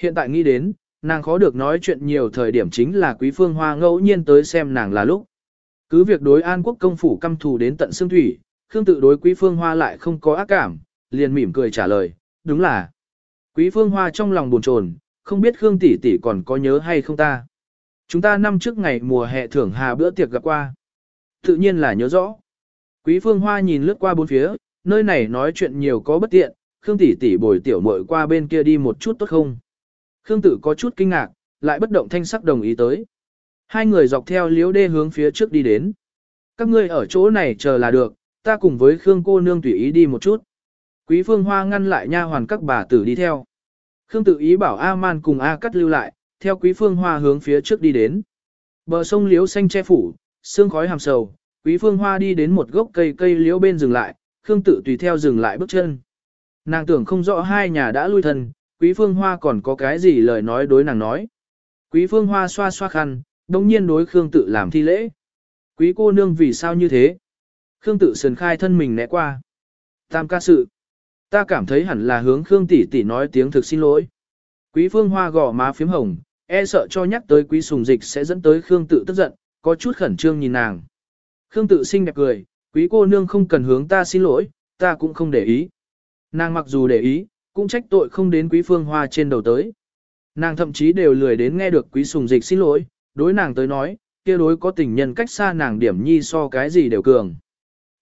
Hiện tại nghĩ đến, nàng khó được nói chuyện nhiều thời điểm chính là Quý Phương Hoa ngẫu nhiên tới xem nàng là lúc. Cứ việc đối An Quốc công phủ căm thù đến tận xương thủy, Khương tự đối Quý Phương Hoa lại không có ác cảm, liền mỉm cười trả lời, đúng là. Quý Phương Hoa trong lòng buồn chồn, không biết Khương tỷ tỷ còn có nhớ hay không ta. Chúng ta năm trước ngày mùa hè thưởng hà bữa tiệc gặp qua. Tự nhiên là nhớ rõ. Quý Phương Hoa nhìn lướt qua bốn phía, nơi này nói chuyện nhiều có bất tiện, Khương tỷ tỷ bồi tiểu muội qua bên kia đi một chút tốt không? Khương tử có chút kinh ngạc, lại bất động thanh sắc đồng ý tới. Hai người dọc theo liễu đê hướng phía trước đi đến. Các ngươi ở chỗ này chờ là được, ta cùng với Khương cô nương tùy ý đi một chút. Quý phương hoa ngăn lại nha hoàn các bà tử đi theo. Khương tự ý bảo A-man cùng A cắt lưu lại, theo quý phương hoa hướng phía trước đi đến. Bờ sông liễu xanh che phủ, sương khói hàm sầu, quý phương hoa đi đến một gốc cây cây liễu bên dừng lại, Khương tự tùy theo dừng lại bước chân. Nàng tưởng không rõ hai nhà đã lui thân, quý phương hoa còn có cái gì lời nói đối nàng nói. Quý phương hoa xoa xoa khăn, đồng nhiên đối Khương tự làm thi lễ. Quý cô nương vì sao như thế? Khương tự sườn khai thân mình né qua. Tam ca sự. Ta cảm thấy hẳn là hướng Khương tỷ tỷ nói tiếng thực xin lỗi. Quý phương hoa gò má phím hồng, e sợ cho nhắc tới quý sùng dịch sẽ dẫn tới Khương tự tức giận, có chút khẩn trương nhìn nàng. Khương tự xinh đẹp cười, quý cô nương không cần hướng ta xin lỗi, ta cũng không để ý. Nàng mặc dù để ý, cũng trách tội không đến quý phương hoa trên đầu tới. Nàng thậm chí đều lười đến nghe được quý sùng dịch xin lỗi, đối nàng tới nói, kia đối có tình nhân cách xa nàng điểm nhi so cái gì đều cường.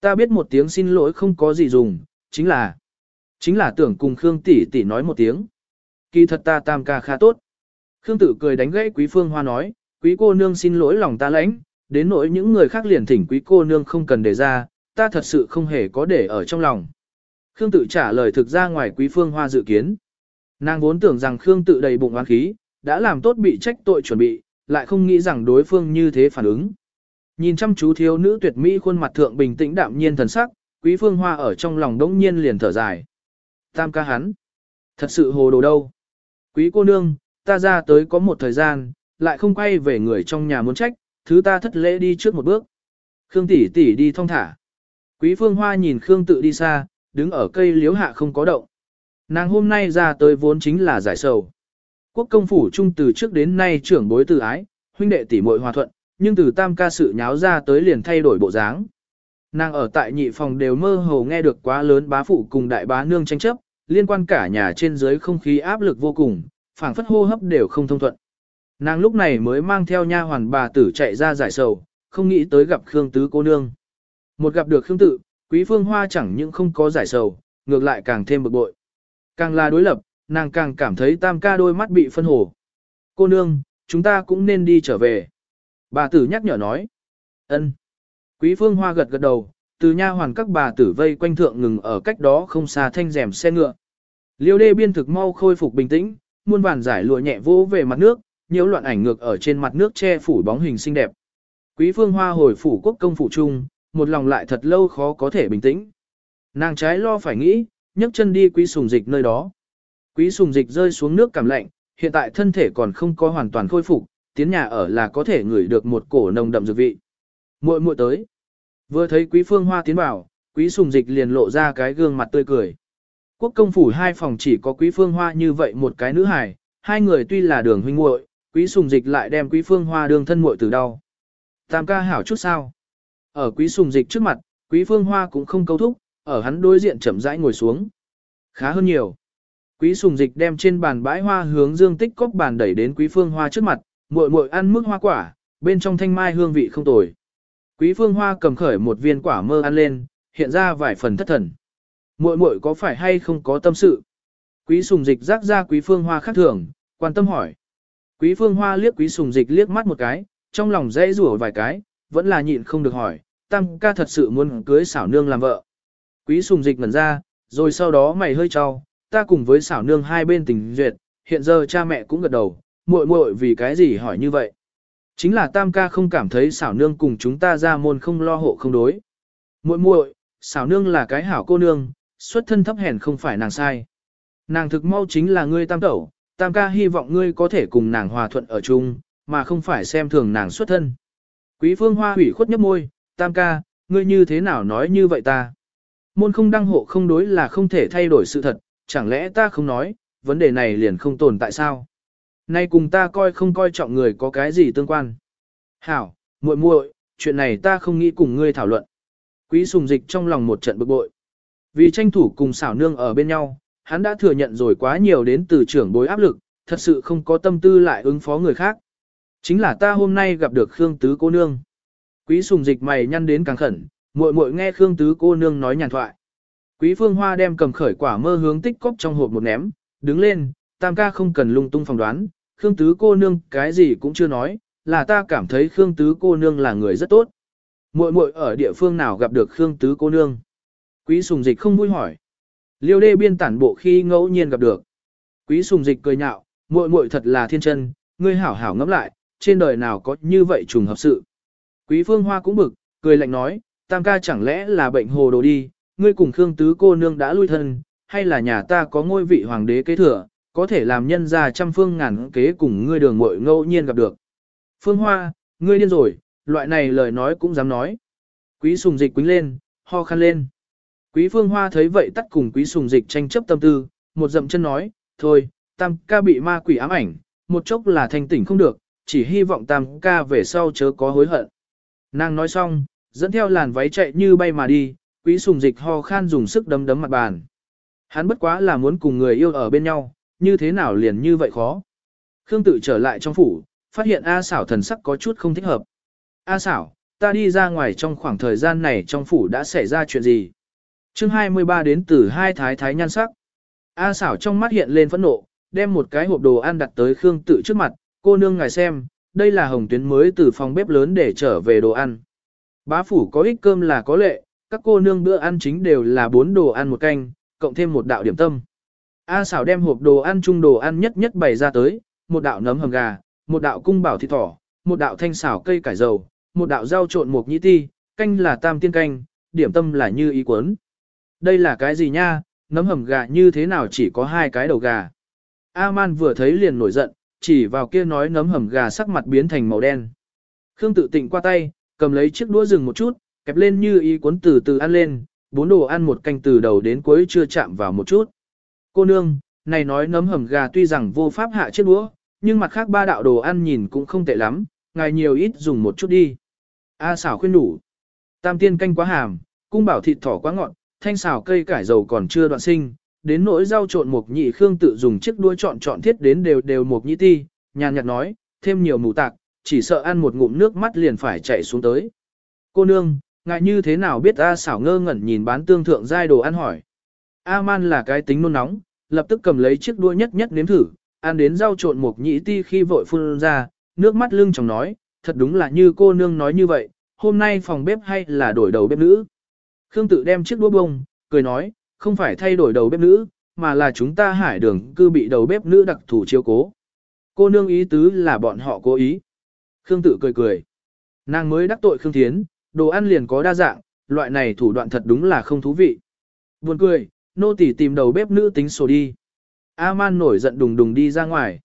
Ta biết một tiếng xin lỗi không có gì dùng, chính là, chính là tưởng cùng Khương tỷ tỷ nói một tiếng. Kỳ thật ta tam ca khá tốt. Khương tử cười đánh gãy quý phương hoa nói, quý cô nương xin lỗi lòng ta lãnh, đến nỗi những người khác liền thỉnh quý cô nương không cần để ra, ta thật sự không hề có để ở trong lòng. Khương tự trả lời thực ra ngoài quý phương hoa dự kiến. Nàng vốn tưởng rằng Khương tự đầy bụng oán khí, đã làm tốt bị trách tội chuẩn bị, lại không nghĩ rằng đối phương như thế phản ứng. Nhìn chăm chú thiếu nữ tuyệt mỹ khuôn mặt thượng bình tĩnh đạm nhiên thần sắc, quý phương hoa ở trong lòng đống nhiên liền thở dài. Tam ca hắn. Thật sự hồ đồ đâu. Quý cô nương, ta ra tới có một thời gian, lại không quay về người trong nhà muốn trách, thứ ta thất lễ đi trước một bước. Khương tỷ tỷ đi thong thả. Quý phương hoa nhìn Khương tự đi xa, đứng ở cây liếu hạ không có động. Nàng hôm nay ra tới vốn chính là giải sầu. Quốc công phủ trung từ trước đến nay trưởng bối từ ái, huynh đệ tỷ muội hòa thuận, nhưng từ tam ca sự nháo ra tới liền thay đổi bộ dáng. Nàng ở tại nhị phòng đều mơ hồ nghe được quá lớn bá phụ cùng đại bá nương tranh chấp, liên quan cả nhà trên dưới không khí áp lực vô cùng, phảng phất hô hấp đều không thông thuận. Nàng lúc này mới mang theo nha hoàn bà tử chạy ra giải sầu, không nghĩ tới gặp Khương Tứ cô nương. Một gặp được Khương Tự, Quý Phương Hoa chẳng những không có giải sầu, ngược lại càng thêm bực bội. Càng là đối lập, nàng càng cảm thấy tam ca đôi mắt bị phân hổ. Cô nương, chúng ta cũng nên đi trở về. Bà tử nhắc nhở nói. ân. Quý Phương Hoa gật gật đầu, từ nha hoàn các bà tử vây quanh thượng ngừng ở cách đó không xa thanh rèm xe ngựa. Liêu đê biên thực mau khôi phục bình tĩnh, muôn vàn giải lụa nhẹ vỗ về mặt nước, nhiều loạn ảnh ngược ở trên mặt nước che phủ bóng hình xinh đẹp. Quý Phương Hoa hồi phủ quốc công phủ trung, một lòng lại thật lâu khó có thể bình tĩnh. Nàng trái lo phải nghĩ, nhấc chân đi quý sùng dịch nơi đó. Quý sùng dịch rơi xuống nước cảm lạnh, hiện tại thân thể còn không có hoàn toàn khôi phục, tiến nhà ở là có thể ngửi được một cổ nồng đậm dược vị. Muội muội tới. Vừa thấy quý phương hoa tiến vào, quý sùng dịch liền lộ ra cái gương mặt tươi cười. Quốc công phủ hai phòng chỉ có quý phương hoa như vậy một cái nữ hài, hai người tuy là đường huynh muội, quý sùng dịch lại đem quý phương hoa đường thân muội từ đau. Tam ca hảo chút sao. Ở quý sùng dịch trước mặt, quý phương hoa cũng không câu thúc, ở hắn đối diện chậm rãi ngồi xuống. Khá hơn nhiều. Quý sùng dịch đem trên bàn bãi hoa hướng dương tích cốc bàn đẩy đến quý phương hoa trước mặt, muội muội ăn mức hoa quả, bên trong thanh mai hương vị không tồi. Quý phương hoa cầm khởi một viên quả mơ ăn lên, hiện ra vài phần thất thần. Muội muội có phải hay không có tâm sự? Quý sùng dịch rắc ra quý phương hoa khác thường, quan tâm hỏi. Quý phương hoa liếc quý sùng dịch liếc mắt một cái, trong lòng dễ rủa vài cái, vẫn là nhịn không được hỏi, tam ca thật sự muốn cưới xảo nương làm vợ. Quý sùng dịch ngẩn ra, rồi sau đó mày hơi cho, ta cùng với xảo nương hai bên tình duyệt, hiện giờ cha mẹ cũng gật đầu, muội muội vì cái gì hỏi như vậy. Chính là tam ca không cảm thấy xảo nương cùng chúng ta ra môn không lo hộ không đối. muội muội, xảo nương là cái hảo cô nương, xuất thân thấp hèn không phải nàng sai. Nàng thực mau chính là ngươi tam tẩu, tam ca hy vọng ngươi có thể cùng nàng hòa thuận ở chung, mà không phải xem thường nàng xuất thân. Quý phương hoa hủy khuất nhấp môi, tam ca, ngươi như thế nào nói như vậy ta? Môn không đăng hộ không đối là không thể thay đổi sự thật, chẳng lẽ ta không nói, vấn đề này liền không tồn tại sao? Nay cùng ta coi không coi trọng người có cái gì tương quan. Hảo, muội muội, chuyện này ta không nghĩ cùng ngươi thảo luận. Quý sùng dịch trong lòng một trận bực bội. Vì tranh thủ cùng xảo nương ở bên nhau, hắn đã thừa nhận rồi quá nhiều đến từ trưởng bối áp lực, thật sự không có tâm tư lại ứng phó người khác. Chính là ta hôm nay gặp được Khương Tứ cô nương. Quý sùng dịch mày nhăn đến càng khẩn, muội muội nghe Khương Tứ cô nương nói nhàn thoại. Quý phương hoa đem cầm khởi quả mơ hướng tích cốc trong hộp một ném, đứng lên, tam ca không cần lung tung phỏng đoán, Khương Tứ cô nương cái gì cũng chưa nói, là ta cảm thấy Khương Tứ cô nương là người rất tốt. Muội muội ở địa phương nào gặp được Khương Tứ cô nương? Quý sùng dịch không vui hỏi. Liêu đê biên tản bộ khi ngẫu nhiên gặp được. Quý sùng dịch cười nhạo, muội muội thật là thiên chân, ngươi hảo hảo ngẫm lại, trên đời nào có như vậy trùng hợp sự. Quý phương hoa cũng bực, cười lạnh nói, tam ca chẳng lẽ là bệnh hồ đồ đi, ngươi cùng Khương Tứ cô nương đã lui thân, hay là nhà ta có ngôi vị hoàng đế kế thừa, có thể làm nhân ra trăm phương ngàn kế cùng ngươi đường muội ngẫu nhiên gặp được. Phương Hoa, ngươi điên rồi, loại này lời nói cũng dám nói. Quý sùng dịch quính lên, ho khăn lên. Quý Phương Hoa thấy vậy tắt cùng quý sùng dịch tranh chấp tâm tư, một dậm chân nói, thôi, tam ca bị ma quỷ ám ảnh, một chốc là thanh tỉnh không được, chỉ hy vọng tam ca về sau chớ có hối hận. Nàng nói xong, dẫn theo làn váy chạy như bay mà đi, quý sùng dịch ho khan dùng sức đấm đấm mặt bàn. Hắn bất quá là muốn cùng người yêu ở bên nhau, như thế nào liền như vậy khó. Khương tự trở lại trong phủ, phát hiện A xảo thần sắc có chút không thích hợp. A xảo, ta đi ra ngoài trong khoảng thời gian này trong phủ đã xảy ra chuyện gì? chương 23 đến từ hai thái thái nhan sắc. A xảo trong mắt hiện lên phẫn nộ, đem một cái hộp đồ ăn đặt tới Khương tự trước mặt, cô nương ngài xem, đây là hồng tuyến mới từ phòng bếp lớn để trở về đồ ăn. Bá phủ có ít cơm là có lệ, các cô nương bữa ăn chính đều là bốn đồ ăn một canh, cộng thêm một đạo điểm tâm. A xảo đem hộp đồ ăn chung đồ ăn nhất nhất bày ra tới, một đạo nấm hầm gà, một đạo cung bảo thịt thỏ, một đạo thanh xảo cây cải dầu, một đạo rau trộn mộc nhĩ ti, canh là tam tiên canh, điểm tâm là như ý cuốn. Đây là cái gì nha, nấm hầm gà như thế nào chỉ có hai cái đầu gà. A-man vừa thấy liền nổi giận, chỉ vào kia nói nấm hầm gà sắc mặt biến thành màu đen. Khương tự tịnh qua tay, cầm lấy chiếc đũa rừng một chút, kẹp lên như ý cuốn từ từ ăn lên, bốn đồ ăn một canh từ đầu đến cuối chưa chạm vào một chút. Cô nương, này nói nấm hầm gà tuy rằng vô pháp hạ chiếc đũa, nhưng mặt khác ba đạo đồ ăn nhìn cũng không tệ lắm, ngài nhiều ít dùng một chút đi. A xảo khuyên đủ. Tam tiên canh quá hàm, cung bảo thịt thỏ quá ngọt, thanh xào cây cải dầu còn chưa đoạn sinh, đến nỗi rau trộn mục nhị khương tự dùng chiếc đuôi chọn chọn thiết đến đều đều mục nhị ti, nhàn nhạt nói, thêm nhiều mù tạc, chỉ sợ ăn một ngụm nước mắt liền phải chạy xuống tới. Cô nương, ngại như thế nào biết A xảo ngơ ngẩn nhìn bán tương thượng giai đồ ăn hỏi. A man là cái tính nôn nóng, lập tức cầm lấy chiếc đuôi nhất nhất nếm thử, ăn đến rau trộn mộc nhĩ ti khi vội phun ra, nước mắt lưng chồng nói, thật đúng là như cô nương nói như vậy, hôm nay phòng bếp hay là đổi đầu bếp nữ. Khương tự đem chiếc đũa bông, cười nói, không phải thay đổi đầu bếp nữ, mà là chúng ta hải đường cư bị đầu bếp nữ đặc thủ chiếu cố. Cô nương ý tứ là bọn họ cố ý. Khương tự cười cười. Nàng mới đắc tội Khương Thiến, đồ ăn liền có đa dạng, loại này thủ đoạn thật đúng là không thú vị. Buồn cười, nô tỳ tìm đầu bếp nữ tính sổ đi. A man nổi giận đùng đùng đi ra ngoài.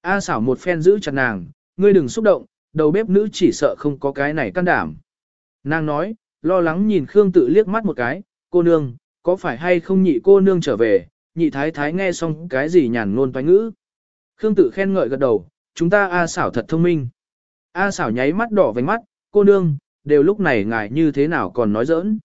A xảo một phen giữ chặt nàng, ngươi đừng xúc động, đầu bếp nữ chỉ sợ không có cái này can đảm. Nàng nói, lo lắng nhìn Khương tự liếc mắt một cái, cô nương, có phải hay không nhị cô nương trở về, nhị thái thái nghe xong cái gì nhàn ngôn toái ngữ. Khương tự khen ngợi gật đầu, chúng ta A xảo thật thông minh. A xảo nháy mắt đỏ vành mắt, cô nương, đều lúc này ngài như thế nào còn nói giỡn.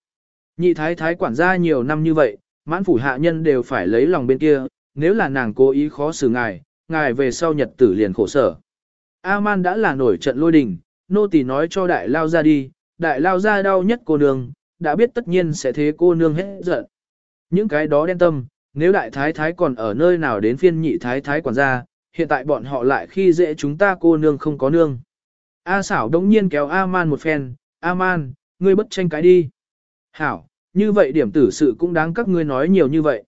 Nhị thái thái quản gia nhiều năm như vậy, mãn phủ hạ nhân đều phải lấy lòng bên kia, nếu là nàng cố ý khó xử ngài, ngài về sau nhật tử liền khổ sở. A-man đã là nổi trận lôi đình, nô tỳ nói cho đại lao ra đi, đại lao ra đau nhất cô nương, đã biết tất nhiên sẽ thế cô nương hết giận. Những cái đó đen tâm, nếu đại thái thái còn ở nơi nào đến phiên nhị thái thái quản gia, hiện tại bọn họ lại khi dễ chúng ta cô nương không có nương. A xảo đống nhiên kéo A-man một phen, A-man, ngươi bất tranh cái đi. Hảo, như vậy điểm tử sự cũng đáng các ngươi nói nhiều như vậy.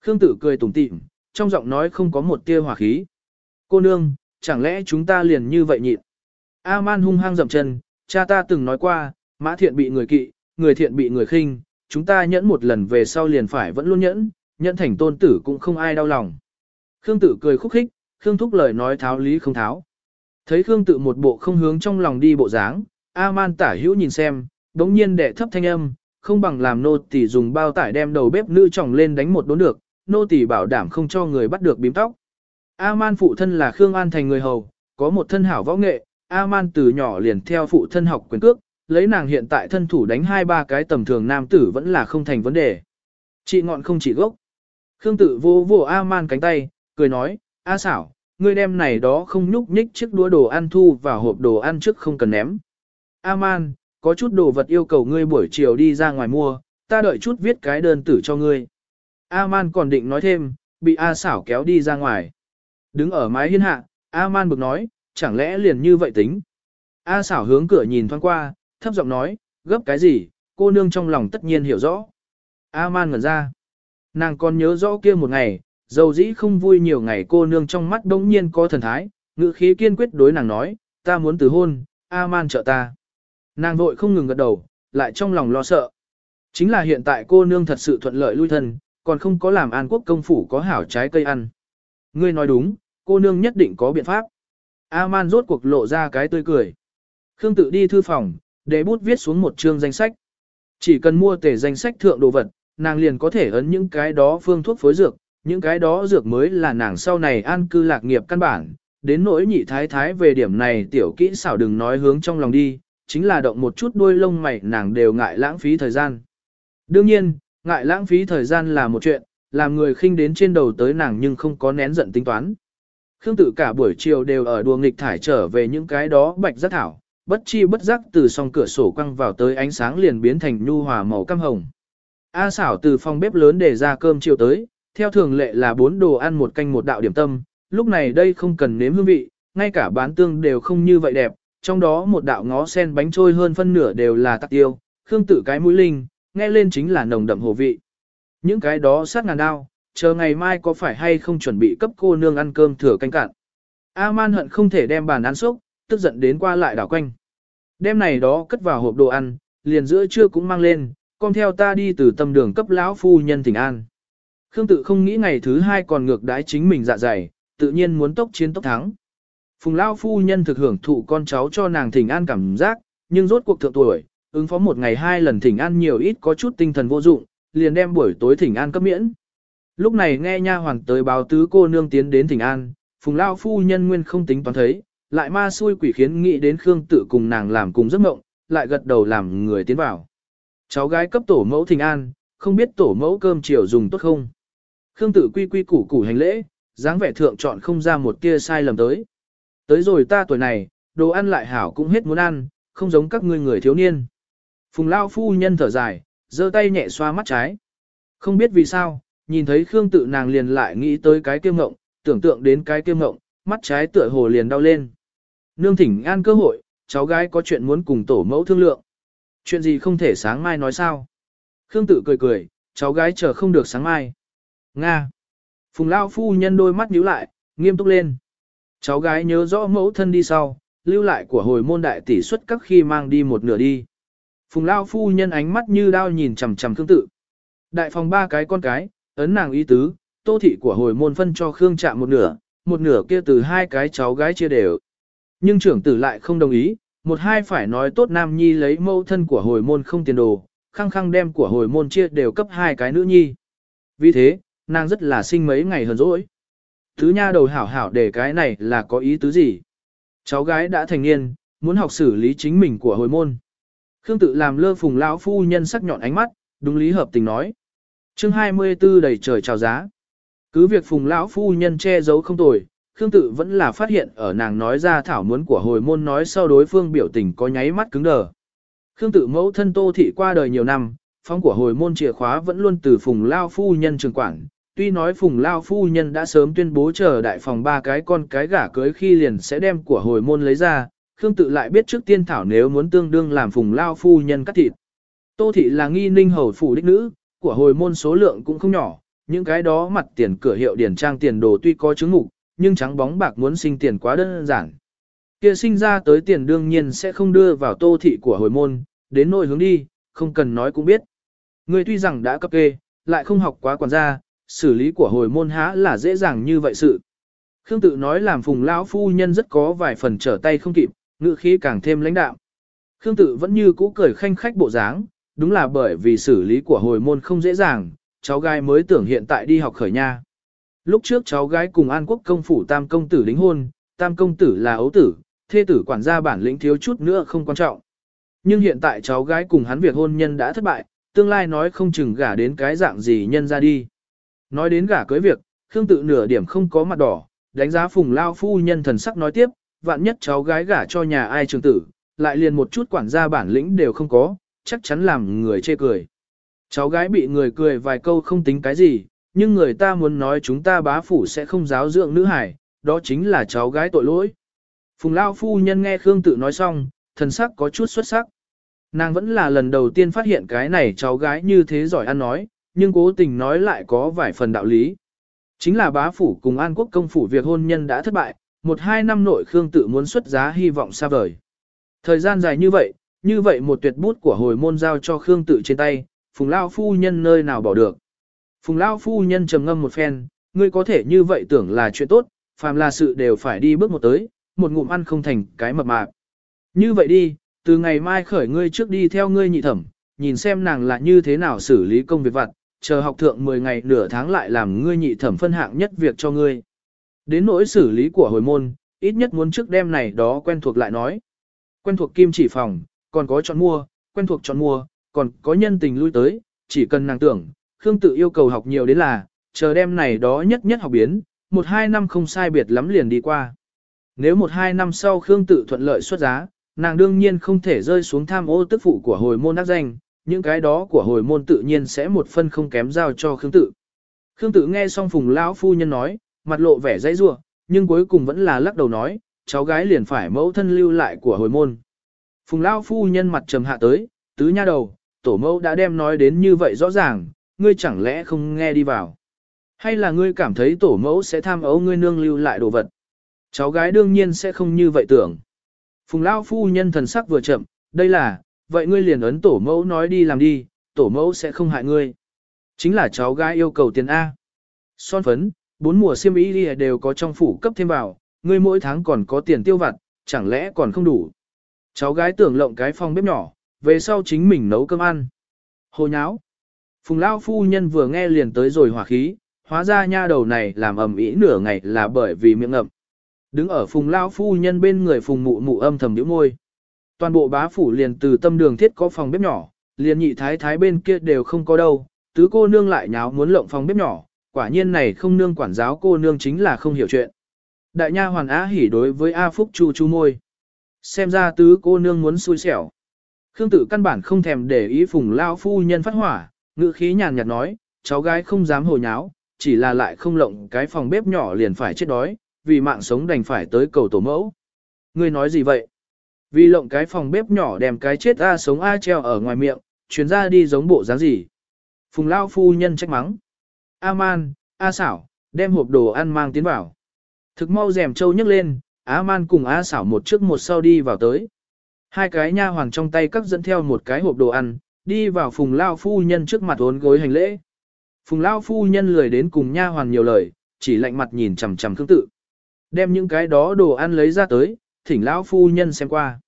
Khương tử cười tủm tỉm, trong giọng nói không có một tia hỏa khí. Cô nương, chẳng lẽ chúng ta liền như vậy nhịn? A-man hung hăng dậm chân, cha ta từng nói qua, mã thiện bị người kỵ, người thiện bị người khinh, chúng ta nhẫn một lần về sau liền phải vẫn luôn nhẫn, nhẫn thành tôn tử cũng không ai đau lòng. Khương tử cười khúc khích, Khương thúc lời nói tháo lý không tháo. Thấy Khương tự một bộ không hướng trong lòng đi bộ dáng, A-man tả hữu nhìn xem, đống nhiên đệ thấp thanh âm, không bằng làm nô tỳ dùng bao tải đem đầu bếp nữ chồng lên đánh một đốn được, nô tỳ bảo đảm không cho người bắt được bím tóc. A-man phụ thân là Khương An thành người hầu, có một thân hảo võ nghệ, A-man từ nhỏ liền theo phụ thân học quyền cước, lấy nàng hiện tại thân thủ đánh hai ba cái tầm thường nam tử vẫn là không thành vấn đề. Chị ngọn không chỉ gốc. Khương tự vô vô A-man cánh tay, cười nói, A xảo, ngươi đem này đó không nhúc nhích chiếc đũa đồ ăn thu vào hộp đồ ăn trước không cần ném. A-man, có chút đồ vật yêu cầu ngươi buổi chiều đi ra ngoài mua, ta đợi chút viết cái đơn tử cho ngươi. A-man còn định nói thêm, bị A xảo kéo đi ra ngoài. Đứng ở mái hiên hạ, A-man bực nói, chẳng lẽ liền như vậy tính. A xảo hướng cửa nhìn thoáng qua, thấp giọng nói, gấp cái gì, cô nương trong lòng tất nhiên hiểu rõ. A-man ngẩn ra. Nàng còn nhớ rõ kia một ngày, dầu dĩ không vui nhiều ngày cô nương trong mắt đông nhiên có thần thái, ngữ khí kiên quyết đối nàng nói, ta muốn từ hôn, A-man trợ ta. Nàng vội không ngừng gật đầu, lại trong lòng lo sợ. Chính là hiện tại cô nương thật sự thuận lợi lui thân, còn không có làm an quốc công phủ có hảo trái cây ăn. Ngươi nói đúng, cô nương nhất định có biện pháp. A-man rốt cuộc lộ ra cái tươi cười. Khương tự đi thư phòng, để bút viết xuống một chương danh sách. Chỉ cần mua tể danh sách thượng đồ vật, nàng liền có thể ấn những cái đó phương thuốc phối dược, những cái đó dược mới là nàng sau này an cư lạc nghiệp căn bản. Đến nỗi nhị thái thái về điểm này tiểu kỹ xảo đừng nói hướng trong lòng đi, chính là động một chút đuôi lông mày nàng đều ngại lãng phí thời gian. Đương nhiên, ngại lãng phí thời gian là một chuyện, làm người khinh đến trên đầu tới nàng nhưng không có nén giận tính toán. Khương tự cả buổi chiều đều ở đùa nghịch thải trở về những cái đó bạch giác thảo, bất chi bất giác từ song cửa sổ quăng vào tới ánh sáng liền biến thành nhu hòa màu cam hồng. A xảo từ phòng bếp lớn để ra cơm chiều tới, theo thường lệ là bốn đồ ăn một canh một đạo điểm tâm, lúc này đây không cần nếm hương vị, ngay cả bán tương đều không như vậy đẹp, trong đó một đạo ngó sen bánh trôi hơn phân nửa đều là tạc tiêu, khương tử cái mũi linh, nghe lên chính là nồng đậm hồ vị. Những cái đó sát ngàn đao, chờ ngày mai có phải hay không chuẩn bị cấp cô nương ăn cơm thừa canh cạn. A-man hận không thể đem bàn ăn sốc, tức giận đến qua lại đảo quanh. đêm này đó cất vào hộp đồ ăn, liền giữa trưa cũng mang lên, con theo ta đi từ tâm đường cấp lão phu nhân thỉnh an. Khương tự không nghĩ ngày thứ hai còn ngược đái chính mình dạ dày, tự nhiên muốn tốc chiến tốc thắng. Phùng lão phu nhân thực hưởng thụ con cháu cho nàng thỉnh an cảm giác, nhưng rốt cuộc thượng tuổi, ứng phó một ngày hai lần thỉnh an nhiều ít có chút tinh thần vô dụng, liền đem buổi tối thỉnh an cấp miễn. Lúc này nghe nha hoàng tới báo tứ cô nương tiến đến thỉnh an, phùng lão phu nhân nguyên không tính toán thấy, lại ma xui quỷ khiến nghĩ đến Khương Tử cùng nàng làm cùng giấc mộng, lại gật đầu làm người tiến vào. Cháu gái cấp tổ mẫu thỉnh an, không biết tổ mẫu cơm chiều dùng tốt không. Khương Tử quy quy củ củ hành lễ, dáng vẻ thượng chọn không ra một tia sai lầm tới. Tới rồi ta tuổi này, đồ ăn lại hảo cũng hết muốn ăn, không giống các ngươi người thiếu niên. Phùng lao phu nhân thở dài, giơ tay nhẹ xoa mắt trái. Không biết vì sao, nhìn thấy Khương tự nàng liền lại nghĩ tới cái kiêm ngộng, tưởng tượng đến cái kiêm ngộng, mắt trái tựa hồ liền đau lên. Nương thỉnh an cơ hội, cháu gái có chuyện muốn cùng tổ mẫu thương lượng. Chuyện gì không thể sáng mai nói sao? Khương tự cười cười, cháu gái chờ không được sáng mai. Nga. Phùng Lao phu nhân đôi mắt nhíu lại, nghiêm túc lên. Cháu gái nhớ rõ mẫu thân đi sau, lưu lại của hồi môn đại tỷ suất các khi mang đi một nửa đi. Phùng Lao phu nhân ánh mắt như đao nhìn chằm chằm Khương tự. Đại phòng ba cái con cái, ấn nàng y tứ, tô thị của hồi môn phân cho Khương Trạm một nửa, một nửa kia từ hai cái cháu gái chia đều. Nhưng trưởng tử lại không đồng ý, một hai phải nói tốt Nam Nhi lấy mẫu thân của hồi môn không tiền đồ, khăng khăng đem của hồi môn chia đều cấp hai cái nữ nhi. Vì thế, nàng rất là sinh mấy ngày hờn dỗi. Thứ nha đầu hảo hảo để cái này là có ý tứ gì? Cháu gái đã thành niên, muốn học xử lý chính mình của hồi môn. Khương tự làm lơ phùng lão phu nhân sắc nhọn ánh mắt, đúng lý hợp tình nói. Chương 24 đầy trời chào giá. Cứ việc phùng lão phu nhân che giấu không tồi, Khương tự vẫn là phát hiện ở nàng nói ra thảo muốn của hồi môn nói sau đối phương biểu tình có nháy mắt cứng đờ. Khương tự mẫu thân tô thị qua đời nhiều năm, phong của hồi môn chìa khóa vẫn luôn từ phùng lão phu nhân trường quản. Tuy nói phùng lao phu nhân đã sớm tuyên bố chờ đại phòng ba cái con cái gả cưới khi liền sẽ đem của hồi môn lấy ra, Khương tự lại biết trước tiên thảo nếu muốn tương đương làm phùng lao phu nhân cắt thịt. Tô thị là nghi ninh hầu phủ đích nữ, của hồi môn số lượng cũng không nhỏ, những cái đó mặt tiền cửa hiệu điển trang tiền đồ tuy có chứng mục, nhưng trắng bóng bạc muốn sinh tiền quá đơn giản. Kia sinh ra tới tiền đương nhiên sẽ không đưa vào tô thị của hồi môn, đến nội hướng đi, không cần nói cũng biết. Người tuy rằng đã cấp kê, lại không học quá quản gia, xử lý của hồi môn há là dễ dàng như vậy sự. Khương tự nói làm phùng lão phu nhân rất có vài phần trở tay không kịp, ngữ khí càng thêm lãnh đạm. Khương tự vẫn như cũ cười khanh khách bộ dáng, đúng là bởi vì xử lý của hồi môn không dễ dàng, cháu gái mới tưởng hiện tại đi học khởi nha. Lúc trước cháu gái cùng An Quốc công phủ tam công tử đính hôn, tam công tử là ấu tử, thê tử quản gia bản lĩnh thiếu chút nữa không quan trọng. Nhưng hiện tại cháu gái cùng hắn việc hôn nhân đã thất bại, tương lai nói không chừng gả đến cái dạng gì nhân ra đi. Nói đến gả cưới việc, Khương tự nửa điểm không có mặt đỏ, đánh giá phùng lao phu nhân thần sắc nói tiếp, vạn nhất cháu gái gả cho nhà ai trường tử, lại liền một chút quản gia bản lĩnh đều không có, chắc chắn làm người chê cười. Cháu gái bị người cười vài câu không tính cái gì, nhưng người ta muốn nói chúng ta bá phủ sẽ không giáo dưỡng nữ hải, đó chính là cháu gái tội lỗi. Phùng Lao phu nhân nghe Khương tự nói xong, thần sắc có chút xuất sắc. Nàng vẫn là lần đầu tiên phát hiện cái này cháu gái như thế giỏi ăn nói, nhưng cố tình nói lại có vài phần đạo lý. Chính là bá phủ cùng An Quốc công phủ việc hôn nhân đã thất bại, một hai năm nội Khương tự muốn xuất giá hy vọng xa vời. Thời gian dài như vậy, như vậy một tuyệt bút của hồi môn giao cho Khương tự trên tay, Phùng Lao phu nhân nơi nào bỏ được. Phùng Lao phu nhân trầm ngâm một phen, ngươi có thể như vậy tưởng là chuyện tốt, phàm là sự đều phải đi bước một tới, một ngụm ăn không thành cái mập mạp. Như vậy đi, từ ngày mai khởi ngươi trước đi theo ngươi nhị thẩm, nhìn xem nàng là như thế nào xử lý công việc vặt, chờ học thượng 10 ngày nửa tháng lại làm ngươi nhị thẩm phân hạng nhất việc cho ngươi. Đến nỗi xử lý của hồi môn, ít nhất muốn trước đêm này đó quen thuộc lại nói. Quen thuộc kim chỉ phòng, còn có chọn mua, quen thuộc chọn mua, còn có nhân tình lui tới, chỉ cần nàng tưởng, Khương tự yêu cầu học nhiều đến là, chờ đêm này đó nhất nhất học biến, một hai năm không sai biệt lắm liền đi qua. Nếu một hai năm sau Khương tự thuận lợi xuất giá, nàng đương nhiên không thể rơi xuống tham ô tức phụ của hồi môn đắc danh, những cái đó của hồi môn tự nhiên sẽ một phân không kém giao cho Khương tự. Khương tự nghe xong phùng lão phu nhân nói, mặt lộ vẻ dãy rủa, nhưng cuối cùng vẫn là lắc đầu nói, cháu gái liền phải mẫu thân lưu lại của hồi môn. Phùng lão phu nhân mặt trầm hạ tới, tứ nha đầu, tổ mẫu đã đem nói đến như vậy rõ ràng, ngươi chẳng lẽ không nghe đi vào. Hay là ngươi cảm thấy tổ mẫu sẽ tham ấu ngươi nương lưu lại đồ vật. Cháu gái đương nhiên sẽ không như vậy tưởng. Phùng lão phu nhân thần sắc vừa chậm, đây là, vậy ngươi liền ấn tổ mẫu nói đi làm đi, tổ mẫu sẽ không hại ngươi. Chính là cháu gái yêu cầu tiền A. Son phấn, bốn mùa xiêm y đều có trong phủ cấp thêm vào, ngươi mỗi tháng còn có tiền tiêu vặt, chẳng lẽ còn không đủ. Cháu gái tưởng lộng cái phòng bếp nhỏ, về sau chính mình nấu cơm ăn. Hồ nháo. Phùng Lao phu nhân vừa nghe liền tới rồi hỏa khí, hóa ra nha đầu này làm ầm ĩ nửa ngày là bởi vì miệng ngậm. Đứng ở Phùng Lao phu nhân bên người Phùng mụ mụ âm thầm nhíu môi. Toàn bộ bá phủ liền từ tâm đường thiết có phòng bếp nhỏ, liền nhị thái thái bên kia đều không có đâu, tứ cô nương lại nháo muốn lộng phòng bếp nhỏ, quả nhiên này không nương quản giáo cô nương chính là không hiểu chuyện. Đại nha hoàn á hỉ đối với A Phúc chu chu môi. Xem ra tứ cô nương muốn xui xẻo. Khương tử căn bản không thèm để ý phùng lao phu nhân phát hỏa, ngữ khí nhàn nhạt nói, cháu gái không dám hồ nháo, chỉ là lại không lộng cái phòng bếp nhỏ liền phải chết đói, vì mạng sống đành phải tới cầu tổ mẫu. Ngươi nói gì vậy? Vì lộng cái phòng bếp nhỏ đem cái chết A sống A treo ở ngoài miệng, chuyến ra đi giống bộ dáng gì. Phùng lao phu nhân trách mắng. A man, A xảo, đem hộp đồ ăn mang tiến vào. Thực mau rèm trâu nhấc lên, A man cùng A xảo một trước một sau đi vào tới. Hai cái nha hoàng trong tay cắt dẫn theo một cái hộp đồ ăn, đi vào phùng lao phu nhân trước mặt ốn gối hành lễ. Phùng lao phu nhân lười đến cùng nha hoàn nhiều lời, chỉ lạnh mặt nhìn chằm chằm thương tự. Đem những cái đó đồ ăn lấy ra tới, thỉnh lão phu nhân xem qua.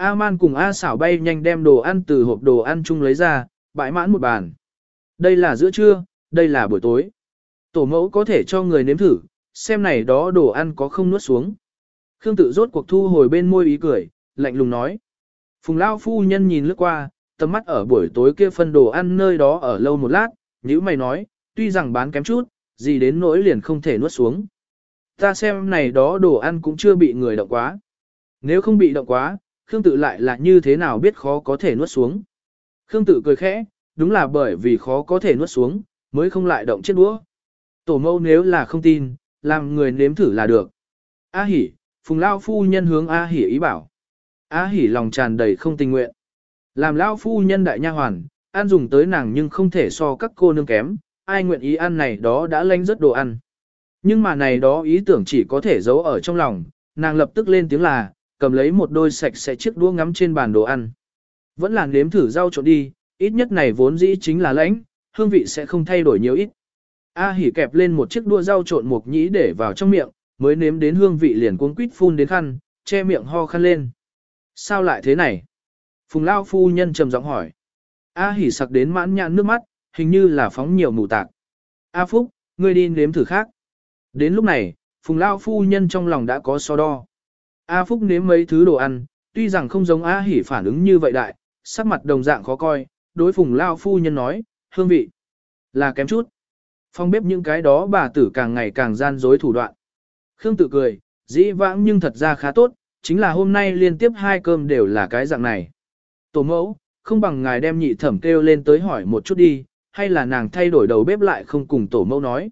A man cùng A xảo bay nhanh đem đồ ăn từ hộp đồ ăn chung lấy ra, bãi mãn một bàn. Đây là giữa trưa, đây là buổi tối. Tổ mẫu có thể cho người nếm thử, xem này đó đồ ăn có không nuốt xuống. Khương tự rốt cuộc thu hồi bên môi ý cười, lạnh lùng nói. Phùng Lao phu nhân nhìn lướt qua, tầm mắt ở buổi tối kia phân đồ ăn nơi đó ở lâu một lát, như mày nói, tuy rằng bán kém chút, gì đến nỗi liền không thể nuốt xuống. Ta xem này đó đồ ăn cũng chưa bị người động quá. Nếu không bị động quá, Khương tự lại là như thế nào biết khó có thể nuốt xuống. Khương tự cười khẽ, đúng là bởi vì khó có thể nuốt xuống, mới không lại động chết đũa. Tổ mâu nếu là không tin, làm người nếm thử là được. A hỉ, phùng lao phu nhân hướng A hỉ ý bảo. A hỉ lòng tràn đầy không tình nguyện. Làm lão phu nhân đại nha hoàn, ăn dùng tới nàng nhưng không thể so các cô nương kém, ai nguyện ý ăn này đó đã lanh rất đồ ăn. Nhưng mà này đó ý tưởng chỉ có thể giấu ở trong lòng, nàng lập tức lên tiếng là, cầm lấy một đôi sạch sẽ chiếc đũa ngắm trên bàn đồ ăn. Vẫn là nếm thử rau trộn đi, ít nhất này vốn dĩ chính là lãnh, hương vị sẽ không thay đổi nhiều ít. A hỉ kẹp lên một chiếc đũa rau trộn mộc nhĩ để vào trong miệng, mới nếm đến hương vị liền cuống quýt phun đến khăn, che miệng ho khăn lên. Sao lại thế này? Phùng Lao phu nhân trầm giọng hỏi. A hỉ sặc đến mãn nhãn nước mắt, hình như là phóng nhiều mù tạc. A Phúc, ngươi đi nếm thử khác. Đến lúc này, Phùng Lao phu nhân trong lòng đã có so đo. A Phúc nếm mấy thứ đồ ăn, tuy rằng không giống A hỉ phản ứng như vậy đại, sắc mặt đồng dạng khó coi, đối Phùng Lao phu nhân nói, hương vị là kém chút. Phong bếp những cái đó bà tử càng ngày càng gian dối thủ đoạn. Khương tự cười, dĩ vãng nhưng thật ra khá tốt, chính là hôm nay liên tiếp hai cơm đều là cái dạng này. Tổ mẫu, không bằng ngài đem nhị thẩm kêu lên tới hỏi một chút đi, hay là nàng thay đổi đầu bếp lại không cùng tổ mẫu nói.